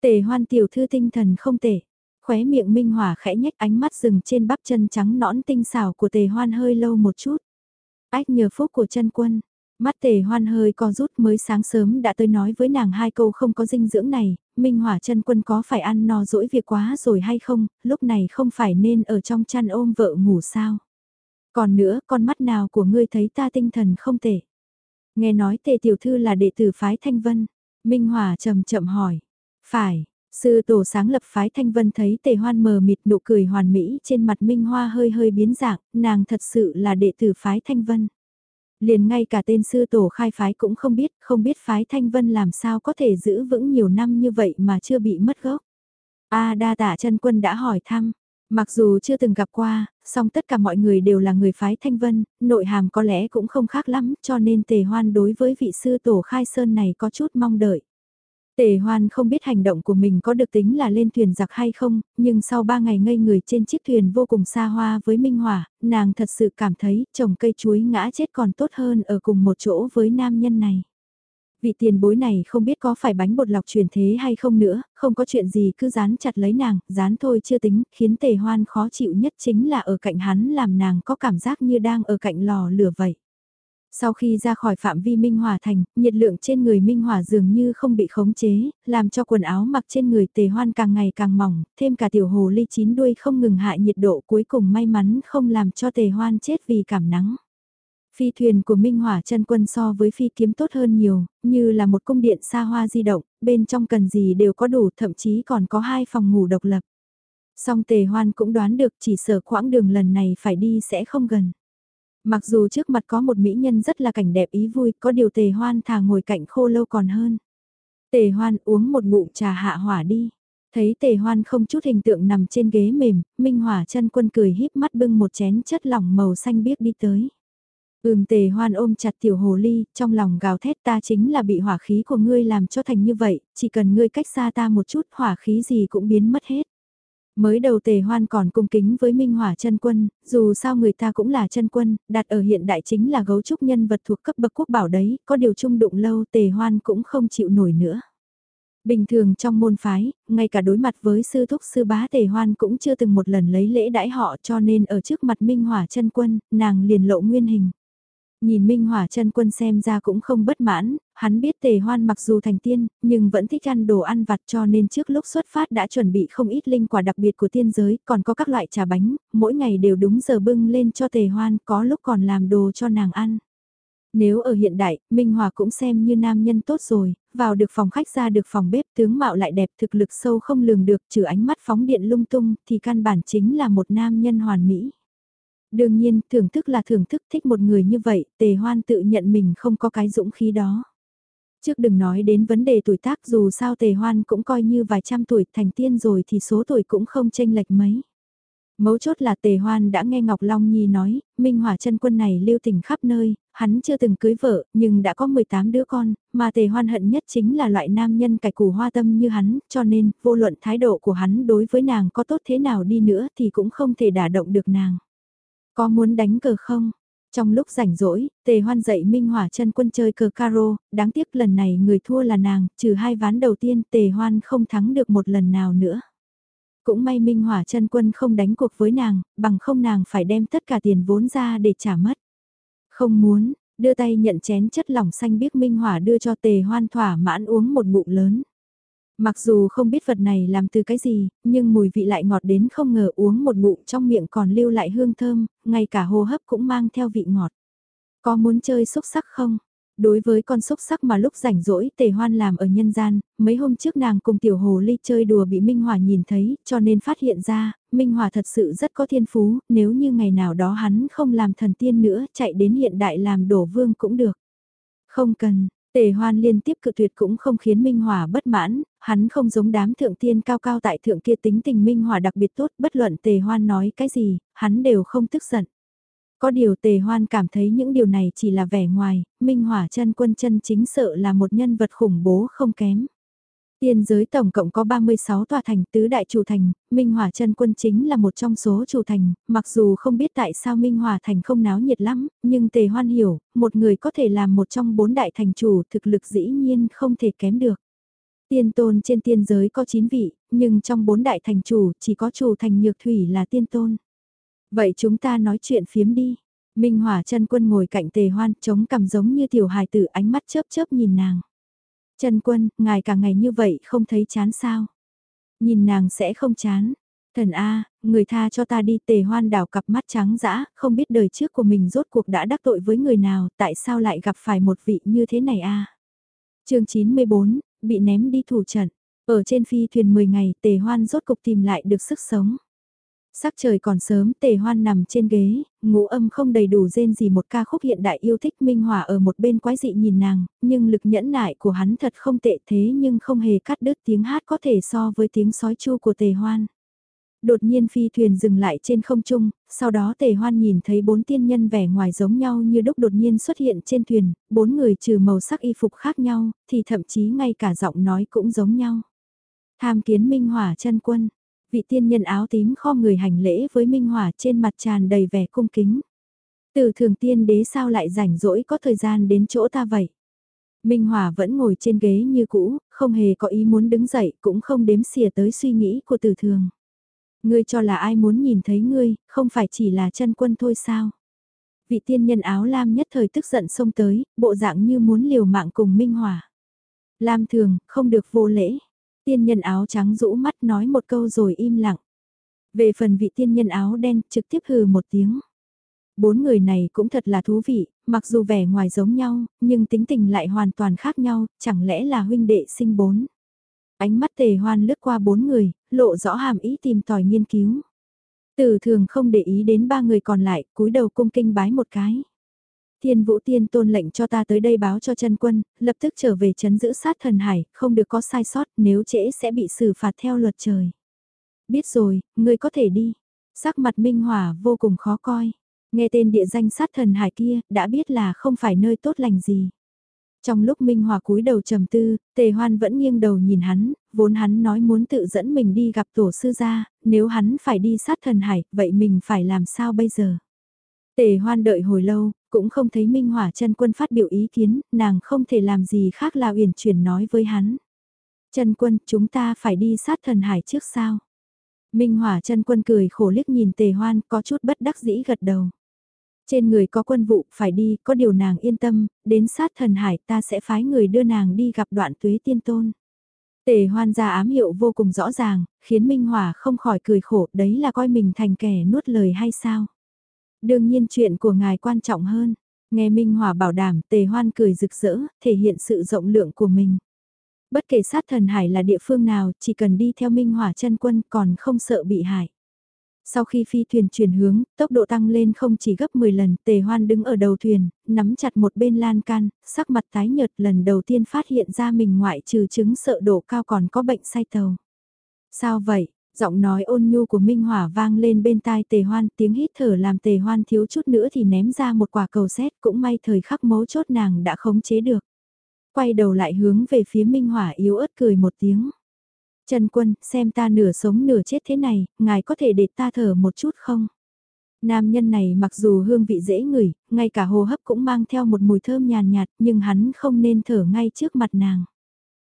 Tề hoan tiểu thư tinh thần không tệ, Khóe miệng Minh Hỏa khẽ nhếch ánh mắt dừng trên bắp chân trắng nõn tinh xảo của tề hoan hơi lâu một chút. Ách nhờ phúc của chân quân, Mắt tề hoan hơi co rút mới sáng sớm đã tới nói với nàng hai câu không có dinh dưỡng này, Minh Hỏa chân quân có phải ăn no dỗi việc quá rồi hay không, lúc này không phải nên ở trong chăn ôm vợ ngủ sao. Còn nữa, con mắt nào của ngươi thấy ta tinh thần không tệ. Nghe nói tề tiểu thư là đệ tử phái Thanh Vân. Minh Hỏa chậm chậm hỏi. Phải, sư tổ sáng lập phái Thanh Vân thấy tề hoan mờ mịt nụ cười hoàn mỹ trên mặt Minh Hoa hơi hơi biến dạng, nàng thật sự là đệ tử phái Thanh Vân. Liền ngay cả tên sư tổ khai phái cũng không biết, không biết phái Thanh Vân làm sao có thể giữ vững nhiều năm như vậy mà chưa bị mất gốc. A đa tạ chân quân đã hỏi thăm, mặc dù chưa từng gặp qua, song tất cả mọi người đều là người phái Thanh Vân, nội hàm có lẽ cũng không khác lắm cho nên tề hoan đối với vị sư tổ khai sơn này có chút mong đợi. Tề hoan không biết hành động của mình có được tính là lên thuyền giặc hay không, nhưng sau ba ngày ngây người trên chiếc thuyền vô cùng xa hoa với Minh Hỏa, nàng thật sự cảm thấy trồng cây chuối ngã chết còn tốt hơn ở cùng một chỗ với nam nhân này. Vị tiền bối này không biết có phải bánh bột lọc truyền thế hay không nữa, không có chuyện gì cứ dán chặt lấy nàng, dán thôi chưa tính, khiến tề hoan khó chịu nhất chính là ở cạnh hắn làm nàng có cảm giác như đang ở cạnh lò lửa vậy. Sau khi ra khỏi phạm vi Minh hòa thành, nhiệt lượng trên người Minh hòa dường như không bị khống chế, làm cho quần áo mặc trên người tề hoan càng ngày càng mỏng, thêm cả tiểu hồ ly chín đuôi không ngừng hại nhiệt độ cuối cùng may mắn không làm cho tề hoan chết vì cảm nắng. Phi thuyền của Minh Hỏa chân quân so với phi kiếm tốt hơn nhiều, như là một cung điện xa hoa di động, bên trong cần gì đều có đủ, thậm chí còn có hai phòng ngủ độc lập. Song tề hoan cũng đoán được chỉ sở quãng đường lần này phải đi sẽ không gần. Mặc dù trước mặt có một mỹ nhân rất là cảnh đẹp ý vui, có điều tề hoan thà ngồi cạnh khô lâu còn hơn. Tề hoan uống một ngụm trà hạ hỏa đi. Thấy tề hoan không chút hình tượng nằm trên ghế mềm, Minh Hỏa chân quân cười híp mắt bưng một chén chất lỏng màu xanh biếc đi tới. Ừm tề hoan ôm chặt tiểu hồ ly, trong lòng gào thét ta chính là bị hỏa khí của ngươi làm cho thành như vậy, chỉ cần ngươi cách xa ta một chút hỏa khí gì cũng biến mất hết. Mới đầu tề hoan còn cung kính với Minh Hỏa chân quân, dù sao người ta cũng là chân quân, đặt ở hiện đại chính là gấu trúc nhân vật thuộc cấp bậc quốc bảo đấy, có điều chung đụng lâu tề hoan cũng không chịu nổi nữa. Bình thường trong môn phái, ngay cả đối mặt với sư thúc sư bá tề hoan cũng chưa từng một lần lấy lễ đãi họ cho nên ở trước mặt Minh Hỏa chân quân, nàng liền lộ nguyên hình. Nhìn Minh Hỏa chân quân xem ra cũng không bất mãn, hắn biết tề hoan mặc dù thành tiên, nhưng vẫn thích ăn đồ ăn vặt cho nên trước lúc xuất phát đã chuẩn bị không ít linh quả đặc biệt của tiên giới, còn có các loại trà bánh, mỗi ngày đều đúng giờ bưng lên cho tề hoan, có lúc còn làm đồ cho nàng ăn. Nếu ở hiện đại, Minh Hòa cũng xem như nam nhân tốt rồi, vào được phòng khách ra được phòng bếp tướng mạo lại đẹp thực lực sâu không lường được trừ ánh mắt phóng điện lung tung thì căn bản chính là một nam nhân hoàn mỹ. Đương nhiên, thưởng thức là thưởng thức thích một người như vậy, tề hoan tự nhận mình không có cái dũng khí đó. Trước đừng nói đến vấn đề tuổi tác dù sao tề hoan cũng coi như vài trăm tuổi thành tiên rồi thì số tuổi cũng không chênh lệch mấy. Mấu chốt là tề hoan đã nghe Ngọc Long Nhi nói, Minh Hỏa chân quân này lưu tình khắp nơi, hắn chưa từng cưới vợ, nhưng đã có 18 đứa con, mà tề hoan hận nhất chính là loại nam nhân cải củ hoa tâm như hắn, cho nên, vô luận thái độ của hắn đối với nàng có tốt thế nào đi nữa thì cũng không thể đả động được nàng. Có muốn đánh cờ không? Trong lúc rảnh rỗi, tề hoan dạy Minh Hỏa chân quân chơi cờ caro, đáng tiếc lần này người thua là nàng, trừ hai ván đầu tiên tề hoan không thắng được một lần nào nữa. Cũng may Minh Hỏa chân quân không đánh cuộc với nàng, bằng không nàng phải đem tất cả tiền vốn ra để trả mất. Không muốn, đưa tay nhận chén chất lỏng xanh biếc Minh Hỏa đưa cho tề hoan thỏa mãn uống một ngụm lớn. Mặc dù không biết vật này làm từ cái gì, nhưng mùi vị lại ngọt đến không ngờ uống một ngụm trong miệng còn lưu lại hương thơm, ngay cả hô hấp cũng mang theo vị ngọt. Có muốn chơi xúc sắc không? Đối với con xúc sắc mà lúc rảnh rỗi tề hoan làm ở nhân gian, mấy hôm trước nàng cùng tiểu hồ ly chơi đùa bị Minh Hòa nhìn thấy, cho nên phát hiện ra, Minh Hòa thật sự rất có thiên phú, nếu như ngày nào đó hắn không làm thần tiên nữa, chạy đến hiện đại làm đổ vương cũng được. Không cần, Tề hoan liên tiếp cự tuyệt cũng không khiến Minh Hòa bất mãn, hắn không giống đám thượng tiên cao cao tại thượng kia tính tình Minh Hòa đặc biệt tốt, bất luận tề hoan nói cái gì, hắn đều không tức giận. Có điều tề hoan cảm thấy những điều này chỉ là vẻ ngoài, Minh Hòa chân quân chân chính sợ là một nhân vật khủng bố không kém. Tiên giới tổng cộng có 36 tòa thành tứ đại chủ thành, Minh Hòa chân quân chính là một trong số chủ thành, mặc dù không biết tại sao Minh Hòa thành không náo nhiệt lắm, nhưng tề hoan hiểu, một người có thể làm một trong bốn đại thành chủ thực lực dĩ nhiên không thể kém được. Tiên tôn trên tiên giới có 9 vị, nhưng trong bốn đại thành chủ chỉ có chủ thành nhược thủy là tiên tôn. Vậy chúng ta nói chuyện phiếm đi. Minh Hỏa chân quân ngồi cạnh tề hoan, chống cằm giống như tiểu hài tử ánh mắt chớp chớp nhìn nàng trần quân, ngài cả ngày như vậy không thấy chán sao? Nhìn nàng sẽ không chán. Thần A, người tha cho ta đi tề hoan đảo cặp mắt trắng dã, không biết đời trước của mình rốt cuộc đã đắc tội với người nào, tại sao lại gặp phải một vị như thế này A. chương 94, bị ném đi thủ trận. Ở trên phi thuyền 10 ngày tề hoan rốt cục tìm lại được sức sống. Sắc trời còn sớm, tề hoan nằm trên ghế, ngũ âm không đầy đủ rên gì một ca khúc hiện đại yêu thích minh hòa ở một bên quái dị nhìn nàng, nhưng lực nhẫn nại của hắn thật không tệ thế nhưng không hề cắt đứt tiếng hát có thể so với tiếng sói chu của tề hoan. Đột nhiên phi thuyền dừng lại trên không trung, sau đó tề hoan nhìn thấy bốn tiên nhân vẻ ngoài giống nhau như đúc đột nhiên xuất hiện trên thuyền, bốn người trừ màu sắc y phục khác nhau, thì thậm chí ngay cả giọng nói cũng giống nhau. Tham kiến minh hỏa chân quân, vị tiên nhân áo tím kho người hành lễ với Minh Hỏa trên mặt tràn đầy vẻ cung kính. Từ thường tiên đế sao lại rảnh rỗi có thời gian đến chỗ ta vậy? Minh Hòa vẫn ngồi trên ghế như cũ, không hề có ý muốn đứng dậy, cũng không đếm xỉa tới suy nghĩ của từ thường. Ngươi cho là ai muốn nhìn thấy ngươi, không phải chỉ là chân quân thôi sao? Vị tiên nhân áo lam nhất thời tức giận xông tới, bộ dạng như muốn liều mạng cùng Minh Hòa. Lam thường, không được vô lễ. Tiên nhân áo trắng rũ mắt nói một câu rồi im lặng. Về phần vị tiên nhân áo đen trực tiếp hừ một tiếng. Bốn người này cũng thật là thú vị, mặc dù vẻ ngoài giống nhau, nhưng tính tình lại hoàn toàn khác nhau, chẳng lẽ là huynh đệ sinh bốn. Ánh mắt tề hoan lướt qua bốn người, lộ rõ hàm ý tìm tòi nghiên cứu. Tử thường không để ý đến ba người còn lại, cúi đầu cung kinh bái một cái. Thiên Vũ Tiên tôn lệnh cho ta tới đây báo cho chân quân, lập tức trở về chấn giữ sát thần hải, không được có sai sót, nếu trễ sẽ bị xử phạt theo luật trời. Biết rồi, ngươi có thể đi. Sắc mặt Minh Hỏa vô cùng khó coi. Nghe tên địa danh sát thần hải kia, đã biết là không phải nơi tốt lành gì. Trong lúc Minh Hòa cúi đầu trầm tư, Tề Hoan vẫn nghiêng đầu nhìn hắn, vốn hắn nói muốn tự dẫn mình đi gặp tổ sư gia, nếu hắn phải đi sát thần hải, vậy mình phải làm sao bây giờ? Tề Hoan đợi hồi lâu, cũng không thấy Minh Hỏa chân quân phát biểu ý kiến, nàng không thể làm gì khác là uyển chuyển nói với hắn. Chân quân, chúng ta phải đi sát thần hải trước sao? Minh Hỏa chân quân cười khổ liếc nhìn Tề Hoan, có chút bất đắc dĩ gật đầu. Trên người có quân vụ, phải đi, có điều nàng yên tâm, đến sát thần hải ta sẽ phái người đưa nàng đi gặp đoạn tuế tiên tôn. Tề hoan ra ám hiệu vô cùng rõ ràng, khiến Minh Hỏa không khỏi cười khổ, đấy là coi mình thành kẻ nuốt lời hay sao? Đương nhiên chuyện của ngài quan trọng hơn. Nghe Minh Hòa bảo đảm tề hoan cười rực rỡ, thể hiện sự rộng lượng của mình. Bất kể sát thần hải là địa phương nào, chỉ cần đi theo Minh Hòa chân quân còn không sợ bị hại. Sau khi phi thuyền chuyển hướng, tốc độ tăng lên không chỉ gấp 10 lần, tề hoan đứng ở đầu thuyền, nắm chặt một bên lan can, sắc mặt tái nhợt lần đầu tiên phát hiện ra mình ngoại trừ chứng sợ độ cao còn có bệnh say tàu. Sao vậy? Giọng nói ôn nhu của Minh Hỏa vang lên bên tai tề hoan tiếng hít thở làm tề hoan thiếu chút nữa thì ném ra một quả cầu xét cũng may thời khắc mấu chốt nàng đã khống chế được. Quay đầu lại hướng về phía Minh Hỏa yếu ớt cười một tiếng. Trần quân, xem ta nửa sống nửa chết thế này, ngài có thể để ta thở một chút không? Nam nhân này mặc dù hương vị dễ ngửi, ngay cả hô hấp cũng mang theo một mùi thơm nhàn nhạt, nhưng hắn không nên thở ngay trước mặt nàng.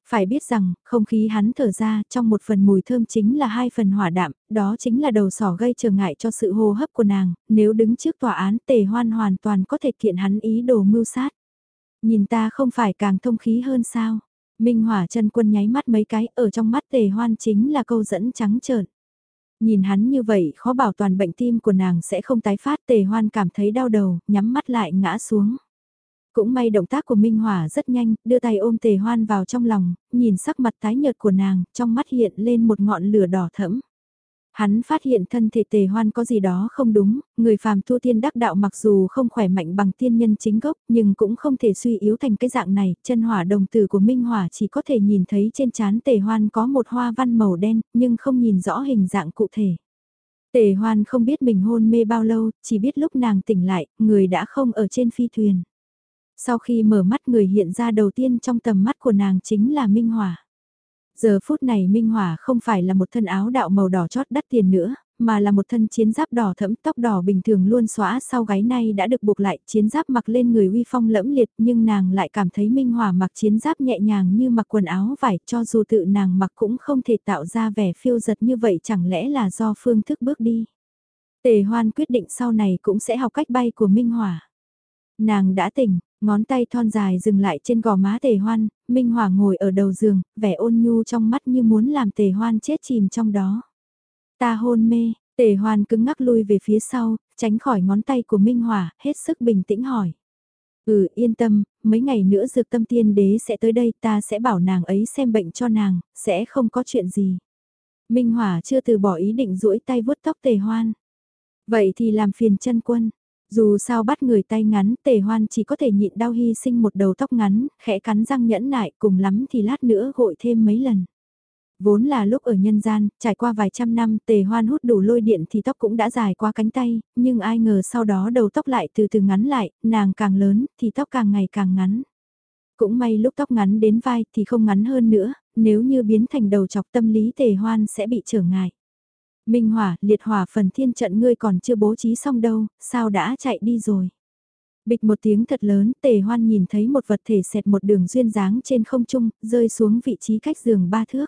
Phải biết rằng, không khí hắn thở ra trong một phần mùi thơm chính là hai phần hỏa đạm, đó chính là đầu sỏ gây trở ngại cho sự hô hấp của nàng, nếu đứng trước tòa án tề hoan hoàn toàn có thể kiện hắn ý đồ mưu sát. Nhìn ta không phải càng thông khí hơn sao? Minh hỏa chân quân nháy mắt mấy cái ở trong mắt tề hoan chính là câu dẫn trắng trợn. Nhìn hắn như vậy khó bảo toàn bệnh tim của nàng sẽ không tái phát tề hoan cảm thấy đau đầu, nhắm mắt lại ngã xuống. Cũng may động tác của Minh Hỏa rất nhanh, đưa tay ôm tề hoan vào trong lòng, nhìn sắc mặt tái nhợt của nàng, trong mắt hiện lên một ngọn lửa đỏ thẫm. Hắn phát hiện thân thể tề hoan có gì đó không đúng, người phàm thu tiên đắc đạo mặc dù không khỏe mạnh bằng tiên nhân chính gốc nhưng cũng không thể suy yếu thành cái dạng này, chân hỏa đồng tử của Minh Hỏa chỉ có thể nhìn thấy trên trán tề hoan có một hoa văn màu đen nhưng không nhìn rõ hình dạng cụ thể. Tề hoan không biết mình hôn mê bao lâu, chỉ biết lúc nàng tỉnh lại, người đã không ở trên phi thuyền. Sau khi mở mắt người hiện ra đầu tiên trong tầm mắt của nàng chính là Minh Hỏa. Giờ phút này Minh Hỏa không phải là một thân áo đạo màu đỏ chót đắt tiền nữa, mà là một thân chiến giáp đỏ thẫm tóc đỏ bình thường luôn xóa sau gáy nay đã được buộc lại chiến giáp mặc lên người uy phong lẫm liệt nhưng nàng lại cảm thấy Minh Hỏa mặc chiến giáp nhẹ nhàng như mặc quần áo vải cho dù tự nàng mặc cũng không thể tạo ra vẻ phiêu giật như vậy chẳng lẽ là do phương thức bước đi. Tề hoan quyết định sau này cũng sẽ học cách bay của Minh Hỏa. Nàng đã tỉnh, ngón tay thon dài dừng lại trên gò má tề hoan, Minh Hỏa ngồi ở đầu giường, vẻ ôn nhu trong mắt như muốn làm tề hoan chết chìm trong đó. Ta hôn mê, tề hoan cứng ngắc lui về phía sau, tránh khỏi ngón tay của Minh Hỏa, hết sức bình tĩnh hỏi. Ừ yên tâm, mấy ngày nữa dược tâm tiên đế sẽ tới đây ta sẽ bảo nàng ấy xem bệnh cho nàng, sẽ không có chuyện gì. Minh Hỏa chưa từ bỏ ý định duỗi tay vuốt tóc tề hoan. Vậy thì làm phiền chân quân. Dù sao bắt người tay ngắn tề hoan chỉ có thể nhịn đau hy sinh một đầu tóc ngắn, khẽ cắn răng nhẫn nại cùng lắm thì lát nữa gội thêm mấy lần. Vốn là lúc ở nhân gian, trải qua vài trăm năm tề hoan hút đủ lôi điện thì tóc cũng đã dài qua cánh tay, nhưng ai ngờ sau đó đầu tóc lại từ từ ngắn lại, nàng càng lớn thì tóc càng ngày càng ngắn. Cũng may lúc tóc ngắn đến vai thì không ngắn hơn nữa, nếu như biến thành đầu chọc tâm lý tề hoan sẽ bị trở ngại. Minh hỏa, liệt hỏa phần thiên trận ngươi còn chưa bố trí xong đâu, sao đã chạy đi rồi. Bịch một tiếng thật lớn, tề hoan nhìn thấy một vật thể xẹt một đường duyên dáng trên không trung, rơi xuống vị trí cách giường ba thước.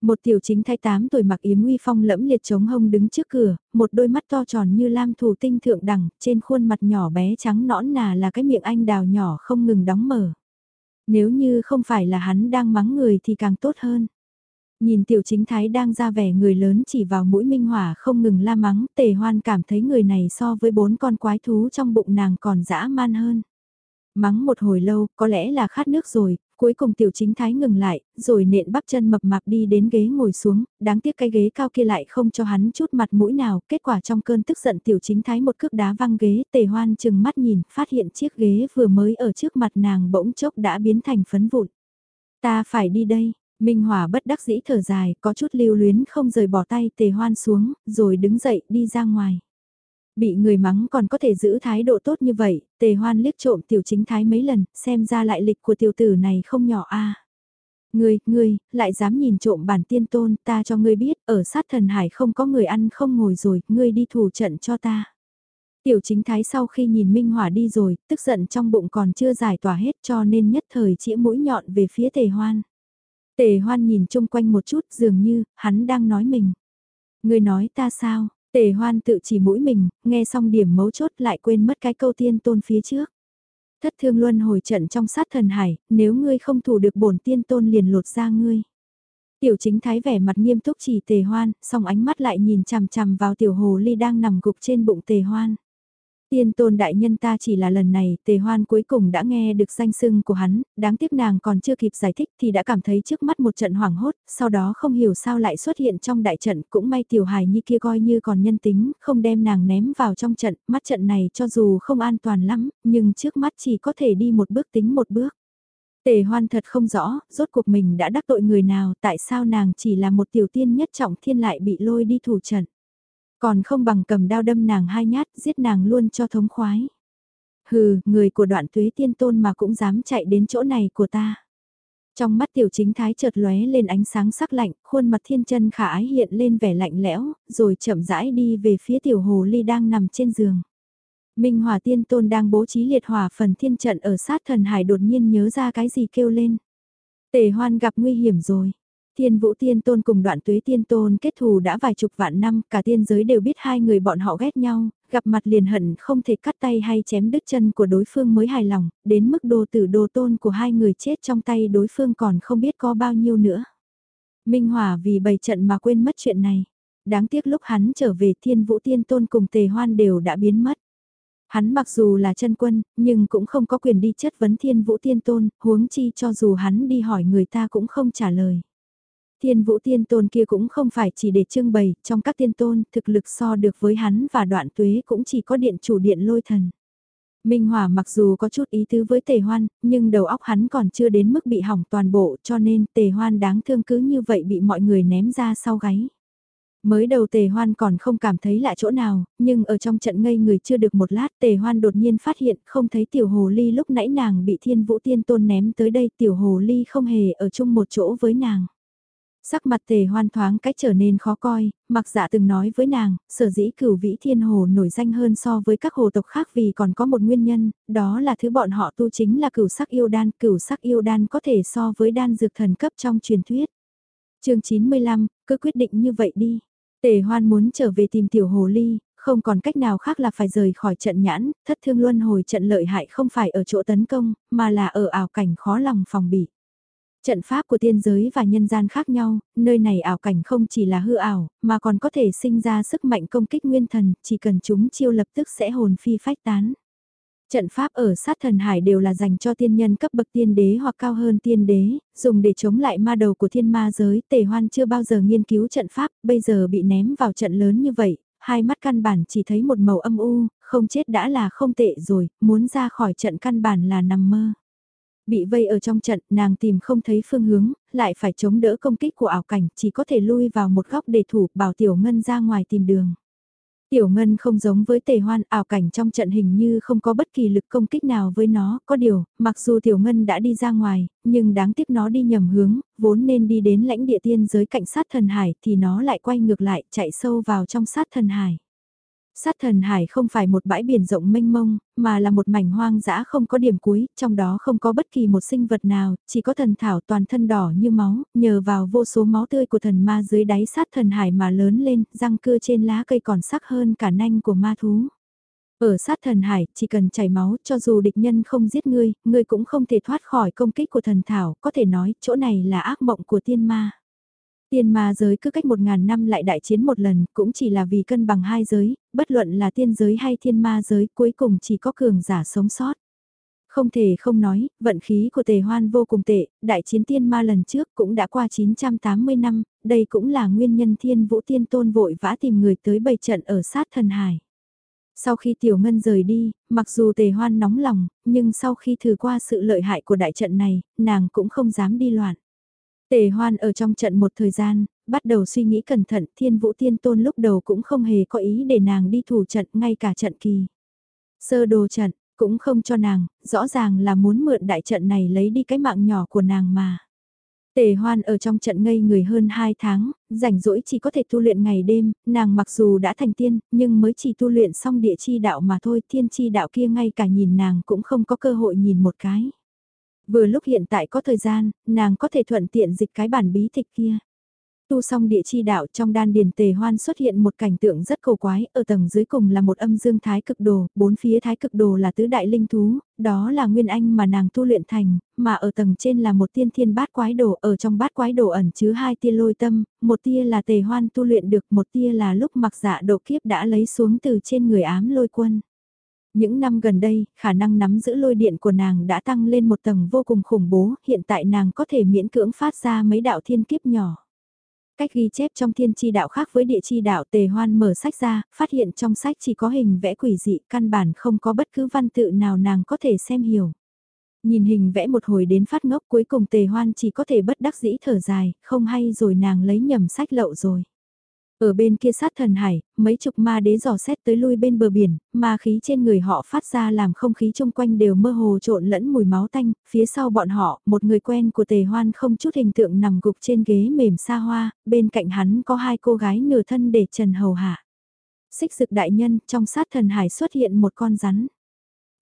Một tiểu chính thái tám tuổi mặc yếm uy phong lẫm liệt chống hông đứng trước cửa, một đôi mắt to tròn như lam thủ tinh thượng đẳng, trên khuôn mặt nhỏ bé trắng nõn nà là cái miệng anh đào nhỏ không ngừng đóng mở. Nếu như không phải là hắn đang mắng người thì càng tốt hơn. Nhìn tiểu chính thái đang ra vẻ người lớn chỉ vào mũi minh hỏa không ngừng la mắng, tề hoan cảm thấy người này so với bốn con quái thú trong bụng nàng còn dã man hơn. Mắng một hồi lâu, có lẽ là khát nước rồi, cuối cùng tiểu chính thái ngừng lại, rồi nện bắp chân mập mạp đi đến ghế ngồi xuống, đáng tiếc cái ghế cao kia lại không cho hắn chút mặt mũi nào, kết quả trong cơn tức giận tiểu chính thái một cước đá văng ghế, tề hoan chừng mắt nhìn, phát hiện chiếc ghế vừa mới ở trước mặt nàng bỗng chốc đã biến thành phấn vụn. Ta phải đi đây, Minh Hòa bất đắc dĩ thở dài, có chút lưu luyến không rời bỏ tay tề hoan xuống, rồi đứng dậy đi ra ngoài. Bị người mắng còn có thể giữ thái độ tốt như vậy, tề hoan liếc trộm tiểu chính thái mấy lần, xem ra lại lịch của tiểu tử này không nhỏ a. Ngươi, ngươi, lại dám nhìn trộm bản tiên tôn, ta cho ngươi biết, ở sát thần hải không có người ăn không ngồi rồi, ngươi đi thủ trận cho ta. Tiểu chính thái sau khi nhìn Minh Hỏa đi rồi, tức giận trong bụng còn chưa giải tỏa hết cho nên nhất thời chĩa mũi nhọn về phía tề hoan. Tề hoan nhìn chung quanh một chút dường như, hắn đang nói mình. Người nói ta sao, tề hoan tự chỉ mũi mình, nghe xong điểm mấu chốt lại quên mất cái câu tiên tôn phía trước. Thất thương luân hồi trận trong sát thần hải, nếu ngươi không thủ được bổn tiên tôn liền lột ra ngươi. Tiểu chính thái vẻ mặt nghiêm túc chỉ tề hoan, song ánh mắt lại nhìn chằm chằm vào tiểu hồ ly đang nằm gục trên bụng tề hoan. Tiên tôn đại nhân ta chỉ là lần này, tề hoan cuối cùng đã nghe được danh sưng của hắn, đáng tiếc nàng còn chưa kịp giải thích thì đã cảm thấy trước mắt một trận hoảng hốt, sau đó không hiểu sao lại xuất hiện trong đại trận, cũng may tiểu hài nhi kia coi như còn nhân tính, không đem nàng ném vào trong trận, mắt trận này cho dù không an toàn lắm, nhưng trước mắt chỉ có thể đi một bước tính một bước. Tề hoan thật không rõ, rốt cuộc mình đã đắc tội người nào, tại sao nàng chỉ là một tiểu tiên nhất trọng thiên lại bị lôi đi thủ trận. Còn không bằng cầm đao đâm nàng hai nhát, giết nàng luôn cho thống khoái. Hừ, người của đoạn tuế tiên tôn mà cũng dám chạy đến chỗ này của ta. Trong mắt tiểu chính thái chợt lóe lên ánh sáng sắc lạnh, khuôn mặt thiên chân khả ái hiện lên vẻ lạnh lẽo, rồi chậm rãi đi về phía tiểu hồ ly đang nằm trên giường. Minh Hòa Tiên Tôn đang bố trí liệt hỏa phần thiên trận ở sát thần hải đột nhiên nhớ ra cái gì kêu lên. Tề hoan gặp nguy hiểm rồi. Thiên Vũ Tiên Tôn cùng đoạn tuế Tiên Tôn kết thù đã vài chục vạn năm, cả tiên giới đều biết hai người bọn họ ghét nhau, gặp mặt liền hận không thể cắt tay hay chém đứt chân của đối phương mới hài lòng, đến mức đồ tử đồ tôn của hai người chết trong tay đối phương còn không biết có bao nhiêu nữa. Minh Hòa vì bày trận mà quên mất chuyện này. Đáng tiếc lúc hắn trở về Thiên Vũ Tiên Tôn cùng Tề Hoan đều đã biến mất. Hắn mặc dù là chân quân, nhưng cũng không có quyền đi chất vấn Thiên Vũ Tiên Tôn, huống chi cho dù hắn đi hỏi người ta cũng không trả lời. Thiên vũ tiên tôn kia cũng không phải chỉ để trưng bày, trong các tiên tôn, thực lực so được với hắn và đoạn tuế cũng chỉ có điện chủ điện lôi thần. Minh Hòa mặc dù có chút ý tứ với tề hoan, nhưng đầu óc hắn còn chưa đến mức bị hỏng toàn bộ cho nên tề hoan đáng thương cứ như vậy bị mọi người ném ra sau gáy. Mới đầu tề hoan còn không cảm thấy lạ chỗ nào, nhưng ở trong trận ngây người chưa được một lát tề hoan đột nhiên phát hiện không thấy tiểu hồ ly lúc nãy nàng bị thiên vũ tiên tôn ném tới đây tiểu hồ ly không hề ở chung một chỗ với nàng. Sắc mặt tề hoan thoáng cách trở nên khó coi, mặc dạ từng nói với nàng, sở dĩ cửu vĩ thiên hồ nổi danh hơn so với các hồ tộc khác vì còn có một nguyên nhân, đó là thứ bọn họ tu chính là cửu sắc yêu đan, cửu sắc yêu đan có thể so với đan dược thần cấp trong truyền thuyết. chương 95, cứ quyết định như vậy đi. Tề hoan muốn trở về tìm tiểu hồ ly, Không còn cách nào khác là phải rời khỏi trận nhãn, thất thương luân hồi trận lợi hại không phải ở chỗ tấn công, mà là ở ảo cảnh khó lòng phòng bị. Trận pháp của tiên giới và nhân gian khác nhau, nơi này ảo cảnh không chỉ là hư ảo, mà còn có thể sinh ra sức mạnh công kích nguyên thần, chỉ cần chúng chiêu lập tức sẽ hồn phi phách tán. Trận pháp ở sát thần hải đều là dành cho tiên nhân cấp bậc tiên đế hoặc cao hơn tiên đế, dùng để chống lại ma đầu của thiên ma giới. Tề hoan chưa bao giờ nghiên cứu trận pháp, bây giờ bị ném vào trận lớn như vậy, hai mắt căn bản chỉ thấy một màu âm u, không chết đã là không tệ rồi, muốn ra khỏi trận căn bản là nằm mơ. Bị vây ở trong trận, nàng tìm không thấy phương hướng, lại phải chống đỡ công kích của ảo cảnh, chỉ có thể lui vào một góc để thủ, bảo Tiểu Ngân ra ngoài tìm đường. Tiểu Ngân không giống với tề hoan ảo cảnh trong trận hình như không có bất kỳ lực công kích nào với nó, có điều, mặc dù Tiểu Ngân đã đi ra ngoài, nhưng đáng tiếc nó đi nhầm hướng, vốn nên đi đến lãnh địa tiên giới cạnh sát thần hải thì nó lại quay ngược lại chạy sâu vào trong sát thần hải. Sát thần hải không phải một bãi biển rộng mênh mông, mà là một mảnh hoang dã không có điểm cuối, trong đó không có bất kỳ một sinh vật nào, chỉ có thần thảo toàn thân đỏ như máu, nhờ vào vô số máu tươi của thần ma dưới đáy sát thần hải mà lớn lên, răng cưa trên lá cây còn sắc hơn cả nanh của ma thú. Ở sát thần hải, chỉ cần chảy máu, cho dù địch nhân không giết ngươi, ngươi cũng không thể thoát khỏi công kích của thần thảo, có thể nói, chỗ này là ác mộng của tiên ma. Tiên ma giới cứ cách một ngàn năm lại đại chiến một lần, cũng chỉ là vì cân bằng hai giới, bất luận là tiên giới hay thiên ma giới, cuối cùng chỉ có cường giả sống sót. Không thể không nói, vận khí của tề hoan vô cùng tệ, đại chiến tiên ma lần trước cũng đã qua 980 năm, đây cũng là nguyên nhân thiên vũ tiên tôn vội vã tìm người tới bày trận ở sát thần hải. Sau khi Tiểu Ngân rời đi, mặc dù tề hoan nóng lòng, nhưng sau khi thử qua sự lợi hại của đại trận này, nàng cũng không dám đi loạn. Tề hoan ở trong trận một thời gian, bắt đầu suy nghĩ cẩn thận thiên vũ tiên tôn lúc đầu cũng không hề có ý để nàng đi thủ trận ngay cả trận kỳ. Sơ đồ trận, cũng không cho nàng, rõ ràng là muốn mượn đại trận này lấy đi cái mạng nhỏ của nàng mà. Tề hoan ở trong trận ngây người hơn 2 tháng, rảnh rỗi chỉ có thể tu luyện ngày đêm, nàng mặc dù đã thành tiên, nhưng mới chỉ tu luyện xong địa chi đạo mà thôi, thiên chi đạo kia ngay cả nhìn nàng cũng không có cơ hội nhìn một cái. Vừa lúc hiện tại có thời gian, nàng có thể thuận tiện dịch cái bản bí tịch kia. Tu xong địa chi đạo trong đan điền tề hoan xuất hiện một cảnh tượng rất cầu quái, ở tầng dưới cùng là một âm dương thái cực đồ, bốn phía thái cực đồ là tứ đại linh thú, đó là nguyên anh mà nàng tu luyện thành, mà ở tầng trên là một tiên thiên bát quái đồ, ở trong bát quái đồ ẩn chứa hai tia lôi tâm, một tia là tề hoan tu luyện được, một tia là lúc mặc dạ độ kiếp đã lấy xuống từ trên người ám lôi quân. Những năm gần đây, khả năng nắm giữ lôi điện của nàng đã tăng lên một tầng vô cùng khủng bố, hiện tại nàng có thể miễn cưỡng phát ra mấy đạo thiên kiếp nhỏ. Cách ghi chép trong thiên chi đạo khác với địa chi đạo tề hoan mở sách ra, phát hiện trong sách chỉ có hình vẽ quỷ dị, căn bản không có bất cứ văn tự nào nàng có thể xem hiểu. Nhìn hình vẽ một hồi đến phát ngốc cuối cùng tề hoan chỉ có thể bất đắc dĩ thở dài, không hay rồi nàng lấy nhầm sách lậu rồi. Ở bên kia sát thần hải, mấy chục ma đế dò xét tới lui bên bờ biển, ma khí trên người họ phát ra làm không khí chung quanh đều mơ hồ trộn lẫn mùi máu tanh, phía sau bọn họ, một người quen của tề hoan không chút hình tượng nằm gục trên ghế mềm xa hoa, bên cạnh hắn có hai cô gái nửa thân để trần hầu hạ. Xích dực đại nhân, trong sát thần hải xuất hiện một con rắn.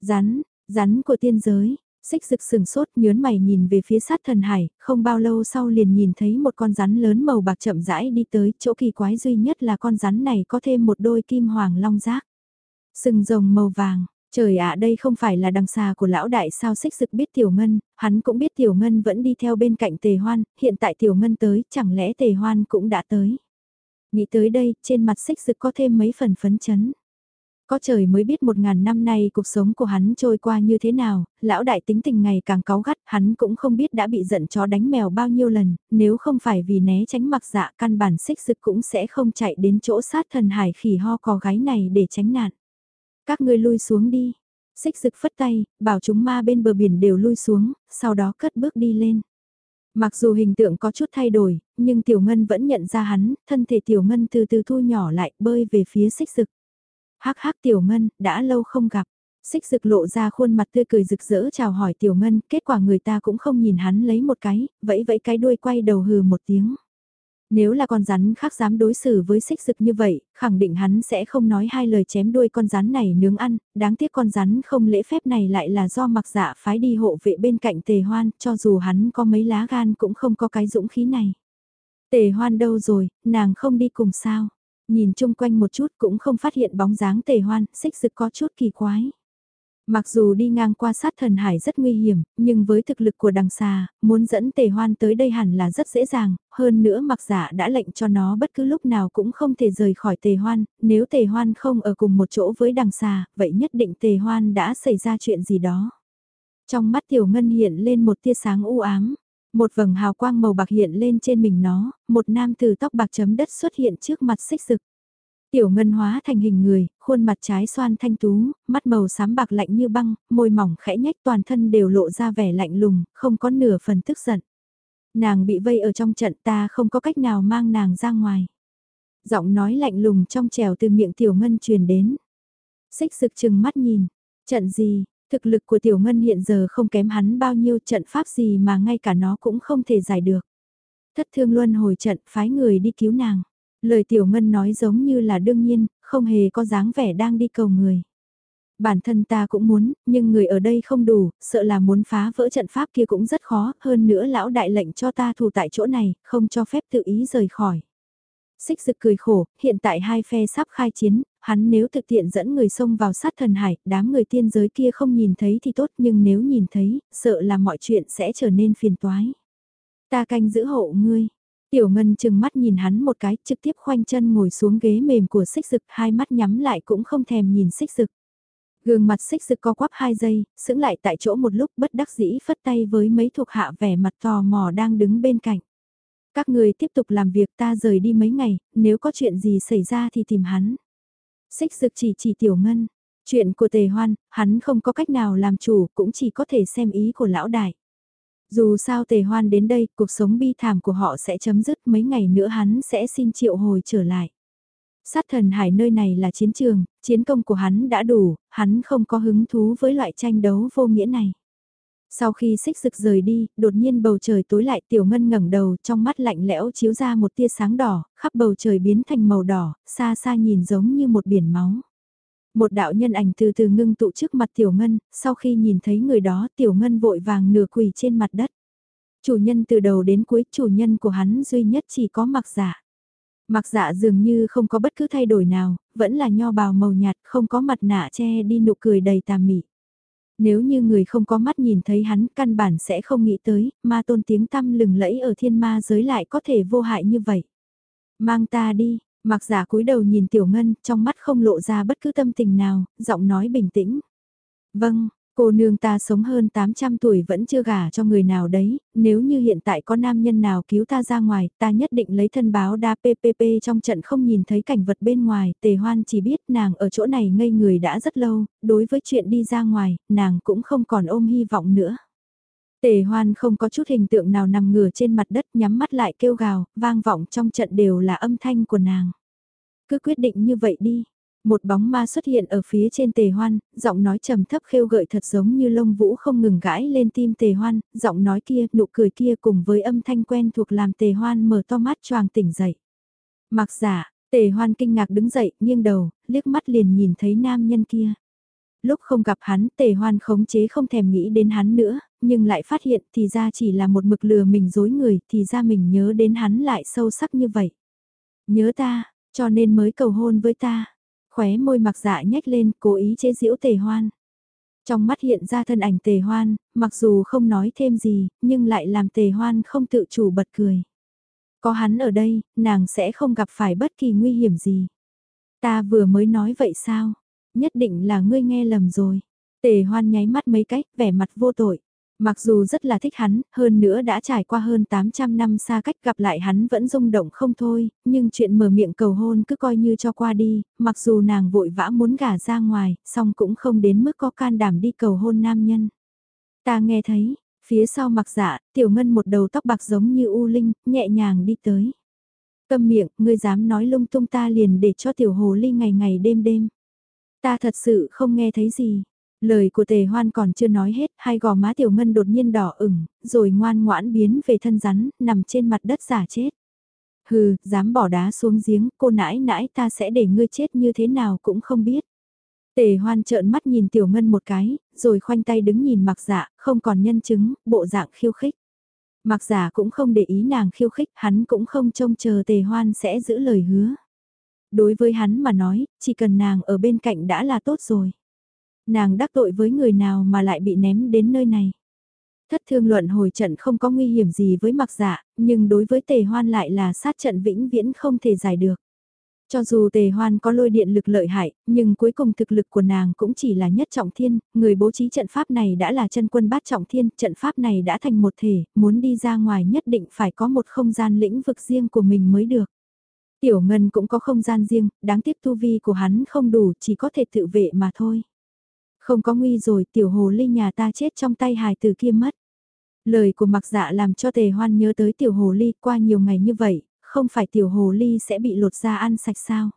Rắn, rắn của tiên giới, Xích rực sừng sốt nhớn mày nhìn về phía sát thần hải, không bao lâu sau liền nhìn thấy một con rắn lớn màu bạc chậm rãi đi tới, chỗ kỳ quái duy nhất là con rắn này có thêm một đôi kim hoàng long giác. Sừng rồng màu vàng, trời ạ đây không phải là đằng xà của lão đại sao xích rực biết tiểu ngân, hắn cũng biết tiểu ngân vẫn đi theo bên cạnh tề hoan, hiện tại tiểu ngân tới, chẳng lẽ tề hoan cũng đã tới. Nghĩ tới đây, trên mặt xích rực có thêm mấy phần phấn chấn. Có trời mới biết một ngàn năm nay cuộc sống của hắn trôi qua như thế nào, lão đại tính tình ngày càng cáu gắt, hắn cũng không biết đã bị giận chó đánh mèo bao nhiêu lần, nếu không phải vì né tránh mặc dạ căn bản xích dực cũng sẽ không chạy đến chỗ sát thần hải khỉ ho cò gái này để tránh nạn. Các ngươi lui xuống đi. Xích dực phất tay, bảo chúng ma bên bờ biển đều lui xuống, sau đó cất bước đi lên. Mặc dù hình tượng có chút thay đổi, nhưng Tiểu Ngân vẫn nhận ra hắn, thân thể Tiểu Ngân từ từ thu nhỏ lại bơi về phía xích dực. Hắc hắc tiểu ngân, đã lâu không gặp. Xích rực lộ ra khuôn mặt tươi cười rực rỡ chào hỏi tiểu ngân, kết quả người ta cũng không nhìn hắn lấy một cái, vẫy vẫy cái đuôi quay đầu hừ một tiếng. Nếu là con rắn khác dám đối xử với xích rực như vậy, khẳng định hắn sẽ không nói hai lời chém đuôi con rắn này nướng ăn, đáng tiếc con rắn không lễ phép này lại là do mặc dạ phái đi hộ vệ bên cạnh tề hoan, cho dù hắn có mấy lá gan cũng không có cái dũng khí này. Tề hoan đâu rồi, nàng không đi cùng sao? Nhìn chung quanh một chút cũng không phát hiện bóng dáng tề hoan, xích rực có chút kỳ quái. Mặc dù đi ngang qua sát thần hải rất nguy hiểm, nhưng với thực lực của đằng xà, muốn dẫn tề hoan tới đây hẳn là rất dễ dàng, hơn nữa mặc giả đã lệnh cho nó bất cứ lúc nào cũng không thể rời khỏi tề hoan, nếu tề hoan không ở cùng một chỗ với đằng xà, vậy nhất định tề hoan đã xảy ra chuyện gì đó. Trong mắt tiểu ngân hiện lên một tia sáng u ám, một vầng hào quang màu bạc hiện lên trên mình nó, một nam từ tóc bạc chấm đất xuất hiện trước mặt xích rực. Tiểu ngân hóa thành hình người, khuôn mặt trái xoan thanh tú, mắt màu xám bạc lạnh như băng, môi mỏng khẽ nhách toàn thân đều lộ ra vẻ lạnh lùng, không có nửa phần tức giận. Nàng bị vây ở trong trận ta không có cách nào mang nàng ra ngoài. Giọng nói lạnh lùng trong trèo từ miệng tiểu ngân truyền đến. Xích sực chừng mắt nhìn, trận gì, thực lực của tiểu ngân hiện giờ không kém hắn bao nhiêu trận pháp gì mà ngay cả nó cũng không thể giải được. Thất thương luân hồi trận phái người đi cứu nàng. Lời tiểu ngân nói giống như là đương nhiên, không hề có dáng vẻ đang đi cầu người. Bản thân ta cũng muốn, nhưng người ở đây không đủ, sợ là muốn phá vỡ trận pháp kia cũng rất khó, hơn nữa lão đại lệnh cho ta thủ tại chỗ này, không cho phép tự ý rời khỏi. Xích dực cười khổ, hiện tại hai phe sắp khai chiến, hắn nếu thực tiện dẫn người xông vào sát thần hải, đám người tiên giới kia không nhìn thấy thì tốt nhưng nếu nhìn thấy, sợ là mọi chuyện sẽ trở nên phiền toái. Ta canh giữ hộ ngươi, Tiểu Ngân chừng mắt nhìn hắn một cái, trực tiếp khoanh chân ngồi xuống ghế mềm của xích dực hai mắt nhắm lại cũng không thèm nhìn xích dực Gương mặt xích dực co quắp hai giây, sững lại tại chỗ một lúc bất đắc dĩ phất tay với mấy thuộc hạ vẻ mặt tò mò đang đứng bên cạnh. Các người tiếp tục làm việc ta rời đi mấy ngày, nếu có chuyện gì xảy ra thì tìm hắn. Xích dực chỉ chỉ tiểu ngân, chuyện của tề hoan, hắn không có cách nào làm chủ cũng chỉ có thể xem ý của lão đại. Dù sao tề hoan đến đây, cuộc sống bi thảm của họ sẽ chấm dứt mấy ngày nữa hắn sẽ xin triệu hồi trở lại. Sát thần hải nơi này là chiến trường, chiến công của hắn đã đủ, hắn không có hứng thú với loại tranh đấu vô nghĩa này. Sau khi xích rực rời đi, đột nhiên bầu trời tối lại tiểu ngân ngẩng đầu trong mắt lạnh lẽo chiếu ra một tia sáng đỏ, khắp bầu trời biến thành màu đỏ, xa xa nhìn giống như một biển máu. Một đạo nhân ảnh từ từ ngưng tụ trước mặt Tiểu Ngân, sau khi nhìn thấy người đó Tiểu Ngân vội vàng nửa quỳ trên mặt đất. Chủ nhân từ đầu đến cuối chủ nhân của hắn duy nhất chỉ có mặc giả. Mặc dạ dường như không có bất cứ thay đổi nào, vẫn là nho bào màu nhạt, không có mặt nạ che đi nụ cười đầy tà mị. Nếu như người không có mắt nhìn thấy hắn, căn bản sẽ không nghĩ tới, ma tôn tiếng tăm lừng lẫy ở thiên ma giới lại có thể vô hại như vậy. Mang ta đi, Mặc giả cúi đầu nhìn Tiểu Ngân, trong mắt không lộ ra bất cứ tâm tình nào, giọng nói bình tĩnh. Vâng, cô nương ta sống hơn 800 tuổi vẫn chưa gả cho người nào đấy, nếu như hiện tại có nam nhân nào cứu ta ra ngoài, ta nhất định lấy thân báo đa PPP trong trận không nhìn thấy cảnh vật bên ngoài, tề hoan chỉ biết nàng ở chỗ này ngây người đã rất lâu, đối với chuyện đi ra ngoài, nàng cũng không còn ôm hy vọng nữa. Tề hoan không có chút hình tượng nào nằm ngửa trên mặt đất nhắm mắt lại kêu gào, vang vọng trong trận đều là âm thanh của nàng. Cứ quyết định như vậy đi. Một bóng ma xuất hiện ở phía trên tề hoan, giọng nói trầm thấp khêu gợi thật giống như lông vũ không ngừng gãi lên tim tề hoan, giọng nói kia, nụ cười kia cùng với âm thanh quen thuộc làm tề hoan mở to mắt choàng tỉnh dậy. Mặc giả, tề hoan kinh ngạc đứng dậy, nghiêng đầu, liếc mắt liền nhìn thấy nam nhân kia. Lúc không gặp hắn, tề hoan khống chế không thèm nghĩ đến hắn nữa, nhưng lại phát hiện thì ra chỉ là một mực lừa mình dối người, thì ra mình nhớ đến hắn lại sâu sắc như vậy. Nhớ ta, cho nên mới cầu hôn với ta. Khóe môi mặc dạ nhếch lên, cố ý chế giễu tề hoan. Trong mắt hiện ra thân ảnh tề hoan, mặc dù không nói thêm gì, nhưng lại làm tề hoan không tự chủ bật cười. Có hắn ở đây, nàng sẽ không gặp phải bất kỳ nguy hiểm gì. Ta vừa mới nói vậy sao? Nhất định là ngươi nghe lầm rồi. Tề hoan nháy mắt mấy cách, vẻ mặt vô tội. Mặc dù rất là thích hắn, hơn nữa đã trải qua hơn 800 năm xa cách gặp lại hắn vẫn rung động không thôi, nhưng chuyện mở miệng cầu hôn cứ coi như cho qua đi, mặc dù nàng vội vã muốn gả ra ngoài, song cũng không đến mức có can đảm đi cầu hôn nam nhân. Ta nghe thấy, phía sau mặc dạ, tiểu ngân một đầu tóc bạc giống như u linh, nhẹ nhàng đi tới. Câm miệng, ngươi dám nói lung tung ta liền để cho tiểu hồ ly ngày ngày đêm đêm. Ta thật sự không nghe thấy gì. Lời của tề hoan còn chưa nói hết, hai gò má tiểu ngân đột nhiên đỏ ửng, rồi ngoan ngoãn biến về thân rắn, nằm trên mặt đất giả chết. Hừ, dám bỏ đá xuống giếng, cô nãi nãi ta sẽ để ngươi chết như thế nào cũng không biết. Tề hoan trợn mắt nhìn tiểu ngân một cái, rồi khoanh tay đứng nhìn mặc dạ, không còn nhân chứng, bộ dạng khiêu khích. Mặc giả cũng không để ý nàng khiêu khích, hắn cũng không trông chờ tề hoan sẽ giữ lời hứa. Đối với hắn mà nói, chỉ cần nàng ở bên cạnh đã là tốt rồi. Nàng đắc tội với người nào mà lại bị ném đến nơi này. Thất thương luận hồi trận không có nguy hiểm gì với mặc dạ, nhưng đối với tề hoan lại là sát trận vĩnh viễn không thể giải được. Cho dù tề hoan có lôi điện lực lợi hại, nhưng cuối cùng thực lực của nàng cũng chỉ là nhất trọng thiên, người bố trí trận pháp này đã là chân quân bát trọng thiên, trận pháp này đã thành một thể, muốn đi ra ngoài nhất định phải có một không gian lĩnh vực riêng của mình mới được. Tiểu Ngân cũng có không gian riêng, đáng tiếc tu vi của hắn không đủ, chỉ có thể tự vệ mà thôi. Không có nguy rồi, tiểu hồ ly nhà ta chết trong tay hài từ kia mất. Lời của mặc dạ làm cho tề hoan nhớ tới tiểu hồ ly qua nhiều ngày như vậy, không phải tiểu hồ ly sẽ bị lột ra ăn sạch sao.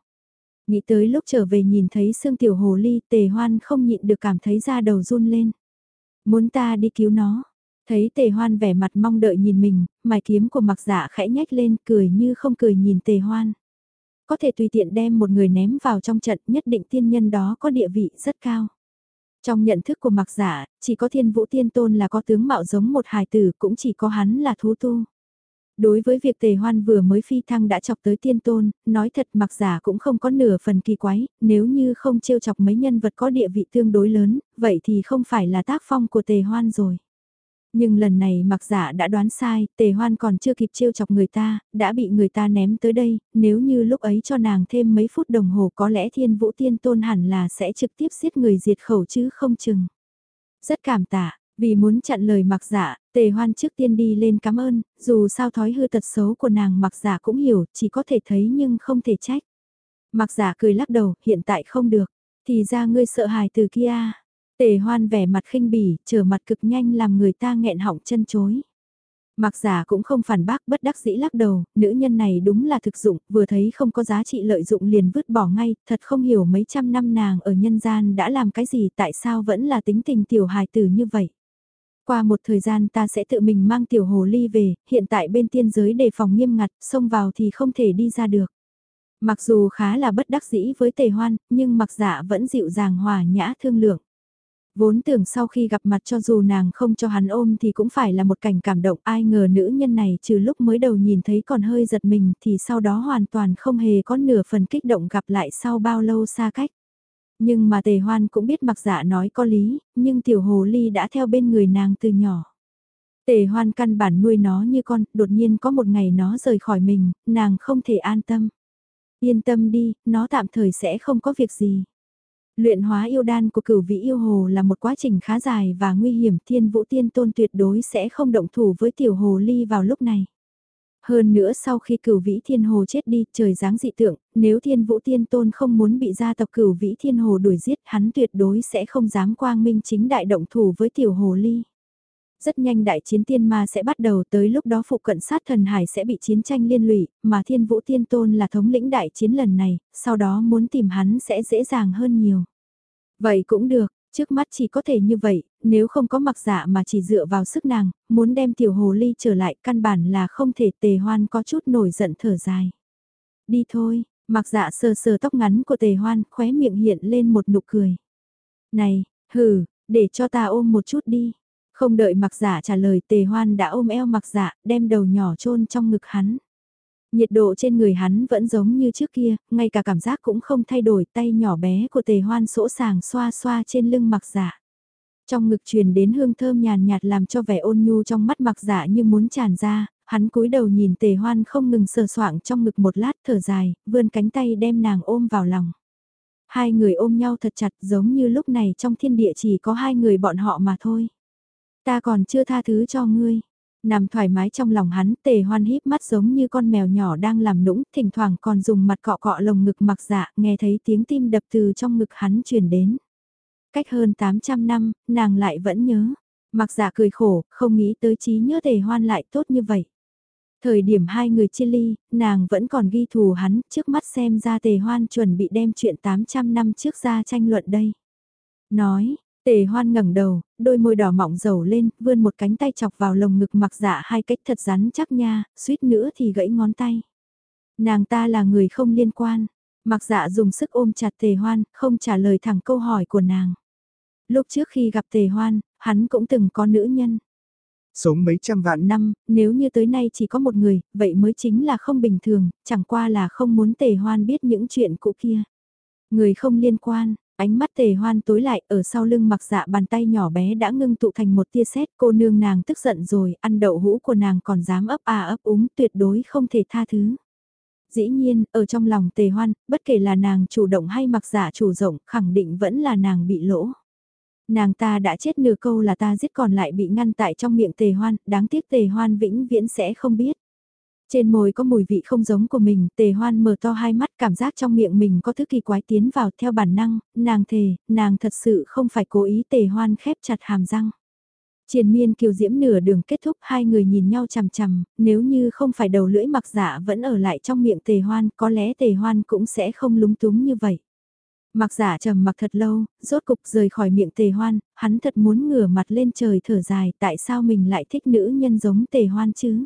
Nghĩ tới lúc trở về nhìn thấy xương tiểu hồ ly tề hoan không nhịn được cảm thấy da đầu run lên. Muốn ta đi cứu nó. Thấy tề hoan vẻ mặt mong đợi nhìn mình, mài kiếm của mặc dạ khẽ nhách lên cười như không cười nhìn tề hoan. Có thể tùy tiện đem một người ném vào trong trận nhất định tiên nhân đó có địa vị rất cao. Trong nhận thức của mặc giả, chỉ có thiên vũ tiên tôn là có tướng mạo giống một hài tử cũng chỉ có hắn là thú tu. Đối với việc tề hoan vừa mới phi thăng đã chọc tới tiên tôn, nói thật mặc giả cũng không có nửa phần kỳ quái, nếu như không trêu chọc mấy nhân vật có địa vị tương đối lớn, vậy thì không phải là tác phong của tề hoan rồi. Nhưng lần này mặc giả đã đoán sai, tề hoan còn chưa kịp trêu chọc người ta, đã bị người ta ném tới đây, nếu như lúc ấy cho nàng thêm mấy phút đồng hồ có lẽ thiên vũ tiên tôn hẳn là sẽ trực tiếp giết người diệt khẩu chứ không chừng. Rất cảm tạ, vì muốn chặn lời mặc giả, tề hoan trước tiên đi lên cảm ơn, dù sao thói hư tật xấu của nàng mặc giả cũng hiểu, chỉ có thể thấy nhưng không thể trách. Mặc giả cười lắc đầu, hiện tại không được, thì ra ngươi sợ hài từ kia Tề hoan vẻ mặt khinh bỉ, trở mặt cực nhanh làm người ta nghẹn họng chân chối. Mặc giả cũng không phản bác bất đắc dĩ lắc đầu, nữ nhân này đúng là thực dụng, vừa thấy không có giá trị lợi dụng liền vứt bỏ ngay, thật không hiểu mấy trăm năm nàng ở nhân gian đã làm cái gì tại sao vẫn là tính tình tiểu hài tử như vậy. Qua một thời gian ta sẽ tự mình mang tiểu hồ ly về, hiện tại bên tiên giới đề phòng nghiêm ngặt, xông vào thì không thể đi ra được. Mặc dù khá là bất đắc dĩ với tề hoan, nhưng mặc giả vẫn dịu dàng hòa nhã thương lượng. Vốn tưởng sau khi gặp mặt cho dù nàng không cho hắn ôm thì cũng phải là một cảnh cảm động ai ngờ nữ nhân này trừ lúc mới đầu nhìn thấy còn hơi giật mình thì sau đó hoàn toàn không hề có nửa phần kích động gặp lại sau bao lâu xa cách. Nhưng mà tề hoan cũng biết mặc dạ nói có lý, nhưng tiểu hồ ly đã theo bên người nàng từ nhỏ. Tề hoan căn bản nuôi nó như con, đột nhiên có một ngày nó rời khỏi mình, nàng không thể an tâm. Yên tâm đi, nó tạm thời sẽ không có việc gì. Luyện hóa yêu đan của cửu vĩ yêu hồ là một quá trình khá dài và nguy hiểm thiên vũ tiên tôn tuyệt đối sẽ không động thủ với tiểu hồ ly vào lúc này. Hơn nữa sau khi cửu vĩ thiên hồ chết đi trời dáng dị tượng, nếu thiên vũ tiên tôn không muốn bị gia tộc cửu vĩ thiên hồ đuổi giết hắn tuyệt đối sẽ không dám quang minh chính đại động thủ với tiểu hồ ly. Rất nhanh đại chiến tiên ma sẽ bắt đầu tới lúc đó phụ cận sát thần hải sẽ bị chiến tranh liên lụy, mà thiên vũ tiên tôn là thống lĩnh đại chiến lần này, sau đó muốn tìm hắn sẽ dễ dàng hơn nhiều. Vậy cũng được, trước mắt chỉ có thể như vậy, nếu không có mặc dạ mà chỉ dựa vào sức nàng, muốn đem tiểu hồ ly trở lại căn bản là không thể tề hoan có chút nổi giận thở dài. Đi thôi, mặc dạ sờ sờ tóc ngắn của tề hoan khóe miệng hiện lên một nụ cười. Này, hừ, để cho ta ôm một chút đi. Không đợi mặc giả trả lời tề hoan đã ôm eo mặc giả, đem đầu nhỏ chôn trong ngực hắn. Nhiệt độ trên người hắn vẫn giống như trước kia, ngay cả cảm giác cũng không thay đổi tay nhỏ bé của tề hoan sỗ sàng xoa xoa trên lưng mặc giả. Trong ngực truyền đến hương thơm nhàn nhạt làm cho vẻ ôn nhu trong mắt mặc giả như muốn tràn ra, hắn cúi đầu nhìn tề hoan không ngừng sờ soạng trong ngực một lát thở dài, vươn cánh tay đem nàng ôm vào lòng. Hai người ôm nhau thật chặt giống như lúc này trong thiên địa chỉ có hai người bọn họ mà thôi. Ta còn chưa tha thứ cho ngươi. Nằm thoải mái trong lòng hắn, tề hoan híp mắt giống như con mèo nhỏ đang làm nũng, thỉnh thoảng còn dùng mặt cọ cọ lồng ngực mặc dạ, nghe thấy tiếng tim đập từ trong ngực hắn truyền đến. Cách hơn 800 năm, nàng lại vẫn nhớ. Mặc dạ cười khổ, không nghĩ tới trí nhớ tề hoan lại tốt như vậy. Thời điểm hai người chia ly, nàng vẫn còn ghi thù hắn, trước mắt xem ra tề hoan chuẩn bị đem chuyện 800 năm trước ra tranh luận đây. Nói, Tề hoan ngẩng đầu, đôi môi đỏ mọng dầu lên, vươn một cánh tay chọc vào lồng ngực mặc dạ hai cách thật rắn chắc nha, suýt nữa thì gãy ngón tay. Nàng ta là người không liên quan. Mặc dạ dùng sức ôm chặt tề hoan, không trả lời thẳng câu hỏi của nàng. Lúc trước khi gặp tề hoan, hắn cũng từng có nữ nhân. Sống mấy trăm vạn năm, nếu như tới nay chỉ có một người, vậy mới chính là không bình thường, chẳng qua là không muốn tề hoan biết những chuyện cũ kia. Người không liên quan, ánh mắt tề hoan tối lại ở sau lưng mặc dạ bàn tay nhỏ bé đã ngưng tụ thành một tia sét cô nương nàng tức giận rồi, ăn đậu hũ của nàng còn dám ấp à ấp úng tuyệt đối không thể tha thứ. Dĩ nhiên, ở trong lòng tề hoan, bất kể là nàng chủ động hay mặc giả chủ rộng, khẳng định vẫn là nàng bị lỗ. Nàng ta đã chết nửa câu là ta giết còn lại bị ngăn tại trong miệng tề hoan, đáng tiếc tề hoan vĩnh viễn sẽ không biết. Trên môi có mùi vị không giống của mình, tề hoan mở to hai mắt cảm giác trong miệng mình có thứ kỳ quái tiến vào theo bản năng, nàng thề, nàng thật sự không phải cố ý tề hoan khép chặt hàm răng. Triền miên kiều diễm nửa đường kết thúc hai người nhìn nhau chằm chằm, nếu như không phải đầu lưỡi mặc giả vẫn ở lại trong miệng tề hoan, có lẽ tề hoan cũng sẽ không lúng túng như vậy. Mặc giả trầm mặc thật lâu, rốt cục rời khỏi miệng tề hoan, hắn thật muốn ngửa mặt lên trời thở dài tại sao mình lại thích nữ nhân giống tề hoan chứ.